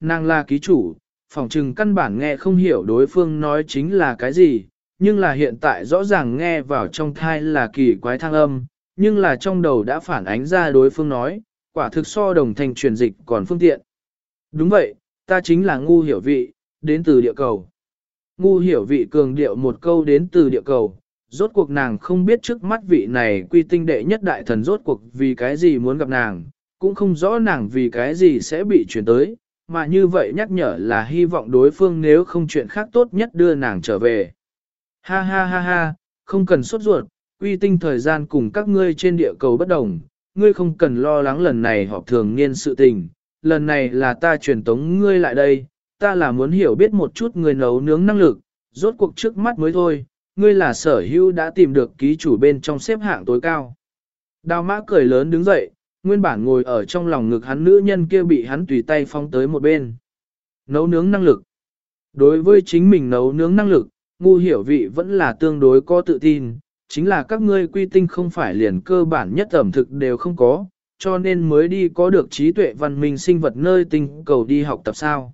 nàng là ký chủ, phòng trừng căn bản nghe không hiểu đối phương nói chính là cái gì, nhưng là hiện tại rõ ràng nghe vào trong thai là kỳ quái thang âm, nhưng là trong đầu đã phản ánh ra đối phương nói, quả thực so đồng thành truyền dịch còn phương tiện. Đúng vậy, ta chính là ngu hiểu vị, đến từ địa cầu. Ngu hiểu vị cường điệu một câu đến từ địa cầu, rốt cuộc nàng không biết trước mắt vị này quy tinh đệ nhất đại thần rốt cuộc vì cái gì muốn gặp nàng, cũng không rõ nàng vì cái gì sẽ bị chuyển tới, mà như vậy nhắc nhở là hy vọng đối phương nếu không chuyện khác tốt nhất đưa nàng trở về. Ha ha ha ha, không cần sốt ruột, quy tinh thời gian cùng các ngươi trên địa cầu bất đồng, ngươi không cần lo lắng lần này họp thường niên sự tình, lần này là ta truyền tống ngươi lại đây, ta là muốn hiểu biết một chút người nấu nướng năng lực, rốt cuộc trước mắt mới thôi, ngươi là sở hữu đã tìm được ký chủ bên trong xếp hạng tối cao. Đào mã cười lớn đứng dậy, nguyên bản ngồi ở trong lòng ngực hắn nữ nhân kia bị hắn tùy tay phong tới một bên. Nấu nướng năng lực. Đối với chính mình nấu nướng năng lực, ngu hiểu vị vẫn là tương đối có tự tin, chính là các ngươi quy tinh không phải liền cơ bản nhất ẩm thực đều không có, cho nên mới đi có được trí tuệ văn minh sinh vật nơi tinh cầu đi học tập sao.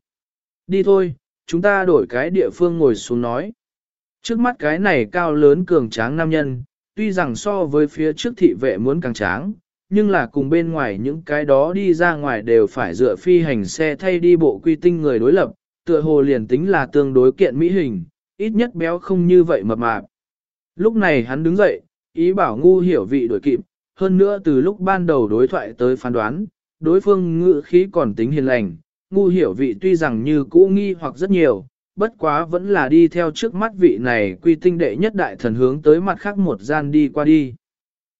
Đi thôi, chúng ta đổi cái địa phương ngồi xuống nói. Trước mắt cái này cao lớn cường tráng nam nhân, tuy rằng so với phía trước thị vệ muốn càng tráng, nhưng là cùng bên ngoài những cái đó đi ra ngoài đều phải dựa phi hành xe thay đi bộ quy tinh người đối lập, tựa hồ liền tính là tương đối kiện mỹ hình, ít nhất béo không như vậy mập mạp. Lúc này hắn đứng dậy, ý bảo ngu hiểu vị đổi kịp, hơn nữa từ lúc ban đầu đối thoại tới phán đoán, đối phương ngữ khí còn tính hiền lành, ngu hiểu vị tuy rằng như cũ nghi hoặc rất nhiều, bất quá vẫn là đi theo trước mắt vị này quy tinh đệ nhất đại thần hướng tới mặt khác một gian đi qua đi.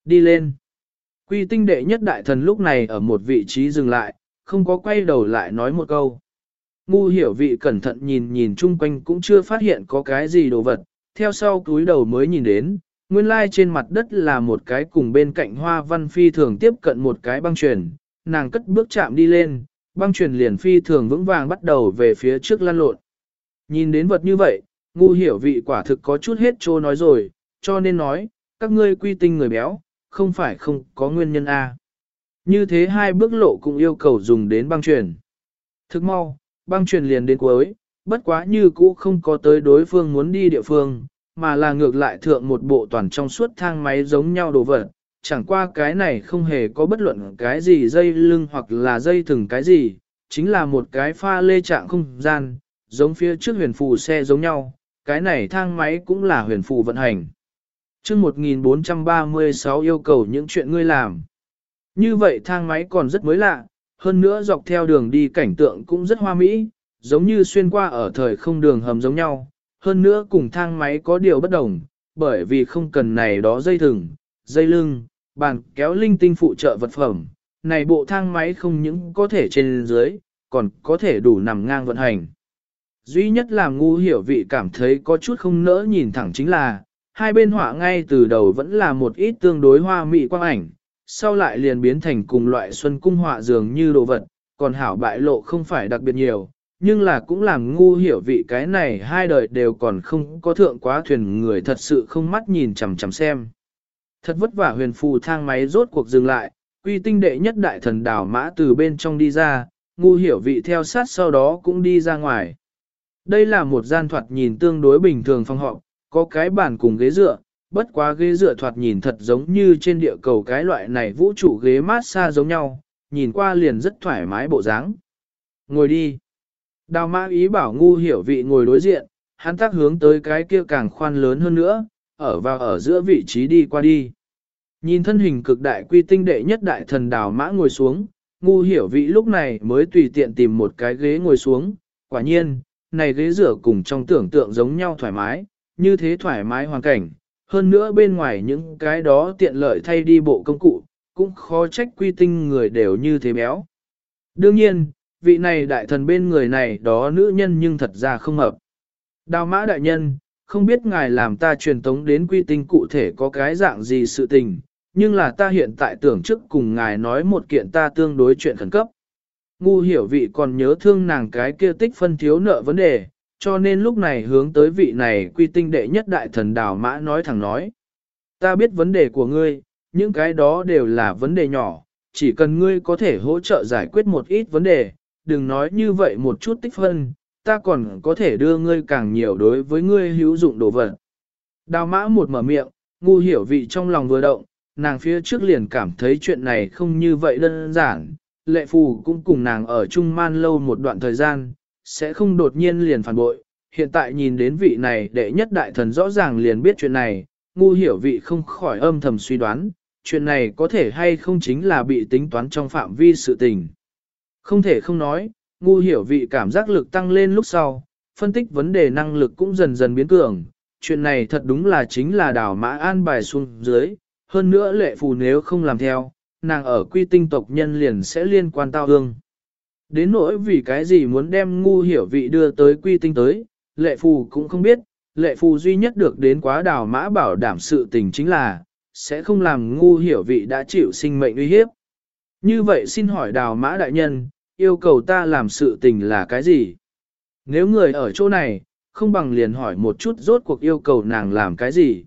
Đi lên. Quy tinh đệ nhất đại thần lúc này ở một vị trí dừng lại, không có quay đầu lại nói một câu. Ngu hiểu vị cẩn thận nhìn nhìn chung quanh cũng chưa phát hiện có cái gì đồ vật, theo sau túi đầu mới nhìn đến, nguyên lai trên mặt đất là một cái cùng bên cạnh hoa văn phi thường tiếp cận một cái băng truyền, nàng cất bước chạm đi lên, băng truyền liền phi thường vững vàng bắt đầu về phía trước lăn lộn. Nhìn đến vật như vậy, ngu hiểu vị quả thực có chút hết trô nói rồi, cho nên nói, các ngươi quy tinh người béo, không phải không có nguyên nhân A. Như thế hai bước lộ cũng yêu cầu dùng đến băng truyền. Thức mau, băng truyền liền đến cuối, bất quá như cũ không có tới đối phương muốn đi địa phương, mà là ngược lại thượng một bộ toàn trong suốt thang máy giống nhau đồ vật. Chẳng qua cái này không hề có bất luận cái gì dây lưng hoặc là dây thừng cái gì, chính là một cái pha lê trạng không gian, giống phía trước huyền phù xe giống nhau, cái này thang máy cũng là huyền phù vận hành chương 1436 yêu cầu những chuyện ngươi làm. Như vậy thang máy còn rất mới lạ, hơn nữa dọc theo đường đi cảnh tượng cũng rất hoa mỹ, giống như xuyên qua ở thời không đường hầm giống nhau, hơn nữa cùng thang máy có điều bất đồng, bởi vì không cần này đó dây thừng, dây lưng, bàn kéo linh tinh phụ trợ vật phẩm, này bộ thang máy không những có thể trên dưới, còn có thể đủ nằm ngang vận hành. Duy nhất là ngu hiểu vị cảm thấy có chút không nỡ nhìn thẳng chính là, hai bên họa ngay từ đầu vẫn là một ít tương đối hoa mỹ quang ảnh, sau lại liền biến thành cùng loại xuân cung họa dường như đồ vật, còn hảo bại lộ không phải đặc biệt nhiều, nhưng là cũng làm ngu hiểu vị cái này hai đời đều còn không có thượng quá thuyền người thật sự không mắt nhìn chằm chằm xem. Thật vất vả huyền phù thang máy rốt cuộc dừng lại, quy tinh đệ nhất đại thần đảo mã từ bên trong đi ra, ngu hiểu vị theo sát sau đó cũng đi ra ngoài. Đây là một gian thoạt nhìn tương đối bình thường phòng họp, có cái bàn cùng ghế dựa, bất quá ghế dựa thoạt nhìn thật giống như trên địa cầu cái loại này vũ trụ ghế mát xa giống nhau, nhìn qua liền rất thoải mái bộ dáng. Ngồi đi. Đào mã ý bảo ngu hiểu vị ngồi đối diện, hắn tác hướng tới cái kia càng khoan lớn hơn nữa, ở vào ở giữa vị trí đi qua đi. Nhìn thân hình cực đại quy tinh đệ nhất đại thần đào mã ngồi xuống, ngu hiểu vị lúc này mới tùy tiện tìm một cái ghế ngồi xuống, quả nhiên, này ghế rửa cùng trong tưởng tượng giống nhau thoải mái, như thế thoải mái hoàn cảnh, hơn nữa bên ngoài những cái đó tiện lợi thay đi bộ công cụ, cũng khó trách quy tinh người đều như thế béo. Đương nhiên, vị này đại thần bên người này đó nữ nhân nhưng thật ra không hợp. Đào mã đại nhân, không biết ngài làm ta truyền tống đến quy tinh cụ thể có cái dạng gì sự tình, nhưng là ta hiện tại tưởng trước cùng ngài nói một kiện ta tương đối chuyện khẩn cấp. Ngu hiểu vị còn nhớ thương nàng cái kia tích phân thiếu nợ vấn đề, cho nên lúc này hướng tới vị này quy tinh đệ nhất đại thần đào mã nói thẳng nói. Ta biết vấn đề của ngươi, những cái đó đều là vấn đề nhỏ, chỉ cần ngươi có thể hỗ trợ giải quyết một ít vấn đề, đừng nói như vậy một chút tích phân, ta còn có thể đưa ngươi càng nhiều đối với ngươi hữu dụng đồ vật. Đào mã một mở miệng, ngu hiểu vị trong lòng vừa động, nàng phía trước liền cảm thấy chuyện này không như vậy đơn giản, lệ phù cũng cùng nàng ở chung man lâu một đoạn thời gian, sẽ không đột nhiên liền phản bội. Hiện tại nhìn đến vị này đệ nhất đại thần rõ ràng liền biết chuyện này, ngu hiểu vị không khỏi âm thầm suy đoán, chuyện này có thể hay không chính là bị tính toán trong phạm vi sự tình. Không thể không nói, ngu hiểu vị cảm giác lực tăng lên lúc sau, phân tích vấn đề năng lực cũng dần dần biến cường, chuyện này thật đúng là chính là đảo mã an bài xuống dưới, hơn nữa lệ phù nếu không làm theo, nàng ở quy tinh tộc nhân liền sẽ liên quan tao hương. Đến nỗi vì cái gì muốn đem ngu hiểu vị đưa tới quy tinh tới, lệ phù cũng không biết, lệ phù duy nhất được đến quá đảo mã bảo đảm sự tình chính là, sẽ không làm ngu hiểu vị đã chịu sinh mệnh uy hiếp. Như vậy xin hỏi đào mã đại nhân, yêu cầu ta làm sự tình là cái gì? Nếu người ở chỗ này, không bằng liền hỏi một chút rốt cuộc yêu cầu nàng làm cái gì?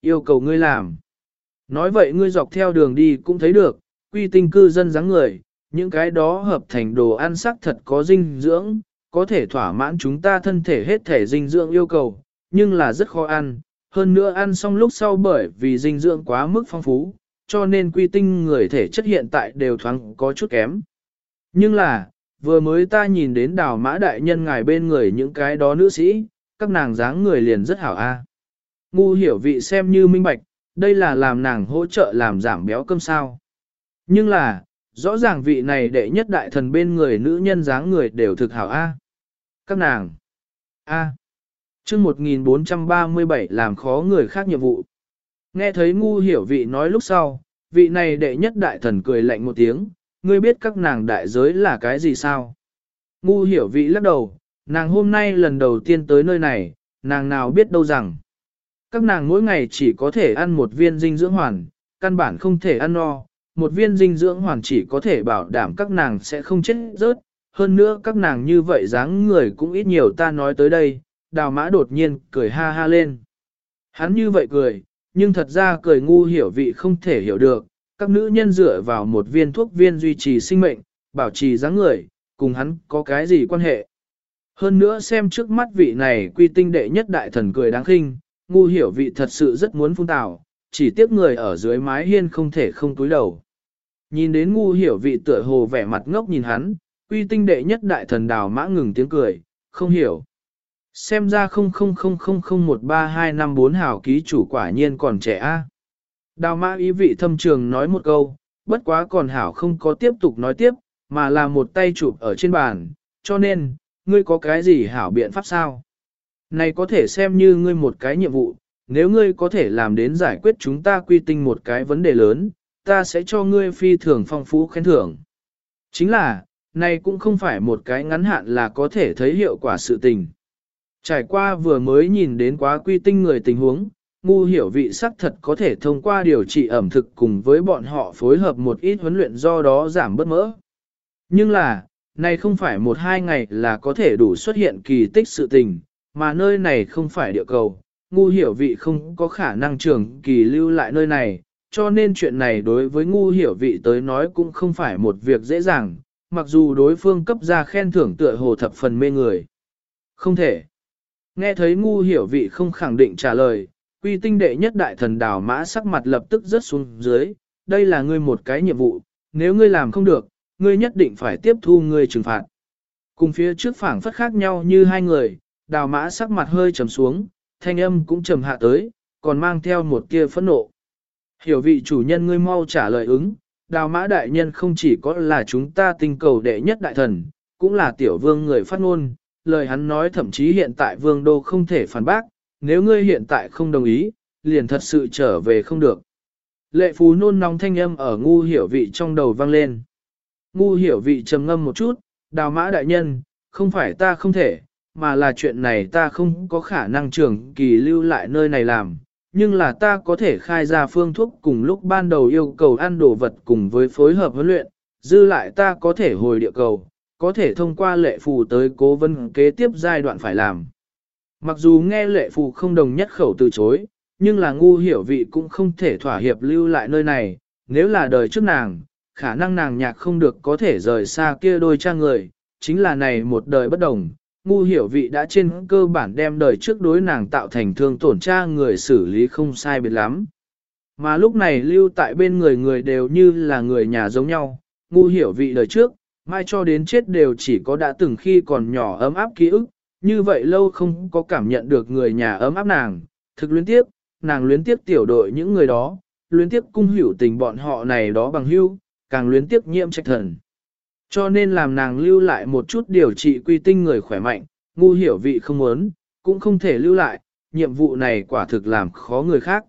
Yêu cầu ngươi làm. Nói vậy ngươi dọc theo đường đi cũng thấy được, quy tinh cư dân dáng người, những cái đó hợp thành đồ ăn sắc thật có dinh dưỡng, có thể thỏa mãn chúng ta thân thể hết thể dinh dưỡng yêu cầu, nhưng là rất khó ăn, hơn nữa ăn xong lúc sau bởi vì dinh dưỡng quá mức phong phú, cho nên quy tinh người thể chất hiện tại đều thoáng có chút kém. Nhưng là, vừa mới ta nhìn đến đào mã đại nhân ngài bên người những cái đó nữ sĩ, các nàng dáng người liền rất hảo a. Ngu hiểu vị xem như minh bạch, đây là làm nàng hỗ trợ làm giảm béo cơm sao. Nhưng là, rõ ràng vị này đệ nhất đại thần bên người nữ nhân dáng người đều thực hảo a. Các nàng. A chương 1437 làm khó người khác nhiệm vụ. Nghe thấy ngu hiểu vị nói lúc sau, vị này đệ nhất đại thần cười lạnh một tiếng, ngươi biết các nàng đại giới là cái gì sao? Ngu hiểu vị lắc đầu, nàng hôm nay lần đầu tiên tới nơi này, nàng nào biết đâu rằng. Các nàng mỗi ngày chỉ có thể ăn một viên dinh dưỡng hoàn, căn bản không thể ăn no, một viên dinh dưỡng hoàn chỉ có thể bảo đảm các nàng sẽ không chết rớt, hơn nữa các nàng như vậy dáng người cũng ít nhiều ta nói tới đây, đào mã đột nhiên cười ha ha lên. Hắn như vậy cười, nhưng thật ra cười ngu hiểu vị không thể hiểu được, các nữ nhân dựa vào một viên thuốc viên duy trì sinh mệnh, bảo trì dáng người, cùng hắn có cái gì quan hệ. Hơn nữa xem trước mắt vị này quy tinh đệ nhất đại thần cười đáng khinh, ngu hiểu vị thật sự rất muốn phun tào, chỉ tiếc người ở dưới mái hiên không thể không túi đầu. Nhìn đến ngu hiểu vị tựa hồ vẻ mặt ngốc nhìn hắn, uy tinh đệ nhất đại thần đào mã ngừng tiếng cười, không hiểu. Xem ra 00001325 hảo ký chủ quả nhiên còn trẻ a. Đào mã ý vị thâm trường nói một câu, bất quá còn hảo không có tiếp tục nói tiếp, mà là một tay chụp ở trên bàn, cho nên, ngươi có cái gì hảo biện pháp sao? Này có thể xem như ngươi một cái nhiệm vụ, nếu ngươi có thể làm đến giải quyết chúng ta quy tinh một cái vấn đề lớn, ta sẽ cho ngươi phi thường phong phú khen thưởng. Chính là, này cũng không phải một cái ngắn hạn là có thể thấy hiệu quả sự tình. Trải qua vừa mới nhìn đến quá quy tinh người tình huống, ngu hiểu vị sắc thật có thể thông qua điều trị ẩm thực cùng với bọn họ phối hợp một ít huấn luyện do đó giảm bớt mỡ. Nhưng là, này không phải một hai ngày là có thể đủ xuất hiện kỳ tích sự tình, mà nơi này không phải địa cầu, ngu hiểu vị không có khả năng trường kỳ lưu lại nơi này, cho nên chuyện này đối với ngu hiểu vị tới nói cũng không phải một việc dễ dàng, mặc dù đối phương cấp ra khen thưởng tựa hồ thập phần mê người. Không thể. Nghe thấy ngu hiểu vị không khẳng định trả lời, quy tinh đệ nhất đại thần đào mã sắc mặt lập tức rớt xuống dưới, đây là ngươi một cái nhiệm vụ, nếu ngươi làm không được, ngươi nhất định phải tiếp thu ngươi trừng phạt. Cùng phía trước phảng phất khác nhau như hai người, đào mã sắc mặt hơi trầm xuống, thanh âm cũng trầm hạ tới, còn mang theo một kia phẫn nộ. Hiểu vị chủ nhân ngươi mau trả lời ứng, đào mã đại nhân không chỉ có là chúng ta tinh cầu đệ nhất đại thần, cũng là tiểu vương người phát ngôn, lời hắn nói thậm chí hiện tại vương đô không thể phản bác, nếu ngươi hiện tại không đồng ý, liền thật sự trở về không được. Lệ phú nôn nóng thanh âm ở ngu hiểu vị trong đầu vang lên. Ngu hiểu vị trầm ngâm một chút, đào mã đại nhân, không phải ta không thể, mà là chuyện này ta không có khả năng trưởng kỳ lưu lại nơi này làm, nhưng là ta có thể khai ra phương thuốc cùng lúc ban đầu yêu cầu ăn đồ vật cùng với phối hợp huấn luyện, dư lại ta có thể hồi địa cầu, có thể thông qua lệ phù tới cố vấn kế tiếp giai đoạn phải làm. Mặc dù nghe lệ phù không đồng nhất khẩu từ chối, nhưng là ngu hiểu vị cũng không thể thỏa hiệp lưu lại nơi này, nếu là đời trước nàng, khả năng nàng nhạc không được có thể rời xa kia đôi cha người, chính là này một đời bất đồng, ngu hiểu vị đã trên cơ bản đem đời trước đối nàng tạo thành thương tổn tra người xử lý không sai biệt lắm. Mà lúc này lưu tại bên người người đều như là người nhà giống nhau, ngu hiểu vị đời trước, mai cho đến chết đều chỉ có đã từng khi còn nhỏ ấm áp ký ức, như vậy lâu không có cảm nhận được người nhà ấm áp nàng, thực luyến tiếp, nàng luyến tiếp tiểu đội những người đó, luyến tiếp cung hiểu tình bọn họ này đó bằng hưu, càng luyến tiếp nhiễm trạch thần. Cho nên làm nàng lưu lại một chút điều trị quy tinh người khỏe mạnh, ngu hiểu vị không muốn, cũng không thể lưu lại, nhiệm vụ này quả thực làm khó người khác.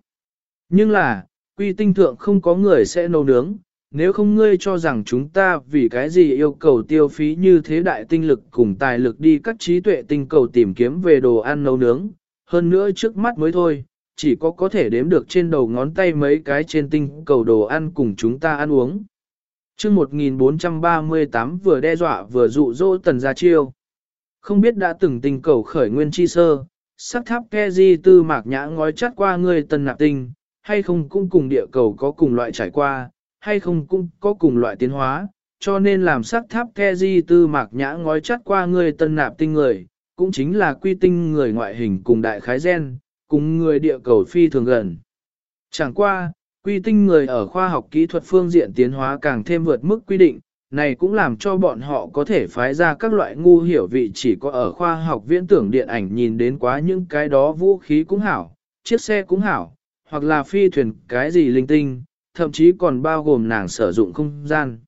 Nhưng là, quy tinh thượng không có người sẽ nấu nướng, nếu không ngươi cho rằng chúng ta vì cái gì yêu cầu tiêu phí như thế đại tinh lực cùng tài lực đi các trí tuệ tinh cầu tìm kiếm về đồ ăn nấu nướng, hơn nữa trước mắt mới thôi, chỉ có có thể đếm được trên đầu ngón tay mấy cái trên tinh cầu đồ ăn cùng chúng ta ăn uống chương 1438 vừa đe dọa vừa dụ dỗ tần gia chiêu. Không biết đã từng tình cầu khởi nguyên chi sơ, sắc tháp ke di tư mạc nhã ngói chắt qua người tần nạp tinh, hay không cũng cùng địa cầu có cùng loại trải qua, hay không cũng có cùng loại tiến hóa, cho nên làm sắc tháp ke di tư mạc nhã ngói chắt qua người tân nạp tinh người, cũng chính là quy tinh người ngoại hình cùng đại khái gen, cùng người địa cầu phi thường gần. Chẳng qua, quy tinh người ở khoa học kỹ thuật phương diện tiến hóa càng thêm vượt mức quy định, này cũng làm cho bọn họ có thể phái ra các loại ngu hiểu vị chỉ có ở khoa học viễn tưởng điện ảnh nhìn đến quá những cái đó vũ khí cũng hảo, chiếc xe cũng hảo, hoặc là phi thuyền cái gì linh tinh, thậm chí còn bao gồm nàng sử dụng không gian.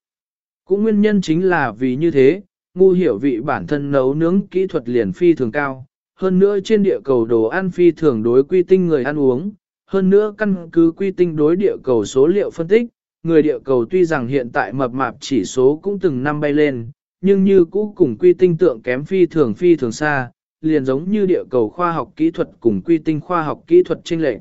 Cũng nguyên nhân chính là vì như thế, ngu hiểu vị bản thân nấu nướng kỹ thuật liền phi thường cao, hơn nữa trên địa cầu đồ ăn phi thường đối quy tinh người ăn uống, hơn nữa căn cứ quy tinh đối địa cầu số liệu phân tích, người địa cầu tuy rằng hiện tại mập mạp chỉ số cũng từng năm bay lên, nhưng như cũ cùng quy tinh tượng kém phi thường phi thường xa, liền giống như địa cầu khoa học kỹ thuật cùng quy tinh khoa học kỹ thuật chênh lệch.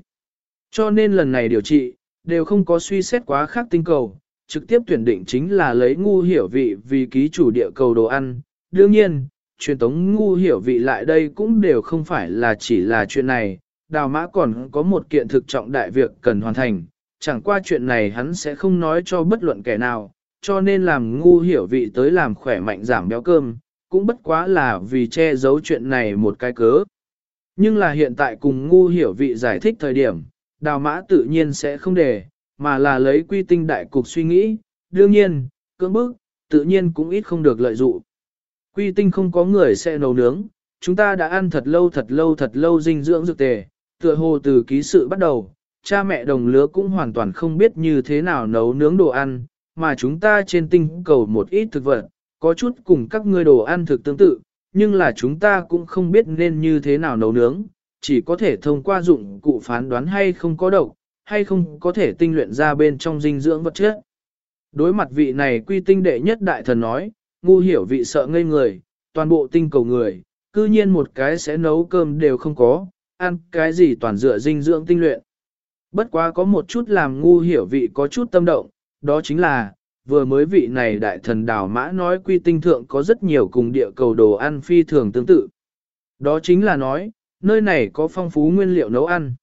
Cho nên lần này điều trị, đều không có suy xét quá khác tinh cầu, trực tiếp tuyển định chính là lấy ngu hiểu vị vì ký chủ địa cầu đồ ăn. Đương nhiên, truyền tống ngu hiểu vị lại đây cũng đều không phải là chỉ là chuyện này, đào mã còn có một kiện thực trọng đại việc cần hoàn thành, chẳng qua chuyện này hắn sẽ không nói cho bất luận kẻ nào, cho nên làm ngu hiểu vị tới làm khỏe mạnh giảm béo cơm, cũng bất quá là vì che giấu chuyện này một cái cớ. Nhưng là hiện tại cùng ngu hiểu vị giải thích thời điểm, đào mã tự nhiên sẽ không để, mà là lấy quy tinh đại cục suy nghĩ, đương nhiên, cưỡng bức, tự nhiên cũng ít không được lợi dụng. Quy tinh không có người sẽ nấu nướng, chúng ta đã ăn thật lâu thật lâu thật lâu dinh dưỡng dược tề, tựa hồ từ ký sự bắt đầu, cha mẹ đồng lứa cũng hoàn toàn không biết như thế nào nấu nướng đồ ăn, mà chúng ta trên tinh cầu một ít thực vật, có chút cùng các ngươi đồ ăn thực tương tự, nhưng là chúng ta cũng không biết nên như thế nào nấu nướng, chỉ có thể thông qua dụng cụ phán đoán hay không có độc, hay không có thể tinh luyện ra bên trong dinh dưỡng vật chất. Đối mặt vị này quy tinh đệ nhất đại thần nói, ngu hiểu vị sợ ngây người, toàn bộ tinh cầu người, cư nhiên một cái sẽ nấu cơm đều không có, ăn cái gì toàn dựa dinh dưỡng tinh luyện. Bất quá có một chút làm ngu hiểu vị có chút tâm động, đó chính là, vừa mới vị này đại thần đào mã nói quy tinh thượng có rất nhiều cùng địa cầu đồ ăn phi thường tương tự. Đó chính là nói, nơi này có phong phú nguyên liệu nấu ăn.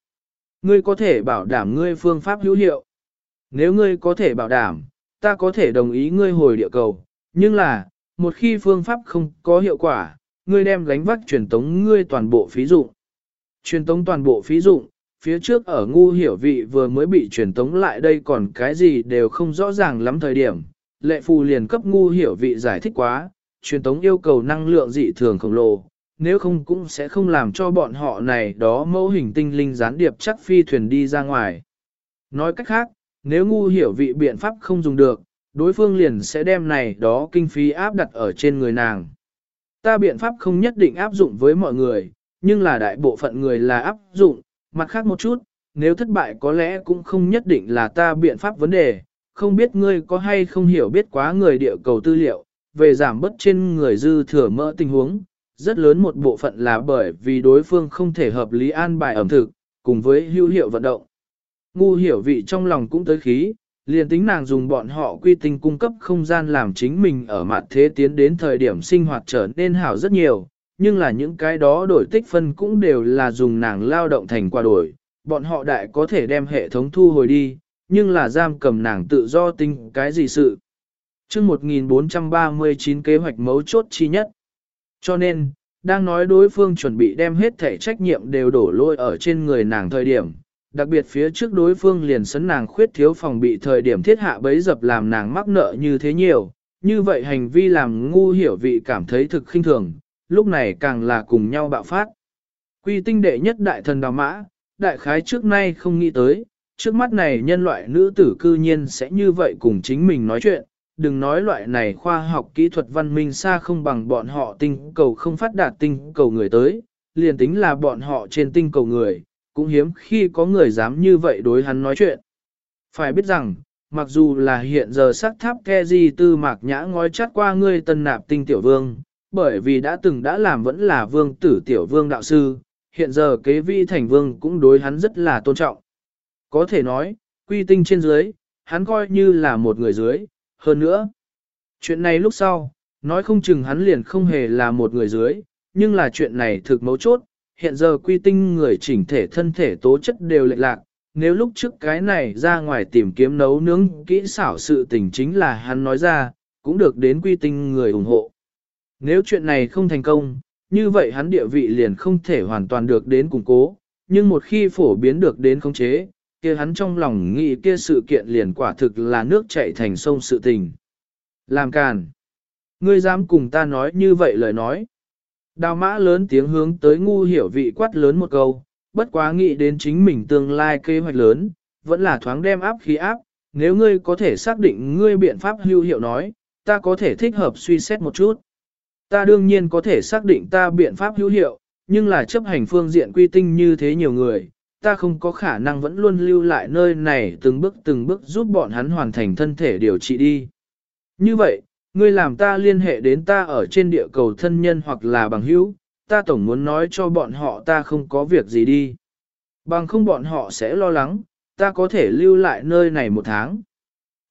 Ngươi có thể bảo đảm ngươi phương pháp hữu hiệu. Nếu ngươi có thể bảo đảm, ta có thể đồng ý ngươi hồi địa cầu, nhưng là, một khi phương pháp không có hiệu quả, ngươi đem gánh vác truyền tống ngươi toàn bộ phí dụng. Truyền tống toàn bộ phí dụng, phía trước ở ngu hiểu vị vừa mới bị truyền tống lại đây còn cái gì đều không rõ ràng lắm thời điểm. Lệ phù liền cấp ngu hiểu vị giải thích quá, truyền tống yêu cầu năng lượng dị thường khổng lồ, nếu không cũng sẽ không làm cho bọn họ này đó mẫu hình tinh linh gián điệp chắc phi thuyền đi ra ngoài. Nói cách khác, nếu ngu hiểu vị biện pháp không dùng được, đối phương liền sẽ đem này đó kinh phí áp đặt ở trên người nàng. Ta biện pháp không nhất định áp dụng với mọi người, nhưng là đại bộ phận người là áp dụng, mặt khác một chút, nếu thất bại có lẽ cũng không nhất định là ta biện pháp vấn đề, không biết ngươi có hay không hiểu biết quá người địa cầu tư liệu, về giảm bớt trên người dư thừa mỡ tình huống, rất lớn một bộ phận là bởi vì đối phương không thể hợp lý an bài ẩm thực, cùng với hữu hiệu vận động. Ngu hiểu vị trong lòng cũng tới khí, liền tính nàng dùng bọn họ quy tinh cung cấp không gian làm chính mình ở mặt thế tiến đến thời điểm sinh hoạt trở nên hảo rất nhiều, nhưng là những cái đó đổi tích phân cũng đều là dùng nàng lao động thành quả đổi, bọn họ đại có thể đem hệ thống thu hồi đi, nhưng là giam cầm nàng tự do tinh cái gì sự. chương 1439 kế hoạch mấu chốt chi nhất. Cho nên, đang nói đối phương chuẩn bị đem hết thể trách nhiệm đều đổ lôi ở trên người nàng thời điểm, đặc biệt phía trước đối phương liền sấn nàng khuyết thiếu phòng bị thời điểm thiết hạ bấy dập làm nàng mắc nợ như thế nhiều, như vậy hành vi làm ngu hiểu vị cảm thấy thực khinh thường, lúc này càng là cùng nhau bạo phát. Quy tinh đệ nhất đại thần đào mã, đại khái trước nay không nghĩ tới, trước mắt này nhân loại nữ tử cư nhiên sẽ như vậy cùng chính mình nói chuyện, đừng nói loại này khoa học kỹ thuật văn minh xa không bằng bọn họ tinh cầu không phát đạt tinh cầu người tới, liền tính là bọn họ trên tinh cầu người, cũng hiếm khi có người dám như vậy đối hắn nói chuyện. Phải biết rằng, mặc dù là hiện giờ sắc tháp ke di tư mạc nhã ngói chát qua ngươi tân nạp tinh tiểu vương, bởi vì đã từng đã làm vẫn là vương tử tiểu vương đạo sư, hiện giờ kế vi thành vương cũng đối hắn rất là tôn trọng. Có thể nói, quy tinh trên dưới, hắn coi như là một người dưới, hơn nữa. Chuyện này lúc sau, nói không chừng hắn liền không hề là một người dưới, nhưng là chuyện này thực mấu chốt, hiện giờ quy tinh người chỉnh thể thân thể tố chất đều lệch lạc, nếu lúc trước cái này ra ngoài tìm kiếm nấu nướng kỹ xảo sự tình chính là hắn nói ra, cũng được đến quy tinh người ủng hộ. Nếu chuyện này không thành công, như vậy hắn địa vị liền không thể hoàn toàn được đến củng cố, nhưng một khi phổ biến được đến khống chế, kia hắn trong lòng nghĩ kia sự kiện liền quả thực là nước chảy thành sông sự tình. Làm càn. Ngươi dám cùng ta nói như vậy lời nói. Đào mã lớn tiếng hướng tới ngu hiểu vị quát lớn một câu, bất quá nghĩ đến chính mình tương lai kế hoạch lớn, vẫn là thoáng đem áp khí áp, nếu ngươi có thể xác định ngươi biện pháp hữu hiệu nói, ta có thể thích hợp suy xét một chút. Ta đương nhiên có thể xác định ta biện pháp hữu hiệu, nhưng là chấp hành phương diện quy tinh như thế nhiều người, ta không có khả năng vẫn luôn lưu lại nơi này từng bước từng bước giúp bọn hắn hoàn thành thân thể điều trị đi. Như vậy, ngươi làm ta liên hệ đến ta ở trên địa cầu thân nhân hoặc là bằng hữu, ta tổng muốn nói cho bọn họ ta không có việc gì đi. Bằng không bọn họ sẽ lo lắng, ta có thể lưu lại nơi này một tháng.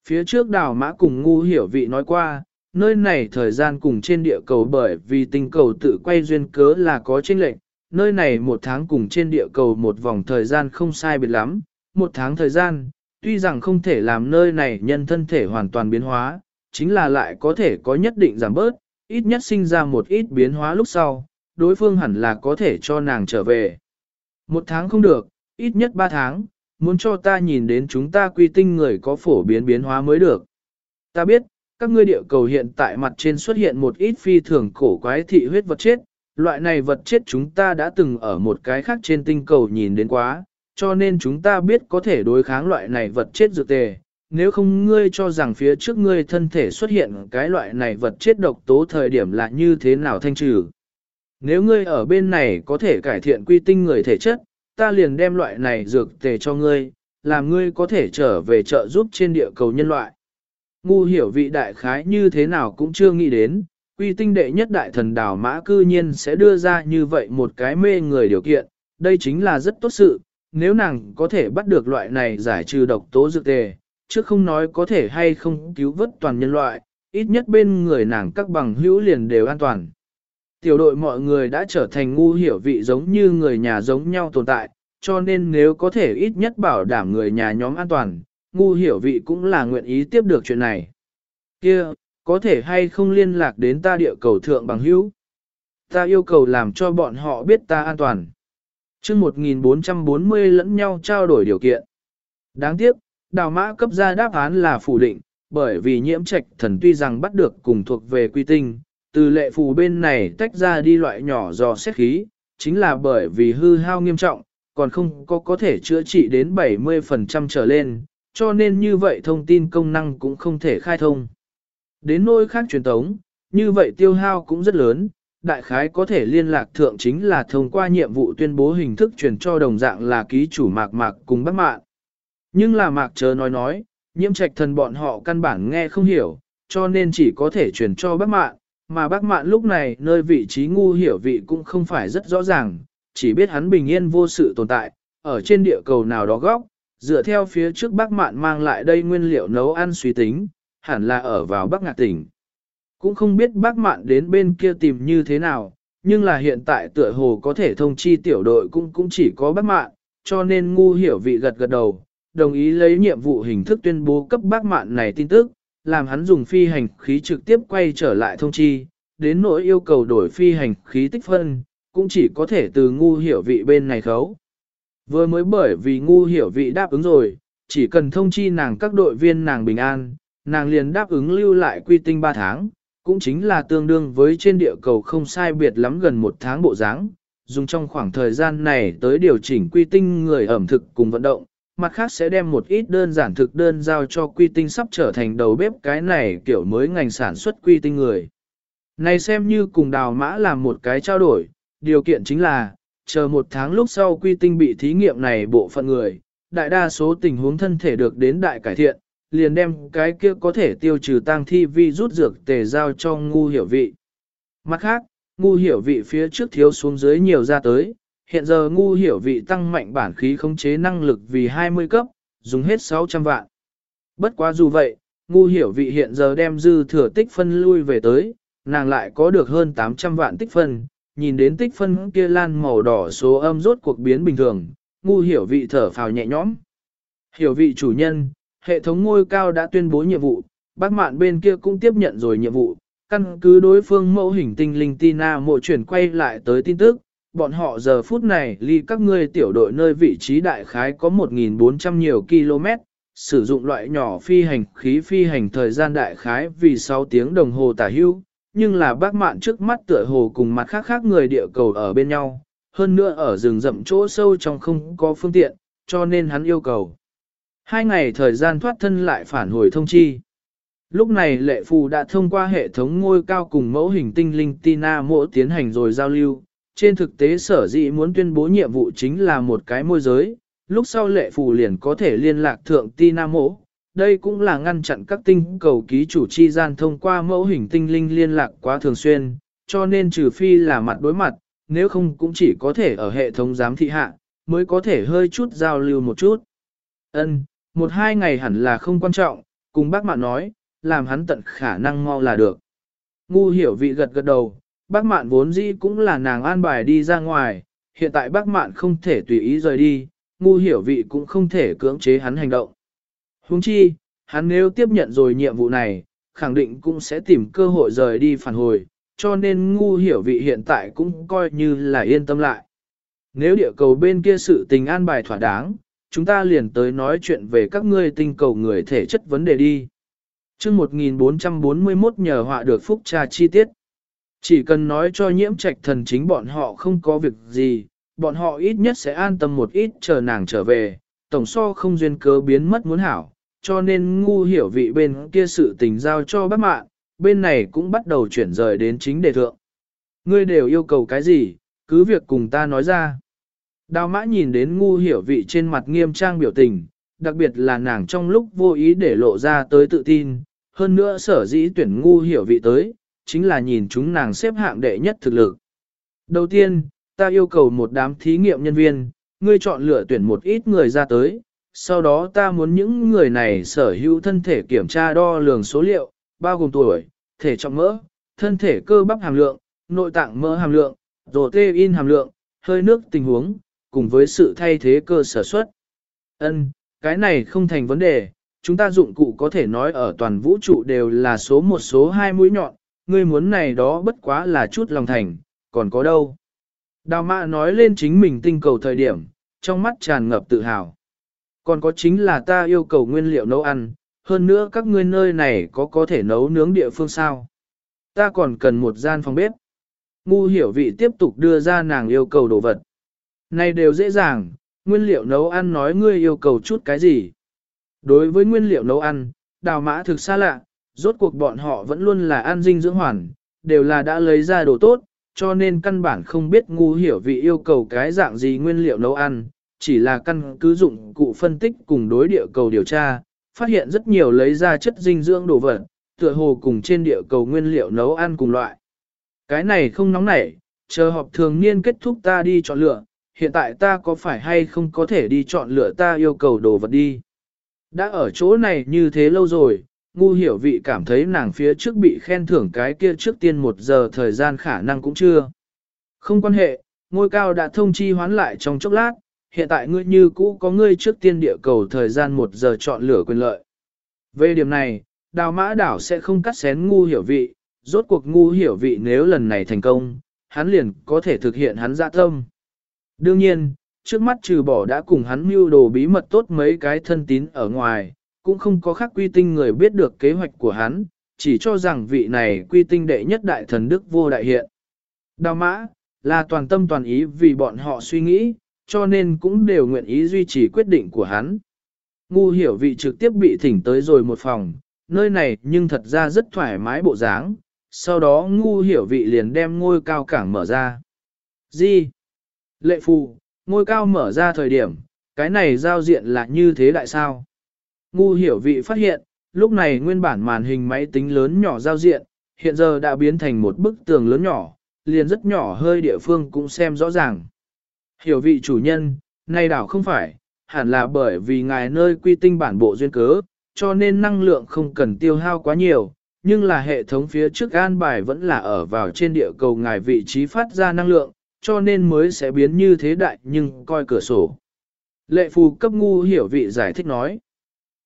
Phía trước đào mã cùng ngu hiểu vị nói qua, nơi này thời gian cùng trên địa cầu bởi vì tinh cầu tự quay duyên cớ là có chênh lệnh, nơi này một tháng cùng trên địa cầu một vòng thời gian không sai biệt lắm, một tháng thời gian, tuy rằng không thể làm nơi này nhân thân thể hoàn toàn biến hóa, chính là lại có thể có nhất định giảm bớt, ít nhất sinh ra một ít biến hóa lúc sau, đối phương hẳn là có thể cho nàng trở về. Một tháng không được, ít nhất ba tháng, muốn cho ta nhìn đến chúng ta quy tinh người có phổ biến biến hóa mới được. Ta biết, các ngươi địa cầu hiện tại mặt trên xuất hiện một ít phi thường cổ quái thị huyết vật chết, loại này vật chết chúng ta đã từng ở một cái khác trên tinh cầu nhìn đến quá, cho nên chúng ta biết có thể đối kháng loại này vật chết dược tề. Nếu không ngươi cho rằng phía trước ngươi thân thể xuất hiện cái loại này vật chết độc tố thời điểm là như thế nào thanh trừ. Nếu ngươi ở bên này có thể cải thiện quy tinh người thể chất, ta liền đem loại này dược tề cho ngươi, làm ngươi có thể trở về trợ giúp trên địa cầu nhân loại. Ngu hiểu vị đại khái như thế nào cũng chưa nghĩ đến, quy tinh đệ nhất đại thần đảo mã cư nhiên sẽ đưa ra như vậy một cái mê người điều kiện, đây chính là rất tốt sự, nếu nàng có thể bắt được loại này giải trừ độc tố dược tề, chứ không nói có thể hay không cứu vớt toàn nhân loại, ít nhất bên người nàng các bằng hữu liền đều an toàn. Tiểu đội mọi người đã trở thành ngu hiểu vị giống như người nhà giống nhau tồn tại, cho nên nếu có thể ít nhất bảo đảm người nhà nhóm an toàn, ngu hiểu vị cũng là nguyện ý tiếp được chuyện này. Kia, có thể hay không liên lạc đến ta địa cầu thượng bằng hữu? Ta yêu cầu làm cho bọn họ biết ta an toàn. chương 1440 lẫn nhau trao đổi điều kiện. Đáng tiếc, đào mã cấp ra đáp án là phủ định, bởi vì nhiễm trạch thần tuy rằng bắt được cùng thuộc về quy tinh, từ lệ phù bên này tách ra đi loại nhỏ do xét khí, chính là bởi vì hư hao nghiêm trọng, còn không có có thể chữa trị đến 70% trở lên, cho nên như vậy thông tin công năng cũng không thể khai thông. Đến nơi khác truyền tống, như vậy tiêu hao cũng rất lớn, đại khái có thể liên lạc thượng chính là thông qua nhiệm vụ tuyên bố hình thức truyền cho đồng dạng là ký chủ mạc mạc cùng bác mạng. Nhưng là mạc chớ nói nói, nhiễm trạch thần bọn họ căn bản nghe không hiểu, cho nên chỉ có thể truyền cho bác mạng, mà bác mạng lúc này nơi vị trí ngu hiểu vị cũng không phải rất rõ ràng, chỉ biết hắn bình yên vô sự tồn tại, ở trên địa cầu nào đó góc, dựa theo phía trước bác mạn mang lại đây nguyên liệu nấu ăn suy tính, hẳn là ở vào Bắc Ngạc tỉnh. Cũng không biết bác mạn đến bên kia tìm như thế nào, nhưng là hiện tại tựa hồ có thể thông chi tiểu đội cũng cũng chỉ có bác mạn, cho nên ngu hiểu vị gật gật đầu, đồng ý lấy nhiệm vụ hình thức tuyên bố cấp bác mạn này tin tức, làm hắn dùng phi hành khí trực tiếp quay trở lại thông chi, đến nỗi yêu cầu đổi phi hành khí tích phân, cũng chỉ có thể từ ngu hiểu vị bên này khấu. Vừa mới bởi vì ngu hiểu vị đáp ứng rồi, chỉ cần thông chi nàng các đội viên nàng bình an, nàng liền đáp ứng lưu lại quy tinh 3 tháng, cũng chính là tương đương với trên địa cầu không sai biệt lắm gần một tháng bộ dáng, dùng trong khoảng thời gian này tới điều chỉnh quy tinh người ẩm thực cùng vận động, mặt khác sẽ đem một ít đơn giản thực đơn giao cho quy tinh sắp trở thành đầu bếp cái này kiểu mới ngành sản xuất quy tinh người. Này xem như cùng đào mã làm một cái trao đổi, điều kiện chính là, chờ một tháng lúc sau quy tinh bị thí nghiệm này bộ phận người, đại đa số tình huống thân thể được đến đại cải thiện, liền đem cái kia có thể tiêu trừ tang thi vi rút dược tề giao cho ngu hiểu vị. Mặt khác, ngu hiểu vị phía trước thiếu xuống dưới nhiều ra tới, hiện giờ ngu hiểu vị tăng mạnh bản khí khống chế năng lực vì 20 cấp, dùng hết 600 vạn. Bất quá dù vậy, ngu hiểu vị hiện giờ đem dư thừa tích phân lui về tới, nàng lại có được hơn 800 vạn tích phân, nhìn đến tích phân kia lan màu đỏ số âm rốt cuộc biến bình thường, ngu hiểu vị thở phào nhẹ nhõm. Hiểu vị chủ nhân, hệ thống ngôi cao đã tuyên bố nhiệm vụ, bác mạn bên kia cũng tiếp nhận rồi nhiệm vụ, căn cứ đối phương mẫu hình tinh linh Tina mộ chuyển quay lại tới tin tức, bọn họ giờ phút này ly các ngươi tiểu đội nơi vị trí đại khái có 1.400 nhiều km, sử dụng loại nhỏ phi hành khí phi hành thời gian đại khái vì 6 tiếng đồng hồ tả hưu, nhưng là bác mạn trước mắt tựa hồ cùng mặt khác khác người địa cầu ở bên nhau, hơn nữa ở rừng rậm chỗ sâu trong không có phương tiện, cho nên hắn yêu cầu. Hai ngày thời gian thoát thân lại phản hồi thông chi. Lúc này lệ phù đã thông qua hệ thống ngôi cao cùng mẫu hình tinh linh Tina mộ tiến hành rồi giao lưu. Trên thực tế sở dĩ muốn tuyên bố nhiệm vụ chính là một cái môi giới, lúc sau lệ phù liền có thể liên lạc thượng Tina mộ. Đây cũng là ngăn chặn các tinh cầu ký chủ chi gian thông qua mẫu hình tinh linh liên lạc quá thường xuyên, cho nên trừ phi là mặt đối mặt, nếu không cũng chỉ có thể ở hệ thống giám thị hạ, mới có thể hơi chút giao lưu một chút. Ân, một hai ngày hẳn là không quan trọng, cùng bác mạn nói, làm hắn tận khả năng mau là được. Ngu hiểu vị gật gật đầu, bác mạn vốn dĩ cũng là nàng an bài đi ra ngoài, hiện tại bác mạn không thể tùy ý rời đi, ngu hiểu vị cũng không thể cưỡng chế hắn hành động. Huống chi, hắn nếu tiếp nhận rồi nhiệm vụ này, khẳng định cũng sẽ tìm cơ hội rời đi phản hồi, cho nên ngu hiểu vị hiện tại cũng coi như là yên tâm lại. Nếu địa cầu bên kia sự tình an bài thỏa đáng, chúng ta liền tới nói chuyện về các ngươi tinh cầu người thể chất vấn đề đi. chương 1441 nhờ họa được phúc trà chi tiết. Chỉ cần nói cho nhiễm trạch thần chính bọn họ không có việc gì, bọn họ ít nhất sẽ an tâm một ít chờ nàng trở về, tổng so không duyên cớ biến mất muốn hảo, cho nên ngu hiểu vị bên kia sự tình giao cho bác mạng, bên này cũng bắt đầu chuyển rời đến chính đề thượng. Ngươi đều yêu cầu cái gì, cứ việc cùng ta nói ra. Đào mã nhìn đến ngu hiểu vị trên mặt nghiêm trang biểu tình, đặc biệt là nàng trong lúc vô ý để lộ ra tới tự tin, hơn nữa sở dĩ tuyển ngu hiểu vị tới, chính là nhìn chúng nàng xếp hạng đệ nhất thực lực. Đầu tiên, ta yêu cầu một đám thí nghiệm nhân viên, ngươi chọn lựa tuyển một ít người ra tới, sau đó ta muốn những người này sở hữu thân thể kiểm tra đo lường số liệu, bao gồm tuổi, thể trọng mỡ, thân thể cơ bắp hàm lượng, nội tạng mỡ hàm lượng, protein hàm lượng, hơi nước tình huống, cùng với sự thay thế cơ sở xuất. Ân, cái này không thành vấn đề, chúng ta dụng cụ có thể nói ở toàn vũ trụ đều là số một số hai mũi nhọn, ngươi muốn này đó bất quá là chút lòng thành, còn có đâu. Đào mạ nói lên chính mình tinh cầu thời điểm, trong mắt tràn ngập tự hào. Còn có chính là ta yêu cầu nguyên liệu nấu ăn, hơn nữa các ngươi nơi này có có thể nấu nướng địa phương sao. Ta còn cần một gian phòng bếp. Ngu hiểu vị tiếp tục đưa ra nàng yêu cầu đồ vật. Này đều dễ dàng, nguyên liệu nấu ăn nói ngươi yêu cầu chút cái gì. Đối với nguyên liệu nấu ăn, đào mã thực xa lạ, rốt cuộc bọn họ vẫn luôn là ăn dinh dưỡng hoàn, đều là đã lấy ra đồ tốt, cho nên căn bản không biết ngu hiểu vị yêu cầu cái dạng gì nguyên liệu nấu ăn, chỉ là căn cứ dụng cụ phân tích cùng đối địa cầu điều tra, phát hiện rất nhiều lấy ra chất dinh dưỡng đồ vật, tựa hồ cùng trên địa cầu nguyên liệu nấu ăn cùng loại. Cái này không nóng nảy, chờ họp thường niên kết thúc ta đi chọn lựa, hiện tại ta có phải hay không có thể đi chọn lựa ta yêu cầu đồ vật đi. Đã ở chỗ này như thế lâu rồi, ngu hiểu vị cảm thấy nàng phía trước bị khen thưởng cái kia trước tiên một giờ thời gian khả năng cũng chưa. Không quan hệ, ngôi cao đã thông chi hoán lại trong chốc lát, hiện tại ngươi như cũ có ngươi trước tiên địa cầu thời gian một giờ chọn lựa quyền lợi. Về điểm này, đào mã đảo sẽ không cắt xén ngu hiểu vị, rốt cuộc ngu hiểu vị nếu lần này thành công, hắn liền có thể thực hiện hắn dạ tâm. Đương nhiên, trước mắt trừ bỏ đã cùng hắn mưu đồ bí mật tốt mấy cái thân tín ở ngoài, cũng không có khác quy tinh người biết được kế hoạch của hắn, chỉ cho rằng vị này quy tinh đệ nhất đại thần đức vô đại hiện. Đào mã, là toàn tâm toàn ý vì bọn họ suy nghĩ, cho nên cũng đều nguyện ý duy trì quyết định của hắn. Ngu hiểu vị trực tiếp bị thỉnh tới rồi một phòng, nơi này nhưng thật ra rất thoải mái bộ dáng, sau đó ngu hiểu vị liền đem ngôi cao cảng mở ra. Gì? Lệ phù, ngôi cao mở ra thời điểm, cái này giao diện là như thế đại sao? Ngu hiểu vị phát hiện, lúc này nguyên bản màn hình máy tính lớn nhỏ giao diện, hiện giờ đã biến thành một bức tường lớn nhỏ, liền rất nhỏ hơi địa phương cũng xem rõ ràng. Hiểu vị chủ nhân, nay đảo không phải, hẳn là bởi vì ngài nơi quy tinh bản bộ duyên cớ, cho nên năng lượng không cần tiêu hao quá nhiều, nhưng là hệ thống phía trước an bài vẫn là ở vào trên địa cầu ngài vị trí phát ra năng lượng, cho nên mới sẽ biến như thế đại nhưng coi cửa sổ. Lệ phù cấp ngu hiểu vị giải thích nói.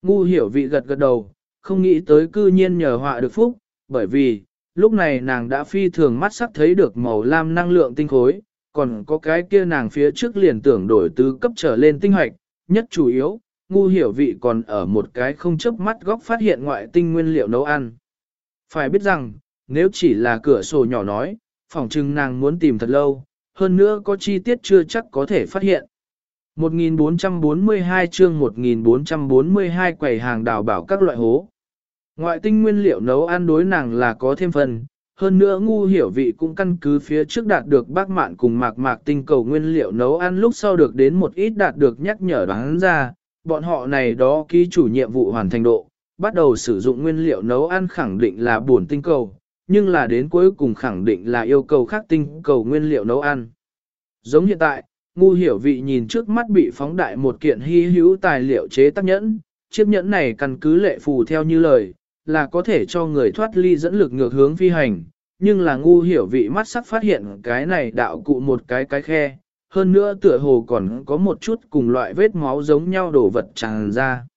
Ngu hiểu vị gật gật đầu, không nghĩ tới cư nhiên nhờ họa được phúc, bởi vì, lúc này nàng đã phi thường mắt sắc thấy được màu lam năng lượng tinh khối, còn có cái kia nàng phía trước liền tưởng đổi tứ cấp trở lên tinh hoạch, nhất chủ yếu, ngu hiểu vị còn ở một cái không chớp mắt góc phát hiện ngoại tinh nguyên liệu nấu ăn. Phải biết rằng, nếu chỉ là cửa sổ nhỏ nói, phỏng chừng nàng muốn tìm thật lâu, hơn nữa có chi tiết chưa chắc có thể phát hiện. 1442 chương 1442 quầy hàng đào bảo các loại hố. Ngoại tinh nguyên liệu nấu ăn đối nàng là có thêm phần, hơn nữa ngu hiểu vị cũng căn cứ phía trước đạt được bác mạn cùng mạc mạc tinh cầu nguyên liệu nấu ăn lúc sau được đến một ít đạt được nhắc nhở đoán ra, bọn họ này đó ký chủ nhiệm vụ hoàn thành độ, bắt đầu sử dụng nguyên liệu nấu ăn khẳng định là buồn tinh cầu, nhưng là đến cuối cùng khẳng định là yêu cầu khác tinh cầu nguyên liệu nấu ăn. Giống hiện tại, ngu hiểu vị nhìn trước mắt bị phóng đại một kiện hy hữu tài liệu chế tác nhẫn, chiếc nhẫn này căn cứ lệ phù theo như lời, là có thể cho người thoát ly dẫn lực ngược hướng phi hành, nhưng là ngu hiểu vị mắt sắc phát hiện cái này đạo cụ một cái cái khe, hơn nữa tựa hồ còn có một chút cùng loại vết máu giống nhau đổ vật tràn ra.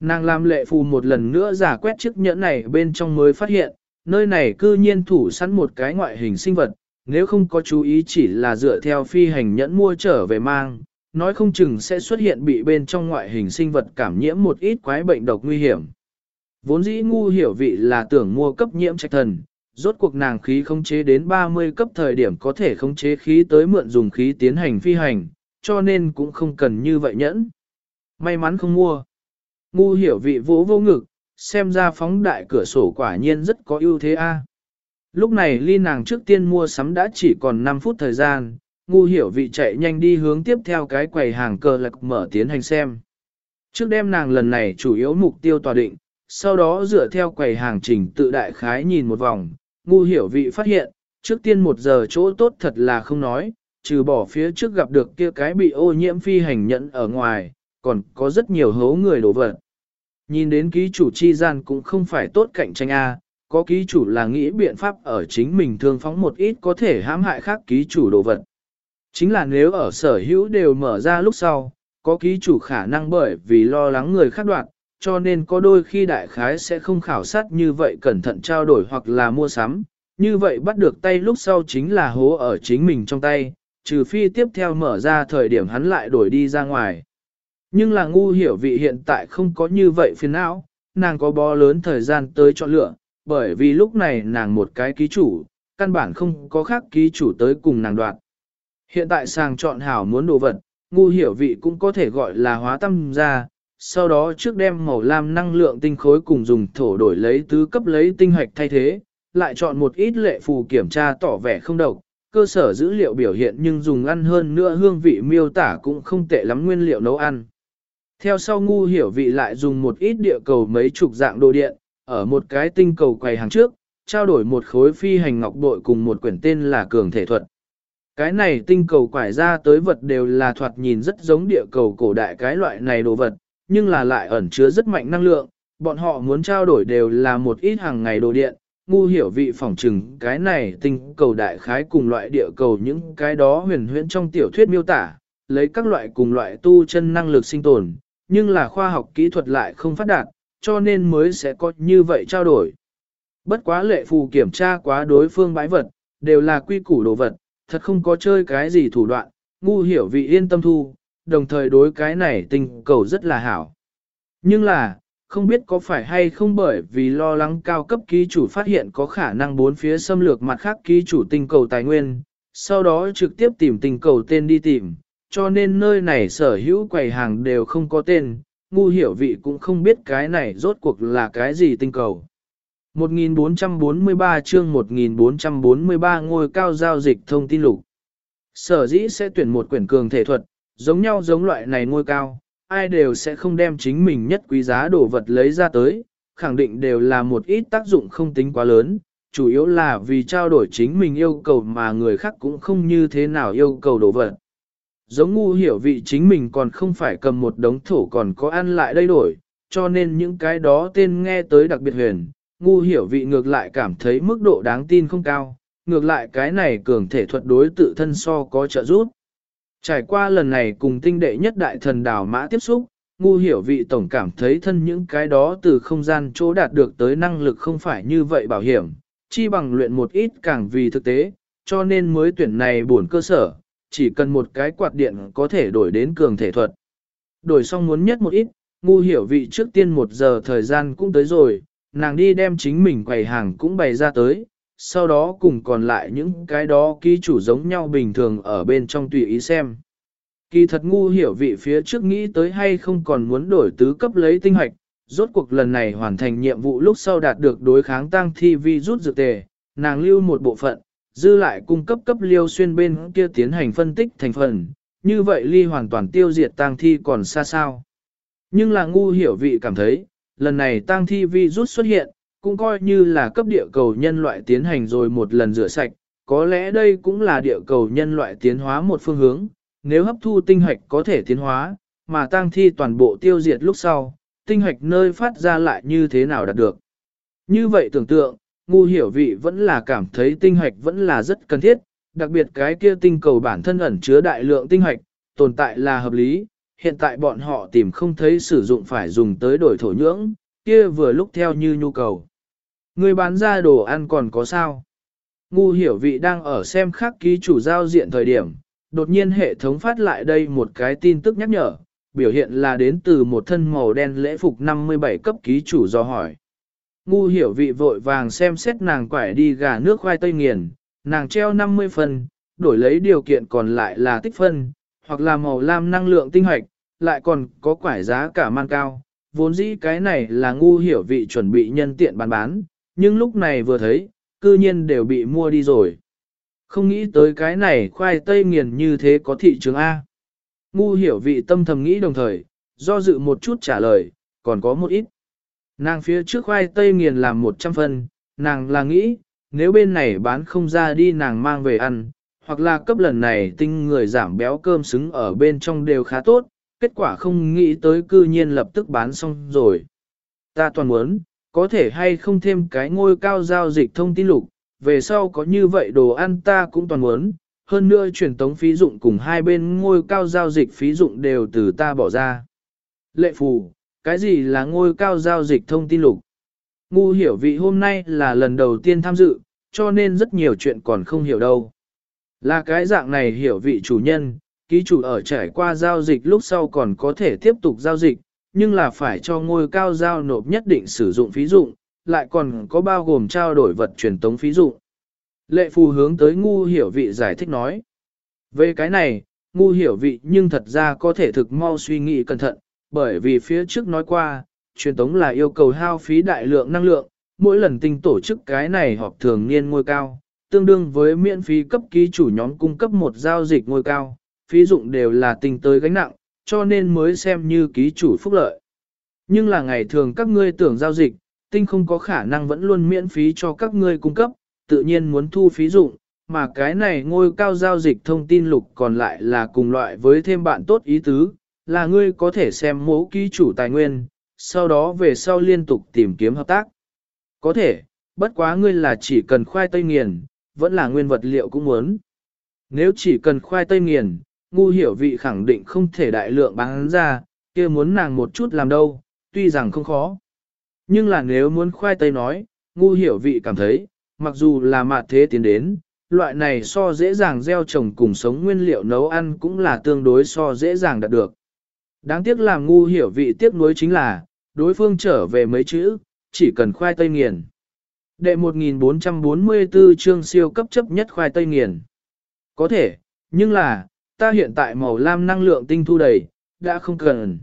Nàng làm lệ phù một lần nữa giả quét chiếc nhẫn này bên trong mới phát hiện, nơi này cư nhiên thủ sẵn một cái ngoại hình sinh vật, nếu không có chú ý chỉ là dựa theo phi hành nhẫn mua trở về mang, nói không chừng sẽ xuất hiện bị bên trong ngoại hình sinh vật cảm nhiễm một ít quái bệnh độc nguy hiểm. Vốn dĩ ngu hiểu vị là tưởng mua cấp nhiễm trạch thần, rốt cuộc nàng khí khống chế đến 30 cấp thời điểm có thể khống chế khí tới mượn dùng khí tiến hành phi hành, cho nên cũng không cần như vậy nhẫn. May mắn không mua. Ngu hiểu vị vỗ vô ngực, xem ra phóng đại cửa sổ quả nhiên rất có ưu thế a. Lúc này ly nàng trước tiên mua sắm đã chỉ còn 5 phút thời gian, ngu hiểu vị chạy nhanh đi hướng tiếp theo cái quầy hàng cờ lạc mở tiến hành xem. Trước đêm nàng lần này chủ yếu mục tiêu tòa định, sau đó dựa theo quầy hàng trình tự đại khái nhìn một vòng, ngu hiểu vị phát hiện, trước tiên một giờ chỗ tốt thật là không nói, trừ bỏ phía trước gặp được kia cái bị ô nhiễm phi hành nhẫn ở ngoài, còn có rất nhiều hố người đổ vật. Nhìn đến ký chủ chi gian cũng không phải tốt cạnh tranh A, có ký chủ là nghĩ biện pháp ở chính mình thương phóng một ít có thể hãm hại khác ký chủ đồ vật. Chính là nếu ở sở hữu đều mở ra lúc sau, có ký chủ khả năng bởi vì lo lắng người khác đoạt, cho nên có đôi khi đại khái sẽ không khảo sát như vậy cẩn thận trao đổi hoặc là mua sắm, như vậy bắt được tay lúc sau chính là hố ở chính mình trong tay, trừ phi tiếp theo mở ra thời điểm hắn lại đổi đi ra ngoài. Nhưng là ngu hiểu vị hiện tại không có như vậy phiền não, nàng có bó lớn thời gian tới chọn lựa, bởi vì lúc này nàng một cái ký chủ, căn bản không có khác ký chủ tới cùng nàng đoạt. Hiện tại sàng chọn hảo muốn đồ vật, ngu hiểu vị cũng có thể gọi là hóa tâm ra, sau đó trước đem màu lam năng lượng tinh khối cùng dùng thổ đổi lấy tứ cấp lấy tinh hoạch thay thế, lại chọn một ít lệ phù kiểm tra tỏ vẻ không độc, cơ sở dữ liệu biểu hiện nhưng dùng ăn hơn nữa hương vị miêu tả cũng không tệ lắm nguyên liệu nấu ăn. Theo sau ngu hiểu vị lại dùng một ít địa cầu mấy chục dạng đồ điện, ở một cái tinh cầu quầy hàng trước, trao đổi một khối phi hành ngọc bội cùng một quyển tên là cường thể thuật. Cái này tinh cầu quải ra tới vật đều là thoạt nhìn rất giống địa cầu cổ đại cái loại này đồ vật, nhưng là lại ẩn chứa rất mạnh năng lượng, bọn họ muốn trao đổi đều là một ít hàng ngày đồ điện, ngu hiểu vị phỏng trừng cái này tinh cầu đại khái cùng loại địa cầu những cái đó huyền huyễn trong tiểu thuyết miêu tả, lấy các loại cùng loại tu chân năng lực sinh tồn, nhưng là khoa học kỹ thuật lại không phát đạt, cho nên mới sẽ có như vậy trao đổi. Bất quá lệ phù kiểm tra quá đối phương bãi vật, đều là quy củ đồ vật, thật không có chơi cái gì thủ đoạn, ngu hiểu vị yên tâm thu, đồng thời đối cái này tình cầu rất là hảo. Nhưng là, không biết có phải hay không bởi vì lo lắng cao cấp ký chủ phát hiện có khả năng bốn phía xâm lược mặt khác ký chủ tinh cầu tài nguyên, sau đó trực tiếp tìm tinh cầu tên đi tìm, cho nên nơi này sở hữu quầy hàng đều không có tên, ngu hiểu vị cũng không biết cái này rốt cuộc là cái gì tinh cầu. 1443 chương 1443 ngôi cao giao dịch thông tin lục. Sở dĩ sẽ tuyển một quyển cường thể thuật, giống nhau giống loại này ngôi cao, ai đều sẽ không đem chính mình nhất quý giá đồ vật lấy ra tới, khẳng định đều là một ít tác dụng không tính quá lớn, chủ yếu là vì trao đổi chính mình yêu cầu mà người khác cũng không như thế nào yêu cầu đồ vật. Giống ngu hiểu vị chính mình còn không phải cầm một đống thổ còn có ăn lại đây đổi, cho nên những cái đó tên nghe tới đặc biệt huyền, ngu hiểu vị ngược lại cảm thấy mức độ đáng tin không cao, ngược lại cái này cường thể thuật đối tự thân so có trợ giúp. Trải qua lần này cùng tinh đệ nhất đại thần đảo mã tiếp xúc, ngu hiểu vị tổng cảm thấy thân những cái đó từ không gian chỗ đạt được tới năng lực không phải như vậy bảo hiểm, chi bằng luyện một ít càng vì thực tế, cho nên mới tuyển này buồn cơ sở, chỉ cần một cái quạt điện có thể đổi đến cường thể thuật. Đổi xong muốn nhất một ít, ngu hiểu vị trước tiên một giờ thời gian cũng tới rồi, nàng đi đem chính mình quầy hàng cũng bày ra tới, sau đó cùng còn lại những cái đó ký chủ giống nhau bình thường ở bên trong tùy ý xem. Kỳ thật ngu hiểu vị phía trước nghĩ tới hay không còn muốn đổi tứ cấp lấy tinh hoạch, rốt cuộc lần này hoàn thành nhiệm vụ lúc sau đạt được đối kháng tăng thi vi rút dược tề, nàng lưu một bộ phận, dư lại cung cấp cấp liêu xuyên bên kia tiến hành phân tích thành phần, như vậy ly hoàn toàn tiêu diệt tăng thi còn xa sao. Nhưng là ngu hiểu vị cảm thấy, lần này tăng thi vi rút xuất hiện, cũng coi như là cấp địa cầu nhân loại tiến hành rồi một lần rửa sạch, có lẽ đây cũng là địa cầu nhân loại tiến hóa một phương hướng, nếu hấp thu tinh hoạch có thể tiến hóa, mà tang thi toàn bộ tiêu diệt lúc sau, tinh hoạch nơi phát ra lại như thế nào đạt được. Như vậy tưởng tượng, ngu hiểu vị vẫn là cảm thấy tinh hoạch vẫn là rất cần thiết, đặc biệt cái kia tinh cầu bản thân ẩn chứa đại lượng tinh hoạch, tồn tại là hợp lý, hiện tại bọn họ tìm không thấy sử dụng phải dùng tới đổi thổ nhưỡng, kia vừa lúc theo như nhu cầu. Người bán ra đồ ăn còn có sao? Ngu hiểu vị đang ở xem khác ký chủ giao diện thời điểm, đột nhiên hệ thống phát lại đây một cái tin tức nhắc nhở, biểu hiện là đến từ một thân màu đen lễ phục 57 cấp ký chủ do hỏi. Ngu hiểu vị vội vàng xem xét nàng quải đi gà nước khoai tây nghiền, nàng treo 50 phần, đổi lấy điều kiện còn lại là tích phân, hoặc là màu lam năng lượng tinh hoạch, lại còn có quải giá cả man cao. Vốn dĩ cái này là ngu hiểu vị chuẩn bị nhân tiện bán bán, nhưng lúc này vừa thấy, cư nhiên đều bị mua đi rồi. Không nghĩ tới cái này khoai tây nghiền như thế có thị trường A. Ngu hiểu vị tâm thầm nghĩ đồng thời, do dự một chút trả lời, còn có một ít. Nàng phía trước khoai tây nghiền làm 100 phân, nàng là nghĩ, nếu bên này bán không ra đi nàng mang về ăn, hoặc là cấp lần này tinh người giảm béo cơm xứng ở bên trong đều khá tốt, kết quả không nghĩ tới cư nhiên lập tức bán xong rồi. Ta toàn muốn, có thể hay không thêm cái ngôi cao giao dịch thông tin lục, về sau có như vậy đồ ăn ta cũng toàn muốn, hơn nữa truyền tống phí dụng cùng hai bên ngôi cao giao dịch phí dụng đều từ ta bỏ ra. Lệ phù, cái gì là ngôi cao giao dịch thông tin lục? Ngu hiểu vị hôm nay là lần đầu tiên tham dự, cho nên rất nhiều chuyện còn không hiểu đâu. Là cái dạng này hiểu vị chủ nhân, ký chủ ở trải qua giao dịch lúc sau còn có thể tiếp tục giao dịch, nhưng là phải cho ngôi cao giao nộp nhất định sử dụng phí dụng, lại còn có bao gồm trao đổi vật truyền tống phí dụng. Lệ phù hướng tới ngu hiểu vị giải thích nói. Về cái này, ngu hiểu vị nhưng thật ra có thể thực mau suy nghĩ cẩn thận, bởi vì phía trước nói qua, truyền tống là yêu cầu hao phí đại lượng năng lượng, mỗi lần tinh tổ chức cái này họp thường niên ngôi cao, tương đương với miễn phí cấp ký chủ nhóm cung cấp một giao dịch ngôi cao, phí dụng đều là tinh tới gánh nặng, cho nên mới xem như ký chủ phúc lợi. Nhưng là ngày thường các ngươi tưởng giao dịch, tinh không có khả năng vẫn luôn miễn phí cho các ngươi cung cấp, tự nhiên muốn thu phí dụng, mà cái này ngôi cao giao dịch thông tin lục còn lại là cùng loại với thêm bạn tốt ý tứ, là ngươi có thể xem mẫu ký chủ tài nguyên, sau đó về sau liên tục tìm kiếm hợp tác. Có thể, bất quá ngươi là chỉ cần khoai tây nghiền, vẫn là nguyên vật liệu cũng muốn. Nếu chỉ cần khoai tây nghiền, ngu hiểu vị khẳng định không thể đại lượng bán ra, kia muốn nàng một chút làm đâu, tuy rằng không khó. Nhưng là nếu muốn khoai tây nói, ngu hiểu vị cảm thấy, mặc dù là mạt thế tiến đến, loại này so dễ dàng gieo trồng cùng sống nguyên liệu nấu ăn cũng là tương đối so dễ dàng đạt được. Đáng tiếc làm ngu hiểu vị tiếc nuối chính là, đối phương trở về mấy chữ, chỉ cần khoai tây nghiền. Đệ 1444 chương siêu cấp chấp nhất khoai tây nghiền. Có thể, nhưng là, ta hiện tại màu lam năng lượng tinh thu đầy, đã không cần.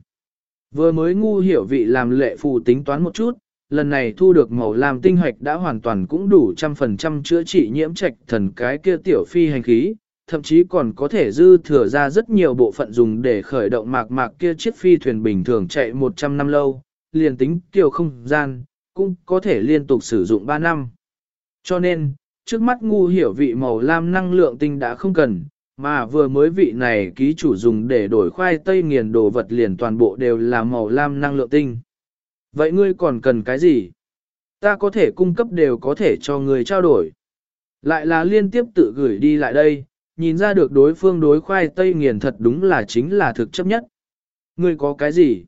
Vừa mới ngu hiểu vị làm lệ phù tính toán một chút, lần này thu được màu lam tinh hoạch đã hoàn toàn cũng đủ trăm phần trăm chữa trị nhiễm trạch thần cái kia tiểu phi hành khí, thậm chí còn có thể dư thừa ra rất nhiều bộ phận dùng để khởi động mạc mạc kia chiếc phi thuyền bình thường chạy 100 năm lâu, liền tính kiểu không gian, cũng có thể liên tục sử dụng 3 năm. Cho nên, trước mắt ngu hiểu vị màu lam năng lượng tinh đã không cần, mà vừa mới vị này ký chủ dùng để đổi khoai tây nghiền đồ vật liền toàn bộ đều là màu lam năng lượng tinh. Vậy ngươi còn cần cái gì? Ta có thể cung cấp đều có thể cho người trao đổi. Lại là liên tiếp tự gửi đi lại đây, nhìn ra được đối phương đối khoai tây nghiền thật đúng là chính là thực chấp nhất. Ngươi có cái gì?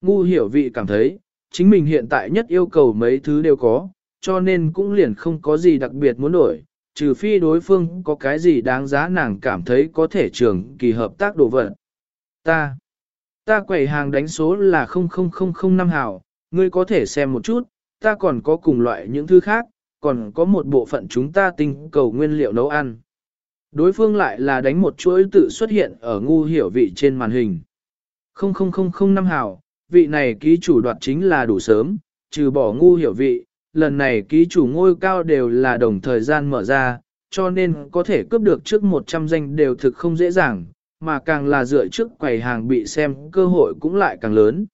Ngu hiểu vị cảm thấy, chính mình hiện tại nhất yêu cầu mấy thứ đều có, cho nên cũng liền không có gì đặc biệt muốn đổi, trừ phi đối phương có cái gì đáng giá nàng cảm thấy có thể trường kỳ hợp tác đồ vật. Ta, ta quẩy hàng đánh số là 00005 hào, ngươi có thể xem một chút, ta còn có cùng loại những thứ khác, còn có một bộ phận chúng ta tinh cầu nguyên liệu nấu ăn. Đối phương lại là đánh một chuỗi tự xuất hiện ở ngu hiểu vị trên màn hình. 00005 hào, vị này ký chủ đoạt chính là đủ sớm, trừ bỏ ngu hiểu vị, lần này ký chủ ngôi cao đều là đồng thời gian mở ra, cho nên có thể cướp được trước 100 danh đều thực không dễ dàng, mà càng là dựa trước quầy hàng bị xem cơ hội cũng lại càng lớn.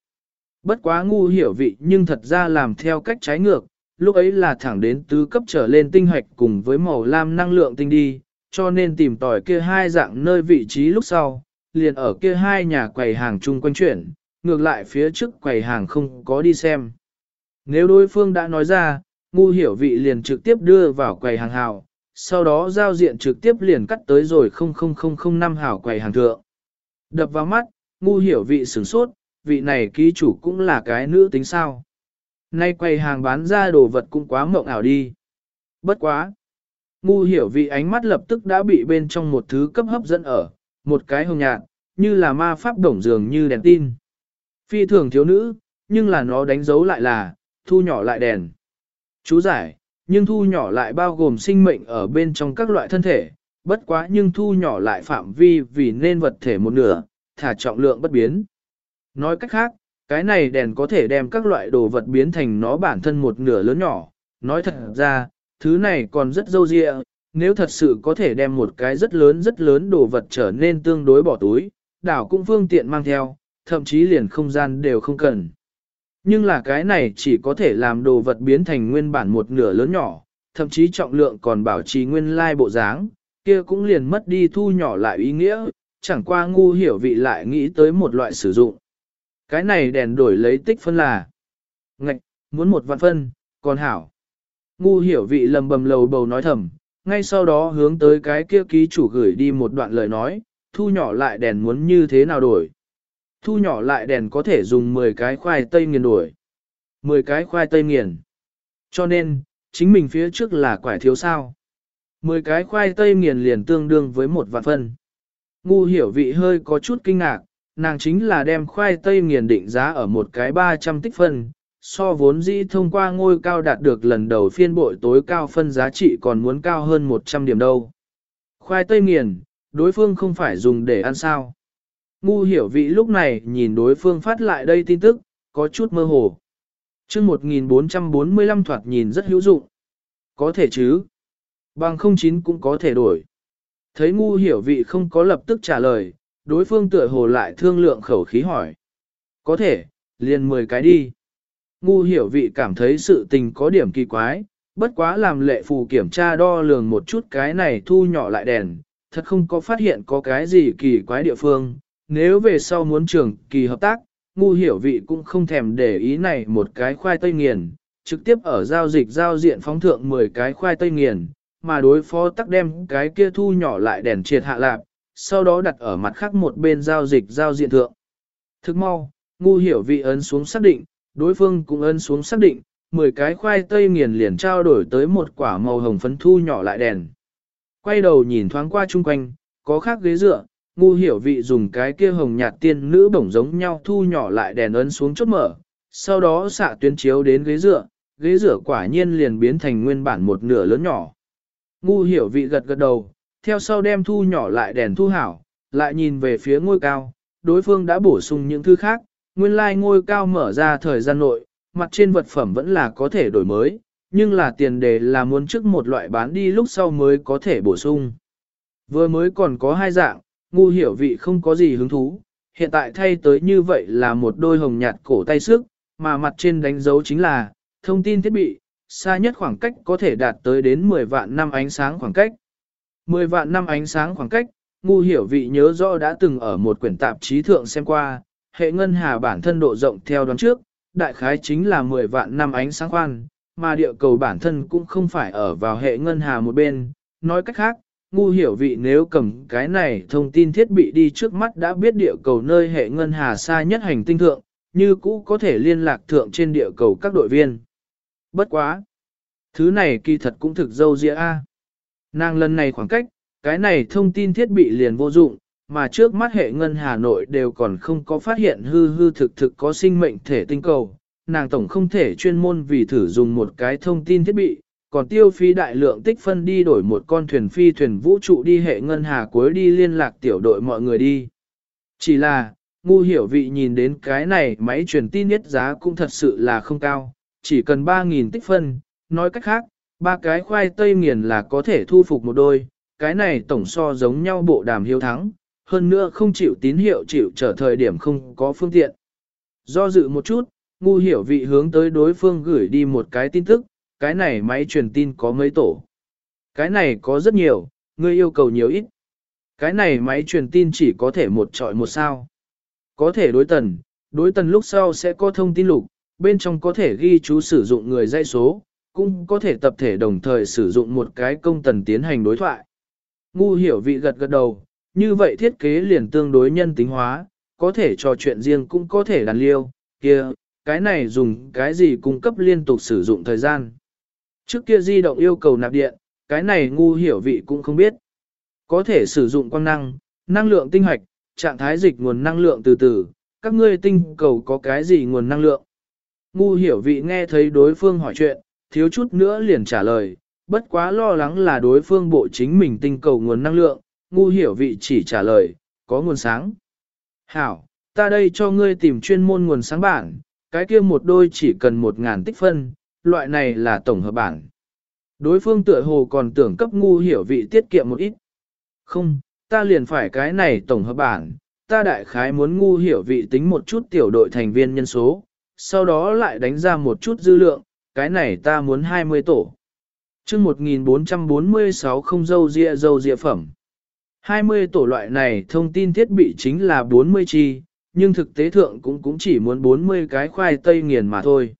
Bất quá ngu hiểu vị nhưng thật ra làm theo cách trái ngược, lúc ấy là thẳng đến tứ cấp trở lên tinh hoạch cùng với màu lam năng lượng tinh đi, cho nên tìm tòi kia hai dạng nơi vị trí lúc sau, liền ở kia hai nhà quầy hàng chung quanh chuyển, ngược lại phía trước quầy hàng không có đi xem. Nếu đối phương đã nói ra, ngu hiểu vị liền trực tiếp đưa vào quầy hàng hào, sau đó giao diện trực tiếp liền cắt tới rồi 00005 hào quầy hàng thượng. Đập vào mắt, ngu hiểu vị sửng sốt, vị này ký chủ cũng là cái nữ tính sao. Nay quầy hàng bán ra đồ vật cũng quá mộng ảo đi. Bất quá. Ngu hiểu vị ánh mắt lập tức đã bị bên trong một thứ cấp hấp dẫn ở, một cái hồng nhạt, như là ma pháp đổng dường như đèn tin. Phi thường thiếu nữ, nhưng là nó đánh dấu lại là, thu nhỏ lại đèn. Chú giải, nhưng thu nhỏ lại bao gồm sinh mệnh ở bên trong các loại thân thể, bất quá nhưng thu nhỏ lại phạm vi vì nên vật thể một nửa, thả trọng lượng bất biến. Nói cách khác, cái này đèn có thể đem các loại đồ vật biến thành nó bản thân một nửa lớn nhỏ. Nói thật ra, thứ này còn rất dâu dịa, nếu thật sự có thể đem một cái rất lớn rất lớn đồ vật trở nên tương đối bỏ túi, đảo cũng phương tiện mang theo, thậm chí liền không gian đều không cần. Nhưng là cái này chỉ có thể làm đồ vật biến thành nguyên bản một nửa lớn nhỏ, thậm chí trọng lượng còn bảo trì nguyên lai bộ dáng, kia cũng liền mất đi thu nhỏ lại ý nghĩa, chẳng qua ngu hiểu vị lại nghĩ tới một loại sử dụng. Cái này đèn đổi lấy tích phân là ngạch, muốn một vạn phân, còn hảo. Ngu hiểu vị lầm bầm lầu bầu nói thầm, ngay sau đó hướng tới cái kia ký chủ gửi đi một đoạn lời nói, thu nhỏ lại đèn muốn như thế nào đổi. Thu nhỏ lại đèn có thể dùng 10 cái khoai tây nghiền đổi. 10 cái khoai tây nghiền. Cho nên, chính mình phía trước là quải thiếu sao. 10 cái khoai tây nghiền liền tương đương với một vạn phân. Ngu hiểu vị hơi có chút kinh ngạc, nàng chính là đem khoai tây nghiền định giá ở một cái 300 tích phân, so vốn dĩ thông qua ngôi cao đạt được lần đầu phiên bội tối cao phân giá trị còn muốn cao hơn 100 điểm đâu. Khoai tây nghiền, đối phương không phải dùng để ăn sao. Ngu hiểu vị lúc này nhìn đối phương phát lại đây tin tức, có chút mơ hồ. chương 1445 thoạt nhìn rất hữu dụng. Có thể chứ. Bằng 09 cũng có thể đổi. Thấy ngu hiểu vị không có lập tức trả lời, đối phương tựa hồ lại thương lượng khẩu khí hỏi. Có thể, liền 10 cái đi. Ngu hiểu vị cảm thấy sự tình có điểm kỳ quái, bất quá làm lệ phù kiểm tra đo lường một chút cái này thu nhỏ lại đèn, thật không có phát hiện có cái gì kỳ quái địa phương. Nếu về sau muốn trường kỳ hợp tác, ngu hiểu vị cũng không thèm để ý này một cái khoai tây nghiền, trực tiếp ở giao dịch giao diện phóng thượng 10 cái khoai tây nghiền, mà đối phó tắc đem cái kia thu nhỏ lại đèn triệt hạ lạp, sau đó đặt ở mặt khác một bên giao dịch giao diện thượng. Thức mau, ngu hiểu vị ấn xuống xác định, đối phương cũng ấn xuống xác định, 10 cái khoai tây nghiền liền trao đổi tới một quả màu hồng phấn thu nhỏ lại đèn. Quay đầu nhìn thoáng qua chung quanh, có khác ghế dựa, ngu hiểu vị dùng cái kia hồng nhạt tiên nữ bổng giống nhau thu nhỏ lại đèn ấn xuống chốt mở, sau đó xạ tuyến chiếu đến ghế dựa, ghế dựa quả nhiên liền biến thành nguyên bản một nửa lớn nhỏ. Ngu hiểu vị gật gật đầu, theo sau đem thu nhỏ lại đèn thu hảo, lại nhìn về phía ngôi cao, đối phương đã bổ sung những thứ khác, nguyên lai like ngôi cao mở ra thời gian nội, mặt trên vật phẩm vẫn là có thể đổi mới, nhưng là tiền đề là muốn trước một loại bán đi lúc sau mới có thể bổ sung. Vừa mới còn có hai dạng, ngu hiểu vị không có gì hứng thú, hiện tại thay tới như vậy là một đôi hồng nhạt cổ tay sức, mà mặt trên đánh dấu chính là thông tin thiết bị, xa nhất khoảng cách có thể đạt tới đến 10 vạn năm ánh sáng khoảng cách. 10 vạn năm ánh sáng khoảng cách, ngu hiểu vị nhớ rõ đã từng ở một quyển tạp chí thượng xem qua, hệ ngân hà bản thân độ rộng theo đoán trước, đại khái chính là 10 vạn năm ánh sáng khoan, mà địa cầu bản thân cũng không phải ở vào hệ ngân hà một bên. Nói cách khác, ngu hiểu vị nếu cầm cái này thông tin thiết bị đi trước mắt đã biết địa cầu nơi hệ ngân hà xa nhất hành tinh thượng, như cũ có thể liên lạc thượng trên địa cầu các đội viên. Bất quá! Thứ này kỳ thật cũng thực dâu dịa a. Nàng lần này khoảng cách, cái này thông tin thiết bị liền vô dụng, mà trước mắt hệ ngân Hà Nội đều còn không có phát hiện hư hư thực thực có sinh mệnh thể tinh cầu. Nàng tổng không thể chuyên môn vì thử dùng một cái thông tin thiết bị, còn tiêu phí đại lượng tích phân đi đổi một con thuyền phi thuyền vũ trụ đi hệ ngân hà cuối đi liên lạc tiểu đội mọi người đi. Chỉ là, ngu hiểu vị nhìn đến cái này máy truyền tin nhất giá cũng thật sự là không cao, chỉ cần 3.000 tích phân, nói cách khác, ba cái khoai tây nghiền là có thể thu phục một đôi, cái này tổng so giống nhau bộ đàm hiếu thắng, hơn nữa không chịu tín hiệu chịu trở thời điểm không có phương tiện. Do dự một chút, ngu hiểu vị hướng tới đối phương gửi đi một cái tin tức, cái này máy truyền tin có mấy tổ. Cái này có rất nhiều, ngươi yêu cầu nhiều ít. Cái này máy truyền tin chỉ có thể một trọi một sao. Có thể đối tần, đối tần lúc sau sẽ có thông tin lục, bên trong có thể ghi chú sử dụng người dây số, cũng có thể tập thể đồng thời sử dụng một cái công tần tiến hành đối thoại. Ngu hiểu vị gật gật đầu, như vậy thiết kế liền tương đối nhân tính hóa, có thể trò chuyện riêng cũng có thể đàn liêu, kia, cái này dùng cái gì cung cấp liên tục sử dụng thời gian. Trước kia di động yêu cầu nạp điện, cái này ngu hiểu vị cũng không biết. Có thể sử dụng quang năng, năng lượng tinh hoạch, trạng thái dịch nguồn năng lượng từ từ, các ngươi tinh cầu có cái gì nguồn năng lượng. Ngu hiểu vị nghe thấy đối phương hỏi chuyện, thiếu chút nữa liền trả lời, bất quá lo lắng là đối phương bộ chính mình tinh cầu nguồn năng lượng, ngu hiểu vị chỉ trả lời, có nguồn sáng. Hảo, ta đây cho ngươi tìm chuyên môn nguồn sáng bản, cái kia một đôi chỉ cần một ngàn tích phân, loại này là tổng hợp bản. Đối phương tựa hồ còn tưởng cấp ngu hiểu vị tiết kiệm một ít. Không, ta liền phải cái này tổng hợp bản, ta đại khái muốn ngu hiểu vị tính một chút tiểu đội thành viên nhân số, sau đó lại đánh ra một chút dư lượng, cái này ta muốn 20 tổ. chương 1446 không dâu dịa dâu dịa phẩm. 20 tổ loại này thông tin thiết bị chính là 40 chi, nhưng thực tế thượng cũng cũng chỉ muốn 40 cái khoai tây nghiền mà thôi.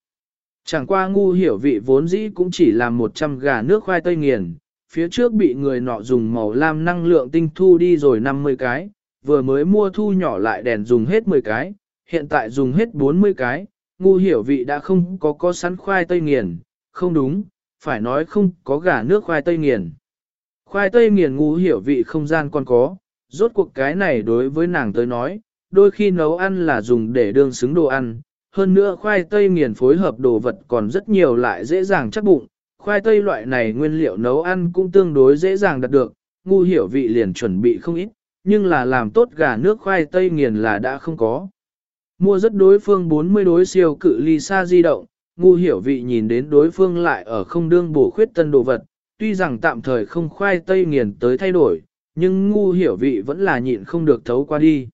Chẳng qua ngu hiểu vị vốn dĩ cũng chỉ làm 100 gà nước khoai tây nghiền, phía trước bị người nọ dùng màu lam năng lượng tinh thu đi rồi 50 cái, vừa mới mua thu nhỏ lại đèn dùng hết 10 cái, hiện tại dùng hết 40 cái, ngu hiểu vị đã không có có sẵn khoai tây nghiền, không đúng, phải nói không có gà nước khoai tây nghiền. Khoai tây nghiền ngu hiểu vị không gian còn có, rốt cuộc cái này đối với nàng tới nói, đôi khi nấu ăn là dùng để đương xứng đồ ăn, hơn nữa khoai tây nghiền phối hợp đồ vật còn rất nhiều lại dễ dàng chắc bụng, khoai tây loại này nguyên liệu nấu ăn cũng tương đối dễ dàng đạt được, ngu hiểu vị liền chuẩn bị không ít, nhưng là làm tốt gà nước khoai tây nghiền là đã không có. Mua rất đối phương 40 đối siêu cự ly xa di động, ngu hiểu vị nhìn đến đối phương lại ở không đương bổ khuyết tân đồ vật, tuy rằng tạm thời không khoai tây nghiền tới thay đổi, nhưng ngu hiểu vị vẫn là nhịn không được thấu qua đi.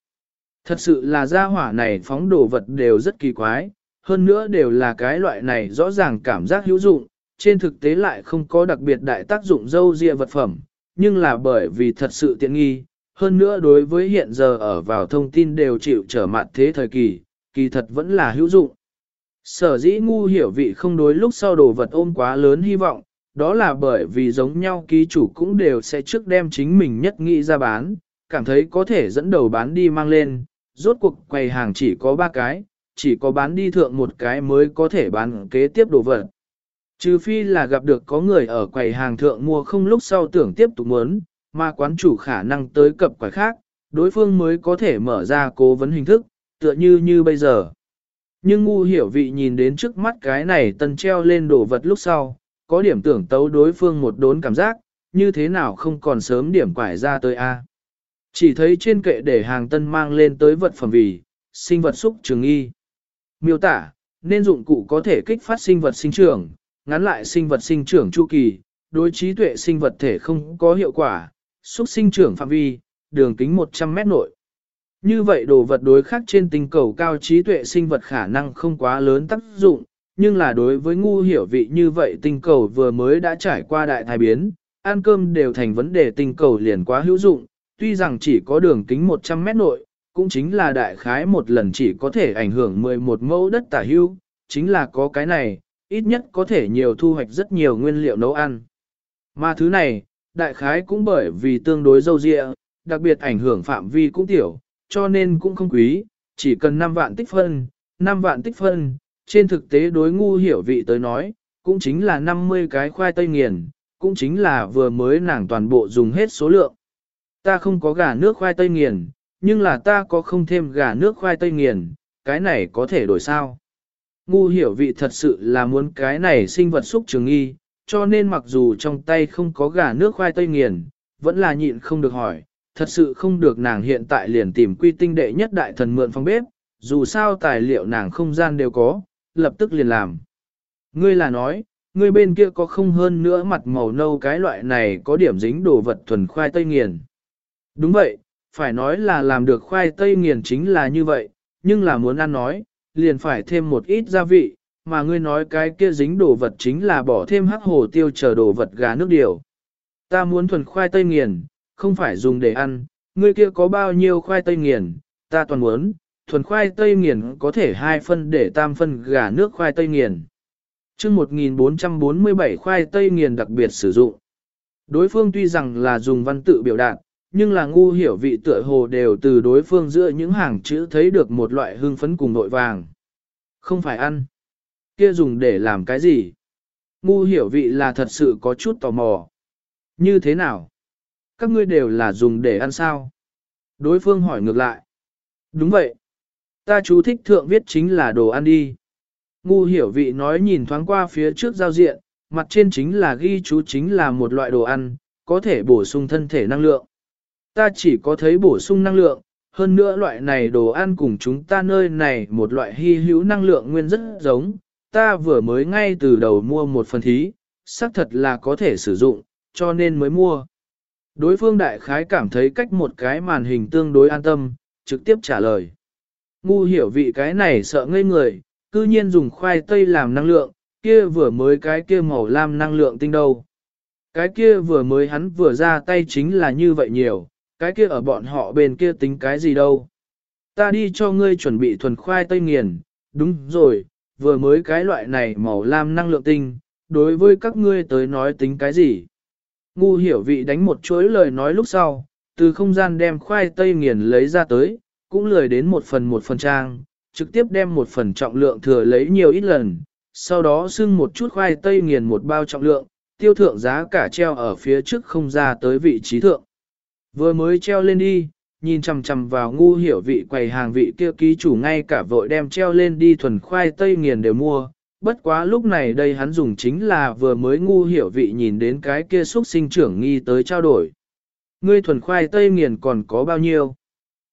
Thật sự là gia hỏa này phóng đồ vật đều rất kỳ quái, hơn nữa đều là cái loại này rõ ràng cảm giác hữu dụng, trên thực tế lại không có đặc biệt đại tác dụng dâu dịa vật phẩm, nhưng là bởi vì thật sự tiện nghi, hơn nữa đối với hiện giờ ở vào thông tin đều chịu trở mặt thế thời kỳ, kỳ thật vẫn là hữu dụng. Sở dĩ ngu hiểu vị không đối lúc sau đồ vật ôm quá lớn hy vọng, đó là bởi vì giống nhau ký chủ cũng đều sẽ trước đem chính mình nhất nghĩ ra bán, cảm thấy có thể dẫn đầu bán đi mang lên, rốt cuộc quầy hàng chỉ có ba cái, chỉ có bán đi thượng một cái mới có thể bán kế tiếp đồ vật. Trừ phi là gặp được có người ở quầy hàng thượng mua không lúc sau tưởng tiếp tục muốn, mà quán chủ khả năng tới cập quầy khác, đối phương mới có thể mở ra cố vấn hình thức, tựa như như bây giờ. Nhưng ngu hiểu vị nhìn đến trước mắt cái này tân treo lên đồ vật lúc sau, có điểm tưởng tấu đối phương một đốn cảm giác, như thế nào không còn sớm điểm quải ra tới A. Chỉ thấy trên kệ để hàng tân mang lên tới vật phẩm vì, sinh vật xúc trường y. Miêu tả, nên dụng cụ có thể kích phát sinh vật sinh trưởng, ngắn lại sinh vật sinh trưởng chu kỳ, đối trí tuệ sinh vật thể không có hiệu quả, xúc sinh trưởng phạm vi, đường kính 100 mét nội. Như vậy đồ vật đối khác trên tinh cầu cao trí tuệ sinh vật khả năng không quá lớn tác dụng, nhưng là đối với ngu hiểu vị như vậy tinh cầu vừa mới đã trải qua đại thái biến, ăn cơm đều thành vấn đề tinh cầu liền quá hữu dụng, tuy rằng chỉ có đường kính 100 mét nội, cũng chính là đại khái một lần chỉ có thể ảnh hưởng 11 mẫu đất tả hưu, chính là có cái này, ít nhất có thể nhiều thu hoạch rất nhiều nguyên liệu nấu ăn. Mà thứ này, đại khái cũng bởi vì tương đối dâu dịa, đặc biệt ảnh hưởng phạm vi cũng tiểu, cho nên cũng không quý, chỉ cần 5 vạn tích phân, 5 vạn tích phân, trên thực tế đối ngu hiểu vị tới nói, cũng chính là 50 cái khoai tây nghiền, cũng chính là vừa mới nàng toàn bộ dùng hết số lượng. Ta không có gà nước khoai tây nghiền, nhưng là ta có không thêm gà nước khoai tây nghiền, cái này có thể đổi sao? Ngu hiểu vị thật sự là muốn cái này sinh vật xúc trường nghi, cho nên mặc dù trong tay không có gà nước khoai tây nghiền, vẫn là nhịn không được hỏi, thật sự không được nàng hiện tại liền tìm quy tinh đệ nhất đại thần mượn phòng bếp, dù sao tài liệu nàng không gian đều có, lập tức liền làm. Ngươi là nói, ngươi bên kia có không hơn nữa mặt màu nâu cái loại này có điểm dính đồ vật thuần khoai tây nghiền. Đúng vậy, phải nói là làm được khoai tây nghiền chính là như vậy, nhưng là muốn ăn nói, liền phải thêm một ít gia vị, mà ngươi nói cái kia dính đồ vật chính là bỏ thêm hắc hồ tiêu chờ đồ vật gà nước điều. Ta muốn thuần khoai tây nghiền, không phải dùng để ăn, ngươi kia có bao nhiêu khoai tây nghiền, ta toàn muốn, thuần khoai tây nghiền có thể hai phân để tam phân gà nước khoai tây nghiền. Trước 1447 khoai tây nghiền đặc biệt sử dụng. Đối phương tuy rằng là dùng văn tự biểu đạt, nhưng là ngu hiểu vị tựa hồ đều từ đối phương giữa những hàng chữ thấy được một loại hương phấn cùng nội vàng. Không phải ăn. Kia dùng để làm cái gì? Ngu hiểu vị là thật sự có chút tò mò. Như thế nào? Các ngươi đều là dùng để ăn sao? Đối phương hỏi ngược lại. Đúng vậy. Ta chú thích thượng viết chính là đồ ăn đi. Ngu hiểu vị nói nhìn thoáng qua phía trước giao diện, mặt trên chính là ghi chú chính là một loại đồ ăn, có thể bổ sung thân thể năng lượng. Ta chỉ có thấy bổ sung năng lượng, hơn nữa loại này đồ ăn cùng chúng ta nơi này một loại hy hữu năng lượng nguyên rất giống, ta vừa mới ngay từ đầu mua một phần thí, xác thật là có thể sử dụng, cho nên mới mua. Đối phương đại khái cảm thấy cách một cái màn hình tương đối an tâm, trực tiếp trả lời. Ngu hiểu vị cái này sợ ngây người, cư nhiên dùng khoai tây làm năng lượng, kia vừa mới cái kia màu lam năng lượng tinh đâu. Cái kia vừa mới hắn vừa ra tay chính là như vậy nhiều, cái kia ở bọn họ bên kia tính cái gì đâu. Ta đi cho ngươi chuẩn bị thuần khoai tây nghiền, đúng rồi, vừa mới cái loại này màu lam năng lượng tinh, đối với các ngươi tới nói tính cái gì. Ngu hiểu vị đánh một chuỗi lời nói lúc sau, từ không gian đem khoai tây nghiền lấy ra tới, cũng lười đến một phần một phần trang, trực tiếp đem một phần trọng lượng thừa lấy nhiều ít lần, sau đó xưng một chút khoai tây nghiền một bao trọng lượng, tiêu thượng giá cả treo ở phía trước không ra tới vị trí thượng. Vừa mới treo lên đi, nhìn chằm chằm vào ngu hiểu vị quầy hàng vị kia ký chủ ngay cả vội đem treo lên đi thuần khoai tây nghiền đều mua. Bất quá lúc này đây hắn dùng chính là vừa mới ngu hiểu vị nhìn đến cái kia xúc sinh trưởng nghi tới trao đổi. Ngươi thuần khoai tây nghiền còn có bao nhiêu?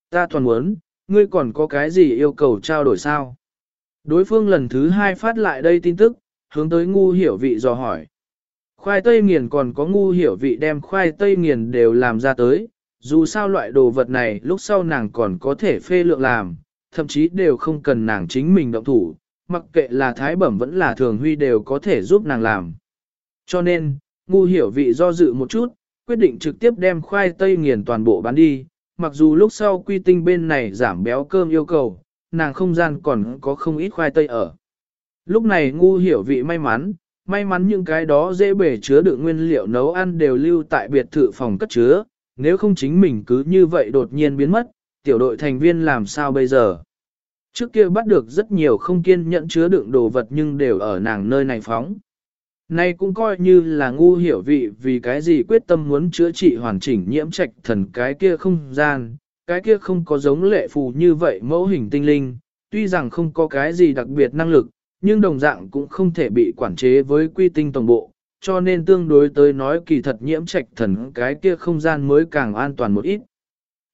Ta toàn muốn, ngươi còn có cái gì yêu cầu trao đổi sao? Đối phương lần thứ hai phát lại đây tin tức, hướng tới ngu hiểu vị dò hỏi. Khoai tây nghiền còn có ngu hiểu vị đem khoai tây nghiền đều làm ra tới, dù sao loại đồ vật này lúc sau nàng còn có thể phê lượng làm, thậm chí đều không cần nàng chính mình động thủ, mặc kệ là thái bẩm vẫn là thường huy đều có thể giúp nàng làm. Cho nên, ngu hiểu vị do dự một chút, quyết định trực tiếp đem khoai tây nghiền toàn bộ bán đi, mặc dù lúc sau quy tinh bên này giảm béo cơm yêu cầu, nàng không gian còn có không ít khoai tây ở. Lúc này ngu hiểu vị may mắn, may mắn những cái đó dễ bể chứa đựng nguyên liệu nấu ăn đều lưu tại biệt thự phòng cất chứa, nếu không chính mình cứ như vậy đột nhiên biến mất, tiểu đội thành viên làm sao bây giờ? Trước kia bắt được rất nhiều không kiên nhẫn chứa đựng đồ vật nhưng đều ở nàng nơi này phóng. Nay cũng coi như là ngu hiểu vị vì cái gì quyết tâm muốn chữa trị hoàn chỉnh nhiễm trạch thần cái kia không gian, cái kia không có giống lệ phù như vậy mẫu hình tinh linh, tuy rằng không có cái gì đặc biệt năng lực, nhưng đồng dạng cũng không thể bị quản chế với quy tinh tổng bộ, cho nên tương đối tới nói kỳ thật nhiễm trạch thần cái kia không gian mới càng an toàn một ít.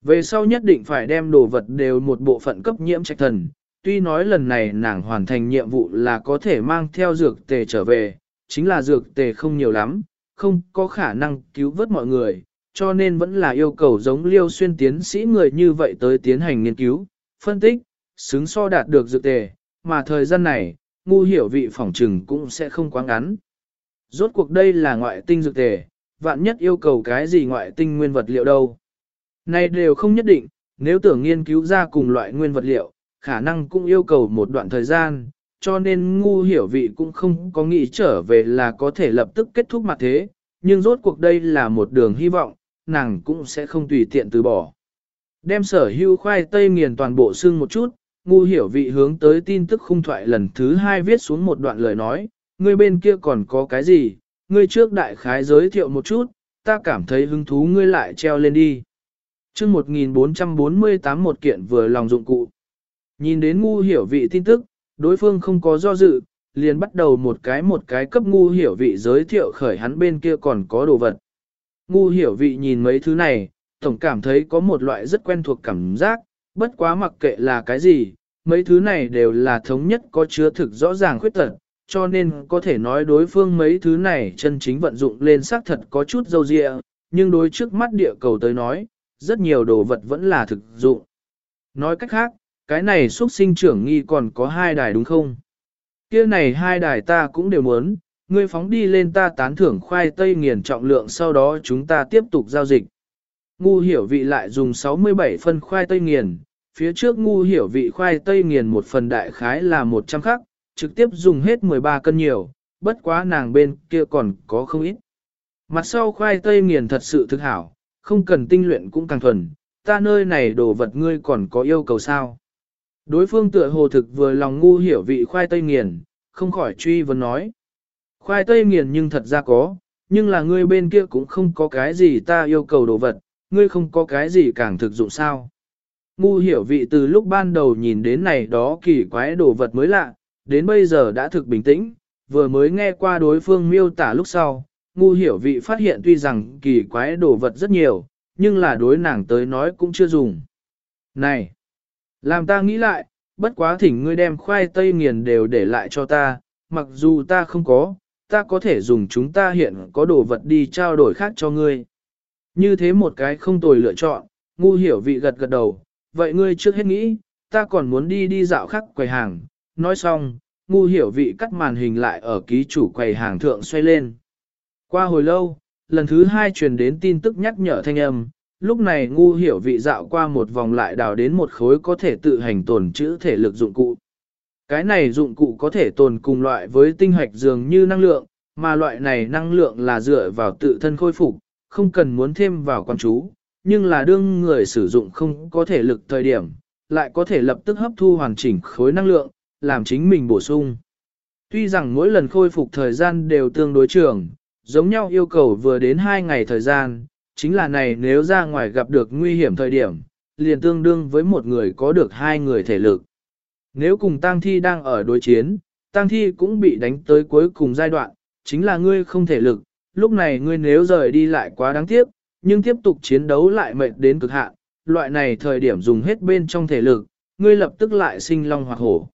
Về sau nhất định phải đem đồ vật đều một bộ phận cấp nhiễm trạch thần, tuy nói lần này nàng hoàn thành nhiệm vụ là có thể mang theo dược tề trở về, chính là dược tề không nhiều lắm, không có khả năng cứu vớt mọi người, cho nên vẫn là yêu cầu giống liêu xuyên tiến sĩ người như vậy tới tiến hành nghiên cứu, phân tích, xứng so đạt được dược tề, mà thời gian này, ngu hiểu vị phỏng trừng cũng sẽ không quá ngắn. Rốt cuộc đây là ngoại tinh dược tề, vạn nhất yêu cầu cái gì ngoại tinh nguyên vật liệu đâu. Này đều không nhất định, nếu tưởng nghiên cứu ra cùng loại nguyên vật liệu, khả năng cũng yêu cầu một đoạn thời gian, cho nên ngu hiểu vị cũng không có nghĩ trở về là có thể lập tức kết thúc mặt thế, nhưng rốt cuộc đây là một đường hy vọng, nàng cũng sẽ không tùy tiện từ bỏ. Đem sở hưu khoai tây nghiền toàn bộ xương một chút, ngu hiểu vị hướng tới tin tức khung thoại lần thứ hai viết xuống một đoạn lời nói, ngươi bên kia còn có cái gì, ngươi trước đại khái giới thiệu một chút, ta cảm thấy hứng thú ngươi lại treo lên đi. chương 1448 một kiện vừa lòng dụng cụ. Nhìn đến ngu hiểu vị tin tức, đối phương không có do dự, liền bắt đầu một cái một cái cấp ngu hiểu vị giới thiệu khởi hắn bên kia còn có đồ vật. Ngu hiểu vị nhìn mấy thứ này, tổng cảm thấy có một loại rất quen thuộc cảm giác, bất quá mặc kệ là cái gì, mấy thứ này đều là thống nhất có chứa thực rõ ràng khuyết tật, cho nên có thể nói đối phương mấy thứ này chân chính vận dụng lên xác thật có chút dâu dịa, nhưng đối trước mắt địa cầu tới nói, rất nhiều đồ vật vẫn là thực dụng. Nói cách khác, cái này xuất sinh trưởng nghi còn có hai đài đúng không? Kia này hai đài ta cũng đều muốn, ngươi phóng đi lên ta tán thưởng khoai tây nghiền trọng lượng sau đó chúng ta tiếp tục giao dịch. Ngu hiểu vị lại dùng 67 phân khoai tây nghiền, phía trước ngu hiểu vị khoai tây nghiền một phần đại khái là 100 khắc, trực tiếp dùng hết 13 cân nhiều, bất quá nàng bên kia còn có không ít. Mặt sau khoai tây nghiền thật sự thực hảo, không cần tinh luyện cũng càng thuần, ta nơi này đồ vật ngươi còn có yêu cầu sao. Đối phương tựa hồ thực vừa lòng ngu hiểu vị khoai tây nghiền, không khỏi truy vấn nói. Khoai tây nghiền nhưng thật ra có, nhưng là ngươi bên kia cũng không có cái gì ta yêu cầu đồ vật, ngươi không có cái gì càng thực dụng sao. Ngu hiểu vị từ lúc ban đầu nhìn đến này đó kỳ quái đồ vật mới lạ, đến bây giờ đã thực bình tĩnh, vừa mới nghe qua đối phương miêu tả lúc sau, ngu hiểu vị phát hiện tuy rằng kỳ quái đồ vật rất nhiều, nhưng là đối nàng tới nói cũng chưa dùng. Này! Làm ta nghĩ lại, bất quá thỉnh ngươi đem khoai tây nghiền đều để lại cho ta, mặc dù ta không có, ta có thể dùng chúng ta hiện có đồ vật đi trao đổi khác cho ngươi. Như thế một cái không tồi lựa chọn, ngu hiểu vị gật gật đầu, vậy ngươi trước hết nghĩ, ta còn muốn đi đi dạo khắc quầy hàng, nói xong, ngu hiểu vị cắt màn hình lại ở ký chủ quầy hàng thượng xoay lên. Qua hồi lâu, lần thứ hai truyền đến tin tức nhắc nhở thanh âm, lúc này ngu hiểu vị dạo qua một vòng lại đào đến một khối có thể tự hành tồn chữ thể lực dụng cụ. Cái này dụng cụ có thể tồn cùng loại với tinh hoạch dường như năng lượng, mà loại này năng lượng là dựa vào tự thân khôi phục, không cần muốn thêm vào quan chú, nhưng là đương người sử dụng không có thể lực thời điểm, lại có thể lập tức hấp thu hoàn chỉnh khối năng lượng, làm chính mình bổ sung. Tuy rằng mỗi lần khôi phục thời gian đều tương đối trường, giống nhau yêu cầu vừa đến 2 ngày thời gian, chính là này nếu ra ngoài gặp được nguy hiểm thời điểm, liền tương đương với một người có được hai người thể lực. Nếu cùng tang thi đang ở đối chiến, tang thi cũng bị đánh tới cuối cùng giai đoạn, chính là ngươi không thể lực, lúc này ngươi nếu rời đi lại quá đáng tiếc, nhưng tiếp tục chiến đấu lại mệt đến cực hạn, loại này thời điểm dùng hết bên trong thể lực, ngươi lập tức lại sinh long hoặc hổ.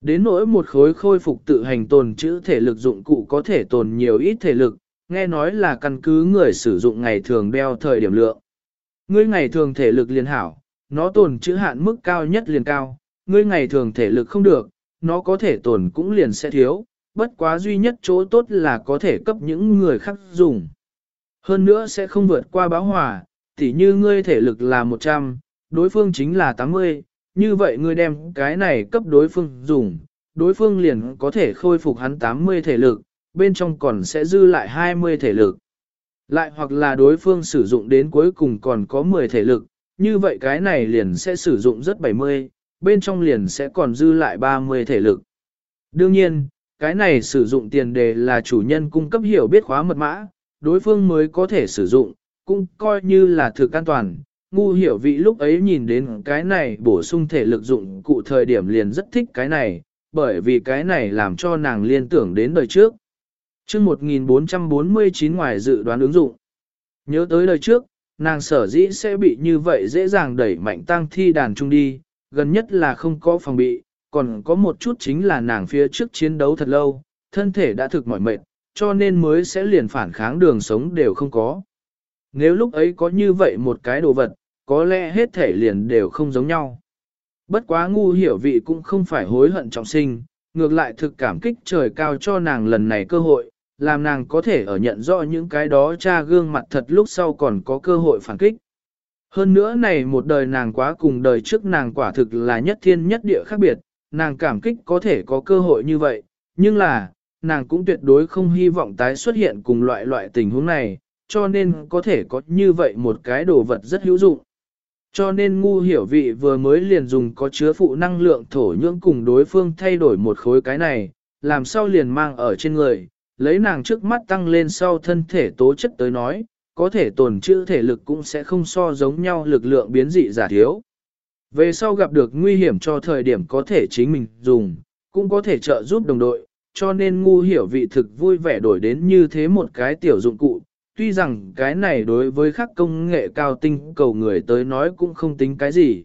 Đến nỗi một khối khôi phục tự hành tồn chữ thể lực dụng cụ có thể tồn nhiều ít thể lực, nghe nói là căn cứ người sử dụng ngày thường đeo thời điểm lượng. Ngươi ngày thường thể lực liền hảo, nó tồn chữ hạn mức cao nhất liền cao, ngươi ngày thường thể lực không được, nó có thể tồn cũng liền sẽ thiếu, bất quá duy nhất chỗ tốt là có thể cấp những người khác dùng. Hơn nữa sẽ không vượt qua báo hòa, tỉ như ngươi thể lực là 100, đối phương chính là 80, như vậy ngươi đem cái này cấp đối phương dùng, đối phương liền có thể khôi phục hắn 80 thể lực, bên trong còn sẽ dư lại 20 thể lực. Lại hoặc là đối phương sử dụng đến cuối cùng còn có 10 thể lực, như vậy cái này liền sẽ sử dụng rất 70, bên trong liền sẽ còn dư lại 30 thể lực. Đương nhiên, cái này sử dụng tiền đề là chủ nhân cung cấp hiểu biết khóa mật mã, đối phương mới có thể sử dụng, cũng coi như là thực an toàn. Ngu hiểu vị lúc ấy nhìn đến cái này bổ sung thể lực dụng cụ thời điểm liền rất thích cái này, bởi vì cái này làm cho nàng liên tưởng đến đời trước. chương 1449 ngoài dự đoán ứng dụng. Nhớ tới đời trước, nàng sở dĩ sẽ bị như vậy dễ dàng đẩy mạnh tăng thi đàn trung đi, gần nhất là không có phòng bị, còn có một chút chính là nàng phía trước chiến đấu thật lâu, thân thể đã thực mỏi mệt, cho nên mới sẽ liền phản kháng đường sống đều không có. Nếu lúc ấy có như vậy một cái đồ vật, có lẽ hết thể liền đều không giống nhau. Bất quá ngu hiểu vị cũng không phải hối hận trọng sinh, ngược lại thực cảm kích trời cao cho nàng lần này cơ hội, làm nàng có thể ở nhận rõ những cái đó cha gương mặt thật lúc sau còn có cơ hội phản kích. Hơn nữa này một đời nàng quá cùng đời trước nàng quả thực là nhất thiên nhất địa khác biệt, nàng cảm kích có thể có cơ hội như vậy, nhưng là, nàng cũng tuyệt đối không hy vọng tái xuất hiện cùng loại loại tình huống này, cho nên có thể có như vậy một cái đồ vật rất hữu dụng. Cho nên ngu hiểu vị vừa mới liền dùng có chứa phụ năng lượng thổ nhưỡng cùng đối phương thay đổi một khối cái này, làm sao liền mang ở trên người, lấy nàng trước mắt tăng lên sau thân thể tố chất tới nói, có thể tồn trữ thể lực cũng sẽ không so giống nhau lực lượng biến dị giả thiếu. Về sau gặp được nguy hiểm cho thời điểm có thể chính mình dùng, cũng có thể trợ giúp đồng đội, cho nên ngu hiểu vị thực vui vẻ đổi đến như thế một cái tiểu dụng cụ. Tuy rằng cái này đối với các công nghệ cao tinh cầu người tới nói cũng không tính cái gì.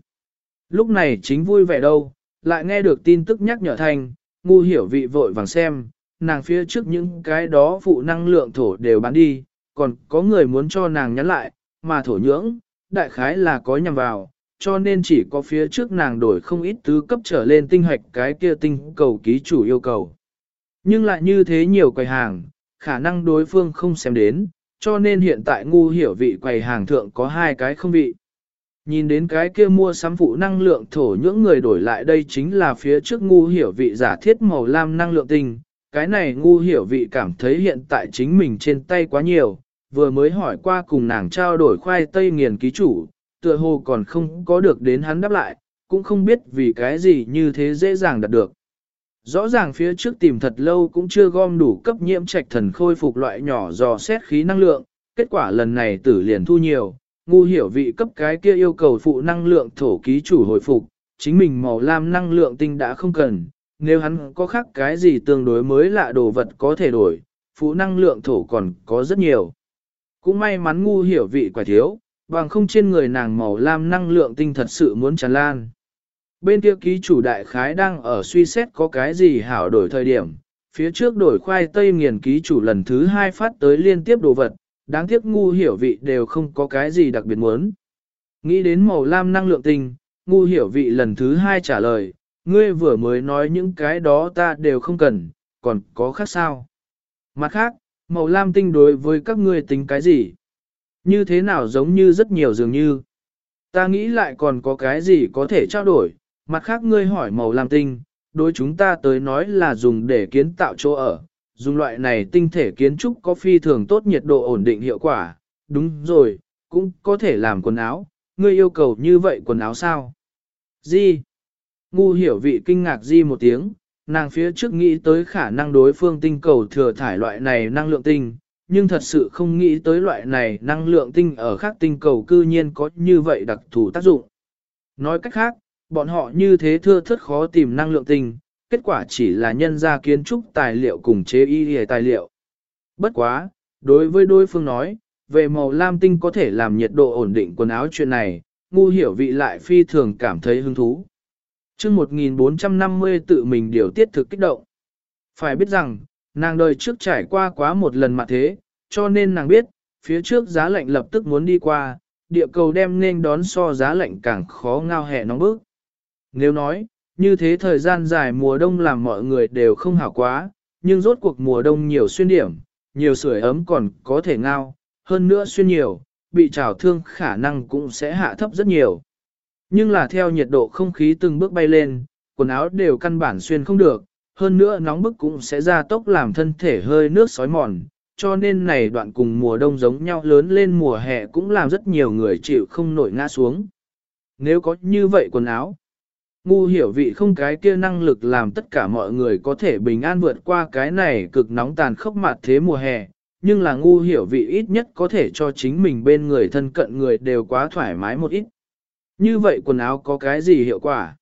Lúc này chính vui vẻ đâu, lại nghe được tin tức nhắc nhở thành, ngu hiểu vị vội vàng xem, nàng phía trước những cái đó phụ năng lượng thổ đều bán đi, còn có người muốn cho nàng nhắn lại, mà thổ nhưỡng, đại khái là có nhằm vào, cho nên chỉ có phía trước nàng đổi không ít thứ cấp trở lên tinh hoạch cái kia tinh cầu ký chủ yêu cầu. Nhưng lại như thế nhiều quầy hàng, khả năng đối phương không xem đến, cho nên hiện tại ngu hiểu vị quầy hàng thượng có hai cái không vị. Nhìn đến cái kia mua sắm phụ năng lượng thổ những người đổi lại đây chính là phía trước ngu hiểu vị giả thiết màu lam năng lượng tinh, cái này ngu hiểu vị cảm thấy hiện tại chính mình trên tay quá nhiều, vừa mới hỏi qua cùng nàng trao đổi khoai tây nghiền ký chủ, tựa hồ còn không có được đến hắn đáp lại, cũng không biết vì cái gì như thế dễ dàng đạt được. Rõ ràng phía trước tìm thật lâu cũng chưa gom đủ cấp nhiễm trạch thần khôi phục loại nhỏ dò xét khí năng lượng, kết quả lần này tử liền thu nhiều, ngu hiểu vị cấp cái kia yêu cầu phụ năng lượng thổ ký chủ hồi phục, chính mình màu lam năng lượng tinh đã không cần, nếu hắn có khác cái gì tương đối mới lạ đồ vật có thể đổi, phụ năng lượng thổ còn có rất nhiều. Cũng may mắn ngu hiểu vị quả thiếu, bằng không trên người nàng màu lam năng lượng tinh thật sự muốn tràn lan. Bên kia ký chủ đại khái đang ở suy xét có cái gì hảo đổi thời điểm, phía trước đổi khoai tây nghiền ký chủ lần thứ hai phát tới liên tiếp đồ vật, đáng tiếc ngu hiểu vị đều không có cái gì đặc biệt muốn. Nghĩ đến màu lam năng lượng tinh, ngu hiểu vị lần thứ hai trả lời, ngươi vừa mới nói những cái đó ta đều không cần, còn có khác sao? Mặt khác, màu lam tinh đối với các ngươi tính cái gì? Như thế nào giống như rất nhiều dường như. Ta nghĩ lại còn có cái gì có thể trao đổi, mặt khác ngươi hỏi màu lam tinh, đối chúng ta tới nói là dùng để kiến tạo chỗ ở, dùng loại này tinh thể kiến trúc có phi thường tốt nhiệt độ ổn định hiệu quả, đúng rồi, cũng có thể làm quần áo, ngươi yêu cầu như vậy quần áo sao? Di. Ngu hiểu vị kinh ngạc di một tiếng, nàng phía trước nghĩ tới khả năng đối phương tinh cầu thừa thải loại này năng lượng tinh, nhưng thật sự không nghĩ tới loại này năng lượng tinh ở khác tinh cầu cư nhiên có như vậy đặc thù tác dụng. Nói cách khác, bọn họ như thế thưa thất khó tìm năng lượng tinh, kết quả chỉ là nhân ra kiến trúc tài liệu cùng chế y hề tài liệu. Bất quá, đối với đối phương nói, về màu lam tinh có thể làm nhiệt độ ổn định quần áo chuyện này, ngu hiểu vị lại phi thường cảm thấy hứng thú. chương 1450 tự mình điều tiết thực kích động. Phải biết rằng, nàng đời trước trải qua quá một lần mà thế, cho nên nàng biết, phía trước giá lạnh lập tức muốn đi qua, địa cầu đem nên đón so giá lạnh càng khó ngao hẹ nóng bức. Nếu nói, như thế thời gian dài mùa đông làm mọi người đều không hảo quá, nhưng rốt cuộc mùa đông nhiều xuyên điểm, nhiều sưởi ấm còn có thể ngao, hơn nữa xuyên nhiều, bị trào thương khả năng cũng sẽ hạ thấp rất nhiều. Nhưng là theo nhiệt độ không khí từng bước bay lên, quần áo đều căn bản xuyên không được, hơn nữa nóng bức cũng sẽ ra tốc làm thân thể hơi nước sói mòn, cho nên này đoạn cùng mùa đông giống nhau lớn lên mùa hè cũng làm rất nhiều người chịu không nổi ngã xuống. Nếu có như vậy quần áo, Ngu hiểu vị không cái kia năng lực làm tất cả mọi người có thể bình an vượt qua cái này cực nóng tàn khốc mặt thế mùa hè, nhưng là ngu hiểu vị ít nhất có thể cho chính mình bên người thân cận người đều quá thoải mái một ít. Như vậy quần áo có cái gì hiệu quả?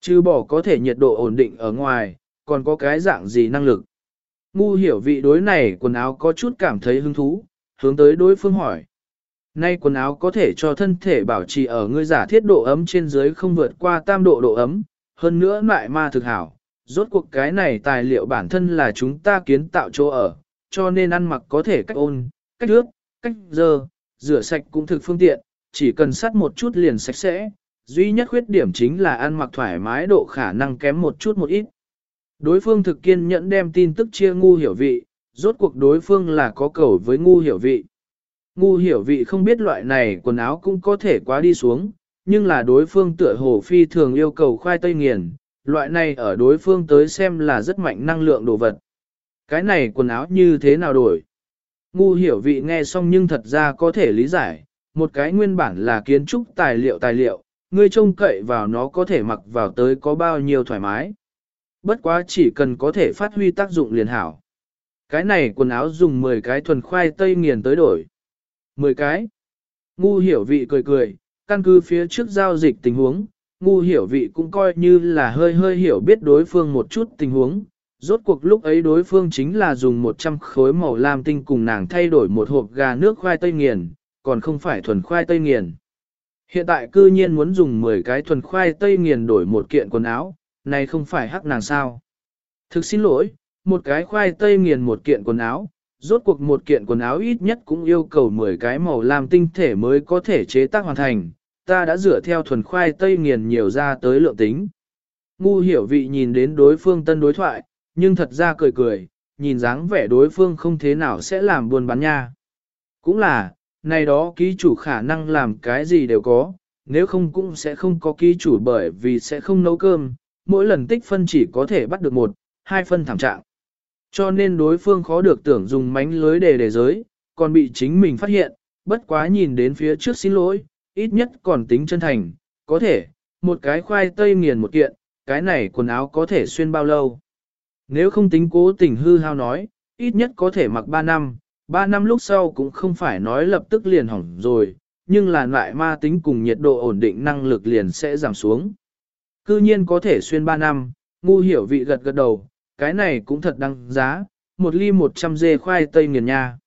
Chứ bỏ có thể nhiệt độ ổn định ở ngoài, còn có cái dạng gì năng lực? Ngu hiểu vị đối này quần áo có chút cảm thấy hứng thú, hướng tới đối phương hỏi. Nay quần áo có thể cho thân thể bảo trì ở ngươi giả thiết độ ấm trên dưới không vượt qua tam độ độ ấm, hơn nữa lại ma thực hảo. Rốt cuộc cái này tài liệu bản thân là chúng ta kiến tạo chỗ ở, cho nên ăn mặc có thể cách ôn, cách ướp, cách dơ, rửa sạch cũng thực phương tiện, chỉ cần sắt một chút liền sạch sẽ. Duy nhất khuyết điểm chính là ăn mặc thoải mái độ khả năng kém một chút một ít. Đối phương thực kiên nhẫn đem tin tức chia ngu hiểu vị, rốt cuộc đối phương là có cầu với ngu hiểu vị. Ngu hiểu vị không biết loại này quần áo cũng có thể quá đi xuống, nhưng là đối phương tựa hồ phi thường yêu cầu khoai tây nghiền, loại này ở đối phương tới xem là rất mạnh năng lượng đồ vật. Cái này quần áo như thế nào đổi? Ngu hiểu vị nghe xong nhưng thật ra có thể lý giải, một cái nguyên bản là kiến trúc tài liệu tài liệu, ngươi trông cậy vào nó có thể mặc vào tới có bao nhiêu thoải mái. Bất quá chỉ cần có thể phát huy tác dụng liền hảo. Cái này quần áo dùng 10 cái thuần khoai tây nghiền tới đổi. 10 cái. Ngu hiểu vị cười cười, căn cứ phía trước giao dịch tình huống, ngu hiểu vị cũng coi như là hơi hơi hiểu biết đối phương một chút tình huống. Rốt cuộc lúc ấy đối phương chính là dùng 100 khối màu lam tinh cùng nàng thay đổi một hộp gà nước khoai tây nghiền, còn không phải thuần khoai tây nghiền. Hiện tại cư nhiên muốn dùng 10 cái thuần khoai tây nghiền đổi một kiện quần áo, này không phải hắc nàng sao. Thực xin lỗi, một cái khoai tây nghiền một kiện quần áo, rốt cuộc một kiện quần áo ít nhất cũng yêu cầu 10 cái màu làm tinh thể mới có thể chế tác hoàn thành, ta đã dựa theo thuần khoai tây nghiền nhiều ra tới lượng tính. Ngu hiểu vị nhìn đến đối phương tân đối thoại, nhưng thật ra cười cười, nhìn dáng vẻ đối phương không thế nào sẽ làm buồn bán nha. Cũng là, này đó ký chủ khả năng làm cái gì đều có, nếu không cũng sẽ không có ký chủ bởi vì sẽ không nấu cơm, mỗi lần tích phân chỉ có thể bắt được một, hai phân thảm trạng. Cho nên đối phương khó được tưởng dùng mánh lưới để để giới, còn bị chính mình phát hiện, bất quá nhìn đến phía trước xin lỗi, ít nhất còn tính chân thành, có thể, một cái khoai tây nghiền một kiện, cái này quần áo có thể xuyên bao lâu. Nếu không tính cố tình hư hao nói, ít nhất có thể mặc 3 năm, 3 năm lúc sau cũng không phải nói lập tức liền hỏng rồi, nhưng là loại ma tính cùng nhiệt độ ổn định năng lực liền sẽ giảm xuống. Cư nhiên có thể xuyên 3 năm, ngu hiểu vị gật gật đầu, cái này cũng thật đăng giá, một ly 100 dê khoai tây nghiền nha.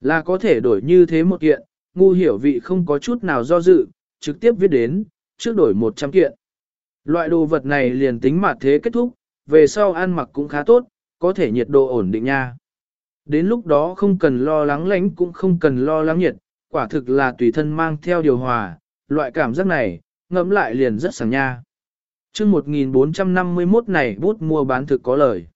Là có thể đổi như thế một kiện, ngu hiểu vị không có chút nào do dự, trực tiếp viết đến, trước đổi 100 kiện. Loại đồ vật này liền tính mà thế kết thúc, về sau ăn mặc cũng khá tốt, có thể nhiệt độ ổn định nha. Đến lúc đó không cần lo lắng lánh cũng không cần lo lắng nhiệt, quả thực là tùy thân mang theo điều hòa, loại cảm giác này, ngẫm lại liền rất sảng nha chương 1451 này bút mua bán thực có lời.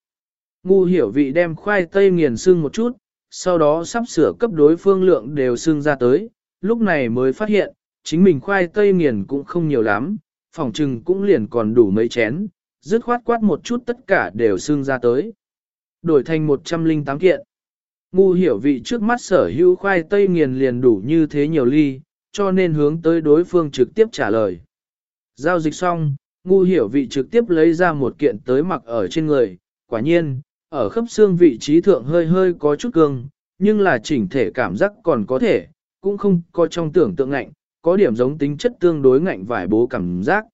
Ngu hiểu vị đem khoai tây nghiền xương một chút, sau đó sắp sửa cấp đối phương lượng đều xương ra tới, lúc này mới phát hiện, chính mình khoai tây nghiền cũng không nhiều lắm, phòng trừng cũng liền còn đủ mấy chén, dứt khoát quát một chút tất cả đều xương ra tới. Đổi thành 108 kiện. Ngu hiểu vị trước mắt sở hữu khoai tây nghiền liền đủ như thế nhiều ly, cho nên hướng tới đối phương trực tiếp trả lời. Giao dịch xong, ngu hiểu vị trực tiếp lấy ra một kiện tới mặc ở trên người, quả nhiên, ở khớp xương vị trí thượng hơi hơi có chút cương, nhưng là chỉnh thể cảm giác còn có thể, cũng không có trong tưởng tượng ngạnh, có điểm giống tính chất tương đối ngạnh vải bố cảm giác.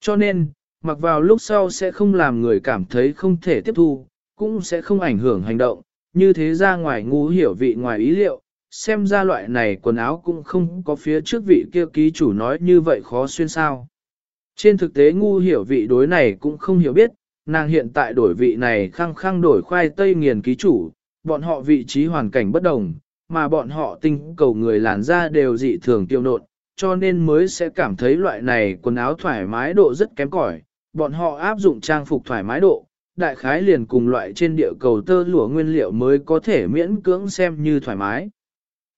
Cho nên, mặc vào lúc sau sẽ không làm người cảm thấy không thể tiếp thu, cũng sẽ không ảnh hưởng hành động, như thế ra ngoài ngu hiểu vị ngoài ý liệu, xem ra loại này quần áo cũng không có phía trước vị kia ký chủ nói như vậy khó xuyên sao. Trên thực tế ngu hiểu vị đối này cũng không hiểu biết, nàng hiện tại đổi vị này khăng khăng đổi khoai tây nghiền ký chủ, bọn họ vị trí hoàn cảnh bất đồng, mà bọn họ tinh cầu người làn da đều dị thường tiêu nộn, cho nên mới sẽ cảm thấy loại này quần áo thoải mái độ rất kém cỏi. Bọn họ áp dụng trang phục thoải mái độ, đại khái liền cùng loại trên địa cầu tơ lụa nguyên liệu mới có thể miễn cưỡng xem như thoải mái.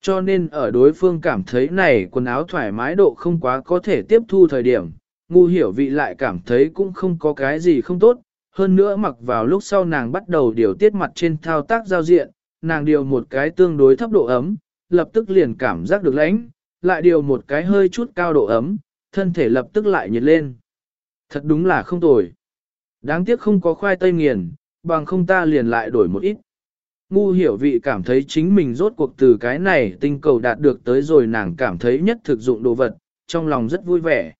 Cho nên ở đối phương cảm thấy này quần áo thoải mái độ không quá có thể tiếp thu thời điểm, ngu hiểu vị lại cảm thấy cũng không có cái gì không tốt, hơn nữa mặc vào lúc sau nàng bắt đầu điều tiết mặt trên thao tác giao diện, nàng điều một cái tương đối thấp độ ấm, lập tức liền cảm giác được lãnh, lại điều một cái hơi chút cao độ ấm, thân thể lập tức lại nhiệt lên. Thật đúng là không tồi. Đáng tiếc không có khoai tây nghiền, bằng không ta liền lại đổi một ít. Ngu hiểu vị cảm thấy chính mình rốt cuộc từ cái này tinh cầu đạt được tới rồi nàng cảm thấy nhất thực dụng đồ vật, trong lòng rất vui vẻ.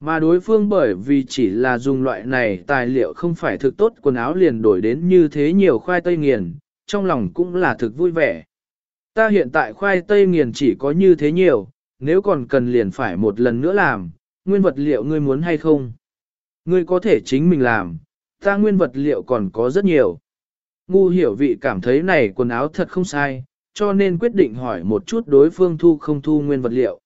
Mà đối phương bởi vì chỉ là dùng loại này tài liệu không phải thực tốt quần áo liền đổi đến như thế nhiều khoai tây nghiền, trong lòng cũng là thực vui vẻ. Ta hiện tại khoai tây nghiền chỉ có như thế nhiều, nếu còn cần liền phải một lần nữa làm, nguyên vật liệu ngươi muốn hay không? Ngươi có thể chính mình làm, ta nguyên vật liệu còn có rất nhiều. Ngu hiểu vị cảm thấy này quần áo thật không sai, cho nên quyết định hỏi một chút đối phương thu không thu nguyên vật liệu.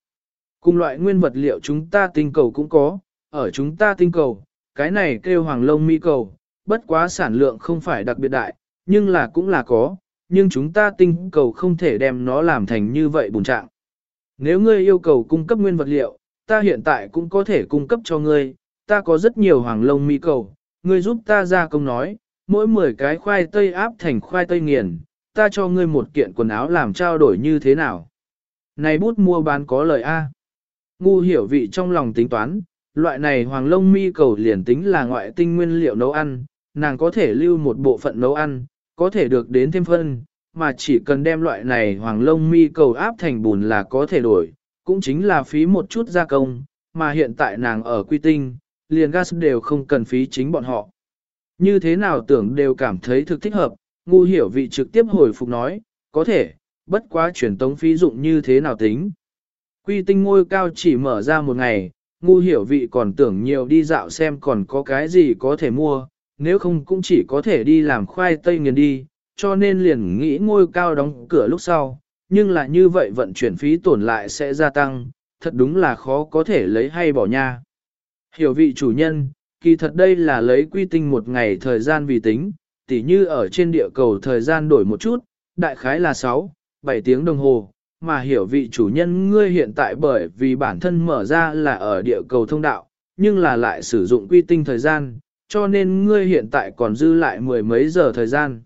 Cùng loại nguyên vật liệu chúng ta tinh cầu cũng có, ở chúng ta tinh cầu, cái này kêu hoàng lông mi cầu, bất quá sản lượng không phải đặc biệt đại, nhưng là cũng là có, nhưng chúng ta tinh cầu không thể đem nó làm thành như vậy bùn trạng. Nếu ngươi yêu cầu cung cấp nguyên vật liệu, ta hiện tại cũng có thể cung cấp cho ngươi, ta có rất nhiều hoàng lông mi cầu, ngươi giúp ta ra công nói, mỗi 10 cái khoai tây áp thành khoai tây nghiền, ta cho ngươi một kiện quần áo làm trao đổi như thế nào. Này bút mua bán có lời A. Ngu hiểu vị trong lòng tính toán, loại này hoàng lông mi cầu liền tính là ngoại tinh nguyên liệu nấu ăn, nàng có thể lưu một bộ phận nấu ăn, có thể được đến thêm phân, mà chỉ cần đem loại này hoàng lông mi cầu áp thành bùn là có thể đổi, cũng chính là phí một chút gia công, mà hiện tại nàng ở quy tinh, liền gas đều không cần phí chính bọn họ. Như thế nào tưởng đều cảm thấy thực thích hợp, ngu hiểu vị trực tiếp hồi phục nói, có thể, bất quá truyền tống phí dụng như thế nào tính. Quy tinh ngôi cao chỉ mở ra một ngày, ngu hiểu vị còn tưởng nhiều đi dạo xem còn có cái gì có thể mua, nếu không cũng chỉ có thể đi làm khoai tây nghiền đi, cho nên liền nghĩ ngôi cao đóng cửa lúc sau, nhưng là như vậy vận chuyển phí tổn lại sẽ gia tăng, thật đúng là khó có thể lấy hay bỏ nha. Hiểu vị chủ nhân, kỳ thật đây là lấy quy tinh một ngày thời gian vì tính, tỉ như ở trên địa cầu thời gian đổi một chút, đại khái là 6, 7 tiếng đồng hồ, mà hiểu vị chủ nhân ngươi hiện tại bởi vì bản thân mở ra là ở địa cầu thông đạo, nhưng là lại sử dụng quy tinh thời gian, cho nên ngươi hiện tại còn dư lại mười mấy giờ thời gian.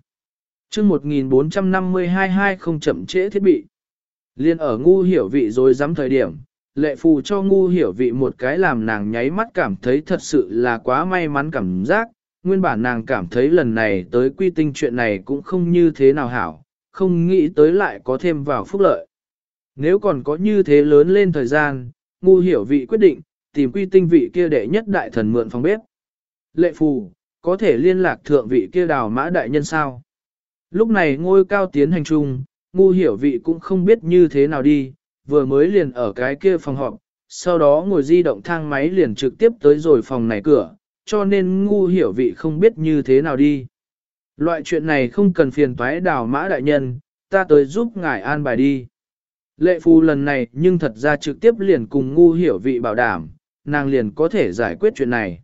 chương 1452 hai không chậm trễ thiết bị. Liên ở ngu hiểu vị rồi dám thời điểm, lệ phù cho ngu hiểu vị một cái làm nàng nháy mắt cảm thấy thật sự là quá may mắn cảm giác, nguyên bản nàng cảm thấy lần này tới quy tinh chuyện này cũng không như thế nào hảo, không nghĩ tới lại có thêm vào phúc lợi. Nếu còn có như thế lớn lên thời gian, ngu hiểu vị quyết định, tìm quy tinh vị kia đệ nhất đại thần mượn phòng bếp. Lệ phù, có thể liên lạc thượng vị kia đào mã đại nhân sao? Lúc này ngôi cao tiến hành trung, ngu hiểu vị cũng không biết như thế nào đi, vừa mới liền ở cái kia phòng họp, sau đó ngồi di động thang máy liền trực tiếp tới rồi phòng này cửa, cho nên ngu hiểu vị không biết như thế nào đi. Loại chuyện này không cần phiền toái đào mã đại nhân, ta tới giúp ngài an bài đi. Lệ phu lần này nhưng thật ra trực tiếp liền cùng ngu hiểu vị bảo đảm, nàng liền có thể giải quyết chuyện này.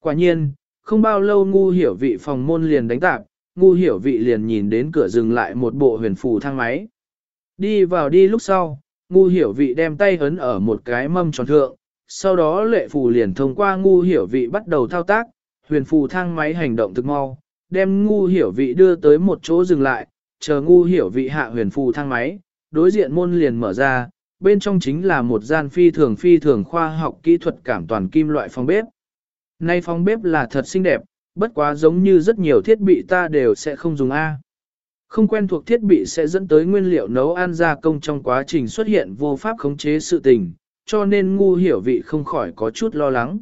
Quả nhiên, không bao lâu ngu hiểu vị phòng môn liền đánh tạp, ngu hiểu vị liền nhìn đến cửa dừng lại một bộ huyền phù thang máy. Đi vào đi lúc sau, ngu hiểu vị đem tay ấn ở một cái mâm tròn thượng, sau đó lệ phù liền thông qua ngu hiểu vị bắt đầu thao tác, huyền phù thang máy hành động thực mau, đem ngu hiểu vị đưa tới một chỗ dừng lại, chờ ngu hiểu vị hạ huyền phù thang máy, đối diện môn liền mở ra, bên trong chính là một gian phi thường phi thường khoa học kỹ thuật cảm toàn kim loại phòng bếp. Nay phòng bếp là thật xinh đẹp, bất quá giống như rất nhiều thiết bị ta đều sẽ không dùng A. Không quen thuộc thiết bị sẽ dẫn tới nguyên liệu nấu ăn gia công trong quá trình xuất hiện vô pháp khống chế sự tình, cho nên ngu hiểu vị không khỏi có chút lo lắng.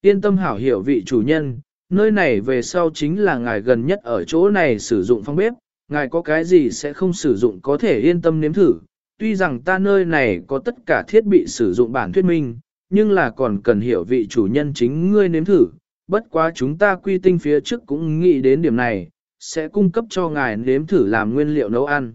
Yên tâm hảo hiểu vị chủ nhân, nơi này về sau chính là ngài gần nhất ở chỗ này sử dụng phòng bếp, ngài có cái gì sẽ không sử dụng có thể yên tâm nếm thử. Tuy rằng ta nơi này có tất cả thiết bị sử dụng bản thuyết minh, nhưng là còn cần hiểu vị chủ nhân chính ngươi nếm thử. Bất quá chúng ta quy tinh phía trước cũng nghĩ đến điểm này, sẽ cung cấp cho ngài nếm thử làm nguyên liệu nấu ăn.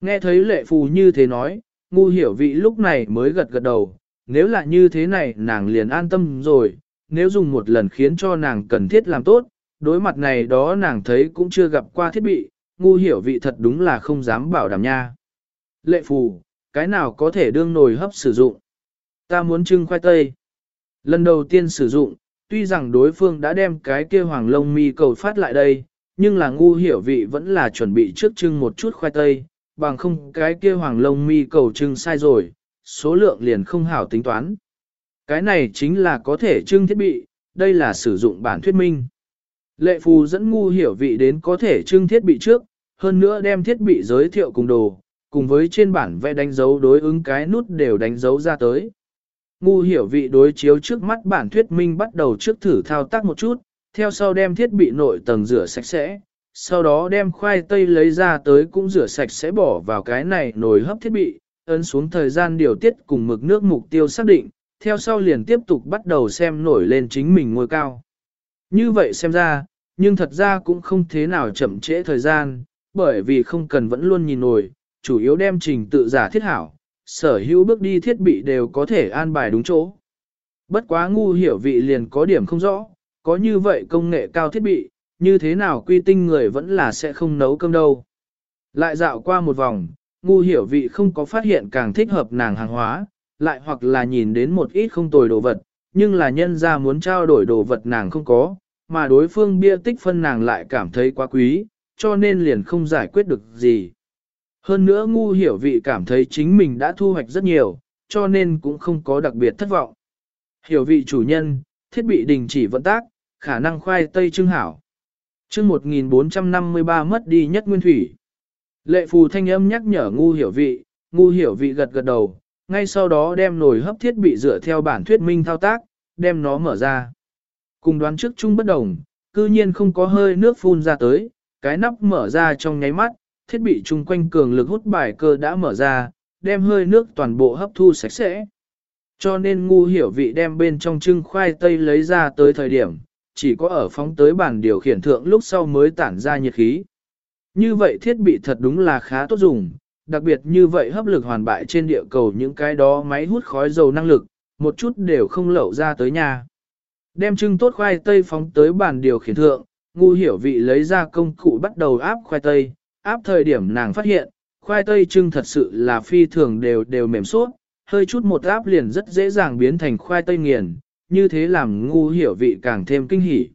Nghe thấy lệ phù như thế nói, ngu hiểu vị lúc này mới gật gật đầu, nếu là như thế này nàng liền an tâm rồi, nếu dùng một lần khiến cho nàng cần thiết làm tốt, đối mặt này đó nàng thấy cũng chưa gặp qua thiết bị, ngu hiểu vị thật đúng là không dám bảo đảm nha. Lệ phù, cái nào có thể đương nồi hấp sử dụng? Ta muốn trưng khoai tây. Lần đầu tiên sử dụng, tuy rằng đối phương đã đem cái kia hoàng lông mi cầu phát lại đây, nhưng là ngu hiểu vị vẫn là chuẩn bị trước trưng một chút khoai tây, bằng không cái kia hoàng lông mi cầu trưng sai rồi, số lượng liền không hảo tính toán. Cái này chính là có thể trưng thiết bị, đây là sử dụng bản thuyết minh. Lệ phù dẫn ngu hiểu vị đến có thể trưng thiết bị trước, hơn nữa đem thiết bị giới thiệu cùng đồ, cùng với trên bản vẽ đánh dấu đối ứng cái nút đều đánh dấu ra tới. Ngu hiểu vị đối chiếu trước mắt bản thuyết minh bắt đầu trước thử thao tác một chút, theo sau đem thiết bị nội tầng rửa sạch sẽ, sau đó đem khoai tây lấy ra tới cũng rửa sạch sẽ bỏ vào cái này nồi hấp thiết bị, ấn xuống thời gian điều tiết cùng mực nước mục tiêu xác định, theo sau liền tiếp tục bắt đầu xem nổi lên chính mình ngôi cao. Như vậy xem ra, nhưng thật ra cũng không thế nào chậm trễ thời gian, bởi vì không cần vẫn luôn nhìn nổi, chủ yếu đem trình tự giả thiết hảo, sở hữu bước đi thiết bị đều có thể an bài đúng chỗ. Bất quá ngu hiểu vị liền có điểm không rõ, có như vậy công nghệ cao thiết bị, như thế nào quy tinh người vẫn là sẽ không nấu cơm đâu. Lại dạo qua một vòng, ngu hiểu vị không có phát hiện càng thích hợp nàng hàng hóa, lại hoặc là nhìn đến một ít không tồi đồ vật, nhưng là nhân ra muốn trao đổi đồ vật nàng không có, mà đối phương bia tích phân nàng lại cảm thấy quá quý, cho nên liền không giải quyết được gì. Hơn nữa ngu hiểu vị cảm thấy chính mình đã thu hoạch rất nhiều, cho nên cũng không có đặc biệt thất vọng. Hiểu vị chủ nhân, thiết bị đình chỉ vận tác, khả năng khoai tây trưng hảo. chương 1453 mất đi nhất nguyên thủy. Lệ phù thanh âm nhắc nhở ngu hiểu vị, ngu hiểu vị gật gật đầu, ngay sau đó đem nồi hấp thiết bị dựa theo bản thuyết minh thao tác, đem nó mở ra. Cùng đoán trước chung bất đồng, cư nhiên không có hơi nước phun ra tới, cái nắp mở ra trong nháy mắt, thiết bị chung quanh cường lực hút bài cơ đã mở ra, đem hơi nước toàn bộ hấp thu sạch sẽ. Cho nên ngu hiểu vị đem bên trong trưng khoai tây lấy ra tới thời điểm, chỉ có ở phóng tới bàn điều khiển thượng lúc sau mới tản ra nhiệt khí. Như vậy thiết bị thật đúng là khá tốt dùng, đặc biệt như vậy hấp lực hoàn bại trên địa cầu những cái đó máy hút khói dầu năng lực, một chút đều không lậu ra tới nhà. Đem trưng tốt khoai tây phóng tới bàn điều khiển thượng, ngu hiểu vị lấy ra công cụ bắt đầu áp khoai tây, áp thời điểm nàng phát hiện, khoai tây trưng thật sự là phi thường đều đều mềm suốt, hơi chút một áp liền rất dễ dàng biến thành khoai tây nghiền, như thế làm ngu hiểu vị càng thêm kinh hỉ.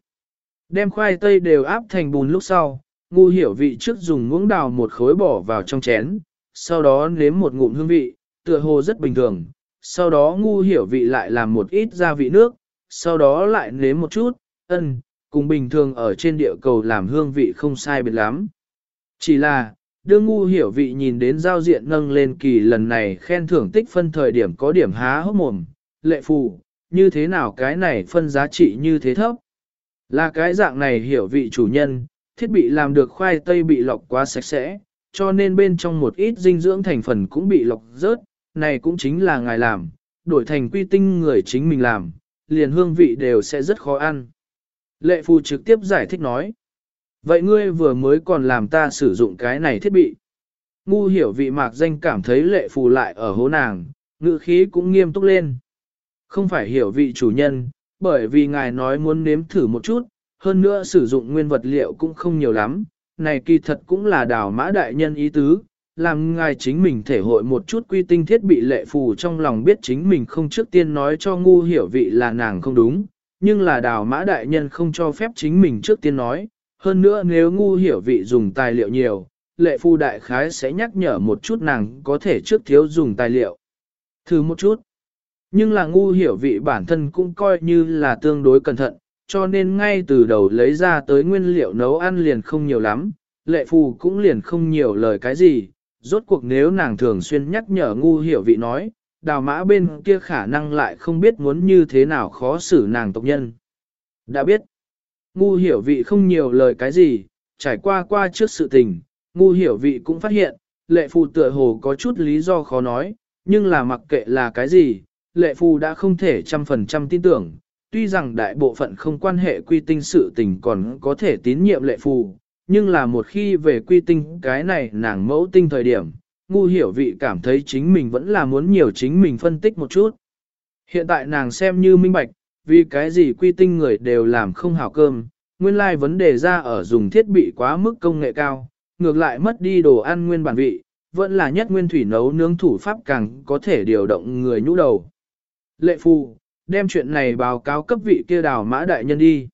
Đem khoai tây đều áp thành bùn lúc sau, ngu hiểu vị trước dùng muỗng đào một khối bỏ vào trong chén, sau đó nếm một ngụm hương vị, tựa hồ rất bình thường, sau đó ngu hiểu vị lại làm một ít gia vị nước, sau đó lại nếm một chút, ân, cùng bình thường ở trên địa cầu làm hương vị không sai biệt lắm. Chỉ là, đương ngu hiểu vị nhìn đến giao diện nâng lên kỳ lần này khen thưởng tích phân thời điểm có điểm há hốc mồm, lệ phù, như thế nào cái này phân giá trị như thế thấp. Là cái dạng này hiểu vị chủ nhân, thiết bị làm được khoai tây bị lọc quá sạch sẽ, cho nên bên trong một ít dinh dưỡng thành phần cũng bị lọc rớt, này cũng chính là ngài làm, đổi thành quy tinh người chính mình làm, liền hương vị đều sẽ rất khó ăn. Lệ phù trực tiếp giải thích nói. Vậy ngươi vừa mới còn làm ta sử dụng cái này thiết bị. Ngu hiểu vị mạc danh cảm thấy lệ phù lại ở hố nàng, ngữ khí cũng nghiêm túc lên. Không phải hiểu vị chủ nhân, bởi vì ngài nói muốn nếm thử một chút, hơn nữa sử dụng nguyên vật liệu cũng không nhiều lắm, này kỳ thật cũng là đào mã đại nhân ý tứ, làm ngài chính mình thể hội một chút quy tinh thiết bị lệ phù trong lòng biết chính mình không trước tiên nói cho ngu hiểu vị là nàng không đúng, nhưng là đào mã đại nhân không cho phép chính mình trước tiên nói, hơn nữa nếu ngu hiểu vị dùng tài liệu nhiều, lệ phu đại khái sẽ nhắc nhở một chút nàng có thể trước thiếu dùng tài liệu. Thử một chút. Nhưng là ngu hiểu vị bản thân cũng coi như là tương đối cẩn thận, cho nên ngay từ đầu lấy ra tới nguyên liệu nấu ăn liền không nhiều lắm, lệ phu cũng liền không nhiều lời cái gì, rốt cuộc nếu nàng thường xuyên nhắc nhở ngu hiểu vị nói, đào mã bên kia khả năng lại không biết muốn như thế nào khó xử nàng tộc nhân. Đã biết, ngu hiểu vị không nhiều lời cái gì, trải qua qua trước sự tình, ngu hiểu vị cũng phát hiện, lệ phù tựa hồ có chút lý do khó nói, nhưng là mặc kệ là cái gì, lệ phù đã không thể trăm phần trăm tin tưởng, tuy rằng đại bộ phận không quan hệ quy tinh sự tình còn có thể tín nhiệm lệ phù, nhưng là một khi về quy tinh cái này nàng mẫu tinh thời điểm, ngu hiểu vị cảm thấy chính mình vẫn là muốn nhiều chính mình phân tích một chút. Hiện tại nàng xem như minh bạch, vì cái gì quy tinh người đều làm không hảo cơm, nguyên lai like vấn đề ra ở dùng thiết bị quá mức công nghệ cao, ngược lại mất đi đồ ăn nguyên bản vị, vẫn là nhất nguyên thủy nấu nướng thủ pháp càng có thể điều động người nhũ đầu. Lệ phu, đem chuyện này báo cáo cấp vị kia đào mã đại nhân đi.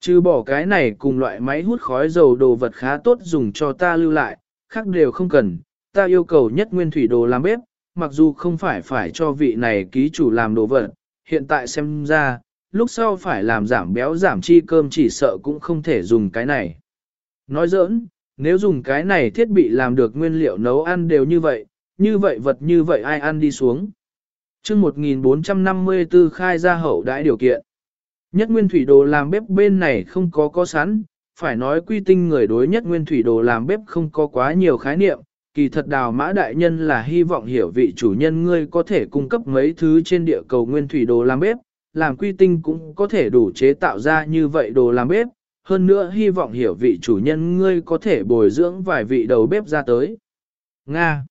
Trừ bỏ cái này cùng loại máy hút khói dầu đồ vật khá tốt dùng cho ta lưu lại, khác đều không cần, ta yêu cầu nhất nguyên thủy đồ làm bếp, mặc dù không phải phải cho vị này ký chủ làm đồ vật, hiện tại xem ra, lúc sau phải làm giảm béo giảm chi cơm chỉ sợ cũng không thể dùng cái này. Nói giỡn, nếu dùng cái này thiết bị làm được nguyên liệu nấu ăn đều như vậy, như vậy vật như vậy ai ăn đi xuống. chương 1454 khai ra hậu đãi điều kiện. Nhất nguyên thủy đồ làm bếp bên này không có có sẵn, phải nói quy tinh người đối nhất nguyên thủy đồ làm bếp không có quá nhiều khái niệm, kỳ thật đào mã đại nhân là hy vọng hiểu vị chủ nhân ngươi có thể cung cấp mấy thứ trên địa cầu nguyên thủy đồ làm bếp, làm quy tinh cũng có thể đủ chế tạo ra như vậy đồ làm bếp, hơn nữa hy vọng hiểu vị chủ nhân ngươi có thể bồi dưỡng vài vị đầu bếp ra tới. Nga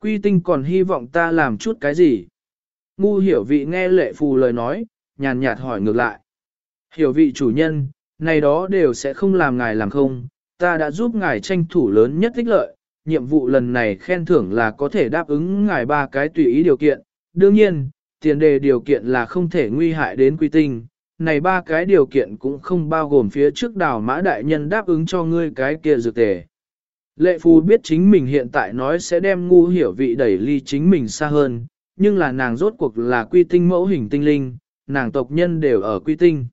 Quy tinh còn hy vọng ta làm chút cái gì? Ngu hiểu vị nghe lệ phù lời nói, nhàn nhạt hỏi ngược lại. Hiểu vị chủ nhân, này đó đều sẽ không làm ngài làm không, ta đã giúp ngài tranh thủ lớn nhất tích lợi, nhiệm vụ lần này khen thưởng là có thể đáp ứng ngài ba cái tùy ý điều kiện. Đương nhiên, tiền đề điều kiện là không thể nguy hại đến quy tinh. Này ba cái điều kiện cũng không bao gồm phía trước đào mã đại nhân đáp ứng cho ngươi cái kia dược tề. Lệ Phu biết chính mình hiện tại nói sẽ đem ngu hiểu vị đẩy ly chính mình xa hơn, nhưng là nàng rốt cuộc là quy tinh mẫu hình tinh linh, nàng tộc nhân đều ở quy tinh.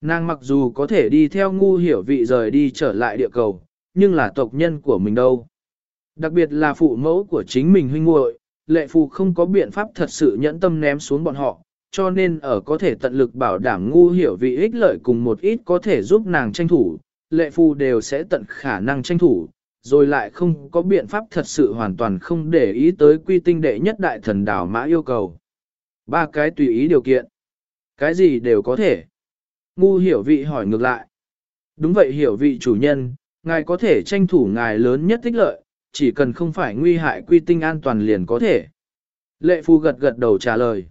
Nàng mặc dù có thể đi theo ngu hiểu vị rời đi trở lại địa cầu, nhưng là tộc nhân của mình đâu. Đặc biệt là phụ mẫu của chính mình huynh muội, lệ phù không có biện pháp thật sự nhẫn tâm ném xuống bọn họ, cho nên ở có thể tận lực bảo đảm ngu hiểu vị ích lợi cùng một ít có thể giúp nàng tranh thủ, lệ phù đều sẽ tận khả năng tranh thủ, rồi lại không có biện pháp thật sự hoàn toàn không để ý tới quy tinh đệ nhất đại thần đảo mã yêu cầu. Ba cái tùy ý điều kiện. Cái gì đều có thể. Ngu hiểu vị hỏi ngược lại. Đúng vậy hiểu vị chủ nhân, ngài có thể tranh thủ ngài lớn nhất thích lợi, chỉ cần không phải nguy hại quy tinh an toàn liền có thể. Lệ Phu gật gật đầu trả lời.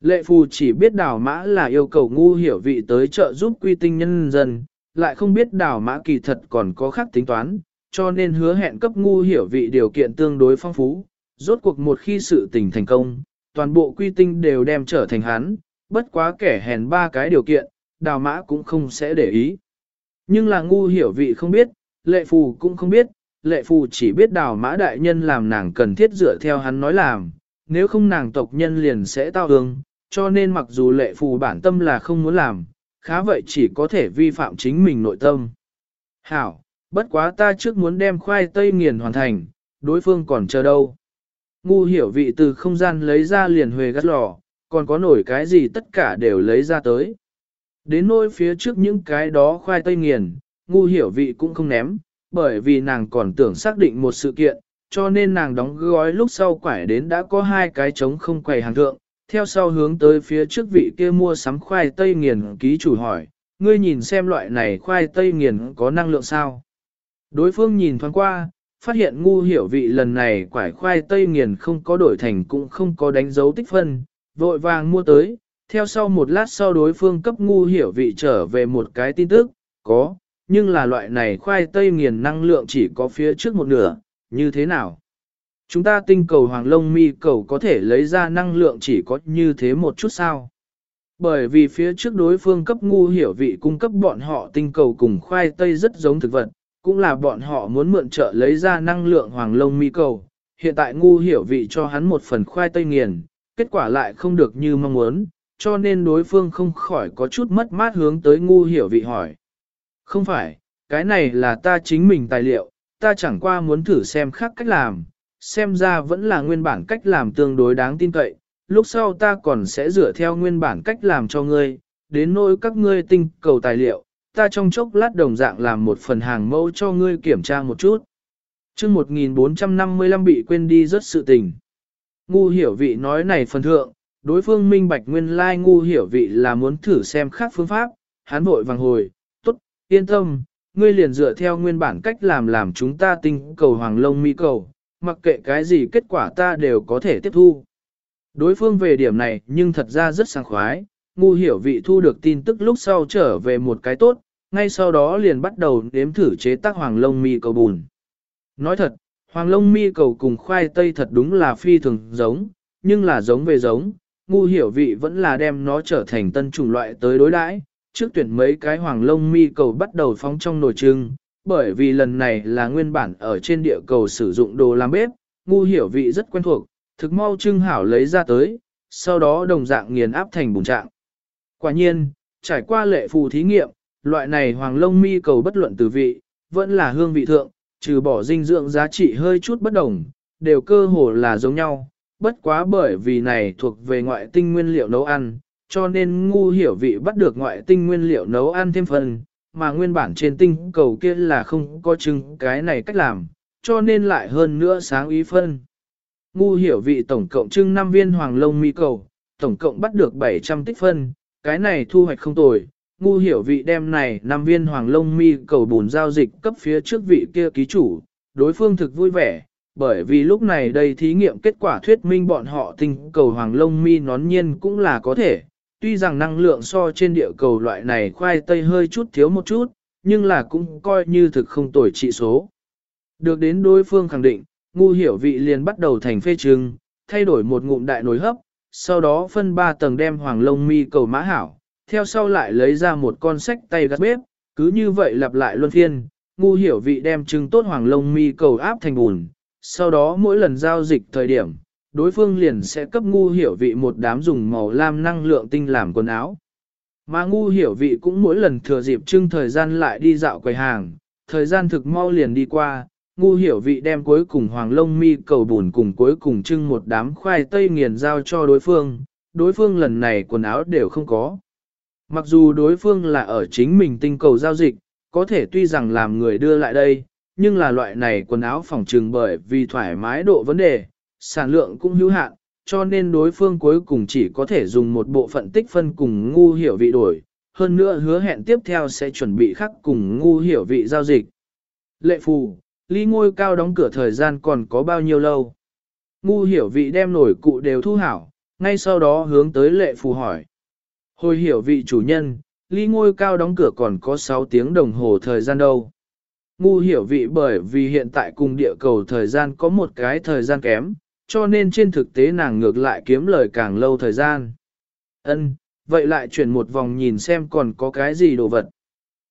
Lệ Phu chỉ biết đào mã là yêu cầu ngu hiểu vị tới trợ giúp quy tinh nhân dân, lại không biết đào mã kỳ thật còn có khác tính toán, cho nên hứa hẹn cấp ngu hiểu vị điều kiện tương đối phong phú. Rốt cuộc một khi sự tình thành công, toàn bộ quy tinh đều đem trở thành hắn, bất quá kẻ hèn ba cái điều kiện, đào mã cũng không sẽ để ý. Nhưng là ngu hiểu vị không biết, lệ phù cũng không biết, lệ phù chỉ biết đào mã đại nhân làm nàng cần thiết dựa theo hắn nói làm, nếu không nàng tộc nhân liền sẽ tao ương, cho nên mặc dù lệ phù bản tâm là không muốn làm, khá vậy chỉ có thể vi phạm chính mình nội tâm. Hảo, bất quá ta trước muốn đem khoai tây nghiền hoàn thành, đối phương còn chờ đâu. Ngu hiểu vị từ không gian lấy ra liền huề gắt lò, còn có nổi cái gì tất cả đều lấy ra tới. Đến nỗi phía trước những cái đó khoai tây nghiền, ngu hiểu vị cũng không ném, bởi vì nàng còn tưởng xác định một sự kiện, cho nên nàng đóng gói lúc sau quải đến đã có hai cái trống không quầy hàng thượng, theo sau hướng tới phía trước vị kia mua sắm khoai tây nghiền ký chủ hỏi, ngươi nhìn xem loại này khoai tây nghiền có năng lượng sao. Đối phương nhìn thoáng qua, phát hiện ngu hiểu vị lần này quải khoai tây nghiền không có đổi thành cũng không có đánh dấu tích phân, vội vàng mua tới, theo sau một lát sau đối phương cấp ngu hiểu vị trở về một cái tin tức, có, nhưng là loại này khoai tây nghiền năng lượng chỉ có phía trước một nửa, như thế nào? Chúng ta tinh cầu hoàng lông mi cầu có thể lấy ra năng lượng chỉ có như thế một chút sao? Bởi vì phía trước đối phương cấp ngu hiểu vị cung cấp bọn họ tinh cầu cùng khoai tây rất giống thực vật, cũng là bọn họ muốn mượn trợ lấy ra năng lượng hoàng lông mi cầu. Hiện tại ngu hiểu vị cho hắn một phần khoai tây nghiền, kết quả lại không được như mong muốn, cho nên đối phương không khỏi có chút mất mát hướng tới ngu hiểu vị hỏi. Không phải, cái này là ta chính mình tài liệu, ta chẳng qua muốn thử xem khác cách làm, xem ra vẫn là nguyên bản cách làm tương đối đáng tin cậy, lúc sau ta còn sẽ dựa theo nguyên bản cách làm cho ngươi, đến nỗi các ngươi tinh cầu tài liệu, ta trong chốc lát đồng dạng làm một phần hàng mẫu cho ngươi kiểm tra một chút. chương 1455 bị quên đi rất sự tình. Ngu hiểu vị nói này phần thượng, đối phương minh bạch nguyên lai ngu hiểu vị là muốn thử xem khác phương pháp, hắn vội vàng hồi, yên tâm, ngươi liền dựa theo nguyên bản cách làm làm chúng ta tinh cầu hoàng lông mỹ cầu, mặc kệ cái gì kết quả ta đều có thể tiếp thu. Đối phương về điểm này nhưng thật ra rất sảng khoái, ngu hiểu vị thu được tin tức lúc sau trở về một cái tốt, ngay sau đó liền bắt đầu đếm thử chế tác hoàng lông mi cầu bùn. Nói thật, hoàng lông mi cầu cùng khoai tây thật đúng là phi thường giống, nhưng là giống về giống, ngu hiểu vị vẫn là đem nó trở thành tân chủng loại tới đối đãi. Trước tuyển mấy cái hoàng lông mi cầu bắt đầu phóng trong nồi trưng, bởi vì lần này là nguyên bản ở trên địa cầu sử dụng đồ làm bếp, ngu hiểu vị rất quen thuộc, thực mau trưng hảo lấy ra tới, sau đó đồng dạng nghiền áp thành bùn trạng. Quả nhiên, trải qua lệ phù thí nghiệm, loại này hoàng lông mi cầu bất luận từ vị, vẫn là hương vị thượng, trừ bỏ dinh dưỡng giá trị hơi chút bất đồng, đều cơ hồ là giống nhau, bất quá bởi vì này thuộc về ngoại tinh nguyên liệu nấu ăn, cho nên ngu hiểu vị bắt được ngoại tinh nguyên liệu nấu ăn thêm phần, mà nguyên bản trên tinh cầu kia là không có chứng cái này cách làm, cho nên lại hơn nữa sáng ý phân. Ngu hiểu vị tổng cộng trưng 5 viên hoàng lông mi cầu, tổng cộng bắt được 700 tích phân, cái này thu hoạch không tồi. Ngu hiểu vị đem này 5 viên hoàng lông mi cầu bùn giao dịch cấp phía trước vị kia ký chủ, đối phương thực vui vẻ, bởi vì lúc này đây thí nghiệm kết quả thuyết minh bọn họ tinh cầu hoàng lông mi nón nhiên cũng là có thể, tuy rằng năng lượng so trên địa cầu loại này khoai tây hơi chút thiếu một chút, nhưng là cũng coi như thực không tồi trị số. Được đến đối phương khẳng định, ngu hiểu vị liền bắt đầu thành phê trưng, thay đổi một ngụm đại nồi hấp, sau đó phân ba tầng đem hoàng lông mi cầu mã hảo, theo sau lại lấy ra một con sách tay gắt bếp, cứ như vậy lặp lại luân phiên, ngu hiểu vị đem trưng tốt hoàng lông mi cầu áp thành bùn, sau đó mỗi lần giao dịch thời điểm, đối phương liền sẽ cấp ngu hiểu vị một đám dùng màu lam năng lượng tinh làm quần áo. Mà ngu hiểu vị cũng mỗi lần thừa dịp trưng thời gian lại đi dạo quầy hàng, thời gian thực mau liền đi qua, ngu hiểu vị đem cuối cùng hoàng lông mi cầu bùn cùng cuối cùng trưng một đám khoai tây nghiền giao cho đối phương, đối phương lần này quần áo đều không có. Mặc dù đối phương là ở chính mình tinh cầu giao dịch, có thể tuy rằng làm người đưa lại đây, nhưng là loại này quần áo phòng trừng bởi vì thoải mái độ vấn đề, sản lượng cũng hữu hạn, cho nên đối phương cuối cùng chỉ có thể dùng một bộ phận tích phân cùng ngu hiểu vị đổi, hơn nữa hứa hẹn tiếp theo sẽ chuẩn bị khắc cùng ngu hiểu vị giao dịch. Lệ phù, ly ngôi cao đóng cửa thời gian còn có bao nhiêu lâu? Ngu hiểu vị đem nổi cụ đều thu hảo, ngay sau đó hướng tới lệ phù hỏi. Hồi hiểu vị chủ nhân, ly ngôi cao đóng cửa còn có 6 tiếng đồng hồ thời gian đâu. Ngu hiểu vị bởi vì hiện tại cùng địa cầu thời gian có một cái thời gian kém, cho nên trên thực tế nàng ngược lại kiếm lời càng lâu thời gian. Ân, vậy lại chuyển một vòng nhìn xem còn có cái gì đồ vật.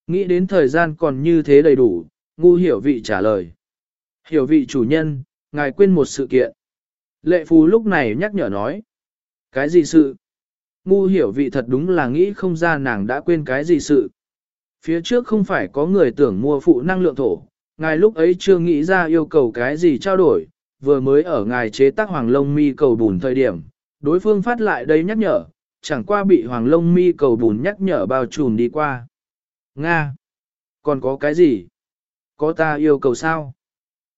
Nghĩ đến thời gian còn như thế đầy đủ, ngu hiểu vị trả lời. Hiểu vị chủ nhân, ngài quên một sự kiện. Lệ phù lúc này nhắc nhở nói. Cái gì sự? Ngu hiểu vị thật đúng là nghĩ không ra nàng đã quên cái gì sự. Phía trước không phải có người tưởng mua phụ năng lượng thổ, ngài lúc ấy chưa nghĩ ra yêu cầu cái gì trao đổi, vừa mới ở ngài chế tác hoàng lông mi cầu bùn thời điểm, đối phương phát lại đây nhắc nhở, chẳng qua bị hoàng lông mi cầu bùn nhắc nhở bao trùm đi qua. Nga! Còn có cái gì? Có ta yêu cầu sao?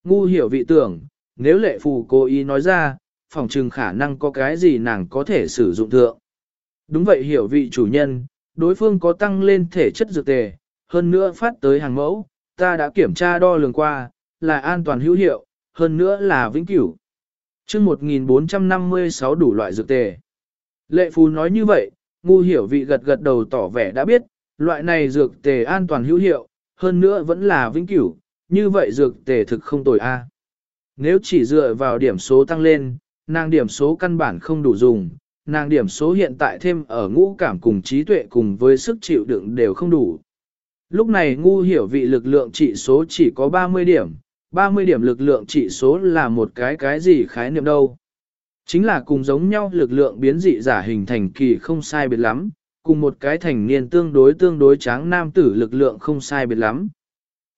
Ngu hiểu vị tưởng, nếu lệ phù cố ý nói ra, phòng trừng khả năng có cái gì nàng có thể sử dụng thượng. Đúng vậy hiểu vị chủ nhân, đối phương có tăng lên thể chất dược tề, hơn nữa phát tới hàng mẫu, ta đã kiểm tra đo lường qua, là an toàn hữu hiệu, hơn nữa là vĩnh cửu. chương 1456 đủ loại dược tề. Lệ phú nói như vậy, ngu hiểu vị gật gật đầu tỏ vẻ đã biết, loại này dược tề an toàn hữu hiệu, hơn nữa vẫn là vĩnh cửu, như vậy dược tề thực không tồi a. Nếu chỉ dựa vào điểm số tăng lên, nàng điểm số căn bản không đủ dùng, nàng điểm số hiện tại thêm ở ngũ cảm cùng trí tuệ cùng với sức chịu đựng đều không đủ. Lúc này ngu hiểu vị lực lượng trị số chỉ có 30 điểm, 30 điểm lực lượng trị số là một cái cái gì khái niệm đâu. Chính là cùng giống nhau lực lượng biến dị giả hình thành kỳ không sai biệt lắm, cùng một cái thành niên tương đối tương đối tráng nam tử lực lượng không sai biệt lắm.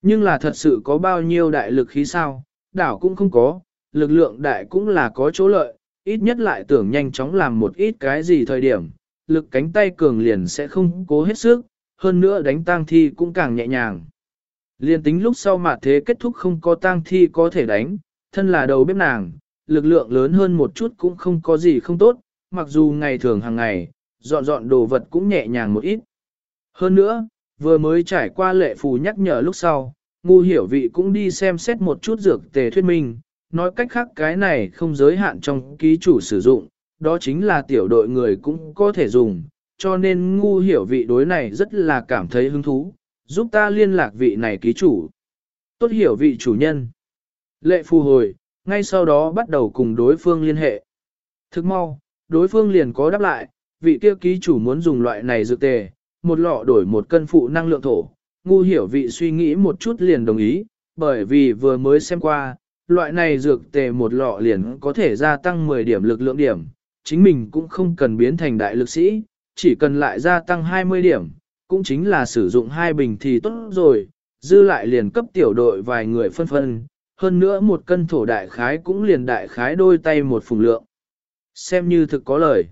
Nhưng là thật sự có bao nhiêu đại lực khí sao, đảo cũng không có, lực lượng đại cũng là có chỗ lợi, ít nhất lại tưởng nhanh chóng làm một ít cái gì thời điểm, lực cánh tay cường liền sẽ không cố hết sức, hơn nữa đánh tang thi cũng càng nhẹ nhàng. Liên tính lúc sau mà thế kết thúc không có tang thi có thể đánh, thân là đầu bếp nàng, lực lượng lớn hơn một chút cũng không có gì không tốt, mặc dù ngày thường hàng ngày, dọn dọn đồ vật cũng nhẹ nhàng một ít. Hơn nữa, vừa mới trải qua lệ phù nhắc nhở lúc sau, ngu hiểu vị cũng đi xem xét một chút dược tề thuyết minh, nói cách khác cái này không giới hạn trong ký chủ sử dụng, đó chính là tiểu đội người cũng có thể dùng, cho nên ngu hiểu vị đối này rất là cảm thấy hứng thú, giúp ta liên lạc vị này ký chủ. Tốt hiểu vị chủ nhân. Lệ phù hồi, ngay sau đó bắt đầu cùng đối phương liên hệ. Thức mau, đối phương liền có đáp lại, vị kia ký chủ muốn dùng loại này dược tề, một lọ đổi một cân phụ năng lượng thổ. Ngu hiểu vị suy nghĩ một chút liền đồng ý, bởi vì vừa mới xem qua, loại này dược tề một lọ liền có thể gia tăng 10 điểm lực lượng điểm, chính mình cũng không cần biến thành đại lực sĩ, chỉ cần lại gia tăng 20 điểm, cũng chính là sử dụng hai bình thì tốt rồi, dư lại liền cấp tiểu đội vài người phân phân, hơn nữa một cân thổ đại khái cũng liền đại khái đôi tay một phùng lượng. Xem như thực có lời.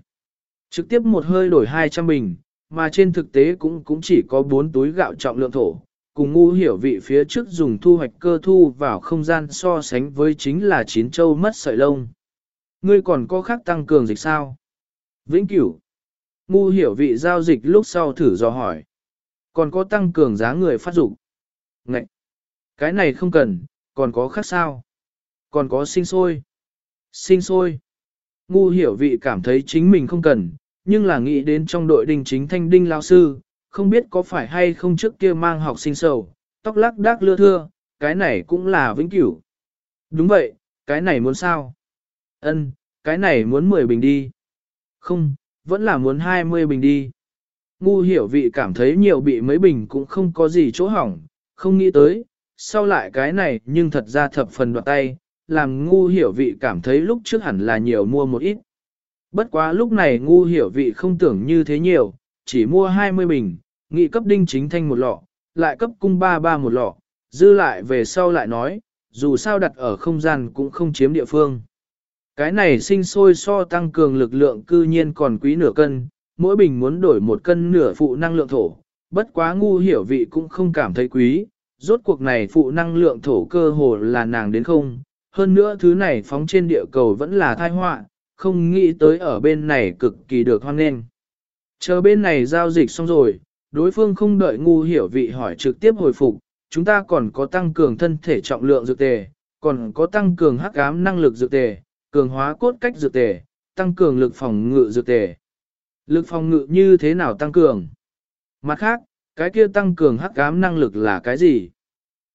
Trực tiếp một hơi đổi 200 bình, mà trên thực tế cũng cũng chỉ có 4 túi gạo trọng lượng thổ, cùng ngu hiểu vị phía trước dùng thu hoạch cơ thu vào không gian so sánh với chính là chín châu mất sợi lông. Ngươi còn có khác tăng cường dịch sao? Vĩnh cửu. Ngu hiểu vị giao dịch lúc sau thử do hỏi. Còn có tăng cường giá người phát dục Ngậy! Cái này không cần, còn có khác sao? Còn có sinh sôi. Sinh sôi. Ngu hiểu vị cảm thấy chính mình không cần, nhưng là nghĩ đến trong đội đình chính thanh đinh lao sư, không biết có phải hay không trước kia mang học sinh sầu, tóc lắc đác lưa thưa, cái này cũng là vĩnh cửu. Đúng vậy, cái này muốn sao? Ân, cái này muốn 10 bình đi. Không, vẫn là muốn 20 bình đi. Ngu hiểu vị cảm thấy nhiều bị mấy bình cũng không có gì chỗ hỏng, không nghĩ tới, sau lại cái này nhưng thật ra thập phần đoạt tay, làm ngu hiểu vị cảm thấy lúc trước hẳn là nhiều mua một ít. Bất quá lúc này ngu hiểu vị không tưởng như thế nhiều, chỉ mua 20 bình, nghị cấp đinh chính thanh một lọ, lại cấp cung ba ba một lọ, dư lại về sau lại nói, dù sao đặt ở không gian cũng không chiếm địa phương. Cái này sinh sôi so tăng cường lực lượng cư nhiên còn quý nửa cân, mỗi bình muốn đổi một cân nửa phụ năng lượng thổ, bất quá ngu hiểu vị cũng không cảm thấy quý, rốt cuộc này phụ năng lượng thổ cơ hồ là nàng đến không, hơn nữa thứ này phóng trên địa cầu vẫn là thai họa, không nghĩ tới ở bên này cực kỳ được hoan nghênh. Chờ bên này giao dịch xong rồi, đối phương không đợi ngu hiểu vị hỏi trực tiếp hồi phục, chúng ta còn có tăng cường thân thể trọng lượng dược tề, còn có tăng cường hắc ám năng lực dược tề, cường hóa cốt cách dược tề, tăng cường lực phòng ngự dược tề. Lực phòng ngự như thế nào tăng cường? Mặt khác, cái kia tăng cường hắc ám năng lực là cái gì?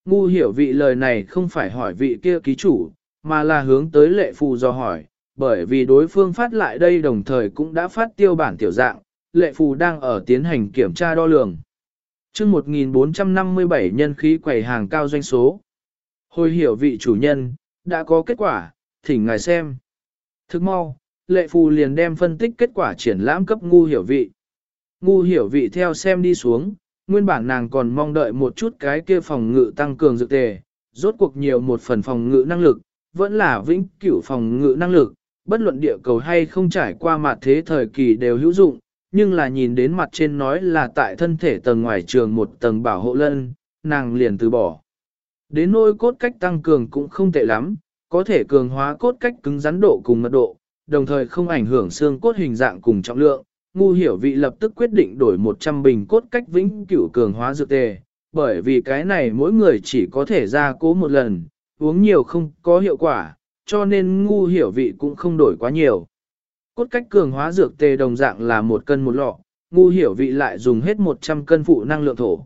Ngu hiểu vị lời này không phải hỏi vị kia ký chủ, mà là hướng tới lệ phù do hỏi, bởi vì đối phương phát lại đây đồng thời cũng đã phát tiêu bản tiểu dạng, lệ phù đang ở tiến hành kiểm tra đo lường. chương 1457 nhân khí quầy hàng cao doanh số. Hồi hiểu vị chủ nhân, đã có kết quả, thỉnh ngài xem. Thức mau, lệ phù liền đem phân tích kết quả triển lãm cấp ngu hiểu vị. Ngu hiểu vị theo xem đi xuống, nguyên bản nàng còn mong đợi một chút cái kia phòng ngự tăng cường dược tề, rốt cuộc nhiều một phần phòng ngự năng lực, vẫn là vĩnh cửu phòng ngự năng lực, bất luận địa cầu hay không trải qua mặt thế thời kỳ đều hữu dụng, nhưng là nhìn đến mặt trên nói là tại thân thể tầng ngoài trường một tầng bảo hộ lân, nàng liền từ bỏ. Đến nôi cốt cách tăng cường cũng không tệ lắm, có thể cường hóa cốt cách cứng rắn độ cùng mật độ, đồng thời không ảnh hưởng xương cốt hình dạng cùng trọng lượng. Ngu hiểu vị lập tức quyết định đổi 100 bình cốt cách vĩnh cửu cường hóa dược tề, bởi vì cái này mỗi người chỉ có thể ra cố một lần, uống nhiều không có hiệu quả, cho nên ngu hiểu vị cũng không đổi quá nhiều. Cốt cách cường hóa dược tề đồng dạng là một cân một lọ, ngu hiểu vị lại dùng hết 100 cân phụ năng lượng thổ.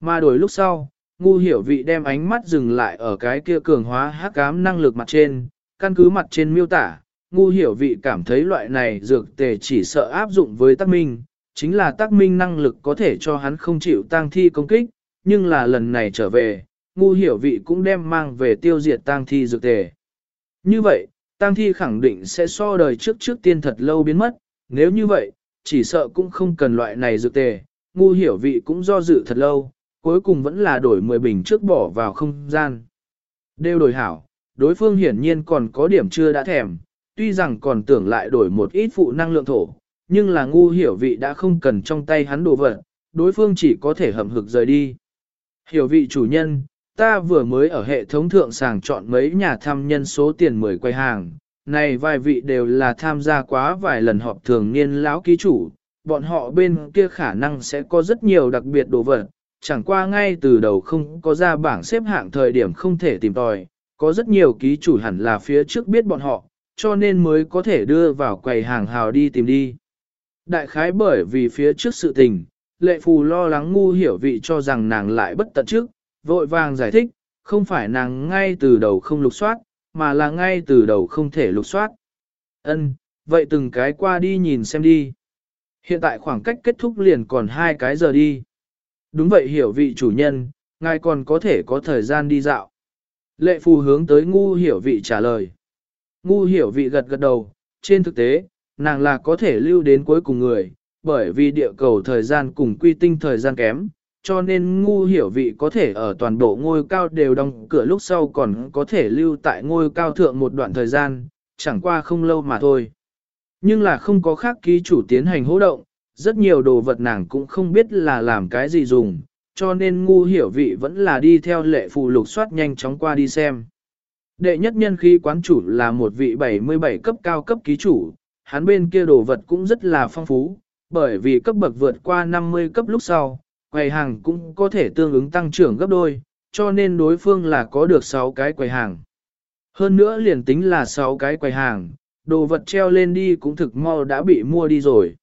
Mà đổi lúc sau, ngu hiểu vị đem ánh mắt dừng lại ở cái kia cường hóa hắc ám năng lực mặt trên, căn cứ mặt trên miêu tả, ngu hiểu vị cảm thấy loại này dược tề chỉ sợ áp dụng với tác minh, chính là tác minh năng lực có thể cho hắn không chịu Tang thi công kích, nhưng là lần này trở về, ngu hiểu vị cũng đem mang về tiêu diệt tang thi dược tề. Như vậy, tang thi khẳng định sẽ so đời trước trước tiên thật lâu biến mất, nếu như vậy, chỉ sợ cũng không cần loại này dược tề, ngu hiểu vị cũng do dự thật lâu, cuối cùng vẫn là đổi 10 bình trước bỏ vào không gian. Đều đổi hảo, đối phương hiển nhiên còn có điểm chưa đã thèm, tuy rằng còn tưởng lại đổi một ít phụ năng lượng thổ, nhưng là ngu hiểu vị đã không cần trong tay hắn đồ vật, đối phương chỉ có thể hầm hực rời đi. Hiểu vị chủ nhân, ta vừa mới ở hệ thống thượng sàng chọn mấy nhà tham nhân số tiền 10 quay hàng, này vài vị đều là tham gia quá vài lần họp thường niên lão ký chủ, bọn họ bên kia khả năng sẽ có rất nhiều đặc biệt đồ vật, chẳng qua ngay từ đầu không có ra bảng xếp hạng thời điểm không thể tìm tòi, có rất nhiều ký chủ hẳn là phía trước biết bọn họ, cho nên mới có thể đưa vào quầy hàng hào đi tìm đi. Đại khái bởi vì phía trước sự tình, lệ phù lo lắng ngu hiểu vị cho rằng nàng lại bất tận trước, vội vàng giải thích, không phải nàng ngay từ đầu không lục soát, mà là ngay từ đầu không thể lục soát. Ân, vậy từng cái qua đi nhìn xem đi. Hiện tại khoảng cách kết thúc liền còn hai cái giờ đi. Đúng vậy hiểu vị chủ nhân, ngài còn có thể có thời gian đi dạo. Lệ phù hướng tới ngu hiểu vị trả lời. Ngu hiểu vị gật gật đầu, trên thực tế, nàng là có thể lưu đến cuối cùng người, bởi vì địa cầu thời gian cùng quy tinh thời gian kém, cho nên ngu hiểu vị có thể ở toàn bộ ngôi cao đều đóng cửa lúc sau còn có thể lưu tại ngôi cao thượng một đoạn thời gian, chẳng qua không lâu mà thôi. Nhưng là không có khác ký chủ tiến hành hỗ động, rất nhiều đồ vật nàng cũng không biết là làm cái gì dùng, cho nên ngu hiểu vị vẫn là đi theo lệ phù lục soát nhanh chóng qua đi xem. Đệ nhất nhân khí quán chủ là một vị 77 cấp cao cấp ký chủ, hắn bên kia đồ vật cũng rất là phong phú, bởi vì cấp bậc vượt qua 50 cấp lúc sau, quầy hàng cũng có thể tương ứng tăng trưởng gấp đôi, cho nên đối phương là có được 6 cái quầy hàng. Hơn nữa liền tính là 6 cái quầy hàng, đồ vật treo lên đi cũng thực mau đã bị mua đi rồi.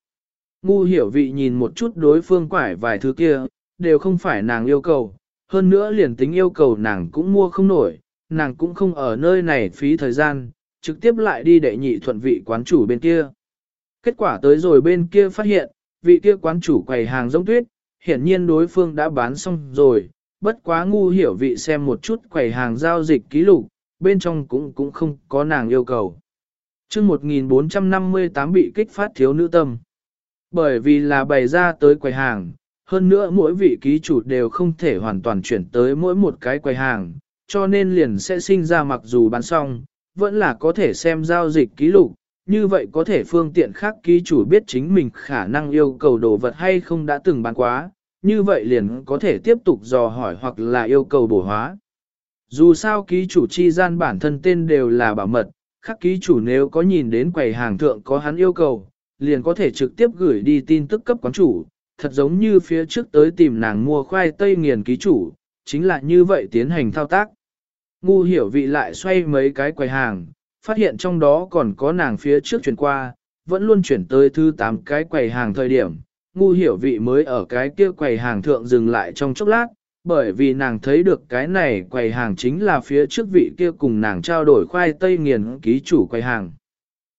Ngu hiểu vị nhìn một chút đối phương quải vài thứ kia, đều không phải nàng yêu cầu, hơn nữa liền tính yêu cầu nàng cũng mua không nổi, nàng cũng không ở nơi này phí thời gian, trực tiếp lại đi đệ nhị thuận vị quán chủ bên kia. Kết quả tới rồi bên kia phát hiện, vị kia quán chủ quầy hàng giống tuyết, hiển nhiên đối phương đã bán xong rồi, bất quá ngu hiểu vị xem một chút quầy hàng giao dịch ký lục, bên trong cũng cũng không có nàng yêu cầu. chương 1458 bị kích phát thiếu nữ tâm. Bởi vì là bày ra tới quầy hàng, hơn nữa mỗi vị ký chủ đều không thể hoàn toàn chuyển tới mỗi một cái quầy hàng, cho nên liền sẽ sinh ra mặc dù bán xong, vẫn là có thể xem giao dịch ký lục, như vậy có thể phương tiện khác ký chủ biết chính mình khả năng yêu cầu đồ vật hay không đã từng bán quá, như vậy liền có thể tiếp tục dò hỏi hoặc là yêu cầu bổ hóa. Dù sao ký chủ chi gian bản thân tên đều là bảo mật, khác ký chủ nếu có nhìn đến quầy hàng thượng có hắn yêu cầu, liền có thể trực tiếp gửi đi tin tức cấp quán chủ, thật giống như phía trước tới tìm nàng mua khoai tây nghiền ký chủ, chính là như vậy tiến hành thao tác. Ngu hiểu vị lại xoay mấy cái quầy hàng, phát hiện trong đó còn có nàng phía trước chuyển qua, vẫn luôn chuyển tới thứ 8 cái quầy hàng thời điểm. Ngu hiểu vị mới ở cái kia quầy hàng thượng dừng lại trong chốc lát, bởi vì nàng thấy được cái này quầy hàng chính là phía trước vị kia cùng nàng trao đổi khoai tây nghiền ký chủ quầy hàng.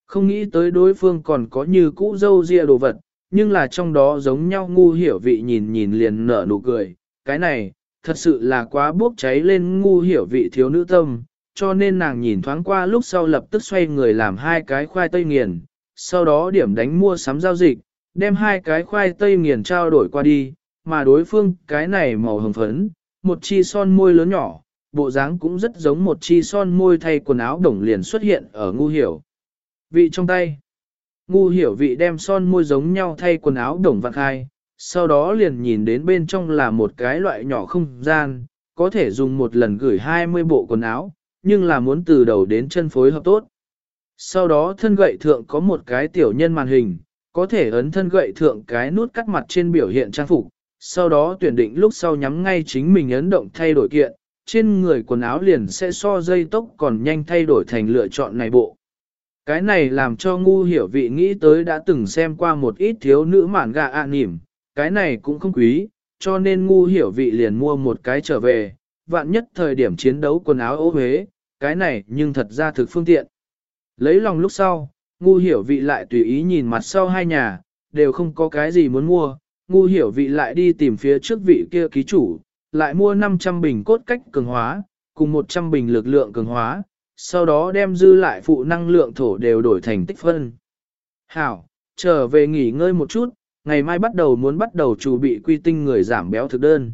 Không nghĩ tới đối phương còn có như cũ dâu ria đồ vật, nhưng là trong đó giống nhau ngu hiểu vị nhìn nhìn liền nở nụ cười. Cái này, thật sự là quá bốc cháy lên ngu hiểu vị thiếu nữ tâm, cho nên nàng nhìn thoáng qua lúc sau lập tức xoay người làm hai cái khoai tây nghiền, sau đó điểm đánh mua sắm giao dịch, đem hai cái khoai tây nghiền trao đổi qua đi, mà đối phương cái này màu hồng phấn, một chi son môi lớn nhỏ, bộ dáng cũng rất giống một chi son môi thay quần áo đồng liền xuất hiện ở ngu hiểu. Vị trong tay, ngu hiểu vị đem son môi giống nhau thay quần áo đồng vặn khai, sau đó liền nhìn đến bên trong là một cái loại nhỏ không gian, có thể dùng một lần gửi 20 bộ quần áo, nhưng là muốn từ đầu đến chân phối hợp tốt. Sau đó thân gậy thượng có một cái tiểu nhân màn hình, có thể ấn thân gậy thượng cái nút cắt mặt trên biểu hiện trang phục, sau đó tuyển định lúc sau nhắm ngay chính mình ấn động thay đổi kiện, trên người quần áo liền sẽ so dây tốc còn nhanh thay đổi thành lựa chọn này bộ. Cái này làm cho ngu hiểu vị nghĩ tới đã từng xem qua một ít thiếu nữ mản gà ạ nỉm, cái này cũng không quý, cho nên ngu hiểu vị liền mua một cái trở về, vạn nhất thời điểm chiến đấu quần áo ố huế, cái này nhưng thật ra thực phương tiện. Lấy lòng lúc sau, ngu hiểu vị lại tùy ý nhìn mặt sau hai nhà, đều không có cái gì muốn mua, ngu hiểu vị lại đi tìm phía trước vị kia ký chủ, lại mua 500 bình cốt cách cường hóa, cùng 100 bình lực lượng cường hóa, sau đó đem dư lại phụ năng lượng thổ đều đổi thành tích phân. Hảo, trở về nghỉ ngơi một chút, ngày mai bắt đầu muốn bắt đầu chủ bị quy tinh người giảm béo thực đơn.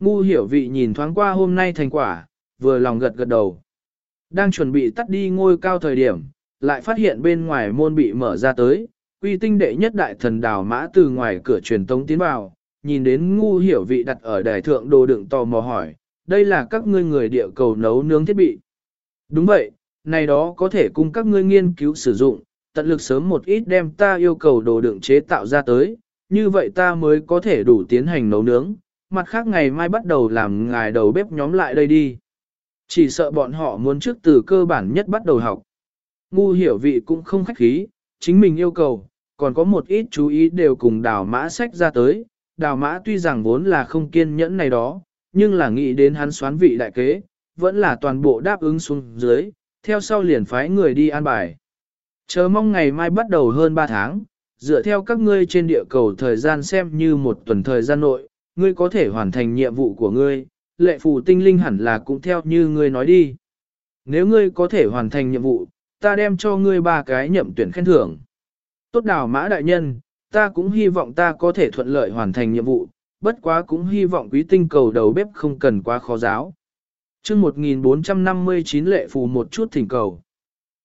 Ngu hiểu vị nhìn thoáng qua hôm nay thành quả, vừa lòng gật gật đầu. Đang chuẩn bị tắt đi ngôi cao thời điểm, lại phát hiện bên ngoài môn bị mở ra tới, quy tinh đệ nhất đại thần đào mã từ ngoài cửa truyền tống tiến vào, nhìn đến ngu hiểu vị đặt ở đài thượng đồ đựng tò mò hỏi, đây là các ngươi người địa cầu nấu nướng thiết bị. Đúng vậy, này đó có thể cung các ngươi nghiên cứu sử dụng, tận lực sớm một ít đem ta yêu cầu đồ đựng chế tạo ra tới, như vậy ta mới có thể đủ tiến hành nấu nướng, mặt khác ngày mai bắt đầu làm ngài đầu bếp nhóm lại đây đi. Chỉ sợ bọn họ muốn trước từ cơ bản nhất bắt đầu học. Ngu hiểu vị cũng không khách khí, chính mình yêu cầu, còn có một ít chú ý đều cùng đào mã sách ra tới. Đào mã tuy rằng vốn là không kiên nhẫn này đó, nhưng là nghĩ đến hắn xoán vị đại kế, vẫn là toàn bộ đáp ứng xuống dưới, theo sau liền phái người đi an bài. Chờ mong ngày mai bắt đầu hơn 3 tháng, dựa theo các ngươi trên địa cầu thời gian xem như một tuần thời gian nội, ngươi có thể hoàn thành nhiệm vụ của ngươi, lệ phù tinh linh hẳn là cũng theo như ngươi nói đi. Nếu ngươi có thể hoàn thành nhiệm vụ, ta đem cho ngươi ba cái nhậm tuyển khen thưởng. Tốt đào mã đại nhân, ta cũng hy vọng ta có thể thuận lợi hoàn thành nhiệm vụ, bất quá cũng hy vọng quý tinh cầu đầu bếp không cần quá khó giáo. chương 1459 lệ phù một chút thỉnh cầu.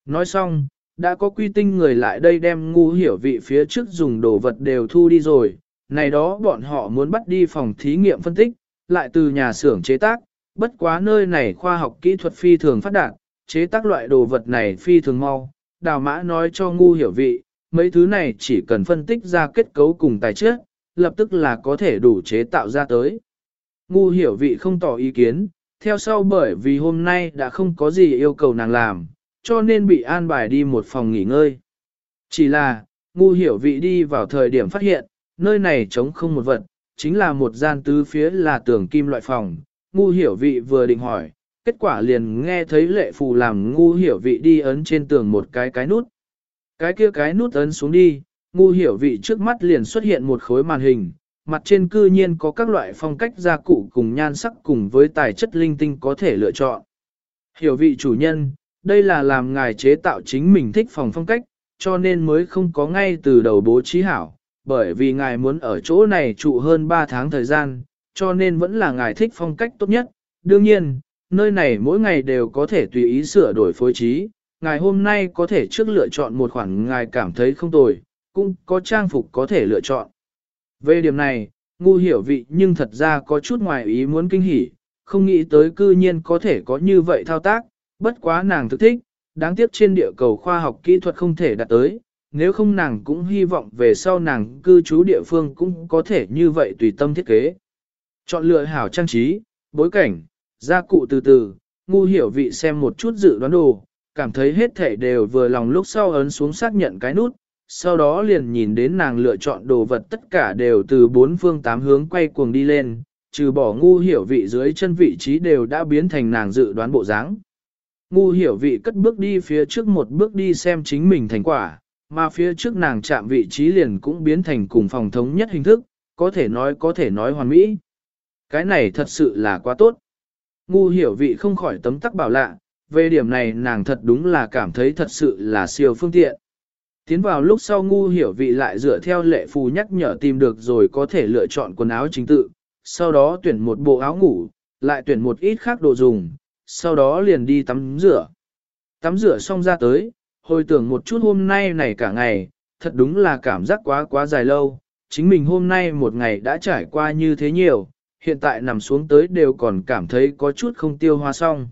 Nói xong, đã có quy tinh người lại đây đem ngu hiểu vị phía trước dùng đồ vật đều thu đi rồi, này đó bọn họ muốn bắt đi phòng thí nghiệm phân tích, lại từ nhà xưởng chế tác, bất quá nơi này khoa học kỹ thuật phi thường phát đạt, chế tác loại đồ vật này phi thường mau. Đào mã nói cho ngu hiểu vị, mấy thứ này chỉ cần phân tích ra kết cấu cùng tài chất, lập tức là có thể đủ chế tạo ra tới. Ngu hiểu vị không tỏ ý kiến, theo sau bởi vì hôm nay đã không có gì yêu cầu nàng làm, cho nên bị an bài đi một phòng nghỉ ngơi. Chỉ là, ngu hiểu vị đi vào thời điểm phát hiện, nơi này trống không một vật, chính là một gian tứ phía là tường kim loại phòng. Ngu hiểu vị vừa định hỏi, kết quả liền nghe thấy lệ phù làm ngu hiểu vị đi ấn trên tường một cái cái nút. Cái kia cái nút ấn xuống đi, ngu hiểu vị trước mắt liền xuất hiện một khối màn hình, mặt trên cư nhiên có các loại phong cách gia cụ cùng nhan sắc cùng với tài chất linh tinh có thể lựa chọn. Hiểu vị chủ nhân, đây là làm ngài chế tạo chính mình thích phòng phong cách, cho nên mới không có ngay từ đầu bố trí hảo, bởi vì ngài muốn ở chỗ này trụ hơn 3 tháng thời gian, cho nên vẫn là ngài thích phong cách tốt nhất. Đương nhiên, nơi này mỗi ngày đều có thể tùy ý sửa đổi phối trí, ngài hôm nay có thể trước lựa chọn một khoản ngài cảm thấy không tồi, cũng có trang phục có thể lựa chọn. Về điểm này, ngu hiểu vị nhưng thật ra có chút ngoài ý muốn kinh hỉ, không nghĩ tới cư nhiên có thể có như vậy thao tác, bất quá nàng thực thích, đáng tiếc trên địa cầu khoa học kỹ thuật không thể đạt tới, nếu không nàng cũng hy vọng về sau nàng cư trú địa phương cũng có thể như vậy tùy tâm thiết kế. Chọn lựa hảo trang trí, bối cảnh, gia cụ từ từ, ngu hiểu vị xem một chút dự đoán đồ, cảm thấy hết thể đều vừa lòng lúc sau ấn xuống xác nhận cái nút, sau đó liền nhìn đến nàng lựa chọn đồ vật tất cả đều từ bốn phương tám hướng quay cuồng đi lên, trừ bỏ ngu hiểu vị dưới chân vị trí đều đã biến thành nàng dự đoán bộ dáng. Ngu hiểu vị cất bước đi phía trước một bước đi xem chính mình thành quả, mà phía trước nàng chạm vị trí liền cũng biến thành cùng phòng thống nhất hình thức, có thể nói có thể nói hoàn mỹ. Cái này thật sự là quá tốt. Ngu hiểu vị không khỏi tấm tắc bảo lạ, về điểm này nàng thật đúng là cảm thấy thật sự là siêu phương tiện. Tiến vào lúc sau ngu hiểu vị lại dựa theo lệ phù nhắc nhở tìm được rồi có thể lựa chọn quần áo chính tự, sau đó tuyển một bộ áo ngủ, lại tuyển một ít khác đồ dùng, sau đó liền đi tắm rửa. Tắm rửa xong ra tới, hồi tưởng một chút hôm nay này cả ngày, thật đúng là cảm giác quá quá dài lâu, chính mình hôm nay một ngày đã trải qua như thế nhiều, hiện tại nằm xuống tới đều còn cảm thấy có chút không tiêu hóa xong.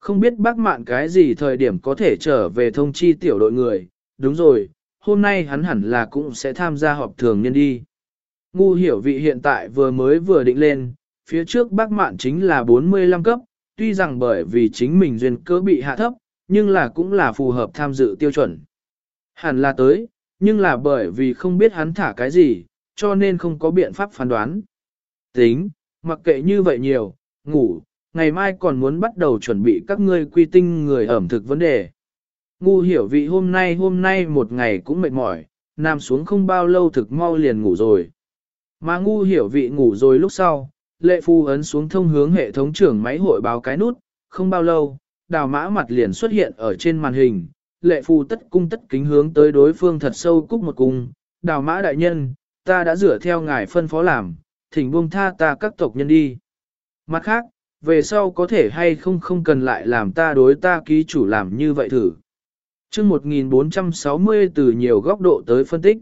Không biết bác mạn cái gì thời điểm có thể trở về thông chi tiểu đội người, đúng rồi, hôm nay hắn hẳn là cũng sẽ tham gia họp thường niên đi. Ngu hiểu vị hiện tại vừa mới vừa định lên, phía trước bác mạn chính là 45 cấp, tuy rằng bởi vì chính mình duyên cớ bị hạ thấp, nhưng là cũng là phù hợp tham dự tiêu chuẩn. Hẳn là tới, nhưng là bởi vì không biết hắn thả cái gì, cho nên không có biện pháp phán đoán. Tính, mặc kệ như vậy nhiều, ngủ, ngày mai còn muốn bắt đầu chuẩn bị các ngươi quy tinh người ẩm thực vấn đề. Ngu hiểu vị hôm nay hôm nay một ngày cũng mệt mỏi, nằm xuống không bao lâu thực mau liền ngủ rồi. Mà ngu hiểu vị ngủ rồi lúc sau, lệ phu ấn xuống thông hướng hệ thống trưởng máy hội báo cái nút, không bao lâu, đào mã mặt liền xuất hiện ở trên màn hình, lệ phu tất cung tất kính hướng tới đối phương thật sâu cúc một cung, đào mã đại nhân, ta đã rửa theo ngài phân phó làm, thỉnh buông tha ta các tộc nhân đi. Mặt khác, về sau có thể hay không không cần lại làm ta đối ta ký chủ làm như vậy thử. chương 1460 từ nhiều góc độ tới phân tích.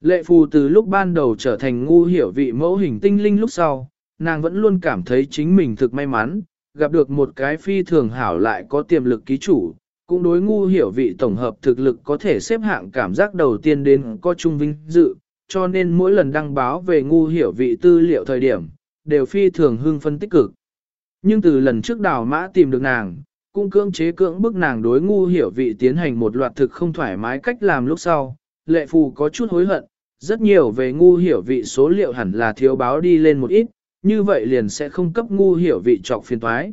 Lệ phù từ lúc ban đầu trở thành ngu hiểu vị mẫu hình tinh linh lúc sau, nàng vẫn luôn cảm thấy chính mình thực may mắn, gặp được một cái phi thường hảo lại có tiềm lực ký chủ, cũng đối ngu hiểu vị tổng hợp thực lực có thể xếp hạng cảm giác đầu tiên đến có trung vinh dự, cho nên mỗi lần đăng báo về ngu hiểu vị tư liệu thời điểm, đều phi thường hưng phân tích cực. Nhưng từ lần trước đào mã tìm được nàng, cũng cưỡng chế cưỡng bức nàng đối ngu hiểu vị tiến hành một loạt thực không thoải mái cách làm lúc sau, lệ phù có chút hối hận, rất nhiều về ngu hiểu vị số liệu hẳn là thiếu báo đi lên một ít, như vậy liền sẽ không cấp ngu hiểu vị trọc phiền toái.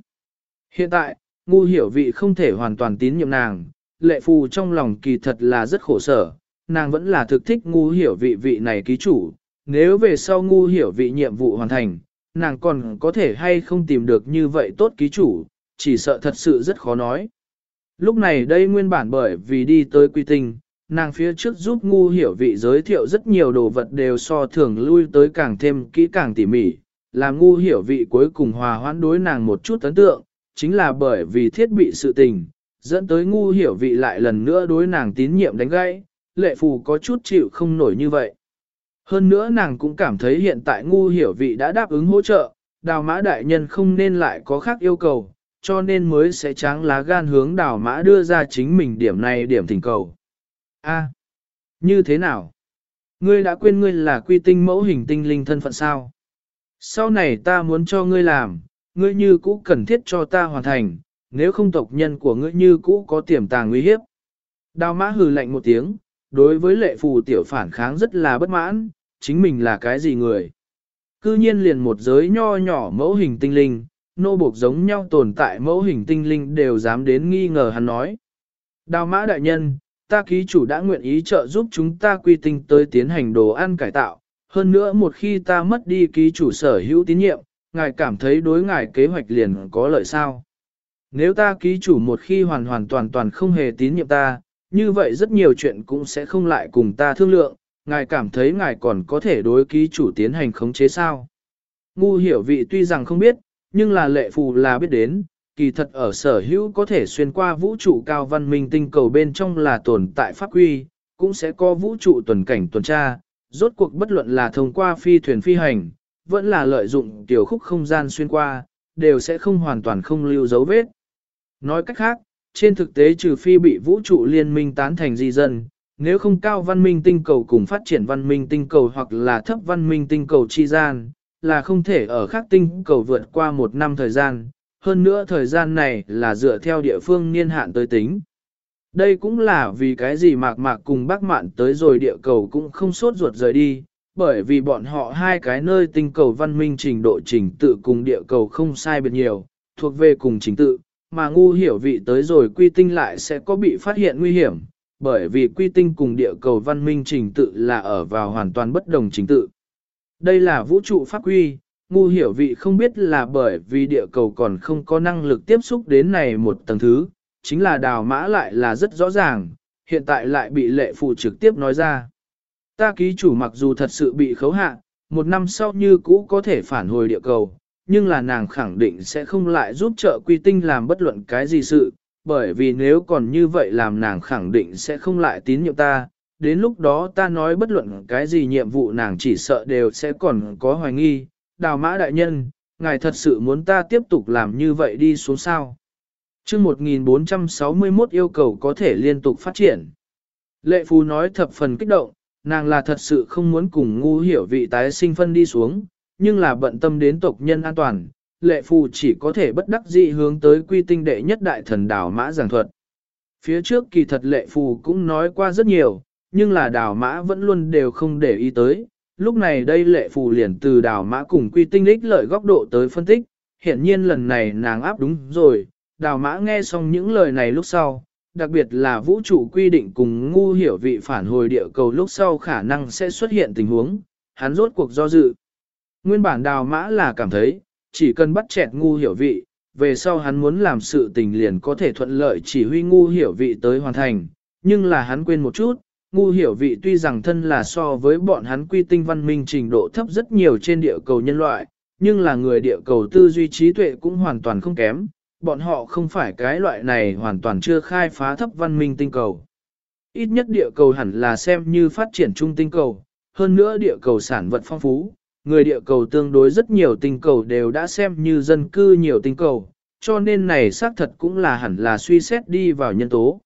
Hiện tại, ngu hiểu vị không thể hoàn toàn tín nhiệm nàng, lệ phù trong lòng kỳ thật là rất khổ sở, nàng vẫn là thực thích ngu hiểu vị vị này ký chủ, nếu về sau ngu hiểu vị nhiệm vụ hoàn thành, nàng còn có thể hay không tìm được như vậy tốt ký chủ, chỉ sợ thật sự rất khó nói. Lúc này đây nguyên bản bởi vì đi tới quy tinh, nàng phía trước giúp ngu hiểu vị giới thiệu rất nhiều đồ vật đều so thường lui tới càng thêm kỹ càng tỉ mỉ, làm ngu hiểu vị cuối cùng hòa hoãn đối nàng một chút ấn tượng, chính là bởi vì thiết bị sự tình, dẫn tới ngu hiểu vị lại lần nữa đối nàng tín nhiệm đánh gãy, lệ phù có chút chịu không nổi như vậy. Hơn nữa nàng cũng cảm thấy hiện tại ngu hiểu vị đã đáp ứng hỗ trợ, đào mã đại nhân không nên lại có khác yêu cầu, cho nên mới sẽ tráng lá gan hướng đào mã đưa ra chính mình điểm này điểm thỉnh cầu. A, như thế nào? Ngươi đã quên ngươi là quy tinh mẫu hình tinh linh thân phận sao? Sau này ta muốn cho ngươi làm, ngươi như cũ cần thiết cho ta hoàn thành, nếu không tộc nhân của ngươi như cũ có tiềm tàng nguy hiếp. Đào mã hừ lạnh một tiếng, đối với lệ phù tiểu phản kháng rất là bất mãn, chính mình là cái gì người. Cư nhiên liền một giới nho nhỏ mẫu hình tinh linh, nô buộc giống nhau tồn tại mẫu hình tinh linh đều dám đến nghi ngờ hắn nói. Đào mã đại nhân, ta ký chủ đã nguyện ý trợ giúp chúng ta quy tinh tới tiến hành đồ ăn cải tạo. Hơn nữa một khi ta mất đi ký chủ sở hữu tín nhiệm, ngài cảm thấy đối ngài kế hoạch liền có lợi sao. Nếu ta ký chủ một khi hoàn hoàn toàn toàn không hề tín nhiệm ta, như vậy rất nhiều chuyện cũng sẽ không lại cùng ta thương lượng, ngài cảm thấy ngài còn có thể đối ký chủ tiến hành khống chế sao. Ngu hiểu vị tuy rằng không biết, nhưng là lệ phù là biết đến, kỳ thật ở sở hữu có thể xuyên qua vũ trụ cao văn minh tinh cầu bên trong là tồn tại pháp quy, cũng sẽ có vũ trụ tuần cảnh tuần tra, rốt cuộc bất luận là thông qua phi thuyền phi hành, vẫn là lợi dụng tiểu khúc không gian xuyên qua, đều sẽ không hoàn toàn không lưu dấu vết. Nói cách khác, trên thực tế trừ phi bị vũ trụ liên minh tán thành di dân, nếu không cao văn minh tinh cầu cùng phát triển văn minh tinh cầu hoặc là thấp văn minh tinh cầu chi gian, là không thể ở khác tinh cầu vượt qua một năm thời gian, hơn nữa thời gian này là dựa theo địa phương niên hạn tới tính. Đây cũng là vì cái gì mạc mạc cùng bác mạn tới rồi địa cầu cũng không sốt ruột rời đi, bởi vì bọn họ hai cái nơi tinh cầu văn minh trình độ trình tự cùng địa cầu không sai biệt nhiều, thuộc về cùng trình tự, mà ngu hiểu vị tới rồi quy tinh lại sẽ có bị phát hiện nguy hiểm, bởi vì quy tinh cùng địa cầu văn minh trình tự là ở vào hoàn toàn bất đồng trình tự. Đây là vũ trụ pháp quy, ngu hiểu vị không biết là bởi vì địa cầu còn không có năng lực tiếp xúc đến này một tầng thứ, chính là đào mã lại là rất rõ ràng, hiện tại lại bị lệ phụ trực tiếp nói ra. Ta ký chủ mặc dù thật sự bị khấu hạ, một năm sau như cũ có thể phản hồi địa cầu, nhưng là nàng khẳng định sẽ không lại giúp trợ quy tinh làm bất luận cái gì sự, bởi vì nếu còn như vậy làm nàng khẳng định sẽ không lại tín nhiệm ta, đến lúc đó ta nói bất luận cái gì nhiệm vụ nàng chỉ sợ đều sẽ còn có hoài nghi, đào mã đại nhân, ngài thật sự muốn ta tiếp tục làm như vậy đi xuống sao chương 1461 yêu cầu có thể liên tục phát triển. Lệ Phú nói thập phần kích động, nàng là thật sự không muốn cùng ngu hiểu vị tái sinh phân đi xuống, nhưng là bận tâm đến tộc nhân an toàn, lệ phù chỉ có thể bất đắc dĩ hướng tới quy tinh đệ nhất đại thần đào mã giảng thuật. Phía trước kỳ thật lệ phù cũng nói qua rất nhiều, nhưng là đào mã vẫn luôn đều không để ý tới. Lúc này đây lệ phù liền từ đào mã cùng quy tinh đích lợi góc độ tới phân tích, hiện nhiên lần này nàng áp đúng rồi, đào mã nghe xong những lời này lúc sau, đặc biệt là vũ trụ quy định cùng ngu hiểu vị phản hồi địa cầu lúc sau khả năng sẽ xuất hiện tình huống, hắn rốt cuộc do dự. Nguyên bản đào mã là cảm thấy, chỉ cần bắt chẹt ngu hiểu vị, về sau hắn muốn làm sự tình liền có thể thuận lợi chỉ huy ngu hiểu vị tới hoàn thành, nhưng là hắn quên một chút, ngu hiểu vị tuy rằng thân là so với bọn hắn quy tinh văn minh trình độ thấp rất nhiều trên địa cầu nhân loại, nhưng là người địa cầu tư duy trí tuệ cũng hoàn toàn không kém, bọn họ không phải cái loại này hoàn toàn chưa khai phá thấp văn minh tinh cầu. Ít nhất địa cầu hẳn là xem như phát triển trung tinh cầu, hơn nữa địa cầu sản vật phong phú, người địa cầu tương đối rất nhiều tinh cầu đều đã xem như dân cư nhiều tinh cầu, cho nên này xác thật cũng là hẳn là suy xét đi vào nhân tố.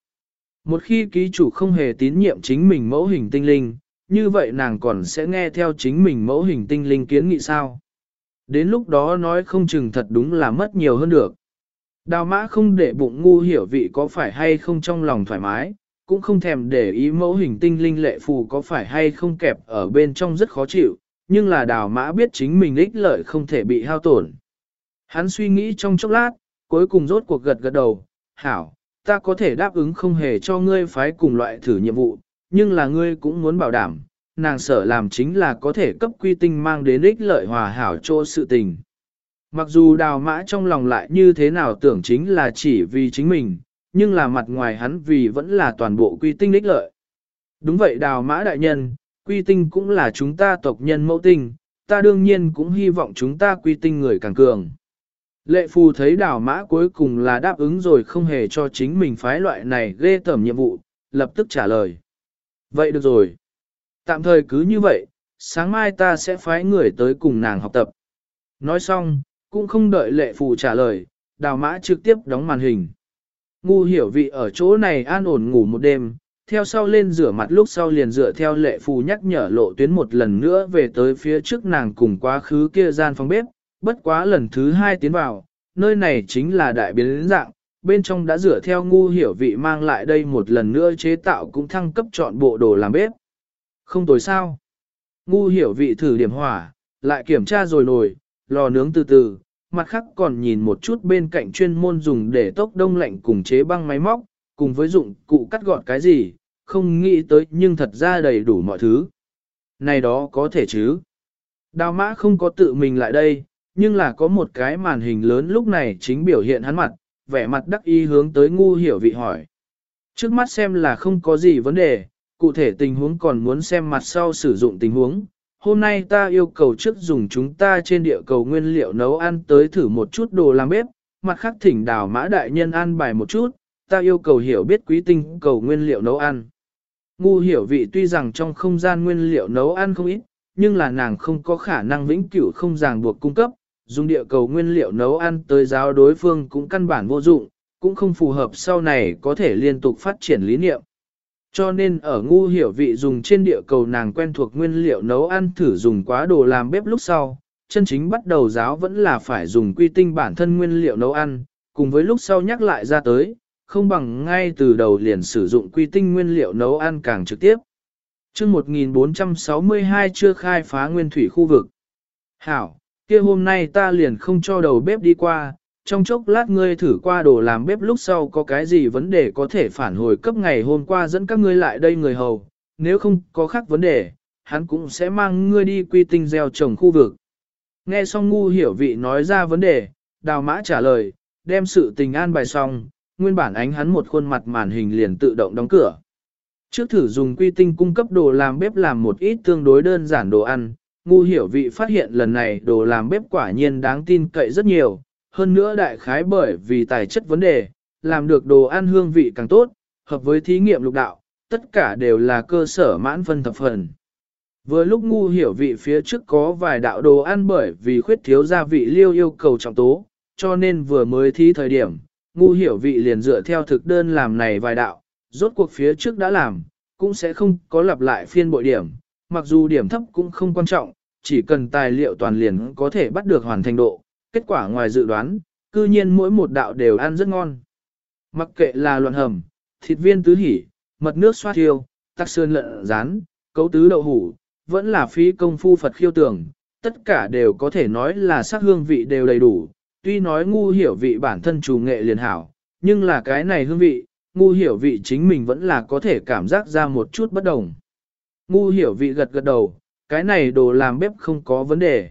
Một khi ký chủ không hề tín nhiệm chính mình mẫu hình tinh linh, như vậy nàng còn sẽ nghe theo chính mình mẫu hình tinh linh kiến nghị sao. Đến lúc đó nói không chừng thật đúng là mất nhiều hơn được. Đào mã không để bụng ngu hiểu vị có phải hay không trong lòng thoải mái, cũng không thèm để ý mẫu hình tinh linh lệ phù có phải hay không kẹp ở bên trong rất khó chịu, nhưng là đào mã biết chính mình ích lợi không thể bị hao tổn. Hắn suy nghĩ trong chốc lát, cuối cùng rốt cuộc gật gật đầu, hảo, ta có thể đáp ứng không hề cho ngươi phái cùng loại thử nhiệm vụ, nhưng là ngươi cũng muốn bảo đảm, nàng sở làm chính là có thể cấp quy tinh mang đến ích lợi hòa hảo cho sự tình. Mặc dù đào mã trong lòng lại như thế nào tưởng chính là chỉ vì chính mình, nhưng là mặt ngoài hắn vì vẫn là toàn bộ quy tinh đích lợi. Đúng vậy đào mã đại nhân, quy tinh cũng là chúng ta tộc nhân mẫu tinh, ta đương nhiên cũng hy vọng chúng ta quy tinh người càng cường. Lệ phù thấy đào mã cuối cùng là đáp ứng rồi không hề cho chính mình phái loại này ghê tẩm nhiệm vụ, lập tức trả lời. Vậy được rồi. Tạm thời cứ như vậy, sáng mai ta sẽ phái người tới cùng nàng học tập. Nói xong, cũng không đợi lệ phù trả lời, đào mã trực tiếp đóng màn hình. Ngu hiểu vị ở chỗ này an ổn ngủ một đêm, theo sau lên rửa mặt lúc sau liền dựa theo lệ phù nhắc nhở lộ tuyến một lần nữa về tới phía trước nàng cùng quá khứ kia gian phòng bếp, bất quá lần thứ hai tiến vào, nơi này chính là đại biến dạng, bên trong đã rửa theo ngu hiểu vị mang lại đây một lần nữa chế tạo cũng thăng cấp chọn bộ đồ làm bếp. Không tồi sao. Ngu hiểu vị thử điểm hỏa, lại kiểm tra rồi nồi, lò nướng từ từ, mặt khác còn nhìn một chút bên cạnh chuyên môn dùng để tốc đông lạnh cùng chế băng máy móc, cùng với dụng cụ cắt gọt cái gì, không nghĩ tới nhưng thật ra đầy đủ mọi thứ. Này đó có thể chứ. Đào mã không có tự mình lại đây, nhưng là có một cái màn hình lớn lúc này chính biểu hiện hắn mặt, vẻ mặt đắc ý hướng tới ngu hiểu vị hỏi. Trước mắt xem là không có gì vấn đề, cụ thể tình huống còn muốn xem mặt sau sử dụng tình huống. Hôm nay ta yêu cầu trước dùng chúng ta trên địa cầu nguyên liệu nấu ăn tới thử một chút đồ làm bếp, mặt khác thỉnh đào mã đại nhân ăn bài một chút, ta yêu cầu hiểu biết quý tinh cầu nguyên liệu nấu ăn. Ngu hiểu vị tuy rằng trong không gian nguyên liệu nấu ăn không ít, nhưng là nàng không có khả năng vĩnh cửu không ràng buộc cung cấp, dùng địa cầu nguyên liệu nấu ăn tới giáo đối phương cũng căn bản vô dụng, cũng không phù hợp sau này có thể liên tục phát triển lý niệm. Cho nên ở ngu hiểu vị dùng trên địa cầu nàng quen thuộc nguyên liệu nấu ăn thử dùng quá đồ làm bếp lúc sau, chân chính bắt đầu giáo vẫn là phải dùng quy tinh bản thân nguyên liệu nấu ăn, cùng với lúc sau nhắc lại ra tới, không bằng ngay từ đầu liền sử dụng quy tinh nguyên liệu nấu ăn càng trực tiếp. chương 1462 chưa khai phá nguyên thủy khu vực. Hảo, kia hôm nay ta liền không cho đầu bếp đi qua, trong chốc lát ngươi thử qua đồ làm bếp lúc sau có cái gì vấn đề có thể phản hồi cấp ngày hôm qua dẫn các ngươi lại đây người hầu, nếu không có khác vấn đề, hắn cũng sẽ mang ngươi đi quy tinh gieo trồng khu vực. Nghe xong ngu hiểu vị nói ra vấn đề, đào mã trả lời, đem sự tình an bài xong, nguyên bản ánh hắn một khuôn mặt màn hình liền tự động đóng cửa. Trước thử dùng quy tinh cung cấp đồ làm bếp làm một ít tương đối đơn giản đồ ăn, ngu hiểu vị phát hiện lần này đồ làm bếp quả nhiên đáng tin cậy rất nhiều, hơn nữa đại khái bởi vì tài chất vấn đề, làm được đồ ăn hương vị càng tốt, hợp với thí nghiệm lục đạo, tất cả đều là cơ sở mãn phân thập phần. Vừa lúc ngu hiểu vị phía trước có vài đạo đồ ăn bởi vì khuyết thiếu gia vị liêu yêu cầu trọng tố, cho nên vừa mới thí thời điểm, ngu hiểu vị liền dựa theo thực đơn làm này vài đạo, rốt cuộc phía trước đã làm, cũng sẽ không có lặp lại phiên bội điểm, mặc dù điểm thấp cũng không quan trọng, chỉ cần tài liệu toàn liền có thể bắt được hoàn thành độ, kết quả ngoài dự đoán, cư nhiên mỗi một đạo đều ăn rất ngon. Mặc kệ là loạn hầm, thịt viên tứ hỉ, mật nước xoa thiêu, tắc sơn lợn rán, cấu tứ đậu hủ, vẫn là phí công phu Phật khiêu tưởng, tất cả đều có thể nói là sắc hương vị đều đầy đủ, tuy nói ngu hiểu vị bản thân chủ nghệ liền hảo, nhưng là cái này hương vị, ngu hiểu vị chính mình vẫn là có thể cảm giác ra một chút bất đồng. Ngu hiểu vị gật gật đầu, cái này đồ làm bếp không có vấn đề.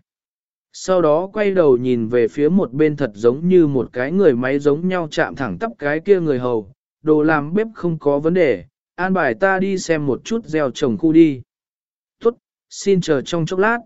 Sau đó quay đầu nhìn về phía một bên thật giống như một cái người máy giống nhau chạm thẳng tắp cái kia người hầu, đồ làm bếp không có vấn đề, an bài ta đi xem một chút gieo trồng khu đi. Tốt, xin chờ trong chốc lát.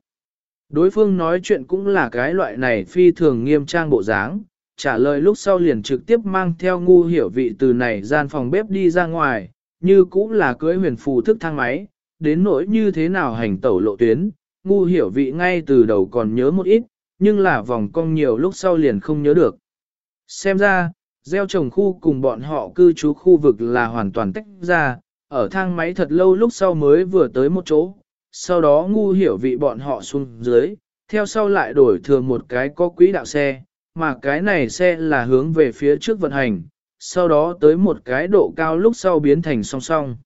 Đối phương nói chuyện cũng là cái loại này phi thường nghiêm trang bộ dáng, trả lời lúc sau liền trực tiếp mang theo ngu hiểu vị từ này gian phòng bếp đi ra ngoài, như cũng là cưới huyền phù thức thang máy, đến nỗi như thế nào hành tẩu lộ tuyến, ngu hiểu vị ngay từ đầu còn nhớ một ít, nhưng là vòng cong nhiều lúc sau liền không nhớ được. Xem ra, gieo trồng khu cùng bọn họ cư trú khu vực là hoàn toàn tách ra, ở thang máy thật lâu lúc sau mới vừa tới một chỗ, sau đó ngu hiểu vị bọn họ xuống dưới, theo sau lại đổi thường một cái có quỹ đạo xe, mà cái này xe là hướng về phía trước vận hành, sau đó tới một cái độ cao lúc sau biến thành song song.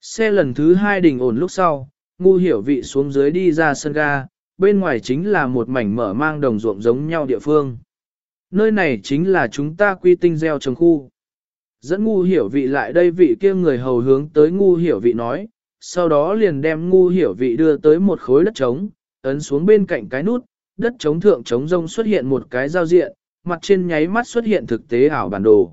Xe lần thứ hai đình ổn lúc sau, ngu hiểu vị xuống dưới đi ra sân ga, bên ngoài chính là một mảnh mở mang đồng ruộng giống nhau địa phương. Nơi này chính là chúng ta quy tinh gieo trồng khu. Dẫn ngu hiểu vị lại đây vị kia người hầu hướng tới ngu hiểu vị nói, sau đó liền đem ngu hiểu vị đưa tới một khối đất trống, ấn xuống bên cạnh cái nút, đất trống thượng trống rông xuất hiện một cái giao diện, mặt trên nháy mắt xuất hiện thực tế ảo bản đồ.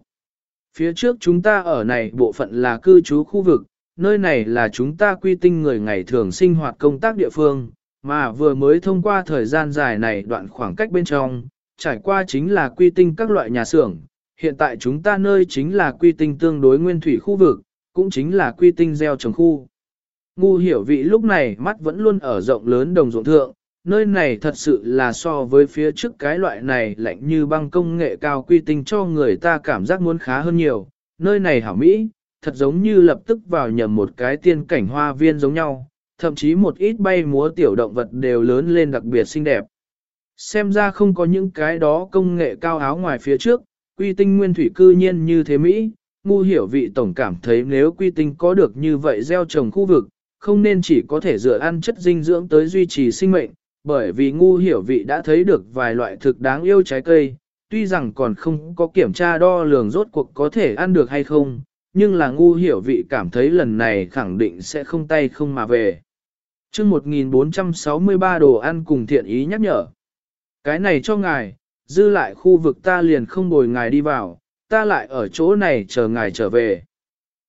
Phía trước chúng ta ở này bộ phận là cư trú khu vực, nơi này là chúng ta quy tinh người ngày thường sinh hoạt công tác địa phương, mà vừa mới thông qua thời gian dài này đoạn khoảng cách bên trong, trải qua chính là quy tinh các loại nhà xưởng. Hiện tại chúng ta nơi chính là quy tinh tương đối nguyên thủy khu vực, cũng chính là quy tinh gieo trồng khu. Ngu hiểu vị lúc này mắt vẫn luôn ở rộng lớn đồng ruộng thượng, nơi này thật sự là so với phía trước cái loại này lạnh như băng công nghệ cao quy tinh cho người ta cảm giác muốn khá hơn nhiều. Nơi này hảo Mỹ, thật giống như lập tức vào nhầm một cái tiên cảnh hoa viên giống nhau, thậm chí một ít bay múa tiểu động vật đều lớn lên đặc biệt xinh đẹp. Xem ra không có những cái đó công nghệ cao áo ngoài phía trước, quy tinh nguyên thủy cư nhiên như thế Mỹ, ngu hiểu vị tổng cảm thấy nếu quy tinh có được như vậy gieo trồng khu vực, không nên chỉ có thể dựa ăn chất dinh dưỡng tới duy trì sinh mệnh, bởi vì ngu hiểu vị đã thấy được vài loại thực đáng yêu trái cây, tuy rằng còn không có kiểm tra đo lường rốt cuộc có thể ăn được hay không, nhưng là ngu hiểu vị cảm thấy lần này khẳng định sẽ không tay không mà về. chương 1463 đồ ăn cùng thiện ý nhắc nhở. Cái này cho ngài, dư lại khu vực ta liền không bồi ngài đi vào, ta lại ở chỗ này chờ ngài trở về.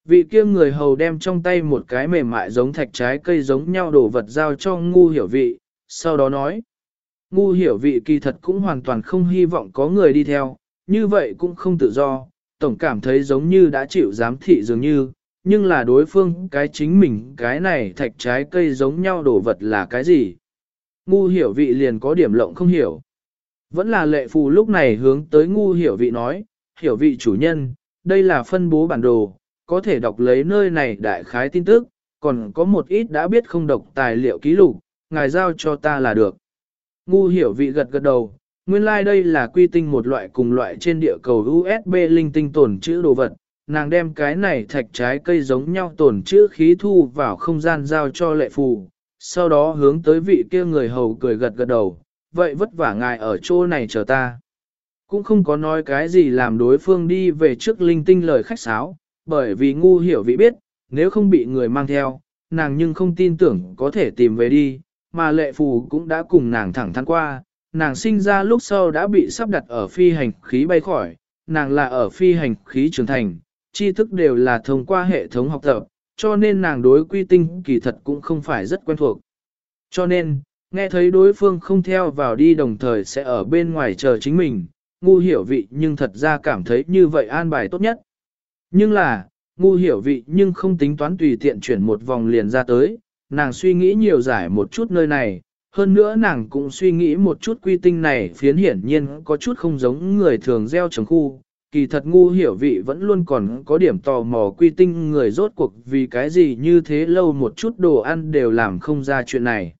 Vị kia người hầu đem trong tay một cái mềm mại giống thạch trái cây giống nhau đồ vật giao cho ngu hiểu vị, sau đó nói. Ngu hiểu vị kỳ thật cũng hoàn toàn không hy vọng có người đi theo, như vậy cũng không tự do, tổng cảm thấy giống như đã chịu giám thị dường như, nhưng là đối phương cái chính mình cái này thạch trái cây giống nhau đồ vật là cái gì. Ngu hiểu vị liền có điểm lộng không hiểu. Vẫn là lệ phù lúc này hướng tới ngu hiểu vị nói, hiểu vị chủ nhân, đây là phân bố bản đồ, có thể đọc lấy nơi này đại khái tin tức, còn có một ít đã biết không độc tài liệu ký lục, ngài giao cho ta là được. Ngu hiểu vị gật gật đầu, nguyên lai like đây là quy tinh một loại cùng loại trên địa cầu USB linh tinh tồn chữ đồ vật, nàng đem cái này thạch trái cây giống nhau tổn chữ khí thu vào không gian giao cho lệ phù, sau đó hướng tới vị kia người hầu cười gật gật đầu, vậy vất vả ngài ở chỗ này chờ ta. Cũng không có nói cái gì làm đối phương đi về trước linh tinh lời khách sáo, bởi vì ngu hiểu vị biết, nếu không bị người mang theo, nàng nhưng không tin tưởng có thể tìm về đi, mà lệ phù cũng đã cùng nàng thẳng thắn qua, nàng sinh ra lúc sau đã bị sắp đặt ở phi hành khí bay khỏi, nàng là ở phi hành khí trưởng thành, tri thức đều là thông qua hệ thống học tập, cho nên nàng đối quy tinh kỳ thật cũng không phải rất quen thuộc. Cho nên, nghe thấy đối phương không theo vào đi đồng thời sẽ ở bên ngoài chờ chính mình, ngu hiểu vị nhưng thật ra cảm thấy như vậy an bài tốt nhất. Nhưng là, ngu hiểu vị nhưng không tính toán tùy tiện chuyển một vòng liền ra tới, nàng suy nghĩ nhiều giải một chút nơi này, hơn nữa nàng cũng suy nghĩ một chút quy tinh này phiến hiển nhiên có chút không giống người thường gieo trồng khu. Kỳ thật ngu hiểu vị vẫn luôn còn có điểm tò mò quy tinh người rốt cuộc vì cái gì như thế lâu một chút đồ ăn đều làm không ra chuyện này.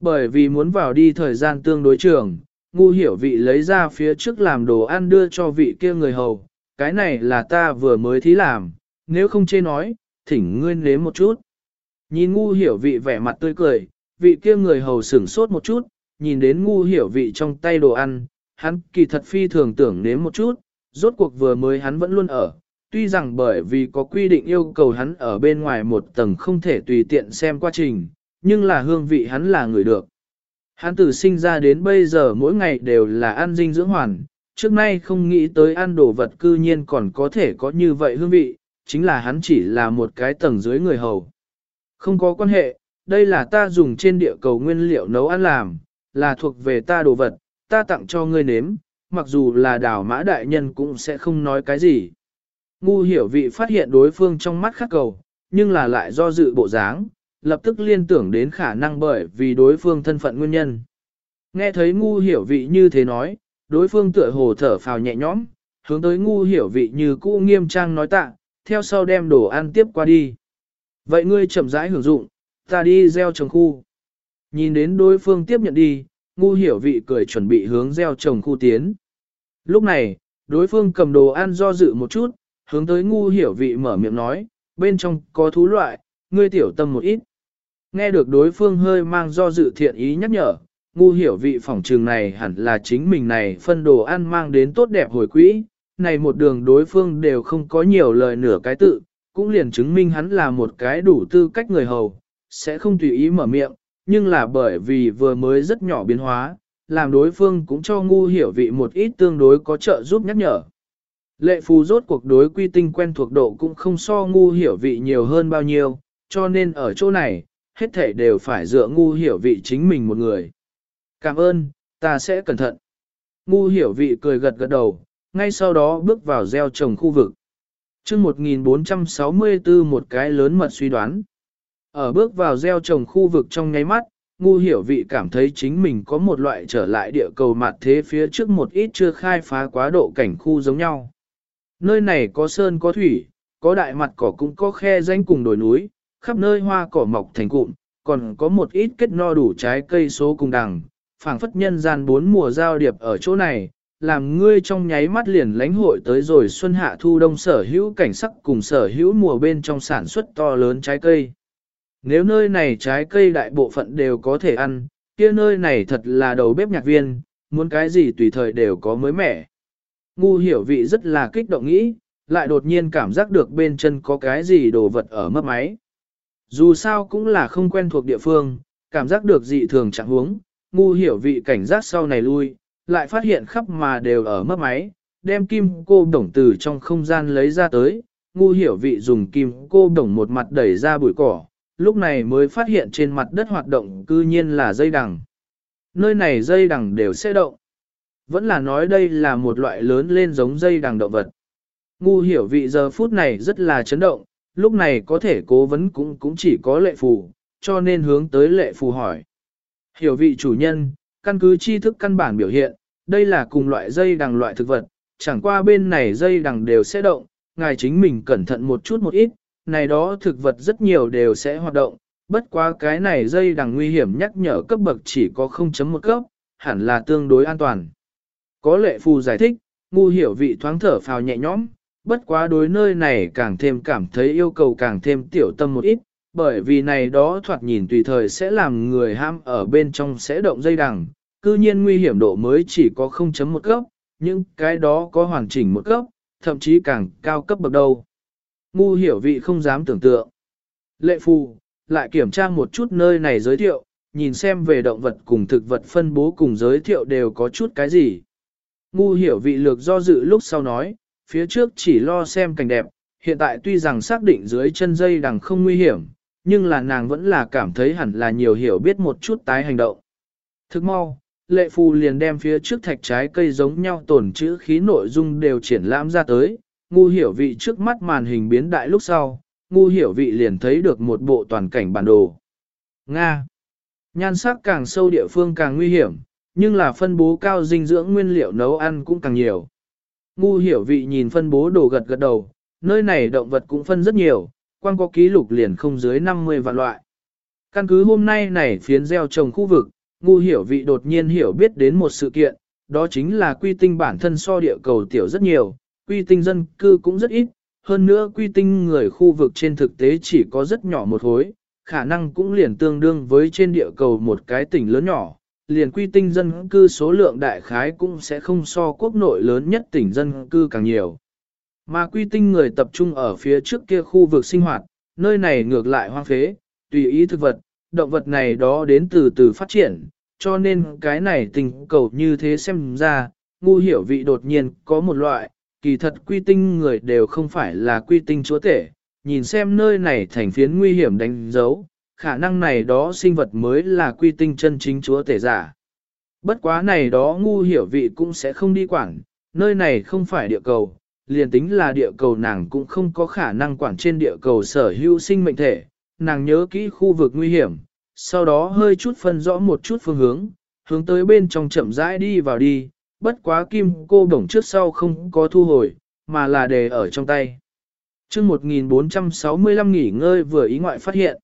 Bởi vì muốn vào đi thời gian tương đối trường, ngu hiểu vị lấy ra phía trước làm đồ ăn đưa cho vị kia người hầu, cái này là ta vừa mới thí làm, nếu không chê nói, thỉnh ngươi nếm một chút. Nhìn ngu hiểu vị vẻ mặt tươi cười, vị kia người hầu sửng sốt một chút, nhìn đến ngu hiểu vị trong tay đồ ăn, hắn kỳ thật phi thường tưởng nếm một chút, rốt cuộc vừa mới hắn vẫn luôn ở. Tuy rằng bởi vì có quy định yêu cầu hắn ở bên ngoài một tầng không thể tùy tiện xem quá trình, nhưng là hương vị hắn là người được. Hắn từ sinh ra đến bây giờ mỗi ngày đều là ăn dinh dưỡng hoàn, trước nay không nghĩ tới ăn đồ vật cư nhiên còn có thể có như vậy hương vị, chính là hắn chỉ là một cái tầng dưới người hầu. Không có quan hệ, đây là ta dùng trên địa cầu nguyên liệu nấu ăn làm, là thuộc về ta đồ vật, ta tặng cho ngươi nếm, mặc dù là đào mã đại nhân cũng sẽ không nói cái gì. Ngu hiểu vị phát hiện đối phương trong mắt khắc cầu, nhưng là lại do dự bộ dáng, lập tức liên tưởng đến khả năng bởi vì đối phương thân phận nguyên nhân. Nghe thấy ngu hiểu vị như thế nói, đối phương tựa hồ thở phào nhẹ nhõm, hướng tới ngu hiểu vị như cũ nghiêm trang nói tạ, theo sau đem đồ ăn tiếp qua đi. Vậy ngươi chậm rãi hưởng dụng, ta đi gieo trồng khu. Nhìn đến đối phương tiếp nhận đi, ngu hiểu vị cười chuẩn bị hướng gieo trồng khu tiến. Lúc này, đối phương cầm đồ ăn do dự một chút, hướng tới ngu hiểu vị mở miệng nói, bên trong có thú loại, ngươi tiểu tâm một ít. Nghe được đối phương hơi mang do dự thiện ý nhắc nhở, ngu hiểu vị phỏng trường này hẳn là chính mình này phân đồ ăn mang đến tốt đẹp hồi quỹ, này một đường đối phương đều không có nhiều lời nửa cái tự, cũng liền chứng minh hắn là một cái đủ tư cách người hầu, sẽ không tùy ý mở miệng, nhưng là bởi vì vừa mới rất nhỏ biến hóa, làm đối phương cũng cho ngu hiểu vị một ít tương đối có trợ giúp nhắc nhở. Lệ phù rốt cuộc đối quy tinh quen thuộc độ cũng không so ngu hiểu vị nhiều hơn bao nhiêu, cho nên ở chỗ này, hết thể đều phải dựa ngu hiểu vị chính mình một người. Cảm ơn, ta sẽ cẩn thận. Ngu hiểu vị cười gật gật đầu, ngay sau đó bước vào gieo trồng khu vực. chương 1464 một cái lớn mật suy đoán. Ở bước vào gieo trồng khu vực trong nháy mắt, ngu hiểu vị cảm thấy chính mình có một loại trở lại địa cầu mặt thế phía trước một ít chưa khai phá quá độ cảnh khu giống nhau. Nơi này có sơn có thủy, có đại mặt cỏ cũng có khe danh cùng đồi núi, khắp nơi hoa cỏ mọc thành cụm, còn có một ít kết no đủ trái cây số cùng đằng, phảng phất nhân gian bốn mùa giao điệp ở chỗ này, làm ngươi trong nháy mắt liền lãnh hội tới rồi xuân hạ thu đông sở hữu cảnh sắc cùng sở hữu mùa bên trong sản xuất to lớn trái cây. Nếu nơi này trái cây đại bộ phận đều có thể ăn, kia nơi này thật là đầu bếp nhạc viên, muốn cái gì tùy thời đều có mới mẻ. Ngu hiểu vị rất là kích động nghĩ, lại đột nhiên cảm giác được bên chân có cái gì đồ vật ở mấp máy. Dù sao cũng là không quen thuộc địa phương, cảm giác được dị thường chẳng huống, ngu hiểu vị cảnh giác sau này lui, lại phát hiện khắp mà đều ở mấp máy, đem kim cô đồng từ trong không gian lấy ra tới, ngu hiểu vị dùng kim cô đồng một mặt đẩy ra bụi cỏ, lúc này mới phát hiện trên mặt đất hoạt động cư nhiên là dây đằng. Nơi này dây đằng đều sẽ động. Vẫn là nói đây là một loại lớn lên giống dây đằng động vật. Ngu hiểu vị giờ phút này rất là chấn động, lúc này có thể cố vấn cũng cũng chỉ có lệ phù, cho nên hướng tới lệ phù hỏi. Hiểu vị chủ nhân, căn cứ tri thức căn bản biểu hiện, đây là cùng loại dây đằng loại thực vật, chẳng qua bên này dây đằng đều sẽ động, ngài chính mình cẩn thận một chút một ít, này đó thực vật rất nhiều đều sẽ hoạt động, bất quá cái này dây đằng nguy hiểm nhắc nhở cấp bậc chỉ có 0.1 cấp, hẳn là tương đối an toàn. Có lệ phù giải thích, ngu hiểu vị thoáng thở phào nhẹ nhõm, bất quá đối nơi này càng thêm cảm thấy yêu cầu càng thêm tiểu tâm một ít, bởi vì này đó thoạt nhìn tùy thời sẽ làm người ham ở bên trong sẽ động dây đằng, cư nhiên nguy hiểm độ mới chỉ có 0.1 cấp, nhưng cái đó có hoàn chỉnh một cấp, thậm chí càng cao cấp bậc đâu. Ngu hiểu vị không dám tưởng tượng. Lệ phù, lại kiểm tra một chút nơi này giới thiệu, nhìn xem về động vật cùng thực vật phân bố cùng giới thiệu đều có chút cái gì. Ngu hiểu vị lược do dự lúc sau nói, phía trước chỉ lo xem cảnh đẹp, hiện tại tuy rằng xác định dưới chân dây đằng không nguy hiểm, nhưng là nàng vẫn là cảm thấy hẳn là nhiều hiểu biết một chút tái hành động. Thức mau, lệ phù liền đem phía trước thạch trái cây giống nhau tổn chữ khí nội dung đều triển lãm ra tới, ngu hiểu vị trước mắt màn hình biến đại lúc sau, ngu hiểu vị liền thấy được một bộ toàn cảnh bản đồ. Nga Nhan sắc càng sâu địa phương càng nguy hiểm, nhưng là phân bố cao dinh dưỡng nguyên liệu nấu ăn cũng càng nhiều. Ngu hiểu vị nhìn phân bố đồ gật gật đầu, nơi này động vật cũng phân rất nhiều, quan có ký lục liền không dưới 50 vạn loại. Căn cứ hôm nay này phiến gieo trồng khu vực, ngu hiểu vị đột nhiên hiểu biết đến một sự kiện, đó chính là quy tinh bản thân so địa cầu tiểu rất nhiều, quy tinh dân cư cũng rất ít, hơn nữa quy tinh người khu vực trên thực tế chỉ có rất nhỏ một hối, khả năng cũng liền tương đương với trên địa cầu một cái tỉnh lớn nhỏ, liền quy tinh dân cư số lượng đại khái cũng sẽ không so quốc nội lớn nhất tỉnh dân cư càng nhiều. Mà quy tinh người tập trung ở phía trước kia khu vực sinh hoạt, nơi này ngược lại hoang phế, tùy ý thực vật, động vật này đó đến từ từ phát triển, cho nên cái này tình cầu như thế xem ra, ngu hiểu vị đột nhiên có một loại, kỳ thật quy tinh người đều không phải là quy tinh chúa tể, nhìn xem nơi này thành phiến nguy hiểm đánh dấu, khả năng này đó sinh vật mới là quy tinh chân chính chúa tể giả. Bất quá này đó ngu hiểu vị cũng sẽ không đi quản, nơi này không phải địa cầu, liền tính là địa cầu nàng cũng không có khả năng quản trên địa cầu sở hữu sinh mệnh thể, nàng nhớ kỹ khu vực nguy hiểm, sau đó hơi chút phân rõ một chút phương hướng, hướng tới bên trong chậm rãi đi vào đi, bất quá kim cô đồng trước sau không có thu hồi, mà là để ở trong tay. chương 1465 nghỉ ngơi vừa ý ngoại phát hiện.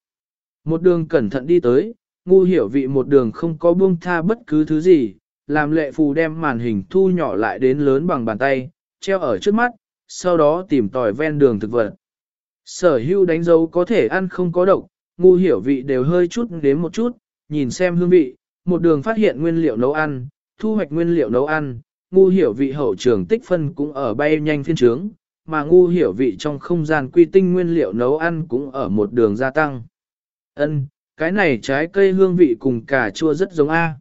Một đường cẩn thận đi tới, ngu hiểu vị một đường không có buông tha bất cứ thứ gì, làm lệ phù đem màn hình thu nhỏ lại đến lớn bằng bàn tay, treo ở trước mắt, sau đó tìm tòi ven đường thực vật. Sở hưu đánh dấu có thể ăn không có độc, ngu hiểu vị đều hơi chút đến một chút, nhìn xem hương vị, một đường phát hiện nguyên liệu nấu ăn, thu hoạch nguyên liệu nấu ăn, ngu hiểu vị hậu trường tích phân cũng ở bay nhanh phiên trướng, mà ngu hiểu vị trong không gian quy tinh nguyên liệu nấu ăn cũng ở một đường gia tăng. Ân, cái này trái cây hương vị cùng cà chua rất giống A.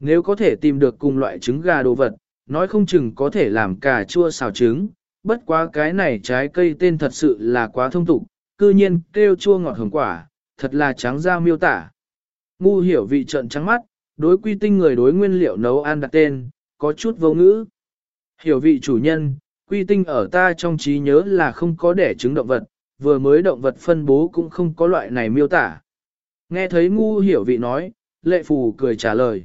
Nếu có thể tìm được cùng loại trứng gà đồ vật, nói không chừng có thể làm cà chua xào trứng, bất quá cái này trái cây tên thật sự là quá thông tục, cư nhiên kêu chua ngọt hồng quả, thật là trắng ra miêu tả. Ngu hiểu vị trận trắng mắt, đối quy tinh người đối nguyên liệu nấu ăn đặt tên, có chút vô ngữ. Hiểu vị chủ nhân, quy tinh ở ta trong trí nhớ là không có đẻ trứng động vật, vừa mới động vật phân bố cũng không có loại này miêu tả. Nghe thấy ngu hiểu vị nói, lệ phù cười trả lời.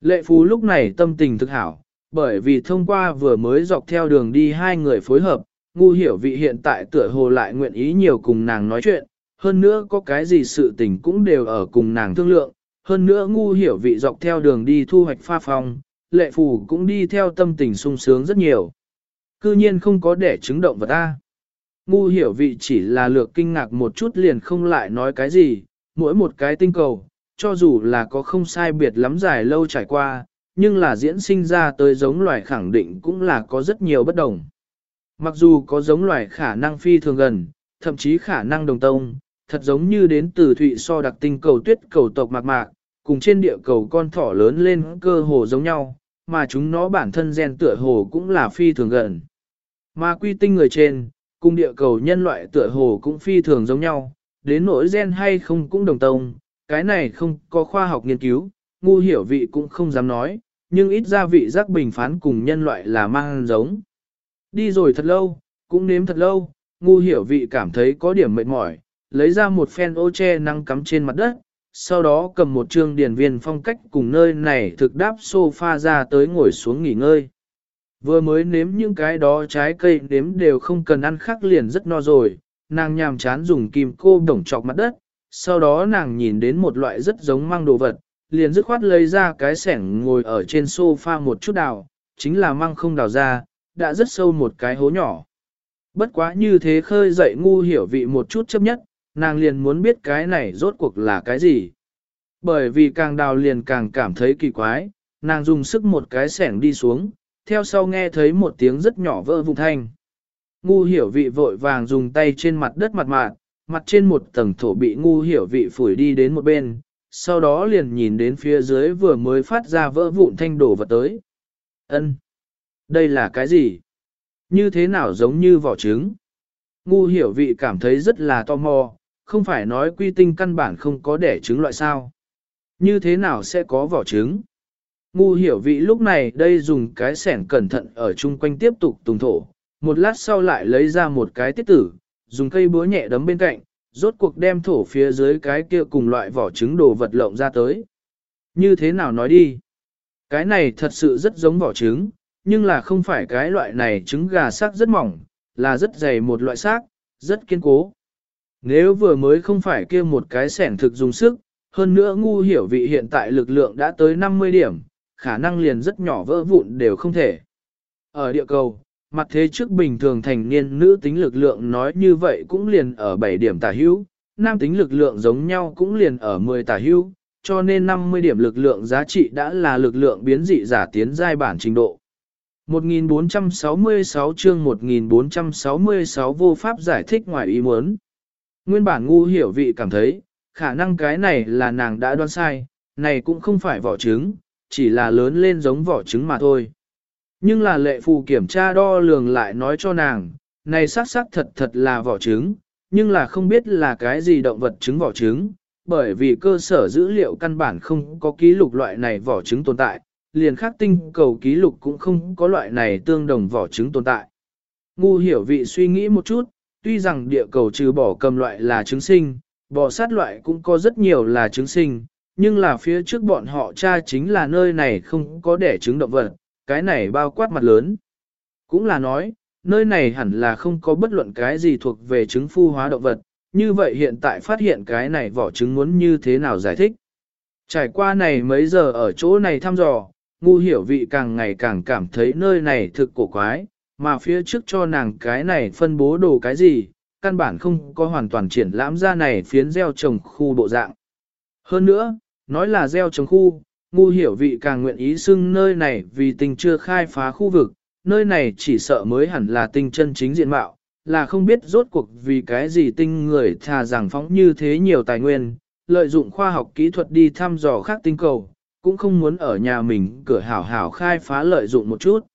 Lệ phù lúc này tâm tình thực hảo, bởi vì thông qua vừa mới dọc theo đường đi hai người phối hợp, ngu hiểu vị hiện tại tựa hồ lại nguyện ý nhiều cùng nàng nói chuyện, hơn nữa có cái gì sự tình cũng đều ở cùng nàng thương lượng, hơn nữa ngu hiểu vị dọc theo đường đi thu hoạch pha phong, lệ phù cũng đi theo tâm tình sung sướng rất nhiều. Cư nhiên không có để chứng động vật ta. Ngu hiểu vị chỉ là lược kinh ngạc một chút liền không lại nói cái gì, mỗi một cái tinh cầu, cho dù là có không sai biệt lắm dài lâu trải qua, nhưng là diễn sinh ra tới giống loài khẳng định cũng là có rất nhiều bất đồng. Mặc dù có giống loài khả năng phi thường gần, thậm chí khả năng đồng tông, thật giống như đến từ thụy so đặc tinh cầu tuyết cầu tộc mạc mạc, cùng trên địa cầu con thỏ lớn lên cơ hồ giống nhau, mà chúng nó bản thân gen tựa hồ cũng là phi thường gần. Mà quy tinh người trên, cùng địa cầu nhân loại tựa hồ cũng phi thường giống nhau, đến nỗi gen hay không cũng đồng tông, cái này không có khoa học nghiên cứu, ngu hiểu vị cũng không dám nói, nhưng ít ra vị giác bình phán cùng nhân loại là mang giống. Đi rồi thật lâu, cũng nếm thật lâu, ngu hiểu vị cảm thấy có điểm mệt mỏi, lấy ra một phen ô che năng cắm trên mặt đất, sau đó cầm một trương điển viên phong cách cùng nơi này thực đáp sofa ra tới ngồi xuống nghỉ ngơi. Vừa mới nếm những cái đó trái cây nếm đều không cần ăn khắc liền rất no rồi, nàng nhàm chán dùng kim cô đổng chọc mặt đất, sau đó nàng nhìn đến một loại rất giống mang đồ vật, liền dứt khoát lấy ra cái sẻng ngồi ở trên sofa một chút đào, chính là mang không đào ra, đã rất sâu một cái hố nhỏ. Bất quá như thế khơi dậy ngu hiểu vị một chút chấp nhất, nàng liền muốn biết cái này rốt cuộc là cái gì. Bởi vì càng đào liền càng cảm thấy kỳ quái, nàng dùng sức một cái sẻng đi xuống, theo sau nghe thấy một tiếng rất nhỏ vỡ vụn thanh. Ngu hiểu vị vội vàng dùng tay trên mặt đất mặt mạng, mặt trên một tầng thổ bị ngu hiểu vị phủi đi đến một bên, sau đó liền nhìn đến phía dưới vừa mới phát ra vỡ vụn thanh đổ vật tới. Ân, Đây là cái gì? Như thế nào giống như vỏ trứng? Ngu hiểu vị cảm thấy rất là tò mò, không phải nói quy tinh căn bản không có đẻ trứng loại sao. Như thế nào sẽ có vỏ trứng? Ngu hiểu vị lúc này đây dùng cái sẻng cẩn thận ở chung quanh tiếp tục tùng thổ, một lát sau lại lấy ra một cái tiết tử, dùng cây búa nhẹ đấm bên cạnh, rốt cuộc đem thổ phía dưới cái kia cùng loại vỏ trứng đồ vật lộng ra tới. Như thế nào nói đi? Cái này thật sự rất giống vỏ trứng, nhưng là không phải cái loại này trứng gà xác rất mỏng, là rất dày một loại xác, rất kiên cố. Nếu vừa mới không phải kia một cái sẻn thực dùng sức, hơn nữa ngu hiểu vị hiện tại lực lượng đã tới 50 điểm, khả năng liền rất nhỏ vỡ vụn đều không thể. Ở địa cầu, mặt thế trước bình thường thành niên nữ tính lực lượng nói như vậy cũng liền ở 7 điểm tả hữu, nam tính lực lượng giống nhau cũng liền ở 10 tả hữu, cho nên 50 điểm lực lượng giá trị đã là lực lượng biến dị giả tiến giai bản trình độ. 1466 chương 1466 vô pháp giải thích ngoài ý muốn. Nguyên bản ngu hiểu vị cảm thấy, khả năng cái này là nàng đã đoán sai, này cũng không phải vỏ trứng, chỉ là lớn lên giống vỏ trứng mà thôi. Nhưng là lệ phù kiểm tra đo lường lại nói cho nàng, này xác xác thật thật là vỏ trứng, nhưng là không biết là cái gì động vật trứng vỏ trứng, bởi vì cơ sở dữ liệu căn bản không có ký lục loại này vỏ trứng tồn tại, liền khác tinh cầu ký lục cũng không có loại này tương đồng vỏ trứng tồn tại. Ngu hiểu vị suy nghĩ một chút, tuy rằng địa cầu trừ bỏ cầm loại là trứng sinh, bò sát loại cũng có rất nhiều là trứng sinh, nhưng là phía trước bọn họ cha chính là nơi này không có đẻ trứng động vật, cái này bao quát mặt lớn. Cũng là nói, nơi này hẳn là không có bất luận cái gì thuộc về trứng phu hóa động vật, như vậy hiện tại phát hiện cái này vỏ trứng muốn như thế nào giải thích. Trải qua này mấy giờ ở chỗ này thăm dò, ngu hiểu vị càng ngày càng cảm thấy nơi này thực cổ quái, mà phía trước cho nàng cái này phân bố đồ cái gì, căn bản không có hoàn toàn triển lãm ra này phiến gieo trồng khu bộ dạng. Hơn nữa, nói là gieo trồng khu, ngu hiểu vị càng nguyện ý xưng nơi này vì tình chưa khai phá khu vực, nơi này chỉ sợ mới hẳn là tinh chân chính diện mạo, là không biết rốt cuộc vì cái gì tinh người thà rằng phóng như thế nhiều tài nguyên, lợi dụng khoa học kỹ thuật đi thăm dò khác tinh cầu, cũng không muốn ở nhà mình cửa hảo hảo khai phá lợi dụng một chút.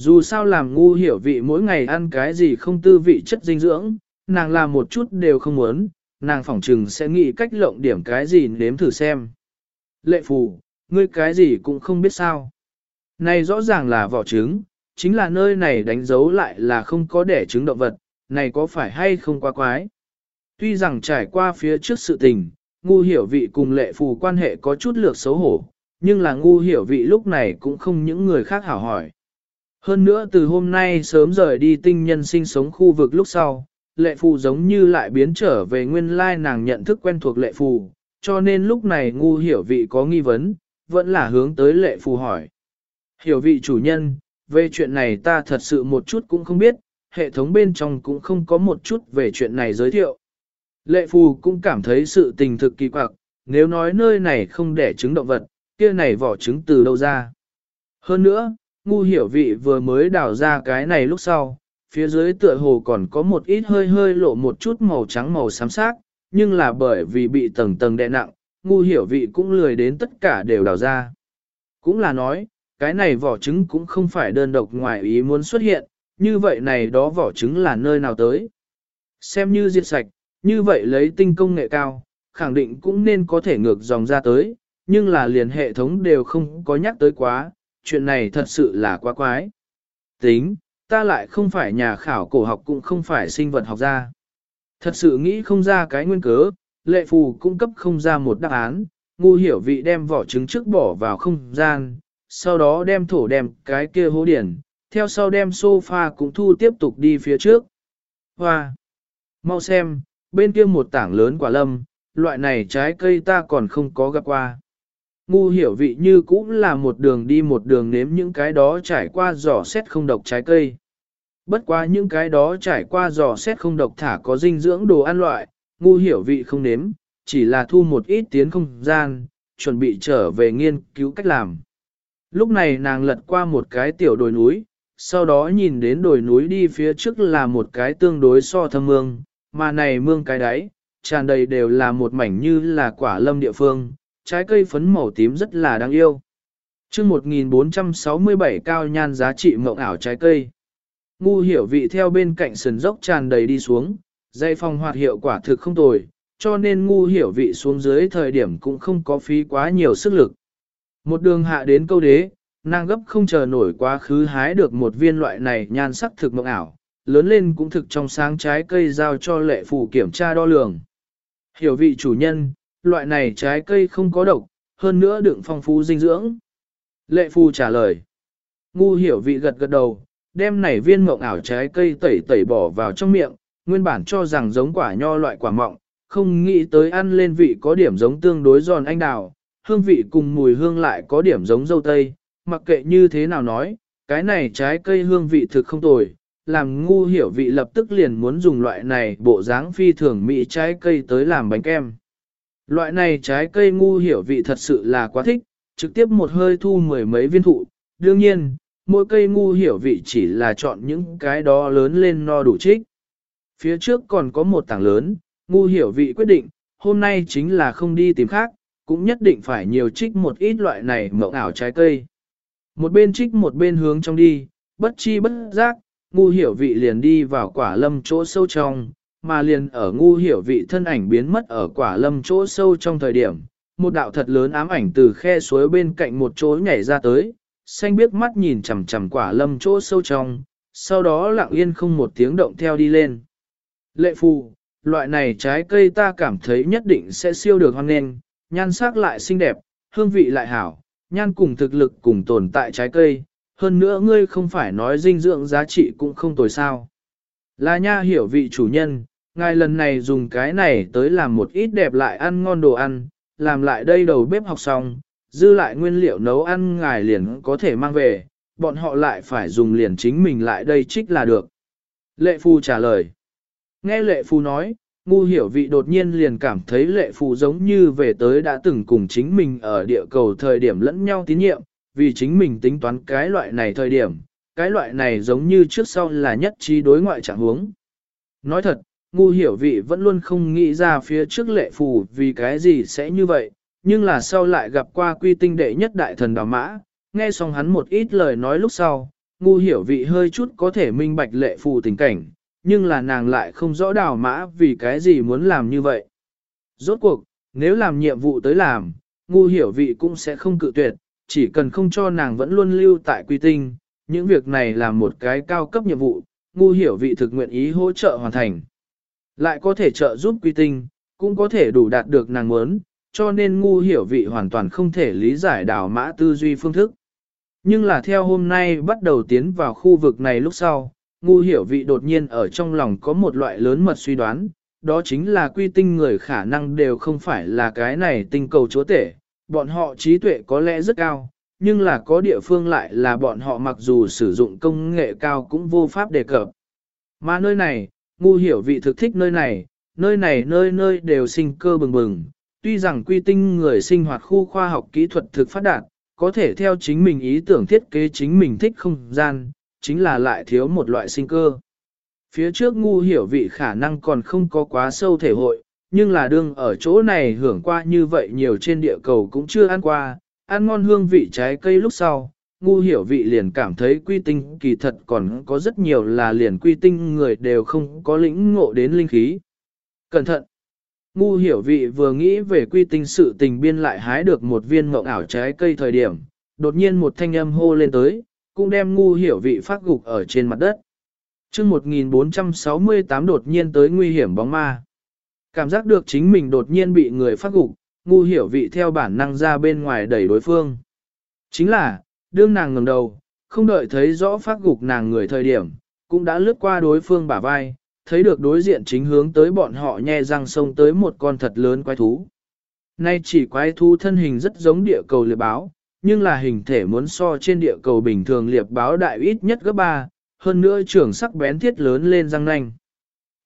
Dù sao làm ngu hiểu vị mỗi ngày ăn cái gì không tư vị chất dinh dưỡng, nàng làm một chút đều không muốn, nàng phỏng trừng sẽ nghĩ cách lộng điểm cái gì nếm thử xem. Lệ phù, ngươi cái gì cũng không biết sao. Này rõ ràng là vỏ trứng, chính là nơi này đánh dấu lại là không có đẻ trứng động vật, này có phải hay không quá quái. Tuy rằng trải qua phía trước sự tình, ngu hiểu vị cùng lệ phù quan hệ có chút lược xấu hổ, nhưng là ngu hiểu vị lúc này cũng không những người khác hảo hỏi. Hơn nữa từ hôm nay sớm rời đi tinh nhân sinh sống khu vực lúc sau, lệ phù giống như lại biến trở về nguyên lai nàng nhận thức quen thuộc lệ phù, cho nên lúc này ngu hiểu vị có nghi vấn, vẫn là hướng tới lệ phù hỏi. Hiểu vị chủ nhân, về chuyện này ta thật sự một chút cũng không biết, hệ thống bên trong cũng không có một chút về chuyện này giới thiệu. Lệ phù cũng cảm thấy sự tình thực kỳ quặc, nếu nói nơi này không đẻ trứng động vật, kia này vỏ trứng từ đâu ra. Hơn nữa, ngu hiểu vị vừa mới đào ra cái này lúc sau, phía dưới tựa hồ còn có một ít hơi hơi lộ một chút màu trắng màu xám sắc, nhưng là bởi vì bị tầng tầng đè nặng, ngu hiểu vị cũng lười đến tất cả đều đào ra. Cũng là nói, cái này vỏ trứng cũng không phải đơn độc ngoài ý muốn xuất hiện, như vậy này đó vỏ trứng là nơi nào tới. Xem như diệt sạch, như vậy lấy tinh công nghệ cao, khẳng định cũng nên có thể ngược dòng ra tới, nhưng là liền hệ thống đều không có nhắc tới quá, chuyện này thật sự là quá quái. Tính, ta lại không phải nhà khảo cổ học cũng không phải sinh vật học gia. Thật sự nghĩ không ra cái nguyên cớ, lệ phù cung cấp không ra một đáp án, ngu hiểu vị đem vỏ trứng trước bỏ vào không gian, sau đó đem thổ đem cái kia hố điển, theo sau đem sofa cũng thu tiếp tục đi phía trước. Hoa! Mau xem, bên kia một tảng lớn quả lâm, loại này trái cây ta còn không có gặp qua. Ngu hiểu vị như cũng là một đường đi một đường nếm những cái đó trải qua giỏ xét không độc trái cây. Bất quá những cái đó trải qua giỏ xét không độc thả có dinh dưỡng đồ ăn loại, ngu hiểu vị không nếm, chỉ là thu một ít tiến không gian, chuẩn bị trở về nghiên cứu cách làm. Lúc này nàng lật qua một cái tiểu đồi núi, sau đó nhìn đến đồi núi đi phía trước là một cái tương đối so thâm mương, mà này mương cái đáy, tràn đầy đều là một mảnh như là quả lâm địa phương, trái cây phấn màu tím rất là đáng yêu. chương 1467 cao nhan giá trị mộng ảo trái cây. Ngu hiểu vị theo bên cạnh sườn dốc tràn đầy đi xuống, dây phong hoạt hiệu quả thực không tồi, cho nên ngu hiểu vị xuống dưới thời điểm cũng không có phí quá nhiều sức lực. Một đường hạ đến câu đế, nàng gấp không chờ nổi quá khứ hái được một viên loại này nhan sắc thực mộng ảo, lớn lên cũng thực trong sáng trái cây giao cho lệ phụ kiểm tra đo lường. Hiểu vị chủ nhân, loại này trái cây không có độc, hơn nữa đựng phong phú dinh dưỡng. Lệ phu trả lời. Ngu hiểu vị gật gật đầu, đem này viên mộng ảo trái cây tẩy tẩy bỏ vào trong miệng, nguyên bản cho rằng giống quả nho loại quả mọng, không nghĩ tới ăn lên vị có điểm giống tương đối giòn anh đào, hương vị cùng mùi hương lại có điểm giống dâu tây, mặc kệ như thế nào nói, cái này trái cây hương vị thực không tồi, làm ngu hiểu vị lập tức liền muốn dùng loại này bộ dáng phi thường mỹ trái cây tới làm bánh kem. Loại này trái cây ngu hiểu vị thật sự là quá thích, trực tiếp một hơi thu mười mấy viên thụ. Đương nhiên, mỗi cây ngu hiểu vị chỉ là chọn những cái đó lớn lên no đủ trích. Phía trước còn có một tảng lớn, ngu hiểu vị quyết định, hôm nay chính là không đi tìm khác, cũng nhất định phải nhiều trích một ít loại này mộng ảo trái cây. Một bên trích một bên hướng trong đi, bất chi bất giác, ngu hiểu vị liền đi vào quả lâm chỗ sâu trong, mà liền ở ngu hiểu vị thân ảnh biến mất ở quả lâm chỗ sâu trong thời điểm, một đạo thật lớn ám ảnh từ khe suối bên cạnh một chỗ nhảy ra tới, xanh biết mắt nhìn chằm chằm quả lâm chỗ sâu trong, sau đó lặng yên không một tiếng động theo đi lên. Lệ phù, loại này trái cây ta cảm thấy nhất định sẽ siêu được hoang nghênh, nhan sắc lại xinh đẹp, hương vị lại hảo, nhan cùng thực lực cùng tồn tại trái cây, hơn nữa ngươi không phải nói dinh dưỡng giá trị cũng không tồi sao. Là nha hiểu vị chủ nhân, ngài lần này dùng cái này tới làm một ít đẹp lại ăn ngon đồ ăn, làm lại đây đầu bếp học xong, dư lại nguyên liệu nấu ăn ngài liền có thể mang về, bọn họ lại phải dùng liền chính mình lại đây trích là được. Lệ Phu trả lời. Nghe Lệ Phu nói, ngu hiểu vị đột nhiên liền cảm thấy Lệ Phu giống như về tới đã từng cùng chính mình ở địa cầu thời điểm lẫn nhau tín nhiệm, vì chính mình tính toán cái loại này thời điểm, cái loại này giống như trước sau là nhất trí đối ngoại trạng huống. Nói thật, ngu hiểu vị vẫn luôn không nghĩ ra phía trước lệ phù vì cái gì sẽ như vậy, nhưng là sau lại gặp qua quy tinh đệ nhất đại thần đào mã, nghe xong hắn một ít lời nói lúc sau, ngu hiểu vị hơi chút có thể minh bạch lệ phù tình cảnh, nhưng là nàng lại không rõ đào mã vì cái gì muốn làm như vậy. Rốt cuộc, nếu làm nhiệm vụ tới làm, ngu hiểu vị cũng sẽ không cự tuyệt, chỉ cần không cho nàng vẫn luôn lưu tại quy tinh, những việc này là một cái cao cấp nhiệm vụ, ngu hiểu vị thực nguyện ý hỗ trợ hoàn thành. Lại có thể trợ giúp quy tinh, cũng có thể đủ đạt được nàng muốn, cho nên ngu hiểu vị hoàn toàn không thể lý giải đào mã tư duy phương thức. Nhưng là theo hôm nay bắt đầu tiến vào khu vực này lúc sau, ngu hiểu vị đột nhiên ở trong lòng có một loại lớn mật suy đoán, đó chính là quy tinh người khả năng đều không phải là cái này tinh cầu chúa tể, bọn họ trí tuệ có lẽ rất cao, nhưng là có địa phương lại là bọn họ mặc dù sử dụng công nghệ cao cũng vô pháp đề cập. Mà nơi này, ngu hiểu vị thực thích nơi này, nơi này nơi nơi đều sinh cơ bừng bừng, tuy rằng quy tinh người sinh hoạt khu khoa học kỹ thuật thực phát đạt, có thể theo chính mình ý tưởng thiết kế chính mình thích không gian, chính là lại thiếu một loại sinh cơ. Phía trước ngu hiểu vị khả năng còn không có quá sâu thể hội, nhưng là đương ở chỗ này hưởng qua như vậy nhiều trên địa cầu cũng chưa ăn qua, ăn ngon hương vị trái cây lúc sau, ngu hiểu vị liền cảm thấy quy tinh kỳ thật còn có rất nhiều là liền quy tinh người đều không có lĩnh ngộ đến linh khí. Cẩn thận! Ngu hiểu vị vừa nghĩ về quy tinh sự tình biên lại hái được một viên mộng ảo trái cây thời điểm, đột nhiên một thanh âm hô lên tới, cũng đem ngu hiểu vị phát gục ở trên mặt đất. chương 1468 đột nhiên tới nguy hiểm bóng ma. Cảm giác được chính mình đột nhiên bị người phát gục, ngu hiểu vị theo bản năng ra bên ngoài đẩy đối phương. Chính là, đương nàng ngẩng đầu, không đợi thấy rõ phát gục nàng người thời điểm, cũng đã lướt qua đối phương bả vai, thấy được đối diện chính hướng tới bọn họ nhe răng sông tới một con thật lớn quái thú. Nay chỉ quái thú thân hình rất giống địa cầu liệp báo, nhưng là hình thể muốn so trên địa cầu bình thường liệp báo đại ít nhất gấp ba, hơn nữa trưởng sắc bén thiết lớn lên răng nanh.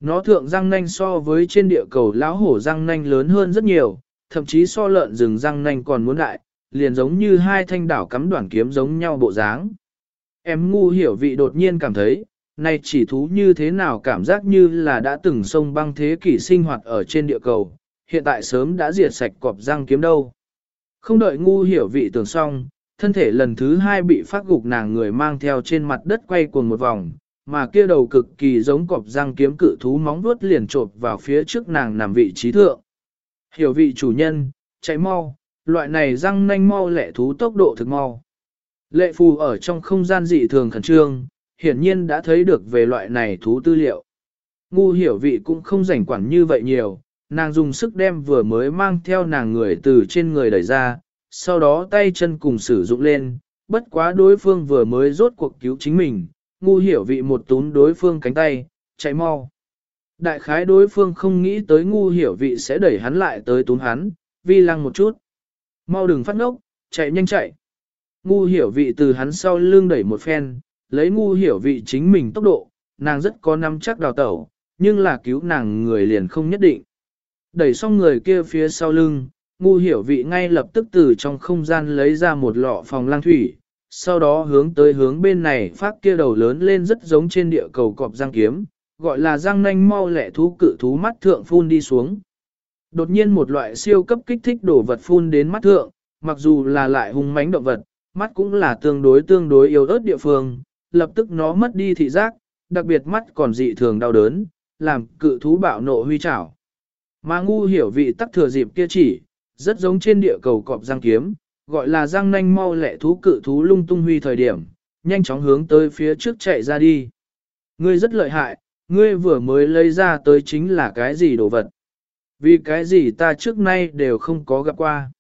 Nó thượng răng nanh so với trên địa cầu lão hổ răng nanh lớn hơn rất nhiều, thậm chí so lợn rừng răng nanh còn muốn đại, liền giống như hai thanh đảo cắm đoạn kiếm giống nhau bộ dáng. Em ngu hiểu vị đột nhiên cảm thấy, này chỉ thú như thế nào cảm giác như là đã từng sông băng thế kỷ sinh hoạt ở trên địa cầu, hiện tại sớm đã diệt sạch cọp răng kiếm đâu. Không đợi ngu hiểu vị tưởng xong, thân thể lần thứ hai bị phát gục nàng người mang theo trên mặt đất quay cuồng một vòng, mà kia đầu cực kỳ giống cọp răng kiếm cự thú móng vuốt liền trộp vào phía trước nàng nằm vị trí thượng. Hiểu vị chủ nhân, chạy mau, loại này răng nanh mau lẹ thú tốc độ thực mau. Lệ phù ở trong không gian dị thường khẩn trương, hiển nhiên đã thấy được về loại này thú tư liệu. Ngu hiểu vị cũng không rảnh quản như vậy nhiều, nàng dùng sức đem vừa mới mang theo nàng người từ trên người đẩy ra, sau đó tay chân cùng sử dụng lên, bất quá đối phương vừa mới rốt cuộc cứu chính mình, ngu hiểu vị một tún đối phương cánh tay, chạy mau. Đại khái đối phương không nghĩ tới ngu hiểu vị sẽ đẩy hắn lại tới tún hắn, vi lăng một chút. Mau đừng phát ngốc, chạy nhanh chạy. Ngu hiểu vị từ hắn sau lưng đẩy một phen, lấy ngu hiểu vị chính mình tốc độ, nàng rất có nắm chắc đào tẩu, nhưng là cứu nàng người liền không nhất định. Đẩy xong người kia phía sau lưng, ngu hiểu vị ngay lập tức từ trong không gian lấy ra một lọ phòng lang thủy, sau đó hướng tới hướng bên này phát kia đầu lớn lên rất giống trên địa cầu cọp giang kiếm, gọi là giang nanh mau lẹ thú cự thú mắt thượng phun đi xuống. Đột nhiên một loại siêu cấp kích thích đổ vật phun đến mắt thượng, mặc dù là lại hung mãnh động vật, mắt cũng là tương đối tương đối yếu ớt địa phương, lập tức nó mất đi thị giác, đặc biệt mắt còn dị thường đau đớn, làm cự thú bạo nộ huy chảo. Mà ngu hiểu vị tắc thừa dịp kia chỉ, rất giống trên địa cầu cọp răng kiếm, gọi là răng nanh mau lẹ thú cự thú lung tung huy thời điểm, nhanh chóng hướng tới phía trước chạy ra đi. Ngươi rất lợi hại, ngươi vừa mới lấy ra tới chính là cái gì đồ vật. Vì cái gì ta trước nay đều không có gặp qua.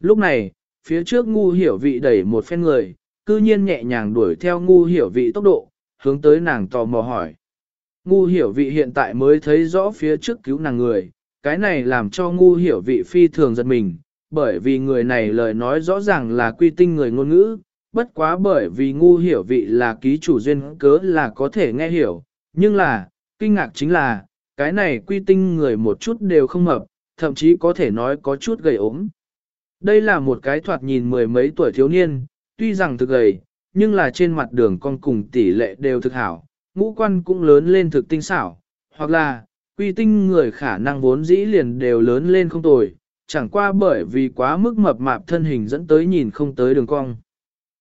Lúc này, phía trước ngu hiểu vị đẩy một phen người, cư nhiên nhẹ nhàng đuổi theo ngu hiểu vị tốc độ, hướng tới nàng tò mò hỏi. Ngu hiểu vị hiện tại mới thấy rõ phía trước cứu nàng người, cái này làm cho ngu hiểu vị phi thường giật mình, bởi vì người này lời nói rõ ràng là quy tinh người ngôn ngữ, bất quá bởi vì ngu hiểu vị là ký chủ duyên cớ là có thể nghe hiểu, nhưng là, kinh ngạc chính là, cái này quy tinh người một chút đều không mập, thậm chí có thể nói có chút gầy ốm. Đây là một cái thoạt nhìn mười mấy tuổi thiếu niên, tuy rằng thực gầy, nhưng là trên mặt đường con cùng tỷ lệ đều thực hảo, ngũ quan cũng lớn lên thực tinh xảo, hoặc là, quy tinh người khả năng vốn dĩ liền đều lớn lên không tồi, chẳng qua bởi vì quá mức mập mạp thân hình dẫn tới nhìn không tới đường cong.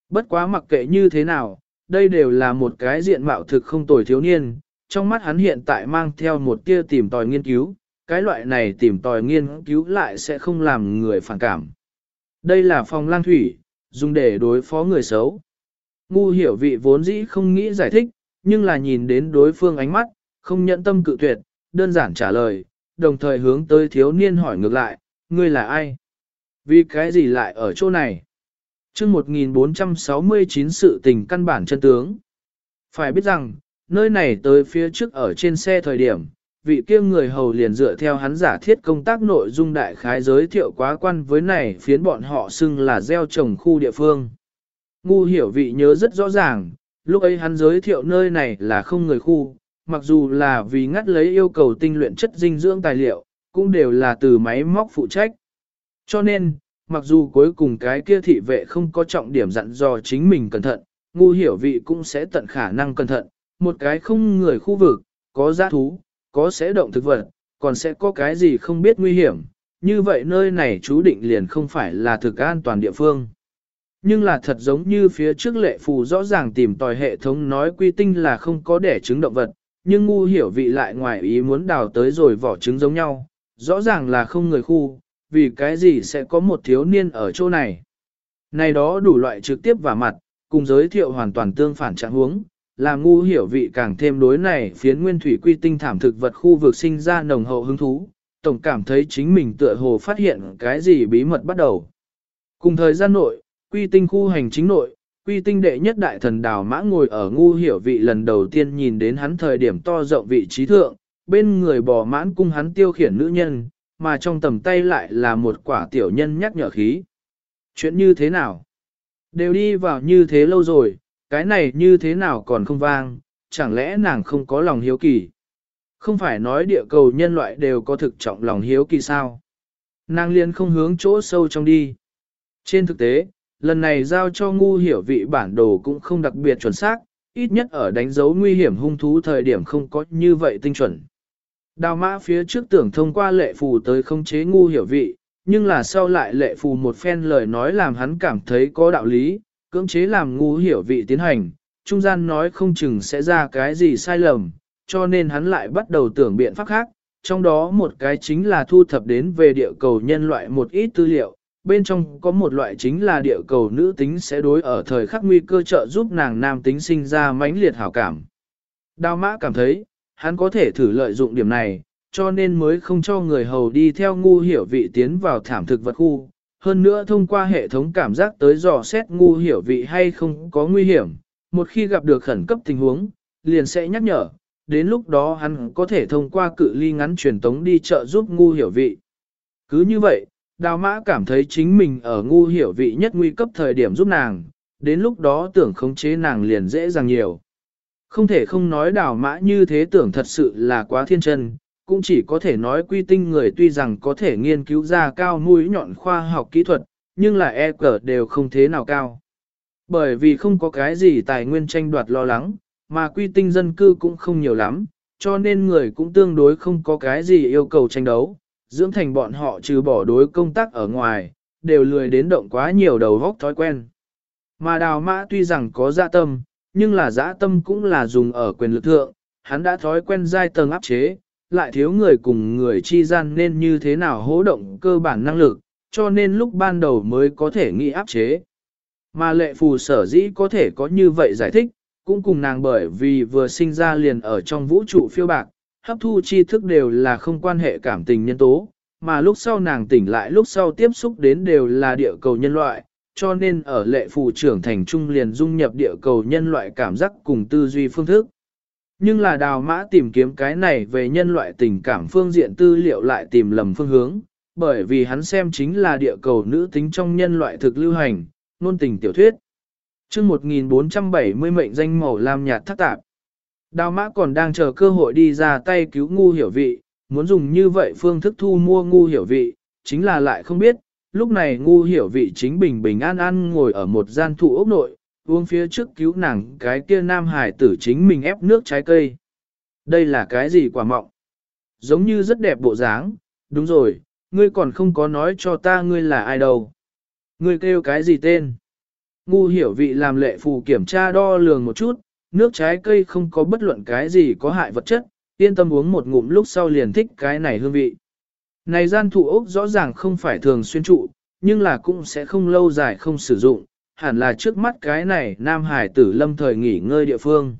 Bất quá mặc kệ như thế nào, đây đều là một cái diện mạo thực không tồi thiếu niên, trong mắt hắn hiện tại mang theo một tia tìm tòi nghiên cứu, cái loại này tìm tòi nghiên cứu lại sẽ không làm người phản cảm. Đây là phòng lang thủy, dùng để đối phó người xấu. Ngu hiểu vị vốn dĩ không nghĩ giải thích, nhưng là nhìn đến đối phương ánh mắt, không nhận tâm cự tuyệt, đơn giản trả lời, đồng thời hướng tới thiếu niên hỏi ngược lại, ngươi là ai? Vì cái gì lại ở chỗ này? chương 1469 sự tình căn bản chân tướng. Phải biết rằng, nơi này tới phía trước ở trên xe thời điểm, vị kia người hầu liền dựa theo hắn giả thiết công tác nội dung đại khái giới thiệu quá quan với này phiến bọn họ xưng là gieo trồng khu địa phương. Ngu hiểu vị nhớ rất rõ ràng, lúc ấy hắn giới thiệu nơi này là không người khu, mặc dù là vì ngắt lấy yêu cầu tinh luyện chất dinh dưỡng tài liệu, cũng đều là từ máy móc phụ trách. Cho nên, mặc dù cuối cùng cái kia thị vệ không có trọng điểm dặn dò chính mình cẩn thận, ngu hiểu vị cũng sẽ tận khả năng cẩn thận, một cái không người khu vực, có giá thú, có sẽ động thực vật, còn sẽ có cái gì không biết nguy hiểm, như vậy nơi này chú định liền không phải là thực an toàn địa phương. Nhưng là thật giống như phía trước lệ phù rõ ràng tìm tòi hệ thống nói quy tinh là không có đẻ trứng động vật, nhưng ngu hiểu vị lại ngoài ý muốn đào tới rồi vỏ trứng giống nhau, rõ ràng là không người khu, vì cái gì sẽ có một thiếu niên ở chỗ này. Này đó đủ loại trực tiếp và mặt, cùng giới thiệu hoàn toàn tương phản trạng huống, là ngu hiểu vị càng thêm đối này phiến nguyên thủy quy tinh thảm thực vật khu vực sinh ra nồng hậu hứng thú, tổng cảm thấy chính mình tựa hồ phát hiện cái gì bí mật bắt đầu. Cùng thời gian nội, quy tinh khu hành chính nội, quy tinh đệ nhất đại thần đào mã ngồi ở ngu hiểu vị lần đầu tiên nhìn đến hắn thời điểm to rộng vị trí thượng, bên người bò mãn cung hắn tiêu khiển nữ nhân, mà trong tầm tay lại là một quả tiểu nhân nhắc nhở khí. Chuyện như thế nào? Đều đi vào như thế lâu rồi, cái này như thế nào còn không vang, chẳng lẽ nàng không có lòng hiếu kỳ? Không phải nói địa cầu nhân loại đều có thực trọng lòng hiếu kỳ sao? Nàng liền không hướng chỗ sâu trong đi. Trên thực tế, lần này giao cho ngu hiểu vị bản đồ cũng không đặc biệt chuẩn xác, ít nhất ở đánh dấu nguy hiểm hung thú thời điểm không có như vậy tinh chuẩn. Đào mã phía trước tưởng thông qua lệ phù tới không chế ngu hiểu vị, nhưng là sau lại lệ phù một phen lời nói làm hắn cảm thấy có đạo lý, cưỡng chế làm ngu hiểu vị tiến hành, trung gian nói không chừng sẽ ra cái gì sai lầm, cho nên hắn lại bắt đầu tưởng biện pháp khác, trong đó một cái chính là thu thập đến về địa cầu nhân loại một ít tư liệu, bên trong có một loại chính là địa cầu nữ tính sẽ đối ở thời khắc nguy cơ trợ giúp nàng nam tính sinh ra mãnh liệt hảo cảm. Đao mã cảm thấy, hắn có thể thử lợi dụng điểm này, cho nên mới không cho người hầu đi theo ngu hiểu vị tiến vào thảm thực vật khu. Hơn nữa thông qua hệ thống cảm giác tới dò xét ngu hiểu vị hay không có nguy hiểm, một khi gặp được khẩn cấp tình huống, liền sẽ nhắc nhở, đến lúc đó hắn có thể thông qua cự ly ngắn truyền tống đi trợ giúp ngu hiểu vị. Cứ như vậy, đào mã cảm thấy chính mình ở ngu hiểu vị nhất nguy cấp thời điểm giúp nàng, đến lúc đó tưởng khống chế nàng liền dễ dàng nhiều. Không thể không nói đào mã như thế tưởng thật sự là quá thiên chân, cũng chỉ có thể nói quy tinh người tuy rằng có thể nghiên cứu ra cao mũi nhọn khoa học kỹ thuật, nhưng là e cờ đều không thế nào cao. Bởi vì không có cái gì tài nguyên tranh đoạt lo lắng, mà quy tinh dân cư cũng không nhiều lắm, cho nên người cũng tương đối không có cái gì yêu cầu tranh đấu, dưỡng thành bọn họ trừ bỏ đối công tác ở ngoài, đều lười đến động quá nhiều đầu góc thói quen. Mà đào mã tuy rằng có dạ tâm, nhưng là dã tâm cũng là dùng ở quyền lực thượng, hắn đã thói quen giai tầng áp chế, lại thiếu người cùng người chi gian nên như thế nào hỗ động cơ bản năng lực, cho nên lúc ban đầu mới có thể nghĩ áp chế. Mà lệ phù sở dĩ có thể có như vậy giải thích, cũng cùng nàng bởi vì vừa sinh ra liền ở trong vũ trụ phiêu bạc, hấp thu tri thức đều là không quan hệ cảm tình nhân tố, mà lúc sau nàng tỉnh lại lúc sau tiếp xúc đến đều là địa cầu nhân loại, cho nên ở lệ phù trưởng thành trung liền dung nhập địa cầu nhân loại cảm giác cùng tư duy phương thức. Nhưng là đào mã tìm kiếm cái này về nhân loại tình cảm phương diện tư liệu lại tìm lầm phương hướng, bởi vì hắn xem chính là địa cầu nữ tính trong nhân loại thực lưu hành, nôn tình tiểu thuyết. chương 1470 mệnh danh màu lam nhạt thắc tạp. Đào mã còn đang chờ cơ hội đi ra tay cứu ngu hiểu vị, muốn dùng như vậy phương thức thu mua ngu hiểu vị, chính là lại không biết, lúc này ngu hiểu vị chính bình bình an an ngồi ở một gian thụ ốc nội, uống phía trước cứu nàng cái kia nam hải tử chính mình ép nước trái cây. Đây là cái gì quả mọng? Giống như rất đẹp bộ dáng, đúng rồi, ngươi còn không có nói cho ta ngươi là ai đâu. Ngươi kêu cái gì tên? Ngu hiểu vị làm lệ phù kiểm tra đo lường một chút, nước trái cây không có bất luận cái gì có hại vật chất, yên tâm uống một ngụm lúc sau liền thích cái này hương vị. Này gian thụ ốc rõ ràng không phải thường xuyên trụ, nhưng là cũng sẽ không lâu dài không sử dụng, hẳn là trước mắt cái này Nam Hải tử lâm thời nghỉ ngơi địa phương.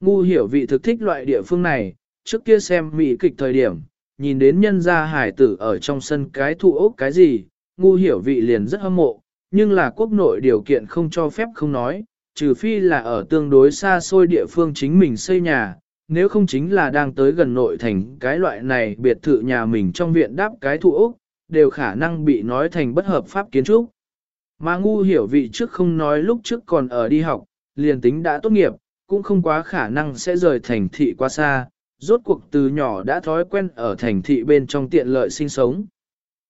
Ngu hiểu vị thực thích loại địa phương này, trước kia xem mỹ kịch thời điểm, nhìn đến nhân gia hải tử ở trong sân cái thụ ốc cái gì, ngu hiểu vị liền rất hâm mộ, nhưng là quốc nội điều kiện không cho phép không nói, trừ phi là ở tương đối xa xôi địa phương chính mình xây nhà, nếu không chính là đang tới gần nội thành cái loại này biệt thự nhà mình trong viện đáp cái thụ ốc, đều khả năng bị nói thành bất hợp pháp kiến trúc. Mà ngu hiểu vị trước không nói lúc trước còn ở đi học, liền tính đã tốt nghiệp, cũng không quá khả năng sẽ rời thành thị quá xa, rốt cuộc từ nhỏ đã thói quen ở thành thị bên trong tiện lợi sinh sống.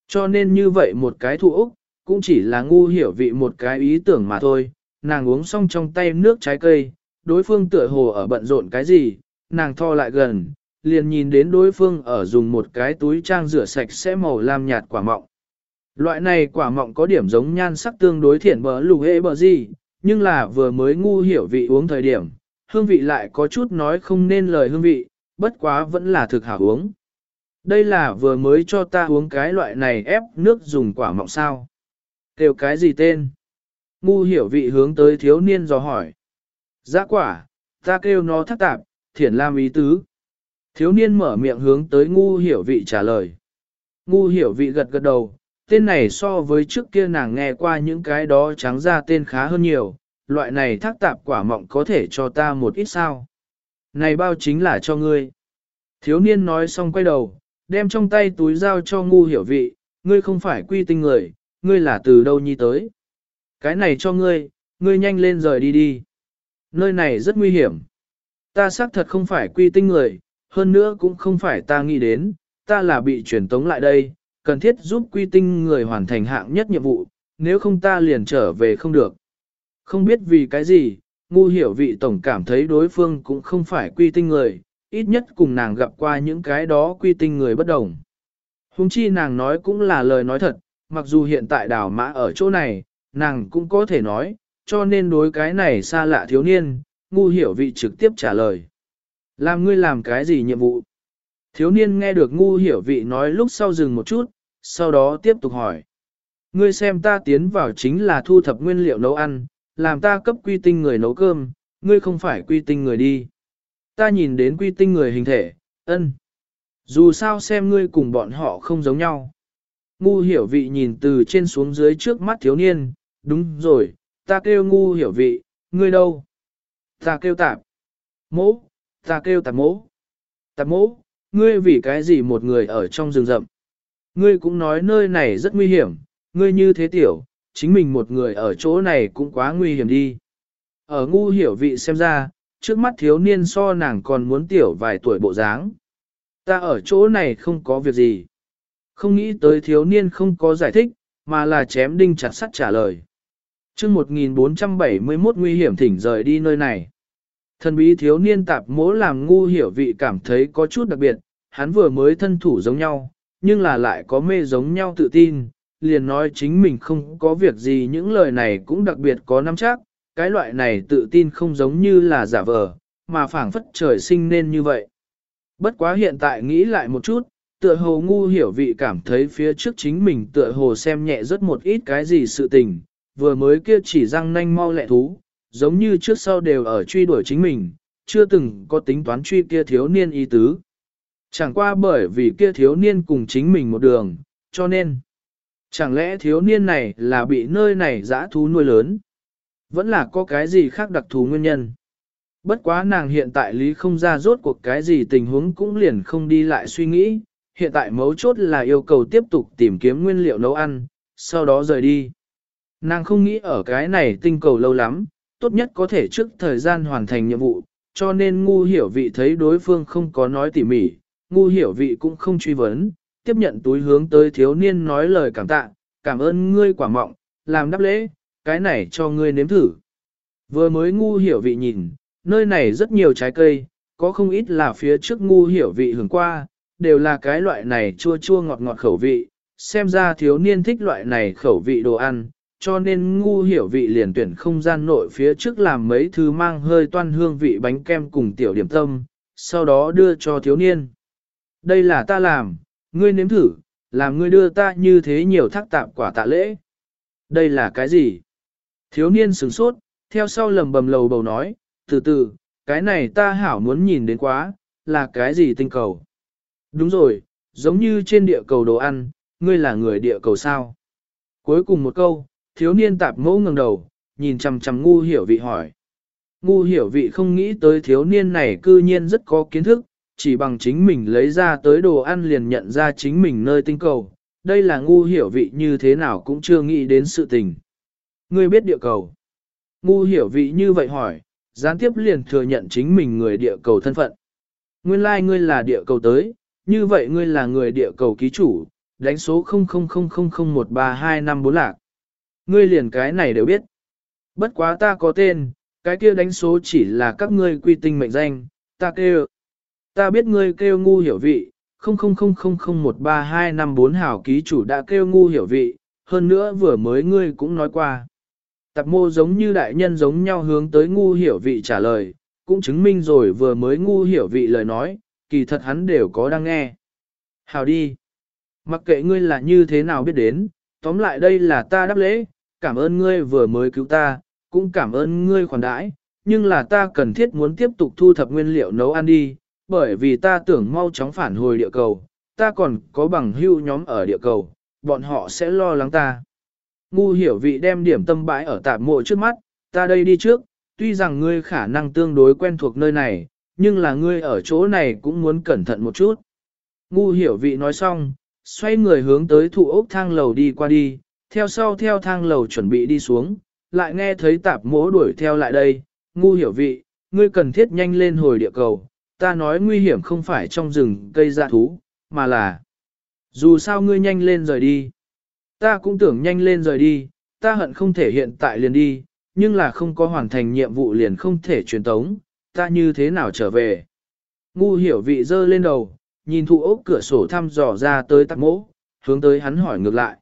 Cho nên như vậy một cái thủ Úc, cũng chỉ là ngu hiểu vị một cái ý tưởng mà thôi, nàng uống xong trong tay nước trái cây, đối phương tựa hồ ở bận rộn cái gì, nàng tho lại gần, liền nhìn đến đối phương ở dùng một cái túi trang rửa sạch sẽ màu lam nhạt quả mọng. Loại này quả mọng có điểm giống nhan sắc tương đối thiện bờ lù hễ bờ gì, nhưng là vừa mới ngu hiểu vị uống thời điểm, hương vị lại có chút nói không nên lời hương vị, bất quá vẫn là thực hảo uống. Đây là vừa mới cho ta uống cái loại này ép nước dùng quả mọng sao. Kêu cái gì tên? Ngu hiểu vị hướng tới thiếu niên dò hỏi. Giá quả, ta kêu nó thắc tạp, thiển lam ý tứ. Thiếu niên mở miệng hướng tới ngu hiểu vị trả lời. Ngu hiểu vị gật gật đầu, tên này so với trước kia nàng nghe qua những cái đó trắng ra tên khá hơn nhiều, loại này thác tạp quả mọng có thể cho ta một ít sao. Này bao chính là cho ngươi. Thiếu niên nói xong quay đầu, đem trong tay túi giao cho ngu hiểu vị, ngươi không phải quy tinh người, ngươi là từ đâu nhi tới. Cái này cho ngươi, ngươi nhanh lên rời đi đi. Nơi này rất nguy hiểm. Ta xác thật không phải quy tinh người, hơn nữa cũng không phải ta nghĩ đến, ta là bị truyền tống lại đây, cần thiết giúp quy tinh người hoàn thành hạng nhất nhiệm vụ, nếu không ta liền trở về không được. Không biết vì cái gì, ngu hiểu vị tổng cảm thấy đối phương cũng không phải quy tinh người, ít nhất cùng nàng gặp qua những cái đó quy tinh người bất đồng. Hùng chi nàng nói cũng là lời nói thật, mặc dù hiện tại đào mã ở chỗ này, nàng cũng có thể nói, cho nên đối cái này xa lạ thiếu niên, ngu hiểu vị trực tiếp trả lời. Làm ngươi làm cái gì nhiệm vụ? Thiếu niên nghe được ngu hiểu vị nói lúc sau dừng một chút, sau đó tiếp tục hỏi. Ngươi xem ta tiến vào chính là thu thập nguyên liệu nấu ăn, làm ta cấp quy tinh người nấu cơm, ngươi không phải quy tinh người đi. Ta nhìn đến quy tinh người hình thể, ân. Dù sao xem ngươi cùng bọn họ không giống nhau. Ngu hiểu vị nhìn từ trên xuống dưới trước mắt thiếu niên, đúng rồi, ta kêu ngu hiểu vị, ngươi đâu? Ta kêu tạp. Mỗ, ta kêu tạp mỗ. Tạp mỗ, ngươi vì cái gì một người ở trong rừng rậm? Ngươi cũng nói nơi này rất nguy hiểm, ngươi như thế tiểu, chính mình một người ở chỗ này cũng quá nguy hiểm đi. Ở ngu hiểu vị xem ra, trước mắt thiếu niên so nàng còn muốn tiểu vài tuổi bộ dáng. Ta ở chỗ này không có việc gì. Không nghĩ tới thiếu niên không có giải thích, mà là chém đinh chặt sắt trả lời. chương 1471 nguy hiểm thỉnh rời đi nơi này. Thần bí thiếu niên tạp mỗ làm ngu hiểu vị cảm thấy có chút đặc biệt, hắn vừa mới thân thủ giống nhau, nhưng là lại có mê giống nhau tự tin, liền nói chính mình không có việc gì những lời này cũng đặc biệt có nắm chắc, cái loại này tự tin không giống như là giả vờ, mà phảng phất trời sinh nên như vậy. Bất quá hiện tại nghĩ lại một chút, tựa hồ ngu hiểu vị cảm thấy phía trước chính mình tựa hồ xem nhẹ rất một ít cái gì sự tình, vừa mới kia chỉ răng nanh mau lẹ thú, giống như trước sau đều ở truy đuổi chính mình, chưa từng có tính toán truy kia thiếu niên ý tứ. Chẳng qua bởi vì kia thiếu niên cùng chính mình một đường, cho nên, chẳng lẽ thiếu niên này là bị nơi này dã thú nuôi lớn? Vẫn là có cái gì khác đặc thù nguyên nhân? Bất quá nàng hiện tại lý không ra rốt cuộc cái gì tình huống cũng liền không đi lại suy nghĩ, hiện tại mấu chốt là yêu cầu tiếp tục tìm kiếm nguyên liệu nấu ăn, sau đó rời đi. Nàng không nghĩ ở cái này tinh cầu lâu lắm, tốt nhất có thể trước thời gian hoàn thành nhiệm vụ, cho nên ngu hiểu vị thấy đối phương không có nói tỉ mỉ, ngu hiểu vị cũng không truy vấn, tiếp nhận túi hướng tới thiếu niên nói lời cảm tạ, cảm ơn ngươi quả mọng, làm đáp lễ, cái này cho ngươi nếm thử. Vừa mới ngu hiểu vị nhìn, nơi này rất nhiều trái cây, có không ít là phía trước ngu hiểu vị hưởng qua, đều là cái loại này chua chua ngọt ngọt khẩu vị, xem ra thiếu niên thích loại này khẩu vị đồ ăn, cho nên ngu hiểu vị liền tuyển không gian nội phía trước làm mấy thứ mang hơi toan hương vị bánh kem cùng tiểu điểm tâm, sau đó đưa cho thiếu niên. Đây là ta làm, ngươi nếm thử, làm ngươi đưa ta như thế nhiều thác tạm quả tạ lễ. Đây là cái gì? Thiếu niên sửng sốt, theo sau lầm bầm lầu bầu nói, từ từ, cái này ta hảo muốn nhìn đến quá, là cái gì tinh cầu? Đúng rồi, giống như trên địa cầu đồ ăn, ngươi là người địa cầu sao? Cuối cùng một câu, thiếu niên tạp mẫu ngẩng đầu, nhìn chằm chằm ngu hiểu vị hỏi. Ngu hiểu vị không nghĩ tới thiếu niên này cư nhiên rất có kiến thức, chỉ bằng chính mình lấy ra tới đồ ăn liền nhận ra chính mình nơi tinh cầu. Đây là ngu hiểu vị như thế nào cũng chưa nghĩ đến sự tình. Ngươi biết địa cầu. Ngu hiểu vị như vậy hỏi, gián tiếp liền thừa nhận chính mình người địa cầu thân phận. Nguyên lai like ngươi là địa cầu tới, như vậy ngươi là người địa cầu ký chủ, đánh số 0000013254 lạc. Ngươi liền cái này đều biết. Bất quá ta có tên, cái kia đánh số chỉ là các ngươi quy tinh mệnh danh, ta kêu. Ta biết ngươi kêu ngu hiểu vị, 0000013254 hảo ký chủ đã kêu ngu hiểu vị, hơn nữa vừa mới ngươi cũng nói qua. Tạp mô giống như đại nhân giống nhau hướng tới ngu hiểu vị trả lời, cũng chứng minh rồi vừa mới ngu hiểu vị lời nói, kỳ thật hắn đều có đang nghe. Hào đi. Mặc kệ ngươi là như thế nào biết đến, tóm lại đây là ta đáp lễ, cảm ơn ngươi vừa mới cứu ta, cũng cảm ơn ngươi khoản đãi, nhưng là ta cần thiết muốn tiếp tục thu thập nguyên liệu nấu ăn đi, bởi vì ta tưởng mau chóng phản hồi địa cầu, ta còn có bằng hưu nhóm ở địa cầu, bọn họ sẽ lo lắng ta. Ngu hiểu vị đem điểm tâm bãi ở tạp mộ trước mắt, ta đây đi trước, tuy rằng ngươi khả năng tương đối quen thuộc nơi này, nhưng là ngươi ở chỗ này cũng muốn cẩn thận một chút. Ngu hiểu vị nói xong, xoay người hướng tới thụ ốc thang lầu đi qua đi, theo sau theo thang lầu chuẩn bị đi xuống, lại nghe thấy tạp mỗ đuổi theo lại đây, ngu hiểu vị, ngươi cần thiết nhanh lên hồi địa cầu, ta nói nguy hiểm không phải trong rừng cây dạ thú, mà là dù sao ngươi nhanh lên rời đi. Ta cũng tưởng nhanh lên rời đi, ta hận không thể hiện tại liền đi, nhưng là không có hoàn thành nhiệm vụ liền không thể truyền tống, ta như thế nào trở về. Ngu hiểu vị dơ lên đầu, nhìn thụ ốc cửa sổ thăm dò ra tới tắc mỗ, hướng tới hắn hỏi ngược lại.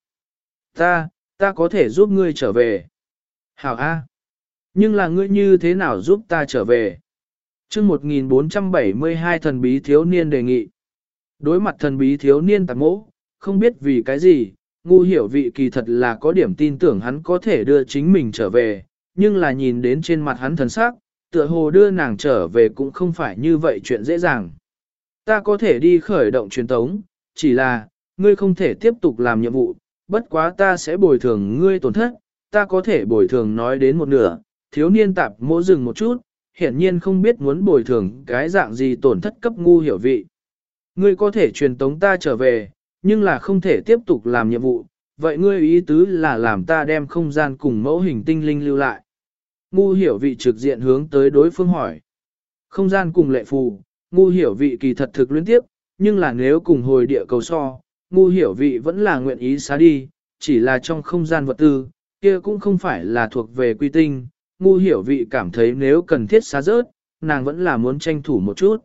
Ta, ta có thể giúp ngươi trở về. Hảo A. Nhưng là ngươi như thế nào giúp ta trở về? chương 1472 thần bí thiếu niên đề nghị. Đối mặt thần bí thiếu niên tạc mỗ, không biết vì cái gì, ngu hiểu vị kỳ thật là có điểm tin tưởng hắn có thể đưa chính mình trở về, nhưng là nhìn đến trên mặt hắn thần sắc, tựa hồ đưa nàng trở về cũng không phải như vậy chuyện dễ dàng. Ta có thể đi khởi động truyền tống, chỉ là, ngươi không thể tiếp tục làm nhiệm vụ, bất quá ta sẽ bồi thường ngươi tổn thất, ta có thể bồi thường nói đến một nửa, thiếu niên tạp mỗ dừng một chút, hiển nhiên không biết muốn bồi thường cái dạng gì tổn thất cấp ngu hiểu vị. Ngươi có thể truyền tống ta trở về, nhưng là không thể tiếp tục làm nhiệm vụ, vậy ngươi ý tứ là làm ta đem không gian cùng mẫu hình tinh linh lưu lại. Ngu hiểu vị trực diện hướng tới đối phương hỏi. Không gian cùng lệ phù, ngu hiểu vị kỳ thật thực luyến tiếp, nhưng là nếu cùng hồi địa cầu so, ngu hiểu vị vẫn là nguyện ý xá đi, chỉ là trong không gian vật tư, kia cũng không phải là thuộc về quy tinh, ngu hiểu vị cảm thấy nếu cần thiết xá rớt, nàng vẫn là muốn tranh thủ một chút.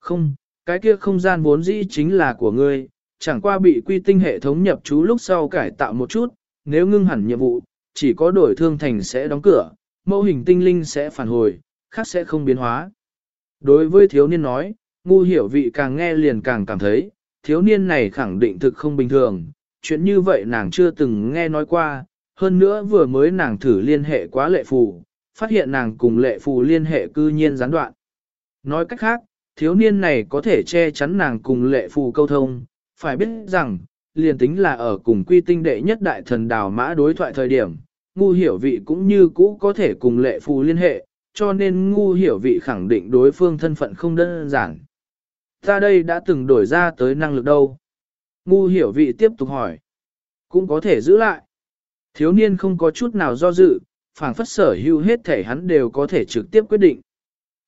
Không, cái kia không gian vốn dĩ chính là của ngươi, chẳng qua bị quy tinh hệ thống nhập chú lúc sau cải tạo một chút, nếu ngưng hẳn nhiệm vụ, chỉ có đổi thương thành sẽ đóng cửa, mẫu hình tinh linh sẽ phản hồi, khác sẽ không biến hóa. Đối với thiếu niên nói, ngu hiểu vị càng nghe liền càng cảm thấy, thiếu niên này khẳng định thực không bình thường, chuyện như vậy nàng chưa từng nghe nói qua, hơn nữa vừa mới nàng thử liên hệ quá lệ phù, phát hiện nàng cùng lệ phù liên hệ cư nhiên gián đoạn. Nói cách khác, thiếu niên này có thể che chắn nàng cùng lệ phù câu thông, phải biết rằng, liền tính là ở cùng quy tinh đệ nhất đại thần đào mã đối thoại thời điểm, ngu hiểu vị cũng như cũ có thể cùng lệ phù liên hệ, cho nên ngu hiểu vị khẳng định đối phương thân phận không đơn giản. Ta đây đã từng đổi ra tới năng lực đâu? Ngu hiểu vị tiếp tục hỏi. Cũng có thể giữ lại. Thiếu niên không có chút nào do dự, phảng phất sở hữu hết thể hắn đều có thể trực tiếp quyết định.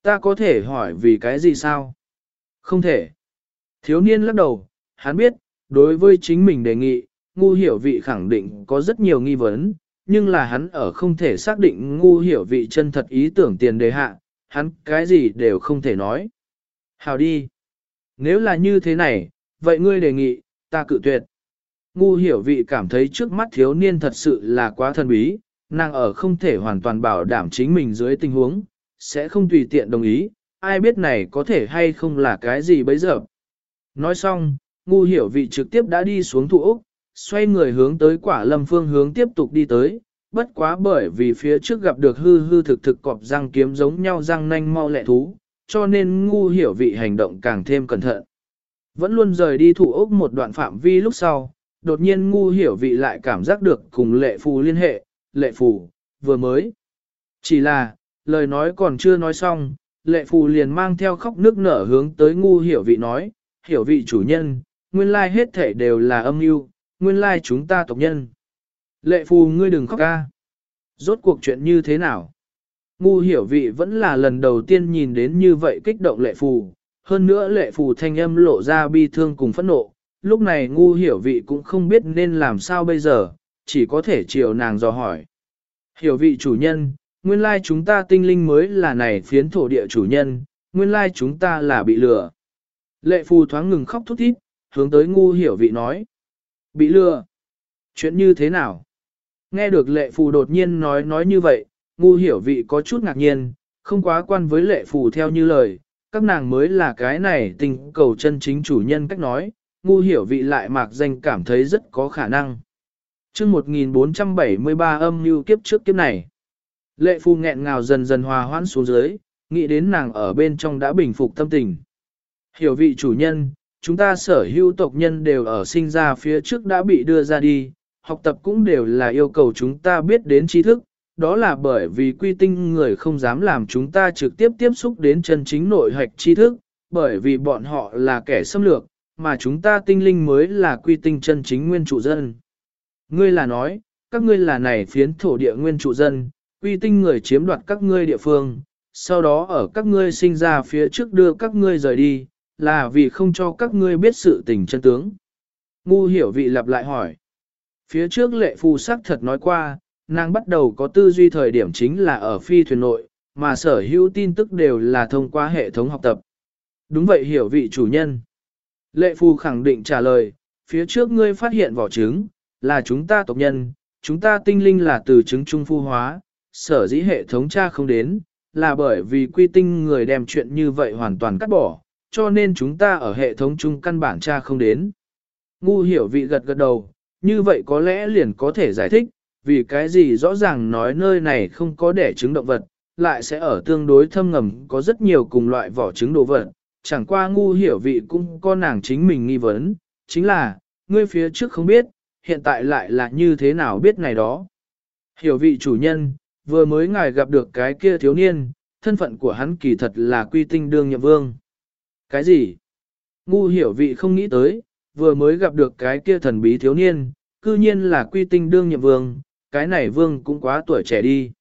Ta có thể hỏi vì cái gì sao? Không thể. Thiếu niên lắc đầu, hắn biết, đối với chính mình đề nghị, ngu hiểu vị khẳng định có rất nhiều nghi vấn, nhưng là hắn ở không thể xác định ngu hiểu vị chân thật ý tưởng tiền đề hạ, hắn cái gì đều không thể nói. Hào đi. Nếu là như thế này, vậy ngươi đề nghị, ta cự tuyệt. Ngu hiểu vị cảm thấy trước mắt thiếu niên thật sự là quá thần bí, nàng ở không thể hoàn toàn bảo đảm chính mình dưới tình huống, sẽ không tùy tiện đồng ý, ai biết này có thể hay không là cái gì bây giờ. Nói xong, ngu hiểu vị trực tiếp đã đi xuống thủ Úc, xoay người hướng tới quả lâm phương hướng tiếp tục đi tới, bất quá bởi vì phía trước gặp được hư hư thực thực cọp răng kiếm giống nhau răng nanh mau lẹ thú, cho nên ngu hiểu vị hành động càng thêm cẩn thận. Vẫn luôn rời đi thụ ốc một đoạn phạm vi lúc sau, đột nhiên ngu hiểu vị lại cảm giác được cùng lệ phù liên hệ, lệ phù, vừa mới. Chỉ là, lời nói còn chưa nói xong, lệ phù liền mang theo khóc nước nở hướng tới ngu hiểu vị nói, hiểu vị chủ nhân, nguyên lai hết thể đều là âm mưu, nguyên lai chúng ta tộc nhân. Lệ phù ngươi đừng khóc ca. Rốt cuộc chuyện như thế nào? Ngu hiểu vị vẫn là lần đầu tiên nhìn đến như vậy kích động lệ phù, hơn nữa lệ phù thanh âm lộ ra bi thương cùng phẫn nộ, lúc này ngu hiểu vị cũng không biết nên làm sao bây giờ, chỉ có thể chiều nàng dò hỏi. Hiểu vị chủ nhân, nguyên lai chúng ta tinh linh mới là này phiến thổ địa chủ nhân, nguyên lai chúng ta là bị lừa. Lệ phù thoáng ngừng khóc thút thít, hướng tới ngu hiểu vị nói. Bị lừa. Chuyện như thế nào? Nghe được lệ phù đột nhiên nói nói như vậy, ngu hiểu vị có chút ngạc nhiên, không quá quan với lệ phù theo như lời, các nàng mới là cái này tình cầu chân chính chủ nhân cách nói, ngu hiểu vị lại mạc danh cảm thấy rất có khả năng. chương 1473 âm như kiếp trước kiếp này, lệ phù nghẹn ngào dần dần hòa hoãn xuống dưới, nghĩ đến nàng ở bên trong đã bình phục tâm tình. Hiểu vị chủ nhân, chúng ta sở hữu tộc nhân đều ở sinh ra phía trước đã bị đưa ra đi, học tập cũng đều là yêu cầu chúng ta biết đến tri thức, đó là bởi vì quy tinh người không dám làm chúng ta trực tiếp tiếp xúc đến chân chính nội hạch tri thức, bởi vì bọn họ là kẻ xâm lược, mà chúng ta tinh linh mới là quy tinh chân chính nguyên trụ dân. Ngươi là nói, các ngươi là này phiến thổ địa nguyên trụ dân, quy tinh người chiếm đoạt các ngươi địa phương, sau đó ở các ngươi sinh ra phía trước đưa các ngươi rời đi, là vì không cho các ngươi biết sự tình chân tướng. Ngu hiểu vị lặp lại hỏi. Phía trước lệ phù sắc thật nói qua, nàng bắt đầu có tư duy thời điểm chính là ở phi thuyền nội, mà sở hữu tin tức đều là thông qua hệ thống học tập. Đúng vậy hiểu vị chủ nhân. Lệ phù khẳng định trả lời, phía trước ngươi phát hiện vỏ trứng, là chúng ta tộc nhân, chúng ta tinh linh là từ trứng trung phu hóa, sở dĩ hệ thống cha không đến, là bởi vì quy tinh người đem chuyện như vậy hoàn toàn cắt bỏ, cho nên chúng ta ở hệ thống chung căn bản tra không đến. Ngu hiểu vị gật gật đầu, như vậy có lẽ liền có thể giải thích, vì cái gì rõ ràng nói nơi này không có đẻ trứng động vật, lại sẽ ở tương đối thâm ngầm có rất nhiều cùng loại vỏ trứng đồ vật, chẳng qua ngu hiểu vị cũng có nàng chính mình nghi vấn, chính là, ngươi phía trước không biết, hiện tại lại là như thế nào biết này đó. Hiểu vị chủ nhân, vừa mới ngài gặp được cái kia thiếu niên, thân phận của hắn kỳ thật là quy tinh đương nhậm vương. Cái gì? Ngu hiểu vị không nghĩ tới, vừa mới gặp được cái kia thần bí thiếu niên, cư nhiên là quy tinh đương nhiệm vương, cái này vương cũng quá tuổi trẻ đi.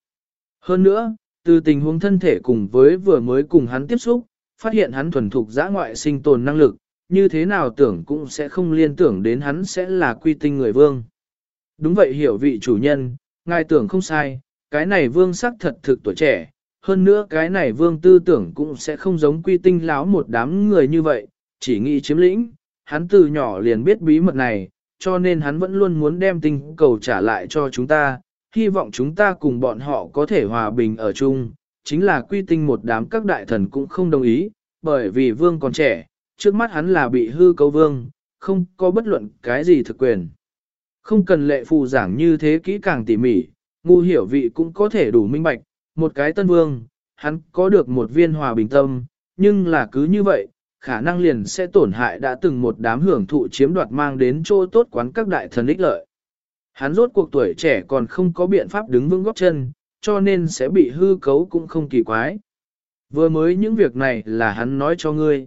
Hơn nữa, từ tình huống thân thể cùng với vừa mới cùng hắn tiếp xúc, phát hiện hắn thuần thục giã ngoại sinh tồn năng lực, như thế nào tưởng cũng sẽ không liên tưởng đến hắn sẽ là quy tinh người vương. Đúng vậy hiểu vị chủ nhân, ngài tưởng không sai, cái này vương sắc thật thực tuổi trẻ, hơn nữa cái này vương tư tưởng cũng sẽ không giống quy tinh láo một đám người như vậy, chỉ nghĩ chiếm lĩnh, hắn từ nhỏ liền biết bí mật này, cho nên hắn vẫn luôn muốn đem tinh cầu trả lại cho chúng ta, hy vọng chúng ta cùng bọn họ có thể hòa bình ở chung, chính là quy tinh một đám các đại thần cũng không đồng ý, bởi vì vương còn trẻ, trước mắt hắn là bị hư cấu vương, không có bất luận cái gì thực quyền. Không cần lệ phù giảng như thế kỹ càng tỉ mỉ, ngu hiểu vị cũng có thể đủ minh bạch, một cái tân vương, hắn có được một viên hòa bình tâm, nhưng là cứ như vậy, khả năng liền sẽ tổn hại đã từng một đám hưởng thụ chiếm đoạt mang đến chỗ tốt quán các đại thần ích lợi. Hắn rốt cuộc tuổi trẻ còn không có biện pháp đứng vững góc chân, cho nên sẽ bị hư cấu cũng không kỳ quái. Vừa mới những việc này là hắn nói cho ngươi.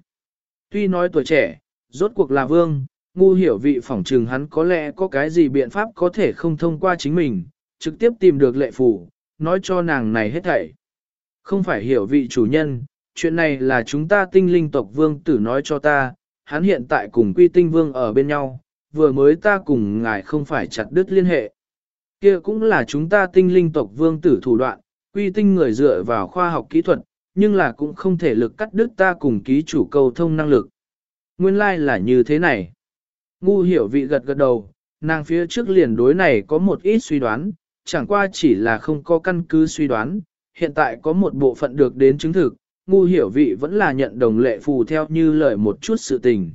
Tuy nói tuổi trẻ, rốt cuộc là vương, ngu hiểu vị phỏng trừng hắn có lẽ có cái gì biện pháp có thể không thông qua chính mình, trực tiếp tìm được lệ phủ, nói cho nàng này hết thảy. Không phải hiểu vị chủ nhân, chuyện này là chúng ta tinh linh tộc vương tử nói cho ta, hắn hiện tại cùng quy tinh vương ở bên nhau, vừa mới ta cùng ngài không phải chặt đứt liên hệ. kia cũng là chúng ta tinh linh tộc vương tử thủ đoạn, quy tinh người dựa vào khoa học kỹ thuật, nhưng là cũng không thể lực cắt đứt ta cùng ký chủ cầu thông năng lực. Nguyên lai like là như thế này. Ngu hiểu vị gật gật đầu, Nàng phía trước liền đối này có một ít suy đoán, chẳng qua chỉ là không có căn cứ suy đoán, hiện tại có một bộ phận được đến chứng thực, ngu hiểu vị vẫn là nhận đồng lệ phù theo như lời một chút sự tình.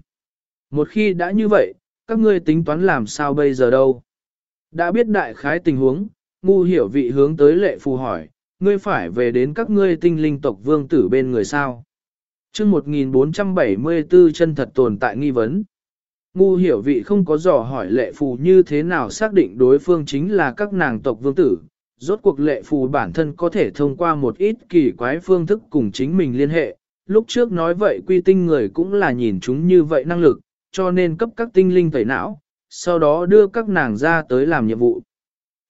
Một khi đã như vậy, các ngươi tính toán làm sao bây giờ đâu? Đã biết đại khái tình huống, ngu hiểu vị hướng tới lệ phù hỏi, ngươi phải về đến các ngươi tinh linh tộc vương tử bên người sao? chương 1474 chân thật tồn tại nghi vấn. Ngu hiểu vị không có dò hỏi lệ phù như thế nào xác định đối phương chính là các nàng tộc vương tử. Rốt cuộc lệ phù bản thân có thể thông qua một ít kỳ quái phương thức cùng chính mình liên hệ. Lúc trước nói vậy quy tinh người cũng là nhìn chúng như vậy năng lực, cho nên cấp các tinh linh tẩy não, sau đó đưa các nàng ra tới làm nhiệm vụ.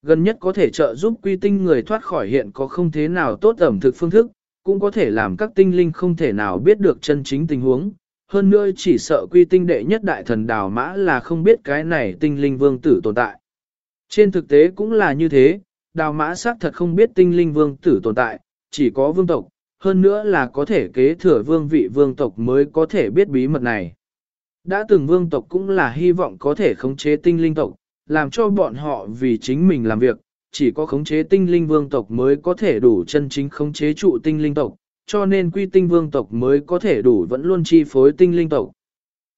Gần nhất có thể trợ giúp quy tinh người thoát khỏi hiện có không thế nào tốt ẩm thực phương thức, cũng có thể làm các tinh linh không thể nào biết được chân chính tình huống. Hơn nữa chỉ sợ quy tinh đệ nhất đại thần đào mã là không biết cái này tinh linh vương tử tồn tại. Trên thực tế cũng là như thế, đào mã xác thật không biết tinh linh vương tử tồn tại, chỉ có vương tộc, hơn nữa là có thể kế thừa vương vị vương tộc mới có thể biết bí mật này. Đã từng vương tộc cũng là hy vọng có thể khống chế tinh linh tộc, làm cho bọn họ vì chính mình làm việc, chỉ có khống chế tinh linh vương tộc mới có thể đủ chân chính khống chế trụ tinh linh tộc, cho nên quy tinh vương tộc mới có thể đủ vẫn luôn chi phối tinh linh tộc.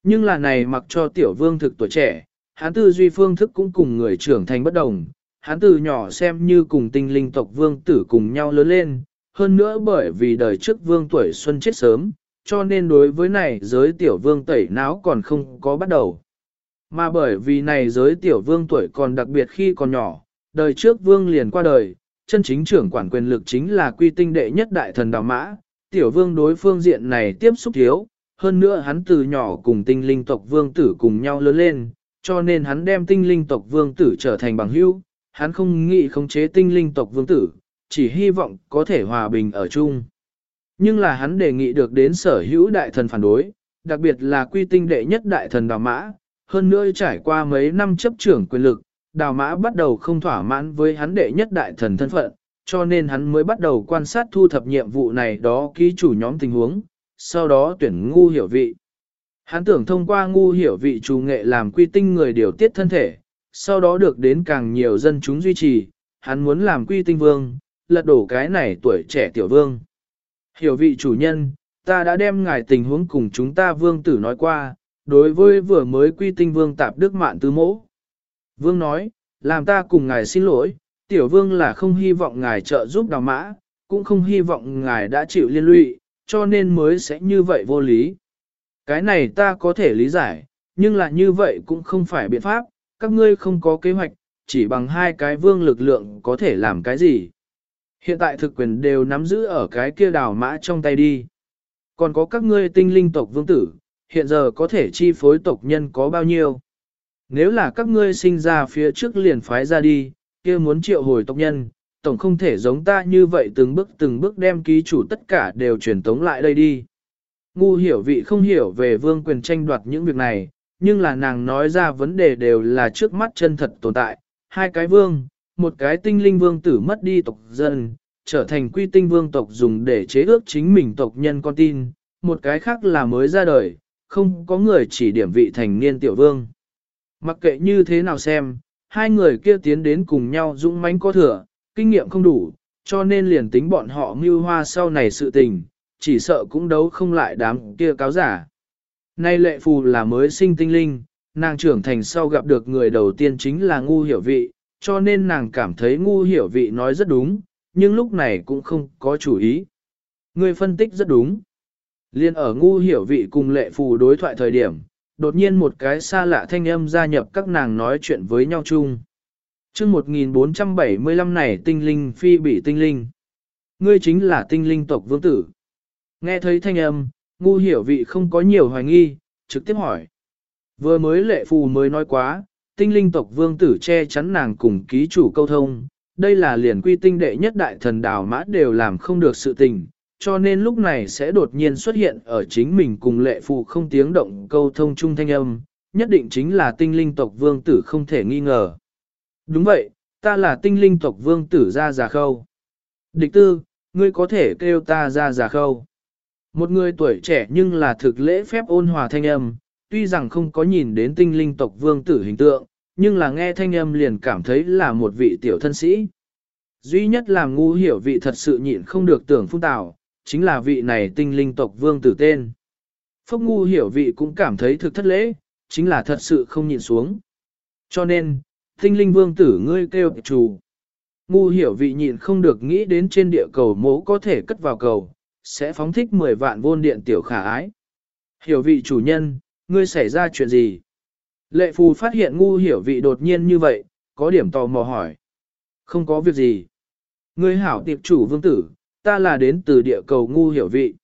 Nhưng là này mặc cho tiểu vương thực tuổi trẻ, hắn tư duy phương thức cũng cùng người trưởng thành bất đồng, hắn từ nhỏ xem như cùng tinh linh tộc vương tử cùng nhau lớn lên, hơn nữa bởi vì đời trước vương tuổi xuân chết sớm, cho nên đối với này giới tiểu vương tẩy não còn không có bắt đầu. Mà bởi vì này giới tiểu vương tuổi còn đặc biệt khi còn nhỏ, đời trước vương liền qua đời, chân chính trưởng quản quyền lực chính là quy tinh đệ nhất đại thần đào mã, tiểu vương đối phương diện này tiếp xúc thiếu, hơn nữa hắn từ nhỏ cùng tinh linh tộc vương tử cùng nhau lớn lên, cho nên hắn đem tinh linh tộc vương tử trở thành bằng hữu, hắn không nghĩ khống chế tinh linh tộc vương tử, chỉ hy vọng có thể hòa bình ở chung. Nhưng là hắn đề nghị được đến sở hữu đại thần phản đối, đặc biệt là quy tinh đệ nhất đại thần đào mã, hơn nữa trải qua mấy năm chấp trưởng quyền lực, đào mã bắt đầu không thỏa mãn với hắn đệ nhất đại thần thân phận, cho nên hắn mới bắt đầu quan sát thu thập nhiệm vụ này đó ký chủ nhóm tình huống, sau đó tuyển ngu hiểu vị. Hắn tưởng thông qua ngu hiểu vị chủ nghệ làm quy tinh người điều tiết thân thể, sau đó được đến càng nhiều dân chúng duy trì, hắn muốn làm quy tinh vương, lật đổ cái này tuổi trẻ tiểu vương. Hiểu vị chủ nhân, ta đã đem ngài tình huống cùng chúng ta vương tử nói qua, đối với vừa mới quy tinh vương tạp đức mạn tư mỗ. Vương nói, làm ta cùng ngài xin lỗi, tiểu vương là không hy vọng ngài trợ giúp đào mã, cũng không hy vọng ngài đã chịu liên lụy, cho nên mới sẽ như vậy vô lý. Cái này ta có thể lý giải, nhưng là như vậy cũng không phải biện pháp, các ngươi không có kế hoạch, chỉ bằng hai cái vương lực lượng có thể làm cái gì. Hiện tại thực quyền đều nắm giữ ở cái kia đào mã trong tay đi. Còn có các ngươi tinh linh tộc vương tử, hiện giờ có thể chi phối tộc nhân có bao nhiêu. Nếu là các ngươi sinh ra phía trước liền phái ra đi, kia muốn triệu hồi tộc nhân, tổng không thể giống ta như vậy từng bước từng bước đem ký chủ tất cả đều truyền tống lại đây đi. Ngu hiểu vị không hiểu về vương quyền tranh đoạt những việc này, nhưng là nàng nói ra vấn đề đều là trước mắt chân thật tồn tại. Hai cái vương, một cái tinh linh vương tử mất đi tộc dân, trở thành quy tinh vương tộc dùng để chế ước chính mình tộc nhân con tin, một cái khác là mới ra đời, không có người chỉ điểm vị thành niên tiểu vương. Mặc kệ như thế nào xem, hai người kia tiến đến cùng nhau dũng mãnh có thừa, kinh nghiệm không đủ, cho nên liền tính bọn họ mưu hoa sau này sự tình, chỉ sợ cũng đấu không lại đám kia cáo giả. Nay lệ phù là mới sinh tinh linh, nàng trưởng thành sau gặp được người đầu tiên chính là ngu hiểu vị, cho nên nàng cảm thấy ngu hiểu vị nói rất đúng, nhưng lúc này cũng không có chủ ý. Người phân tích rất đúng. Liên ở ngu hiểu vị cùng lệ phù đối thoại thời điểm, đột nhiên một cái xa lạ thanh âm gia nhập các nàng nói chuyện với nhau chung. chương 1475 này tinh linh phi bị tinh linh. Ngươi chính là tinh linh tộc vương tử. Nghe thấy thanh âm, ngu hiểu vị không có nhiều hoài nghi, trực tiếp hỏi. Vừa mới lệ phù mới nói quá, tinh linh tộc vương tử che chắn nàng cùng ký chủ câu thông, đây là liền quy tinh đệ nhất đại thần đào mã đều làm không được sự tình, cho nên lúc này sẽ đột nhiên xuất hiện ở chính mình cùng lệ phụ không tiếng động câu thông chung thanh âm, nhất định chính là tinh linh tộc vương tử không thể nghi ngờ. Đúng vậy, ta là tinh linh tộc vương tử ra già khâu. Địch tư, ngươi có thể kêu ta ra già khâu. Một người tuổi trẻ nhưng là thực lễ phép ôn hòa thanh âm, tuy rằng không có nhìn đến tinh linh tộc vương tử hình tượng, nhưng là nghe thanh âm liền cảm thấy là một vị tiểu thân sĩ. Duy nhất là ngu hiểu vị thật sự nhịn không được tưởng phung tào, chính là vị này tinh linh tộc vương tử tên. Phốc ngu hiểu vị cũng cảm thấy thực thất lễ, chính là thật sự không nhìn xuống. Cho nên, tinh linh vương tử ngươi kêu chủ. Ngu hiểu vị nhịn không được nghĩ đến trên địa cầu mố có thể cất vào cầu, sẽ phóng thích 10 vạn vôn điện tiểu khả ái. Hiểu vị chủ nhân, ngươi xảy ra chuyện gì? Lệ phù phát hiện ngu hiểu vị đột nhiên như vậy, có điểm tò mò hỏi. Không có việc gì. Ngươi hảo tiệp chủ vương tử, ta là đến từ địa cầu ngu hiểu vị.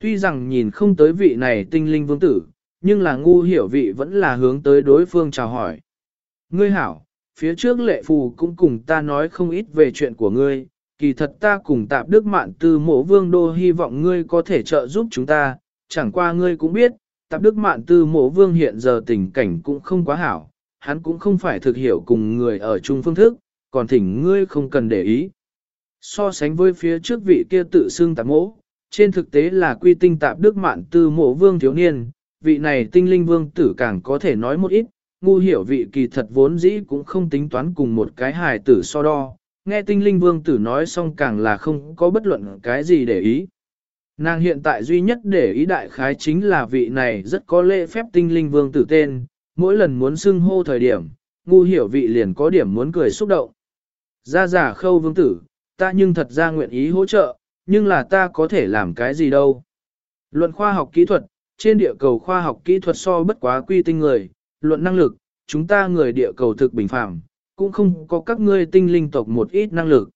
Tuy rằng nhìn không tới vị này tinh linh vương tử, nhưng là ngu hiểu vị vẫn là hướng tới đối phương chào hỏi. Ngươi hảo, phía trước lệ phù cũng cùng ta nói không ít về chuyện của ngươi, kỳ thật ta cùng tạp đức mạn từ mộ vương đô hy vọng ngươi có thể trợ giúp chúng ta, chẳng qua ngươi cũng biết, tạp đức mạn tư mộ vương hiện giờ tình cảnh cũng không quá hảo, hắn cũng không phải thực hiểu cùng người ở chung phương thức, còn thỉnh ngươi không cần để ý. So sánh với phía trước vị kia tự xưng tạp mộ, trên thực tế là quy tinh tạp đức mạn tư mộ vương thiếu niên, vị này tinh linh vương tử càng có thể nói một ít, ngu hiểu vị kỳ thật vốn dĩ cũng không tính toán cùng một cái hài tử so đo, nghe tinh linh vương tử nói xong càng là không có bất luận cái gì để ý. Nàng hiện tại duy nhất để ý đại khái chính là vị này rất có lễ phép tinh linh vương tử tên, mỗi lần muốn xưng hô thời điểm, ngu hiểu vị liền có điểm muốn cười xúc động. Ra giả khâu vương tử, ta nhưng thật ra nguyện ý hỗ trợ, nhưng là ta có thể làm cái gì đâu. Luận khoa học kỹ thuật, trên địa cầu khoa học kỹ thuật so bất quá quy tinh người, luận năng lực, chúng ta người địa cầu thực bình phạm, cũng không có các ngươi tinh linh tộc một ít năng lực.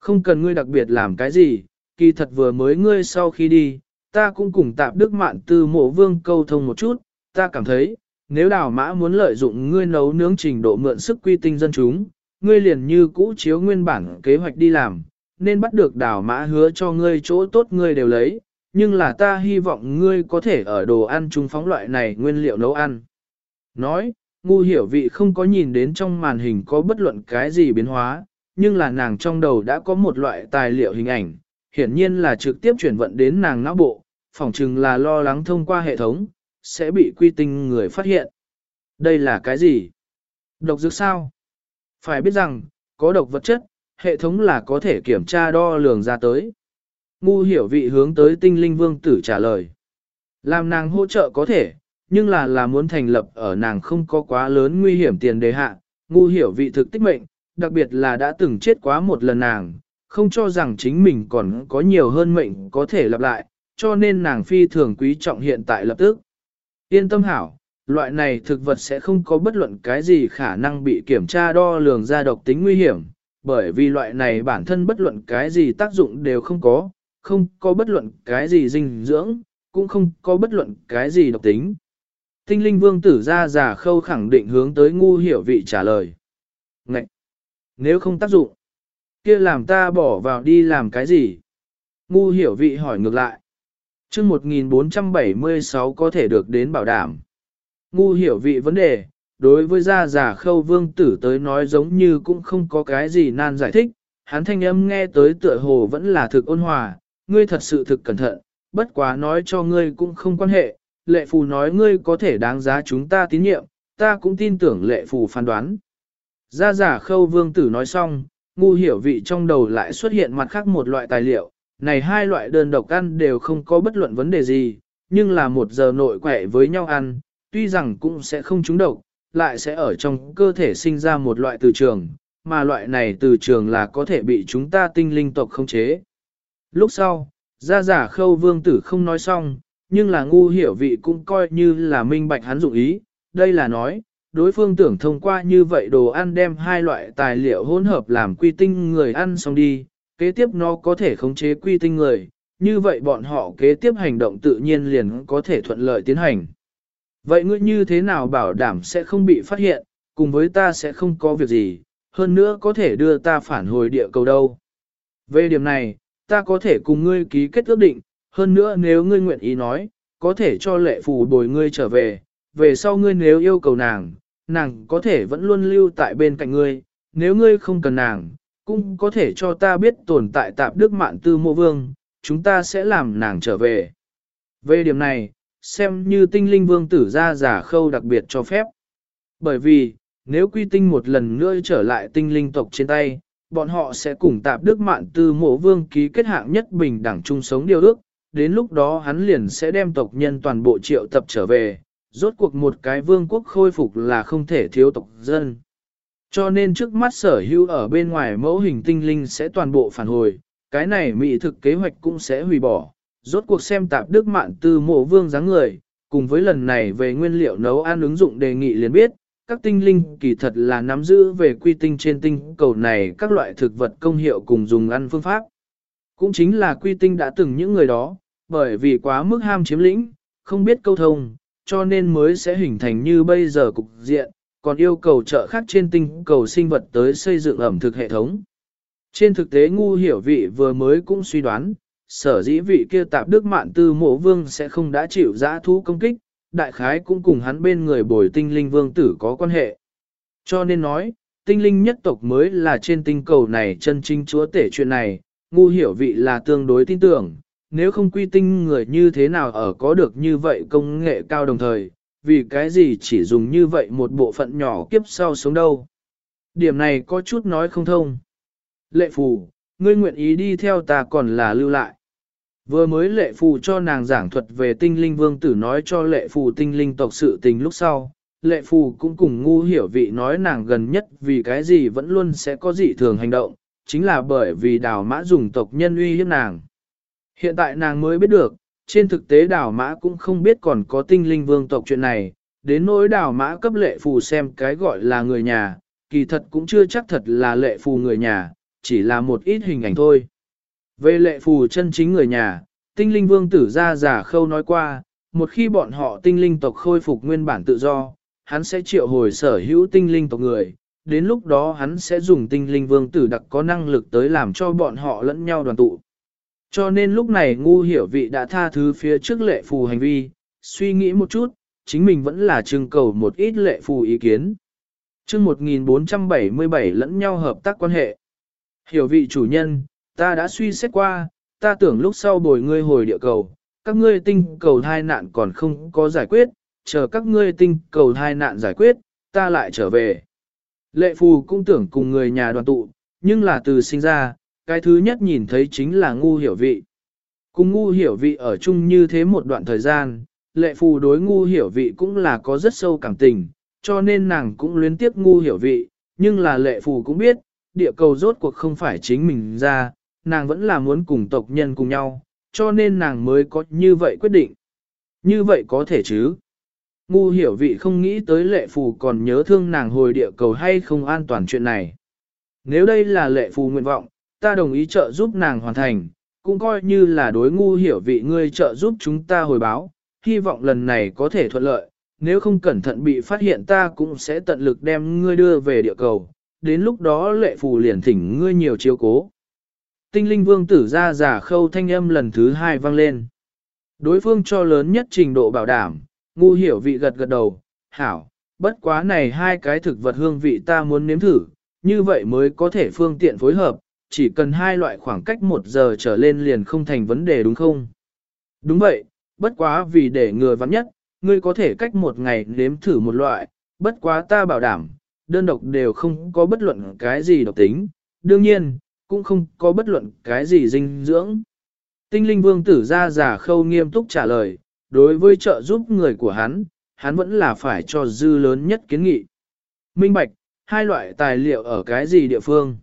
Không cần ngươi đặc biệt làm cái gì, kỳ thật vừa mới ngươi sau khi đi, ta cũng cùng tạp đức mạn từ mộ vương câu thông một chút, ta cảm thấy, nếu đào mã muốn lợi dụng ngươi nấu nướng trình độ mượn sức quy tinh dân chúng, ngươi liền như cũ chiếu nguyên bản kế hoạch đi làm, nên bắt được đào mã hứa cho ngươi chỗ tốt ngươi đều lấy, nhưng là ta hy vọng ngươi có thể ở đồ ăn trung phóng loại này nguyên liệu nấu ăn. Nói, ngu hiểu vị không có nhìn đến trong màn hình có bất luận cái gì biến hóa, nhưng là nàng trong đầu đã có một loại tài liệu hình ảnh, hiển nhiên là trực tiếp chuyển vận đến nàng não bộ, phỏng chừng là lo lắng thông qua hệ thống, sẽ bị quy tinh người phát hiện. Đây là cái gì? Độc dược sao? Phải biết rằng, có độc vật chất, hệ thống là có thể kiểm tra đo lường ra tới. Ngu hiểu vị hướng tới tinh linh vương tử trả lời. Làm nàng hỗ trợ có thể, nhưng là là muốn thành lập ở nàng không có quá lớn nguy hiểm tiền đề hạ. Ngu hiểu vị thực tích mệnh, đặc biệt là đã từng chết quá một lần nàng, không cho rằng chính mình còn có nhiều hơn mệnh có thể lặp lại, cho nên nàng phi thường quý trọng hiện tại lập tức. Yên tâm hảo, loại này thực vật sẽ không có bất luận cái gì khả năng bị kiểm tra đo lường ra độc tính nguy hiểm, bởi vì loại này bản thân bất luận cái gì tác dụng đều không có, không có bất luận cái gì dinh dưỡng, cũng không có bất luận cái gì độc tính. Tinh linh vương tử ra giả khâu khẳng định hướng tới ngu hiểu vị trả lời. Ngậy! Nếu không tác dụng, kia làm ta bỏ vào đi làm cái gì? Ngu hiểu vị hỏi ngược lại. chương 1476 có thể được đến bảo đảm. Ngu hiểu vị vấn đề, đối với gia giả khâu vương tử tới nói giống như cũng không có cái gì nan giải thích. Hắn thanh âm nghe tới tựa hồ vẫn là thực ôn hòa, ngươi thật sự thực cẩn thận, bất quá nói cho ngươi cũng không quan hệ. Lệ phù nói ngươi có thể đáng giá chúng ta tín nhiệm, ta cũng tin tưởng lệ phù phán đoán. Gia giả khâu vương tử nói xong, ngu hiểu vị trong đầu lại xuất hiện mặt khác một loại tài liệu, này hai loại đơn độc ăn đều không có bất luận vấn đề gì, nhưng là một giờ nội quẻ với nhau ăn, tuy rằng cũng sẽ không trúng độc, lại sẽ ở trong cơ thể sinh ra một loại từ trường, mà loại này từ trường là có thể bị chúng ta tinh linh tộc khống chế. Lúc sau, gia giả khâu vương tử không nói xong, nhưng là ngu hiểu vị cũng coi như là minh bạch hắn dụng ý, đây là nói, đối phương tưởng thông qua như vậy đồ ăn đem hai loại tài liệu hỗn hợp làm quy tinh người ăn xong đi, kế tiếp nó có thể khống chế quy tinh người, như vậy bọn họ kế tiếp hành động tự nhiên liền có thể thuận lợi tiến hành. Vậy ngươi như thế nào bảo đảm sẽ không bị phát hiện, cùng với ta sẽ không có việc gì, hơn nữa có thể đưa ta phản hồi địa cầu đâu. Về điểm này, ta có thể cùng ngươi ký kết ước định, hơn nữa nếu ngươi nguyện ý nói, có thể cho lệ phù bồi ngươi trở về, về sau ngươi nếu yêu cầu nàng, nàng có thể vẫn luôn lưu tại bên cạnh ngươi, nếu ngươi không cần nàng, cũng có thể cho ta biết tồn tại tạp đức mạn tư mộ vương, chúng ta sẽ làm nàng trở về. Về điểm này, xem như tinh linh vương tử ra giả khâu đặc biệt cho phép. Bởi vì, nếu quy tinh một lần nữa trở lại tinh linh tộc trên tay, bọn họ sẽ cùng tạp đức mạn tư mộ vương ký kết hạng nhất bình đẳng chung sống điều ước, đến lúc đó hắn liền sẽ đem tộc nhân toàn bộ triệu tập trở về, rốt cuộc một cái vương quốc khôi phục là không thể thiếu tộc dân. Cho nên trước mắt sở hữu ở bên ngoài mẫu hình tinh linh sẽ toàn bộ phản hồi, cái này mỹ thực kế hoạch cũng sẽ hủy bỏ. Rốt cuộc xem tạp đức mạn tư mộ vương dáng người, cùng với lần này về nguyên liệu nấu ăn ứng dụng đề nghị liền biết, các tinh linh kỳ thật là nắm giữ về quy tinh trên tinh cầu này các loại thực vật công hiệu cùng dùng ăn phương pháp. Cũng chính là quy tinh đã từng những người đó, bởi vì quá mức ham chiếm lĩnh, không biết câu thông, cho nên mới sẽ hình thành như bây giờ cục diện, còn yêu cầu trợ khác trên tinh cầu sinh vật tới xây dựng ẩm thực hệ thống. Trên thực tế ngu hiểu vị vừa mới cũng suy đoán, sở dĩ vị kia tạp đức mạn tư mộ vương sẽ không đã chịu giã thú công kích, đại khái cũng cùng hắn bên người bồi tinh linh vương tử có quan hệ. Cho nên nói, tinh linh nhất tộc mới là trên tinh cầu này chân chính chúa tể chuyện này, ngu hiểu vị là tương đối tin tưởng, nếu không quy tinh người như thế nào ở có được như vậy công nghệ cao đồng thời, vì cái gì chỉ dùng như vậy một bộ phận nhỏ kiếp sau sống đâu. Điểm này có chút nói không thông. Lệ phù, ngươi nguyện ý đi theo ta còn là lưu lại. Vừa mới lệ phù cho nàng giảng thuật về tinh linh vương tử nói cho lệ phù tinh linh tộc sự tình lúc sau, lệ phù cũng cùng ngu hiểu vị nói nàng gần nhất vì cái gì vẫn luôn sẽ có dị thường hành động, chính là bởi vì đào mã dùng tộc nhân uy hiếp nàng. Hiện tại nàng mới biết được, trên thực tế đào mã cũng không biết còn có tinh linh vương tộc chuyện này, đến nỗi đào mã cấp lệ phù xem cái gọi là người nhà, kỳ thật cũng chưa chắc thật là lệ phù người nhà, chỉ là một ít hình ảnh thôi. Về lệ phù chân chính người nhà, tinh linh vương tử ra giả khâu nói qua, một khi bọn họ tinh linh tộc khôi phục nguyên bản tự do, hắn sẽ triệu hồi sở hữu tinh linh tộc người, đến lúc đó hắn sẽ dùng tinh linh vương tử đặc có năng lực tới làm cho bọn họ lẫn nhau đoàn tụ. Cho nên lúc này ngu hiểu vị đã tha thứ phía trước lệ phù hành vi, suy nghĩ một chút, chính mình vẫn là trưng cầu một ít lệ phù ý kiến. chương 1477 lẫn nhau hợp tác quan hệ. Hiểu vị chủ nhân, ta đã suy xét qua, ta tưởng lúc sau bồi ngươi hồi địa cầu, các ngươi tinh cầu thai nạn còn không có giải quyết, chờ các ngươi tinh cầu thai nạn giải quyết, ta lại trở về. Lệ phù cũng tưởng cùng người nhà đoàn tụ, nhưng là từ sinh ra, cái thứ nhất nhìn thấy chính là ngu hiểu vị. Cùng ngu hiểu vị ở chung như thế một đoạn thời gian, lệ phù đối ngu hiểu vị cũng là có rất sâu cảm tình, cho nên nàng cũng luyến tiếc ngu hiểu vị, nhưng là lệ phù cũng biết, địa cầu rốt cuộc không phải chính mình ra, nàng vẫn là muốn cùng tộc nhân cùng nhau, cho nên nàng mới có như vậy quyết định. Như vậy có thể chứ? Ngu hiểu vị không nghĩ tới lệ phù còn nhớ thương nàng hồi địa cầu hay không an toàn chuyện này. Nếu đây là lệ phù nguyện vọng, ta đồng ý trợ giúp nàng hoàn thành, cũng coi như là đối ngu hiểu vị ngươi trợ giúp chúng ta hồi báo, hy vọng lần này có thể thuận lợi, nếu không cẩn thận bị phát hiện ta cũng sẽ tận lực đem ngươi đưa về địa cầu, đến lúc đó lệ phù liền thỉnh ngươi nhiều chiếu cố. Tinh linh vương tử ra giả khâu thanh âm lần thứ hai vang lên. Đối phương cho lớn nhất trình độ bảo đảm, ngu hiểu vị gật gật đầu, hảo, bất quá này hai cái thực vật hương vị ta muốn nếm thử, như vậy mới có thể phương tiện phối hợp, chỉ cần hai loại khoảng cách một giờ trở lên liền không thành vấn đề đúng không? Đúng vậy, bất quá vì để ngừa vắng nhất, ngươi có thể cách một ngày nếm thử một loại, bất quá ta bảo đảm, đơn độc đều không có bất luận cái gì độc tính, đương nhiên, cũng không có bất luận cái gì dinh dưỡng. Tinh linh vương tử ra giả khâu nghiêm túc trả lời, đối với trợ giúp người của hắn, hắn vẫn là phải cho dư lớn nhất kiến nghị. Minh Bạch, hai loại tài liệu ở cái gì địa phương?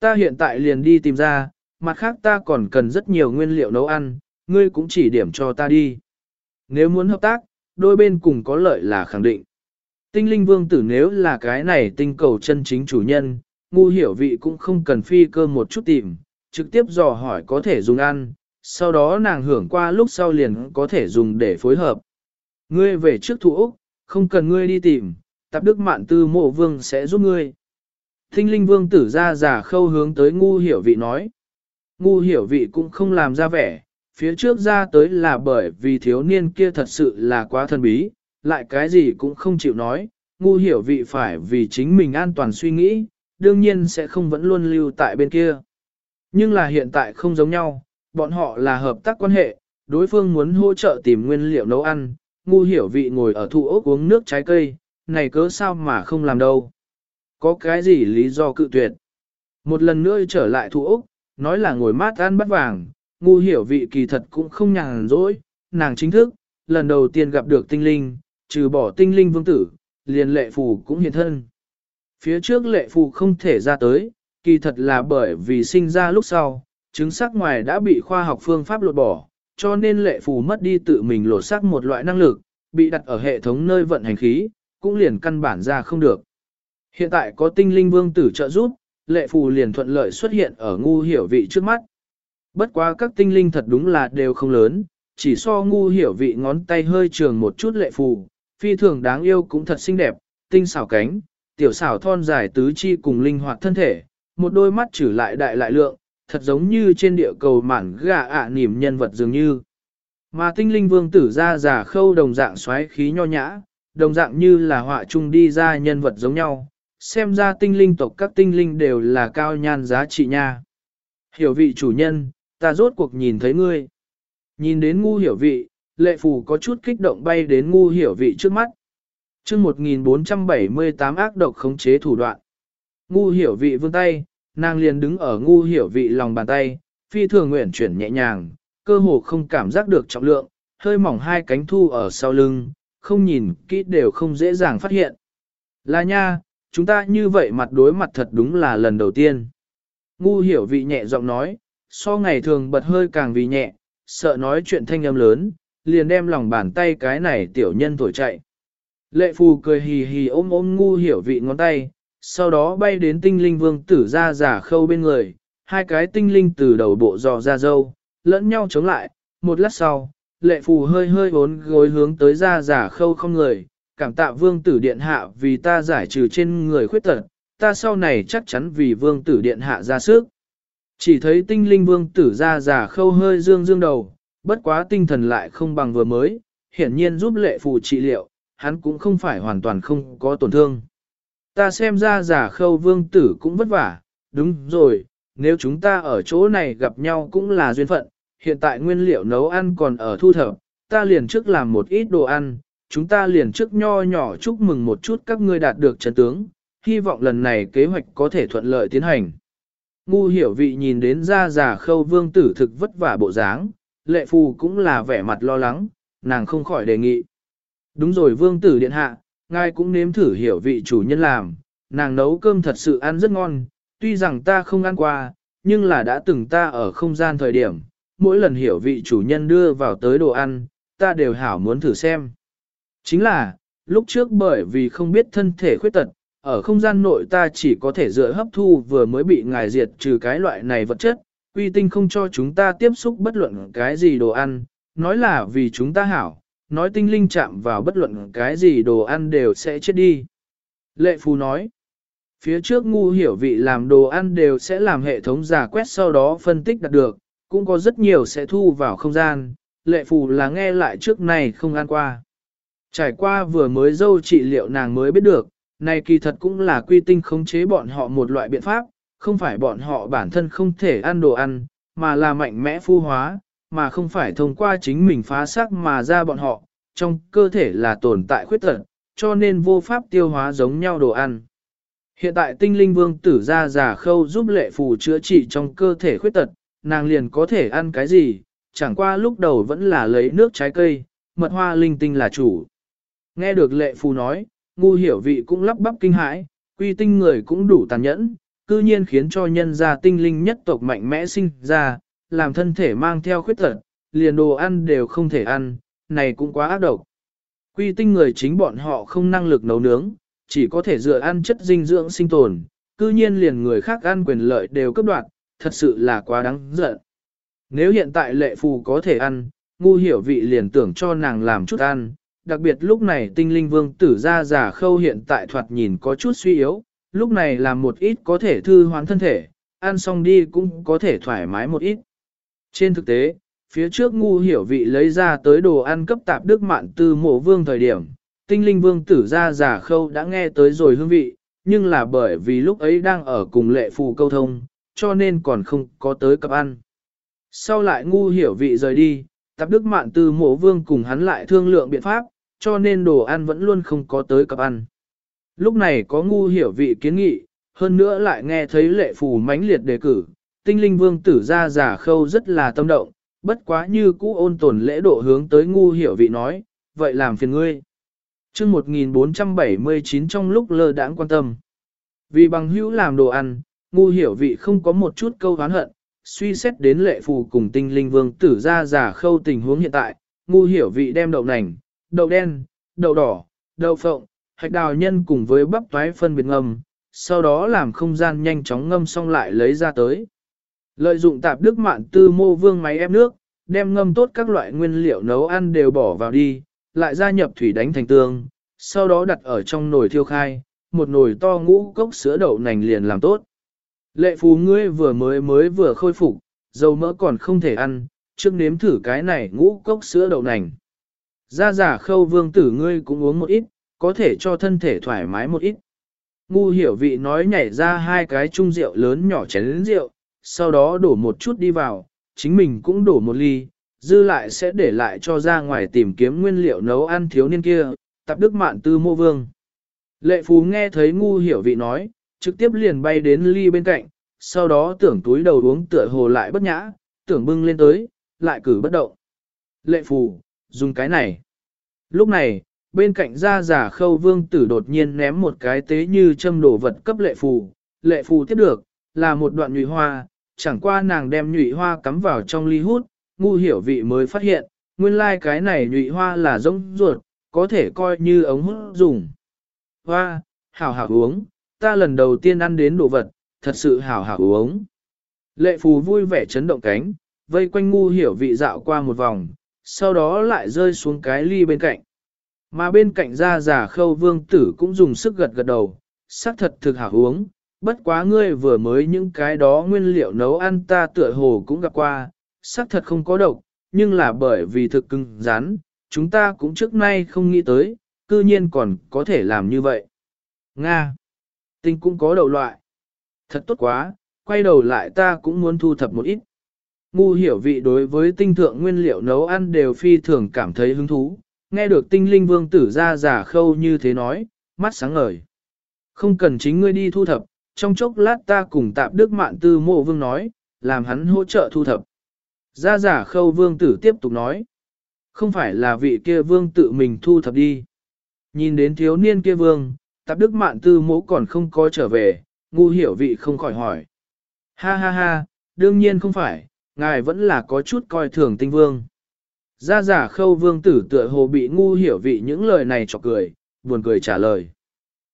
Ta hiện tại liền đi tìm ra, mặt khác ta còn cần rất nhiều nguyên liệu nấu ăn, ngươi cũng chỉ điểm cho ta đi. Nếu muốn hợp tác, đôi bên cùng có lợi là khẳng định. Tinh linh vương tử nếu là cái này tinh cầu chân chính chủ nhân, ngu hiểu vị cũng không cần phi cơ một chút tìm, trực tiếp dò hỏi có thể dùng ăn, sau đó nàng hưởng qua lúc sau liền có thể dùng để phối hợp. Ngươi về trước thủ Úc, không cần ngươi đi tìm, tạp đức mạn tư mộ vương sẽ giúp ngươi. Tinh linh vương tử ra giả khâu hướng tới ngu hiểu vị nói. Ngu hiểu vị cũng không làm ra vẻ, phía trước ra tới là bởi vì thiếu niên kia thật sự là quá thân bí, lại cái gì cũng không chịu nói, ngu hiểu vị phải vì chính mình an toàn suy nghĩ, đương nhiên sẽ không vẫn luôn lưu tại bên kia. Nhưng là hiện tại không giống nhau, bọn họ là hợp tác quan hệ, đối phương muốn hỗ trợ tìm nguyên liệu nấu ăn, ngu hiểu vị ngồi ở thụ ốc uống nước trái cây, này cớ sao mà không làm đâu. Có cái gì lý do cự tuyệt. Một lần nữa trở lại thủ Úc, nói là ngồi mát ăn bắt vàng, ngu hiểu vị kỳ thật cũng không nhàn rỗi, nàng chính thức, lần đầu tiên gặp được tinh linh, trừ bỏ tinh linh vương tử, liền lệ phù cũng hiện thân. Phía trước lệ phù không thể ra tới, kỳ thật là bởi vì sinh ra lúc sau, chứng sắc ngoài đã bị khoa học phương pháp lột bỏ, cho nên lệ phù mất đi tự mình lột sắc một loại năng lực, bị đặt ở hệ thống nơi vận hành khí, cũng liền căn bản ra không được. Hiện tại có tinh linh vương tử trợ giúp, lệ phù liền thuận lợi xuất hiện ở ngu hiểu vị trước mắt. Bất quá các tinh linh thật đúng là đều không lớn, chỉ so ngu hiểu vị ngón tay hơi trường một chút lệ phù, phi thường đáng yêu cũng thật xinh đẹp, tinh xảo cánh, tiểu xảo thon dài tứ chi cùng linh hoạt thân thể, một đôi mắt trừ lại đại lại lượng, thật giống như trên địa cầu mản gà ạ à nỉm nhân vật dường như. Mà tinh linh vương tử ra giả khâu đồng dạng xoáy khí nho nhã, đồng dạng như là họa chung đi ra nhân vật giống nhau, xem ra tinh linh tộc các tinh linh đều là cao nhan giá trị nha. Hiểu vị chủ nhân, ta rốt cuộc nhìn thấy ngươi. Nhìn đến ngu hiểu vị, lệ phù có chút kích động bay đến ngu hiểu vị trước mắt. chương 1478 ác độc khống chế thủ đoạn. Ngu hiểu vị vươn tay, nàng liền đứng ở ngu hiểu vị lòng bàn tay, phi thường nguyện chuyển nhẹ nhàng, cơ hồ không cảm giác được trọng lượng, hơi mỏng hai cánh thu ở sau lưng, không nhìn kỹ đều không dễ dàng phát hiện. Là nha, chúng ta như vậy mặt đối mặt thật đúng là lần đầu tiên. Ngu hiểu vị nhẹ giọng nói, so ngày thường bật hơi càng vì nhẹ, sợ nói chuyện thanh âm lớn, liền đem lòng bàn tay cái này tiểu nhân thổi chạy. Lệ phù cười hì hì ôm ôm ngu hiểu vị ngón tay, sau đó bay đến tinh linh vương tử ra giả khâu bên người, hai cái tinh linh từ đầu bộ dò ra dâu, lẫn nhau chống lại, một lát sau, lệ phù hơi hơi bốn gối hướng tới ra giả khâu không người, cảm tạ vương tử điện hạ vì ta giải trừ trên người khuyết tật, ta sau này chắc chắn vì vương tử điện hạ ra sức. Chỉ thấy tinh linh vương tử ra giả khâu hơi dương dương đầu, bất quá tinh thần lại không bằng vừa mới, hiển nhiên giúp lệ phù trị liệu, hắn cũng không phải hoàn toàn không có tổn thương. Ta xem ra giả khâu vương tử cũng vất vả, đúng rồi, nếu chúng ta ở chỗ này gặp nhau cũng là duyên phận, hiện tại nguyên liệu nấu ăn còn ở thu thập, ta liền trước làm một ít đồ ăn, chúng ta liền trước nho nhỏ chúc mừng một chút các ngươi đạt được trận tướng, hy vọng lần này kế hoạch có thể thuận lợi tiến hành. Ngu hiểu vị nhìn đến ra giả khâu vương tử thực vất vả bộ dáng, lệ phù cũng là vẻ mặt lo lắng, nàng không khỏi đề nghị. Đúng rồi vương tử điện hạ, ngài cũng nếm thử hiểu vị chủ nhân làm, nàng nấu cơm thật sự ăn rất ngon, tuy rằng ta không ăn qua, nhưng là đã từng ta ở không gian thời điểm, mỗi lần hiểu vị chủ nhân đưa vào tới đồ ăn, ta đều hảo muốn thử xem. Chính là, lúc trước bởi vì không biết thân thể khuyết tật, ở không gian nội ta chỉ có thể dựa hấp thu vừa mới bị ngài diệt trừ cái loại này vật chất, quy tinh không cho chúng ta tiếp xúc bất luận cái gì đồ ăn, nói là vì chúng ta hảo, nói tinh linh chạm vào bất luận cái gì đồ ăn đều sẽ chết đi. Lệ Phù nói, phía trước ngu hiểu vị làm đồ ăn đều sẽ làm hệ thống giả quét sau đó phân tích đạt được, cũng có rất nhiều sẽ thu vào không gian, lệ phù là nghe lại trước này không ăn qua. Trải qua vừa mới dâu trị liệu nàng mới biết được, này kỳ thật cũng là quy tinh khống chế bọn họ một loại biện pháp, không phải bọn họ bản thân không thể ăn đồ ăn, mà là mạnh mẽ phu hóa, mà không phải thông qua chính mình phá xác mà ra bọn họ, trong cơ thể là tồn tại khuyết tật, cho nên vô pháp tiêu hóa giống nhau đồ ăn. Hiện tại tinh linh vương tử ra giả khâu giúp lệ phù chữa trị trong cơ thể khuyết tật, nàng liền có thể ăn cái gì, chẳng qua lúc đầu vẫn là lấy nước trái cây, mật hoa linh tinh là chủ. Nghe được lệ phù nói, ngu hiểu vị cũng lắp bắp kinh hãi, quy tinh người cũng đủ tàn nhẫn, cư nhiên khiến cho nhân gia tinh linh nhất tộc mạnh mẽ sinh ra, làm thân thể mang theo khuyết tật, liền đồ ăn đều không thể ăn, này cũng quá ác độc. Quy tinh người chính bọn họ không năng lực nấu nướng, chỉ có thể dựa ăn chất dinh dưỡng sinh tồn, cư nhiên liền người khác ăn quyền lợi đều cấp đoạt, thật sự là quá đáng giận. Nếu hiện tại lệ phù có thể ăn, ngu hiểu vị liền tưởng cho nàng làm chút ăn, đặc biệt lúc này tinh linh vương tử ra giả khâu hiện tại thoạt nhìn có chút suy yếu, lúc này làm một ít có thể thư hoán thân thể, ăn xong đi cũng có thể thoải mái một ít. Trên thực tế, phía trước ngu hiểu vị lấy ra tới đồ ăn cấp tạp đức mạn từ mộ vương thời điểm, tinh linh vương tử ra giả khâu đã nghe tới rồi hương vị, nhưng là bởi vì lúc ấy đang ở cùng lệ phù câu thông, cho nên còn không có tới cập ăn. Sau lại ngu hiểu vị rời đi, tạp đức mạn từ mộ vương cùng hắn lại thương lượng biện pháp, cho nên đồ ăn vẫn luôn không có tới cập ăn. Lúc này có ngu hiểu vị kiến nghị, hơn nữa lại nghe thấy lệ phù mãnh liệt đề cử, tinh linh vương tử ra giả khâu rất là tâm động, bất quá như cũ ôn tồn lễ độ hướng tới ngu hiểu vị nói, vậy làm phiền ngươi. chương 1479 trong lúc lơ đãng quan tâm. Vì bằng hữu làm đồ ăn, ngu hiểu vị không có một chút câu hán hận, suy xét đến lệ phù cùng tinh linh vương tử ra giả khâu tình huống hiện tại, ngu hiểu vị đem đậu nành, đậu đen, đậu đỏ, đậu phộng, hạch đào nhân cùng với bắp toái phân biệt ngâm, sau đó làm không gian nhanh chóng ngâm xong lại lấy ra tới. Lợi dụng tạp đức mạn tư mô vương máy ép nước, đem ngâm tốt các loại nguyên liệu nấu ăn đều bỏ vào đi, lại gia nhập thủy đánh thành tương, sau đó đặt ở trong nồi thiêu khai, một nồi to ngũ cốc sữa đậu nành liền làm tốt. Lệ phú ngươi vừa mới mới vừa khôi phục, dầu mỡ còn không thể ăn, trước nếm thử cái này ngũ cốc sữa đậu nành. Ra giả khâu vương tử ngươi cũng uống một ít, có thể cho thân thể thoải mái một ít. Ngu hiểu vị nói nhảy ra hai cái chung rượu lớn nhỏ chén rượu, sau đó đổ một chút đi vào, chính mình cũng đổ một ly, dư lại sẽ để lại cho ra ngoài tìm kiếm nguyên liệu nấu ăn thiếu niên kia, tập đức mạn tư mô vương. Lệ phú nghe thấy ngu hiểu vị nói, trực tiếp liền bay đến ly bên cạnh, sau đó tưởng túi đầu uống tựa hồ lại bất nhã, tưởng bưng lên tới, lại cử bất động. Lệ phù, dùng cái này. Lúc này, bên cạnh ra giả khâu vương tử đột nhiên ném một cái tế như châm đổ vật cấp lệ phù, lệ phù tiếp được, là một đoạn nhụy hoa, chẳng qua nàng đem nhụy hoa cắm vào trong ly hút, ngu hiểu vị mới phát hiện, nguyên lai like cái này nhụy hoa là giống ruột, có thể coi như ống hút dùng. Hoa, hảo hảo uống, ta lần đầu tiên ăn đến đồ vật, thật sự hảo hảo uống. Lệ phù vui vẻ chấn động cánh, vây quanh ngu hiểu vị dạo qua một vòng, sau đó lại rơi xuống cái ly bên cạnh. Mà bên cạnh ra giả khâu vương tử cũng dùng sức gật gật đầu, xác thật thực hảo uống, bất quá ngươi vừa mới những cái đó nguyên liệu nấu ăn ta tựa hồ cũng gặp qua, xác thật không có độc, nhưng là bởi vì thực cứng rắn, chúng ta cũng trước nay không nghĩ tới, cư nhiên còn có thể làm như vậy. Nga! Tinh cũng có đậu loại. Thật tốt quá, quay đầu lại ta cũng muốn thu thập một ít. Ngu hiểu vị đối với tinh thượng nguyên liệu nấu ăn đều phi thường cảm thấy hứng thú, nghe được tinh linh vương tử ra giả khâu như thế nói, mắt sáng ngời. Không cần chính ngươi đi thu thập, trong chốc lát ta cùng tạp đức mạn tư mộ vương nói, làm hắn hỗ trợ thu thập. Ra giả khâu vương tử tiếp tục nói, không phải là vị kia vương tự mình thu thập đi. Nhìn đến thiếu niên kia vương, tạp đức mạn tư mộ còn không có trở về, ngu hiểu vị không khỏi hỏi. Ha ha ha, đương nhiên không phải, ngài vẫn là có chút coi thường tinh vương. Gia giả khâu vương tử tựa hồ bị ngu hiểu vị những lời này chọc cười, buồn cười trả lời.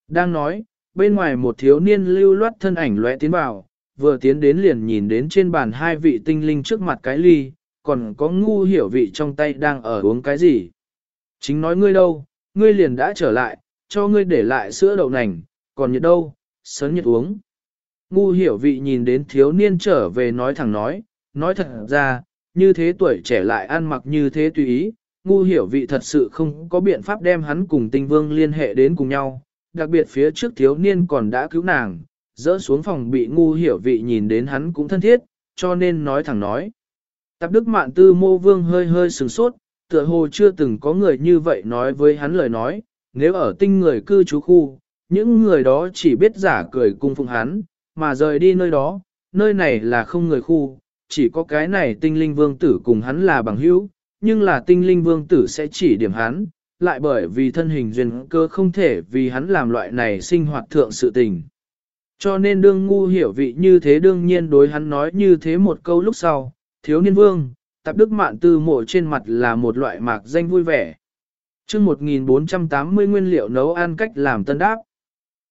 Đang nói, bên ngoài một thiếu niên lưu loát thân ảnh lóe tiến vào, vừa tiến đến liền nhìn đến trên bàn hai vị tinh linh trước mặt cái ly, còn có ngu hiểu vị trong tay đang ở uống cái gì. Chính nói ngươi đâu, ngươi liền đã trở lại, cho ngươi để lại sữa đậu nành, còn nhiệt đâu, sớm nhiệt uống. Ngu hiểu vị nhìn đến thiếu niên trở về nói thẳng nói, nói thật ra, như thế tuổi trẻ lại ăn mặc như thế tùy ý, ngu hiểu vị thật sự không có biện pháp đem hắn cùng tinh vương liên hệ đến cùng nhau, đặc biệt phía trước thiếu niên còn đã cứu nàng, dỡ xuống phòng bị ngu hiểu vị nhìn đến hắn cũng thân thiết, cho nên nói thẳng nói. Tạp Đức Mạn Tư Mô Vương hơi hơi sừng sốt, tựa hồ chưa từng có người như vậy nói với hắn lời nói, nếu ở tinh người cư trú khu, những người đó chỉ biết giả cười cung phụng hắn, mà rời đi nơi đó, nơi này là không người khu, chỉ có cái này tinh linh vương tử cùng hắn là bằng hữu, nhưng là tinh linh vương tử sẽ chỉ điểm hắn, lại bởi vì thân hình duyên cơ không thể vì hắn làm loại này sinh hoạt thượng sự tình. Cho nên đương ngu hiểu vị như thế đương nhiên đối hắn nói như thế một câu lúc sau, thiếu niên vương, tạp đức mạn tư mộ trên mặt là một loại mạc danh vui vẻ. chương 1480 nguyên liệu nấu ăn cách làm tân đáp.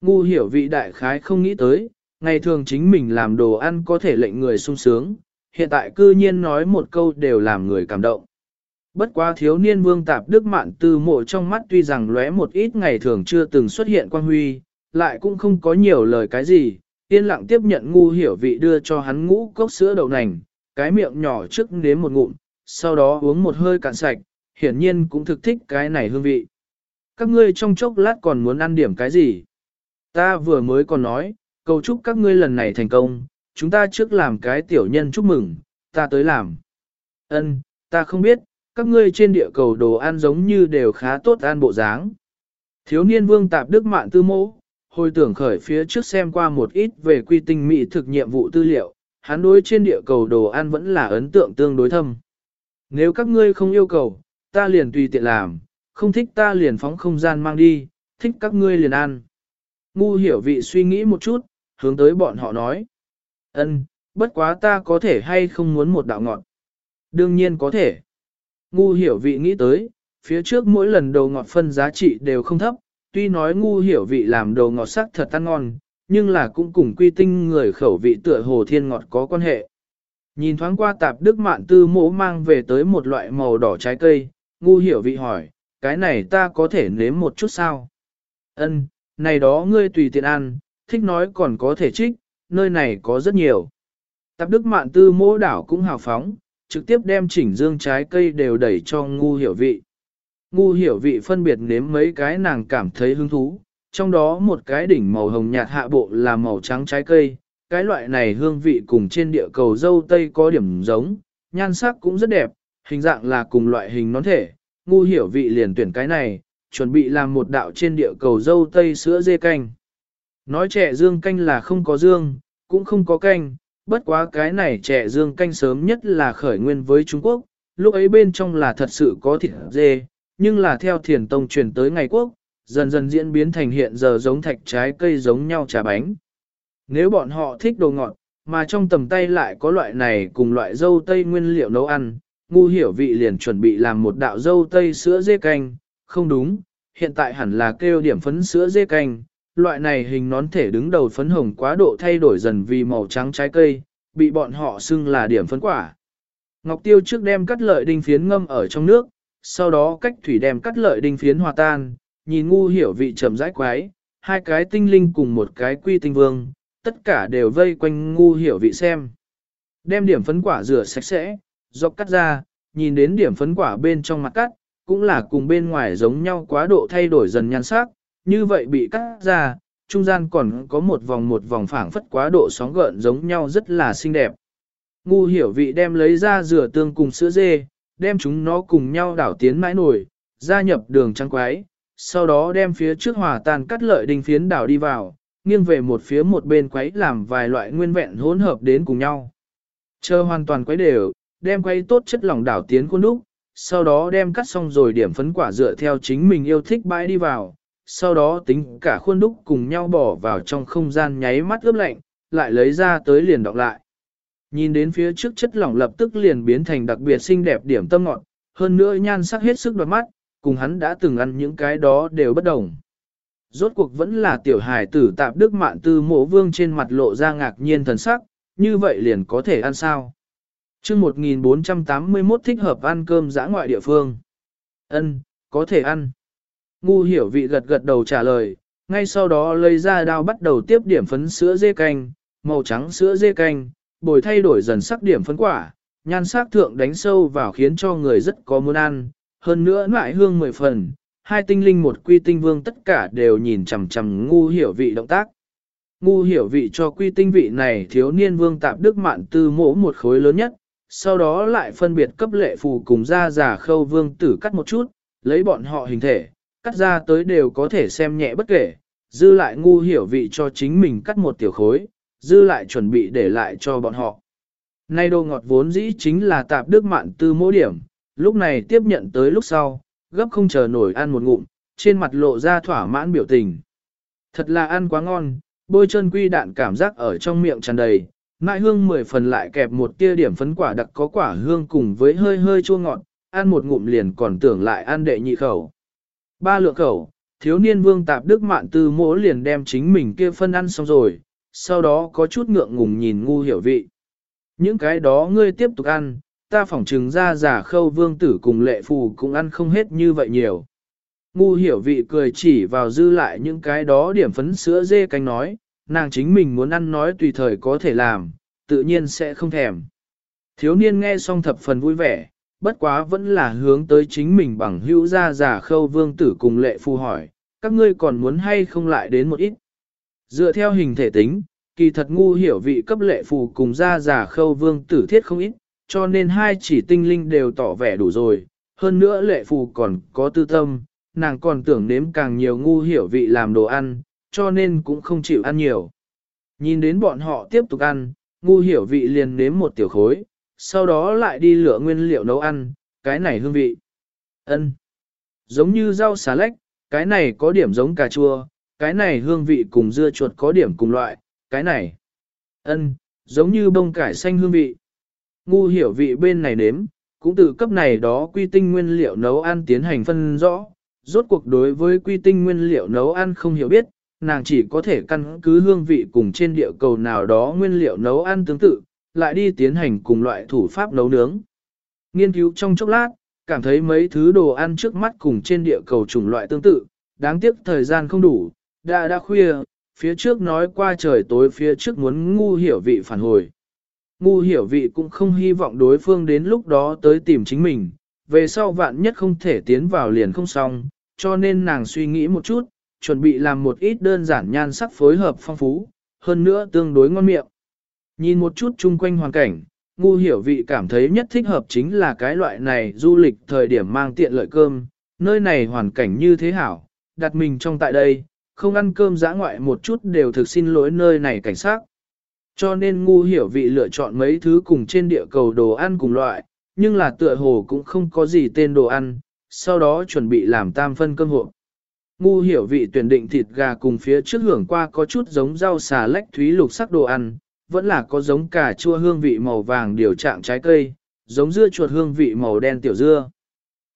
Ngu hiểu vị đại khái không nghĩ tới, ngày thường chính mình làm đồ ăn có thể lệnh người sung sướng, hiện tại cư nhiên nói một câu đều làm người cảm động. Bất quá thiếu niên vương tạp đức mạn tư mộ trong mắt tuy rằng lóe một ít ngày thường chưa từng xuất hiện quan huy, lại cũng không có nhiều lời cái gì, yên lặng tiếp nhận ngu hiểu vị đưa cho hắn ngũ cốc sữa đậu nành, cái miệng nhỏ trước nếm một ngụm, sau đó uống một hơi cạn sạch, hiển nhiên cũng thực thích cái này hương vị. Các ngươi trong chốc lát còn muốn ăn điểm cái gì? Ta vừa mới còn nói, cầu chúc các ngươi lần này thành công, chúng ta trước làm cái tiểu nhân chúc mừng, ta tới làm. Ân, ta không biết, các ngươi trên địa cầu đồ ăn giống như đều khá tốt ăn bộ dáng. Thiếu niên vương tạp đức mạn tư mô, hồi tưởng khởi phía trước xem qua một ít về quy tinh mỹ thực nhiệm vụ tư liệu, hắn đối trên địa cầu đồ ăn vẫn là ấn tượng tương đối thâm. Nếu các ngươi không yêu cầu, ta liền tùy tiện làm, không thích ta liền phóng không gian mang đi, thích các ngươi liền ăn. Ngu hiểu vị suy nghĩ một chút, hướng tới bọn họ nói ân, bất quá ta có thể hay không muốn một đạo ngọt. Đương nhiên có thể. Ngu hiểu vị nghĩ tới, phía trước mỗi lần đầu ngọt phân giá trị đều không thấp, tuy nói ngu hiểu vị làm đồ ngọt sắc thật ăn ngon, nhưng là cũng cùng quy tinh người khẩu vị tựa hồ thiên ngọt có quan hệ. Nhìn thoáng qua tạp đức mạn tư mỗ mang về tới một loại màu đỏ trái cây, ngu hiểu vị hỏi, cái này ta có thể nếm một chút sao? Ân, này đó ngươi tùy tiện ăn, thích nói còn có thể trích, nơi này có rất nhiều. Tạp đức mạn tư mô đảo cũng hào phóng, trực tiếp đem chỉnh dương trái cây đều đẩy cho ngu hiểu vị. Ngu hiểu vị phân biệt nếm mấy cái nàng cảm thấy hứng thú, trong đó một cái đỉnh màu hồng nhạt hạ bộ là màu trắng trái cây, cái loại này hương vị cùng trên địa cầu dâu tây có điểm giống, nhan sắc cũng rất đẹp, hình dạng là cùng loại hình nón thể, ngu hiểu vị liền tuyển cái này, chuẩn bị làm một đạo trên địa cầu dâu tây sữa dê canh. Nói trẻ dương canh là không có dương, cũng không có canh, bất quá cái này trẻ dương canh sớm nhất là khởi nguyên với Trung Quốc, lúc ấy bên trong là thật sự có thịt dê, nhưng là theo thiền tông truyền tới ngày quốc, dần dần diễn biến thành hiện giờ giống thạch trái cây giống nhau trà bánh. Nếu bọn họ thích đồ ngọt, mà trong tầm tay lại có loại này cùng loại dâu tây nguyên liệu nấu ăn, ngu hiểu vị liền chuẩn bị làm một đạo dâu tây sữa dê canh, không đúng, hiện tại hẳn là kêu điểm phấn sữa dê canh, loại này hình nón thể đứng đầu phấn hồng quá độ thay đổi dần vì màu trắng trái cây, bị bọn họ xưng là điểm phấn quả. Ngọc Tiêu trước đem cắt lợi đinh phiến ngâm ở trong nước, sau đó cách thủy đem cắt lợi đinh phiến hòa tan, nhìn ngu hiểu vị trầm rãi quái, hai cái tinh linh cùng một cái quy tinh vương, tất cả đều vây quanh ngu hiểu vị xem. Đem điểm phấn quả rửa sạch sẽ, dọc cắt ra, nhìn đến điểm phấn quả bên trong mặt cắt, cũng là cùng bên ngoài giống nhau quá độ thay đổi dần nhan sắc, như vậy bị cắt ra, trung gian còn có một vòng một vòng phảng phất quá độ sóng gợn giống nhau rất là xinh đẹp. Ngu hiểu vị đem lấy ra rửa tương cùng sữa dê, đem chúng nó cùng nhau đảo tiến mãi nổi, gia nhập đường trắng quái, sau đó đem phía trước hòa tan cắt lợi đinh phiến đảo đi vào, nghiêng về một phía một bên quấy làm vài loại nguyên vẹn hỗn hợp đến cùng nhau. Chờ hoàn toàn quấy đều, đem quấy tốt chất lỏng đảo tiến khuôn đúc, sau đó đem cắt xong rồi điểm phấn quả dựa theo chính mình yêu thích bãi đi vào, sau đó tính cả khuôn đúc cùng nhau bỏ vào trong không gian nháy mắt ướp lạnh, lại lấy ra tới liền đọc lại. Nhìn đến phía trước chất lỏng lập tức liền biến thành đặc biệt xinh đẹp điểm tâm ngọt, hơn nữa nhan sắc hết sức đoạt mắt, cùng hắn đã từng ăn những cái đó đều bất đồng. Rốt cuộc vẫn là tiểu hài tử tạp đức mạn tư mộ vương trên mặt lộ ra ngạc nhiên thần sắc, như vậy liền có thể ăn sao. chương 1481 thích hợp ăn cơm giã ngoại địa phương. Ân, có thể ăn. Ngu hiểu vị gật gật đầu trả lời, ngay sau đó lấy ra đao bắt đầu tiếp điểm phấn sữa dê canh, màu trắng sữa dê canh, bồi thay đổi dần sắc điểm phấn quả, nhan sắc thượng đánh sâu vào khiến cho người rất có muốn ăn, hơn nữa loại hương mười phần, hai tinh linh một quy tinh vương tất cả đều nhìn chằm chằm ngu hiểu vị động tác. Ngu hiểu vị cho quy tinh vị này thiếu niên vương tạp đức mạn tư mỗ một khối lớn nhất, sau đó lại phân biệt cấp lệ phù cùng ra giả khâu vương tử cắt một chút, lấy bọn họ hình thể, cắt ra tới đều có thể xem nhẹ bất kể, dư lại ngu hiểu vị cho chính mình cắt một tiểu khối, dư lại chuẩn bị để lại cho bọn họ. Nay đồ ngọt vốn dĩ chính là tạp đức mạn tư mỗi điểm, lúc này tiếp nhận tới lúc sau, gấp không chờ nổi ăn một ngụm, trên mặt lộ ra thỏa mãn biểu tình. Thật là ăn quá ngon, bôi chân quy đạn cảm giác ở trong miệng tràn đầy, nại hương mười phần lại kẹp một tia điểm phấn quả đặc có quả hương cùng với hơi hơi chua ngọt, ăn một ngụm liền còn tưởng lại ăn đệ nhị khẩu. Ba lượng khẩu, thiếu niên vương tạp đức mạn tư mỗ liền đem chính mình kia phân ăn xong rồi, sau đó có chút ngượng ngùng nhìn ngu hiểu vị. Những cái đó ngươi tiếp tục ăn, ta phỏng trừng ra giả khâu vương tử cùng lệ phù cũng ăn không hết như vậy nhiều. Ngu hiểu vị cười chỉ vào dư lại những cái đó điểm phấn sữa dê canh nói, nàng chính mình muốn ăn nói tùy thời có thể làm, tự nhiên sẽ không thèm. Thiếu niên nghe xong thập phần vui vẻ, bất quá vẫn là hướng tới chính mình bằng hữu ra giả khâu vương tử cùng lệ phù hỏi, các ngươi còn muốn hay không lại đến một ít. Dựa theo hình thể tính, kỳ thật ngu hiểu vị cấp lệ phù cùng ra giả khâu vương tử thiết không ít, cho nên hai chỉ tinh linh đều tỏ vẻ đủ rồi. Hơn nữa lệ phù còn có tư tâm, nàng còn tưởng nếm càng nhiều ngu hiểu vị làm đồ ăn, cho nên cũng không chịu ăn nhiều. Nhìn đến bọn họ tiếp tục ăn, ngu hiểu vị liền nếm một tiểu khối, sau đó lại đi lựa nguyên liệu nấu ăn, cái này hương vị. ân Giống như rau xà lách, cái này có điểm giống cà chua, cái này hương vị cùng dưa chuột có điểm cùng loại, cái này. ân giống như bông cải xanh hương vị. Ngu hiểu vị bên này nếm, cũng từ cấp này đó quy tinh nguyên liệu nấu ăn tiến hành phân rõ. Rốt cuộc đối với quy tinh nguyên liệu nấu ăn không hiểu biết, nàng chỉ có thể căn cứ hương vị cùng trên địa cầu nào đó nguyên liệu nấu ăn tương tự, lại đi tiến hành cùng loại thủ pháp nấu nướng. Nghiên cứu trong chốc lát, cảm thấy mấy thứ đồ ăn trước mắt cùng trên địa cầu chủng loại tương tự, đáng tiếc thời gian không đủ, đã đã khuya, phía trước nói qua trời tối phía trước muốn ngu hiểu vị phản hồi. Ngu hiểu vị cũng không hy vọng đối phương đến lúc đó tới tìm chính mình, về sau vạn nhất không thể tiến vào liền không xong, cho nên nàng suy nghĩ một chút, chuẩn bị làm một ít đơn giản nhan sắc phối hợp phong phú, hơn nữa tương đối ngon miệng. Nhìn một chút chung quanh hoàn cảnh, ngu hiểu vị cảm thấy nhất thích hợp chính là cái loại này du lịch thời điểm mang tiện lợi cơm, nơi này hoàn cảnh như thế hảo, đặt mình trong tại đây, không ăn cơm giã ngoại một chút đều thực xin lỗi nơi này cảnh sát. Cho nên ngu hiểu vị lựa chọn mấy thứ cùng trên địa cầu đồ ăn cùng loại, nhưng là tựa hồ cũng không có gì tên đồ ăn, sau đó chuẩn bị làm tam phân cơm hộp. Ngu hiểu vị tuyển định thịt gà cùng phía trước hưởng qua có chút giống rau xà lách thúy lục sắc đồ ăn, vẫn là có giống cà chua hương vị màu vàng điều trạng trái cây, giống dưa chuột hương vị màu đen tiểu dưa.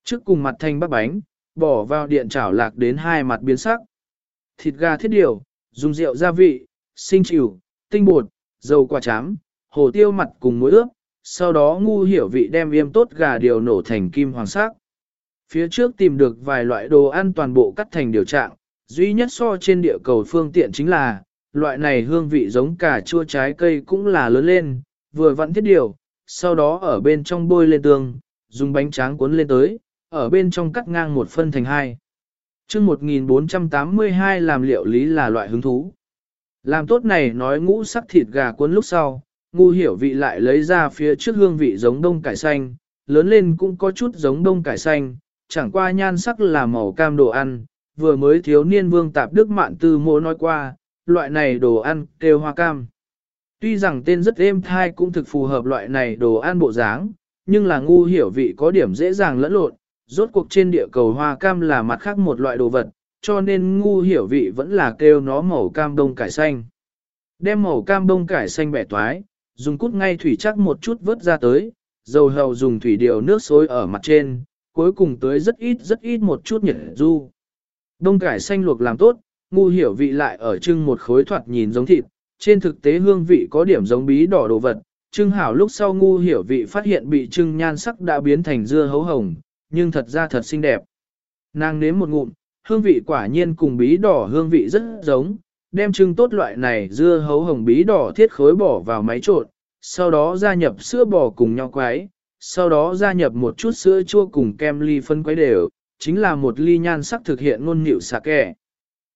Trước cùng mặt thanh bắp bánh, bỏ vào điện chảo lạc đến hai mặt biến sắc. Thịt gà thiết điều, dùng rượu gia vị, sinh chịu, tinh bột, dầu quả chám, hồ tiêu mặt cùng muối ướp, sau đó ngu hiểu vị đem yêm tốt gà điều nổ thành kim hoàng sắc. Phía trước tìm được vài loại đồ ăn toàn bộ cắt thành điều trạng, duy nhất so trên địa cầu phương tiện chính là, loại này hương vị giống cả chua trái cây cũng là lớn lên, vừa vặn thiết điều, sau đó ở bên trong bôi lên tường, dùng bánh tráng cuốn lên tới, ở bên trong cắt ngang một phân thành hai. chương 1482 làm liệu lý là loại hứng thú. Làm tốt này nói ngũ sắc thịt gà cuốn lúc sau, ngu hiểu vị lại lấy ra phía trước hương vị giống đông cải xanh, lớn lên cũng có chút giống đông cải xanh, chẳng qua nhan sắc là màu cam đồ ăn, vừa mới thiếu niên vương tạp đức mạn tư mô nói qua, loại này đồ ăn kêu hoa cam. Tuy rằng tên rất êm thai cũng thực phù hợp loại này đồ ăn bộ dáng, nhưng là ngu hiểu vị có điểm dễ dàng lẫn lộn, rốt cuộc trên địa cầu hoa cam là mặt khác một loại đồ vật, cho nên ngu hiểu vị vẫn là kêu nó màu cam đông cải xanh. Đem màu cam đông cải xanh bẻ toái, dùng cút ngay thủy chắc một chút vớt ra tới, dầu hầu dùng thủy điều nước sôi ở mặt trên, cuối cùng tới rất ít rất ít một chút nhiệt du. Đông cải xanh luộc làm tốt, ngu hiểu vị lại ở trưng một khối thoạt nhìn giống thịt, trên thực tế hương vị có điểm giống bí đỏ đồ vật. Trưng hảo lúc sau ngu hiểu vị phát hiện bị trưng nhan sắc đã biến thành dưa hấu hồng, nhưng thật ra thật xinh đẹp. Nàng nếm một ngụm, hương vị quả nhiên cùng bí đỏ hương vị rất giống, đem trưng tốt loại này dưa hấu hồng bí đỏ thiết khối bỏ vào máy trộn, sau đó gia nhập sữa bò cùng nhau quái, sau đó gia nhập một chút sữa chua cùng kem ly phân quấy đều, chính là một ly nhan sắc thực hiện ngôn nhịu xà kẻ.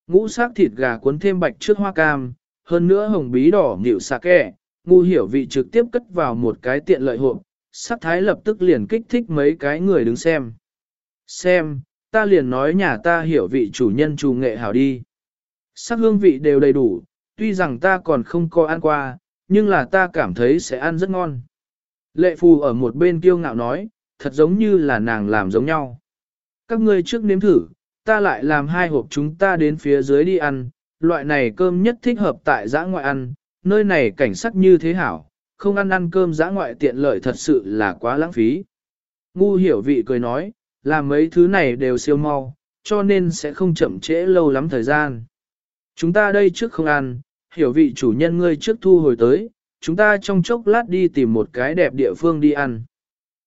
Ngũ sắc thịt gà cuốn thêm bạch trước hoa cam, hơn nữa hồng bí đỏ nhịu xà kẹ, ngu hiểu vị trực tiếp cất vào một cái tiện lợi hộp, sắc thái lập tức liền kích thích mấy cái người đứng xem. Xem, ta liền nói nhà ta hiểu vị chủ nhân chủ nghệ hảo đi. Sắc hương vị đều đầy đủ, tuy rằng ta còn không có ăn qua, nhưng là ta cảm thấy sẽ ăn rất ngon. Lệ phù ở một bên kiêu ngạo nói, thật giống như là nàng làm giống nhau. Các ngươi trước nếm thử, ta lại làm hai hộp chúng ta đến phía dưới đi ăn, loại này cơm nhất thích hợp tại giã ngoại ăn, nơi này cảnh sắc như thế hảo, không ăn ăn cơm giã ngoại tiện lợi thật sự là quá lãng phí. Ngu hiểu vị cười nói, làm mấy thứ này đều siêu mau, cho nên sẽ không chậm trễ lâu lắm thời gian. Chúng ta đây trước không ăn, hiểu vị chủ nhân ngươi trước thu hồi tới, chúng ta trong chốc lát đi tìm một cái đẹp địa phương đi ăn.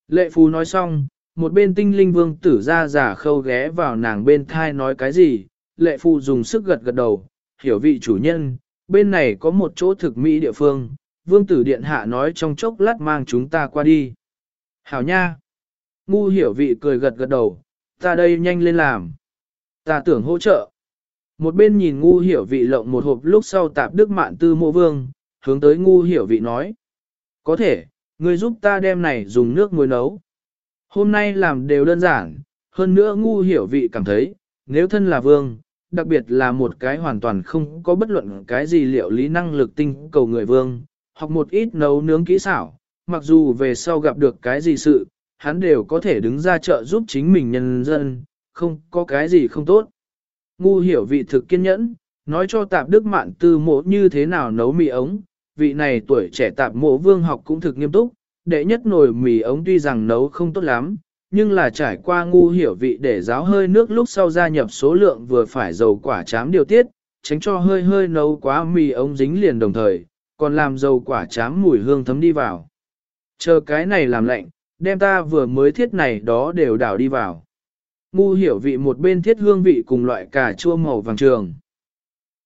Lệ Phú nói xong, một bên tinh linh vương tử ra giả khâu ghé vào nàng bên thai nói cái gì, lệ phu dùng sức gật gật đầu, hiểu vị chủ nhân, bên này có một chỗ thực mỹ địa phương, vương tử điện hạ nói trong chốc lát mang chúng ta qua đi. Hảo nha! Ngu hiểu vị cười gật gật đầu, ta đây nhanh lên làm. Ta tưởng hỗ trợ. Một bên nhìn ngu hiểu vị lộng một hộp lúc sau tạp đức mạn tư mộ vương, hướng tới ngu hiểu vị nói. Có thể, người giúp ta đem này dùng nước muối nấu. Hôm nay làm đều đơn giản, hơn nữa ngu hiểu vị cảm thấy, nếu thân là vương, đặc biệt là một cái hoàn toàn không có bất luận cái gì liệu lý năng lực tinh cầu người vương, học một ít nấu nướng kỹ xảo, mặc dù về sau gặp được cái gì sự, hắn đều có thể đứng ra trợ giúp chính mình nhân dân, không có cái gì không tốt. Ngu hiểu vị thực kiên nhẫn, nói cho tạp đức mạn tư mộ như thế nào nấu mì ống, vị này tuổi trẻ tạp mộ vương học cũng thực nghiêm túc, đệ nhất nồi mì ống tuy rằng nấu không tốt lắm, nhưng là trải qua ngu hiểu vị để ráo hơi nước lúc sau gia nhập số lượng vừa phải dầu quả chám điều tiết, tránh cho hơi hơi nấu quá mì ống dính liền đồng thời, còn làm dầu quả chám mùi hương thấm đi vào. Chờ cái này làm lạnh, đem ta vừa mới thiết này đó đều đảo đi vào. Ngu hiểu vị một bên thiết hương vị cùng loại cà chua màu vàng trường.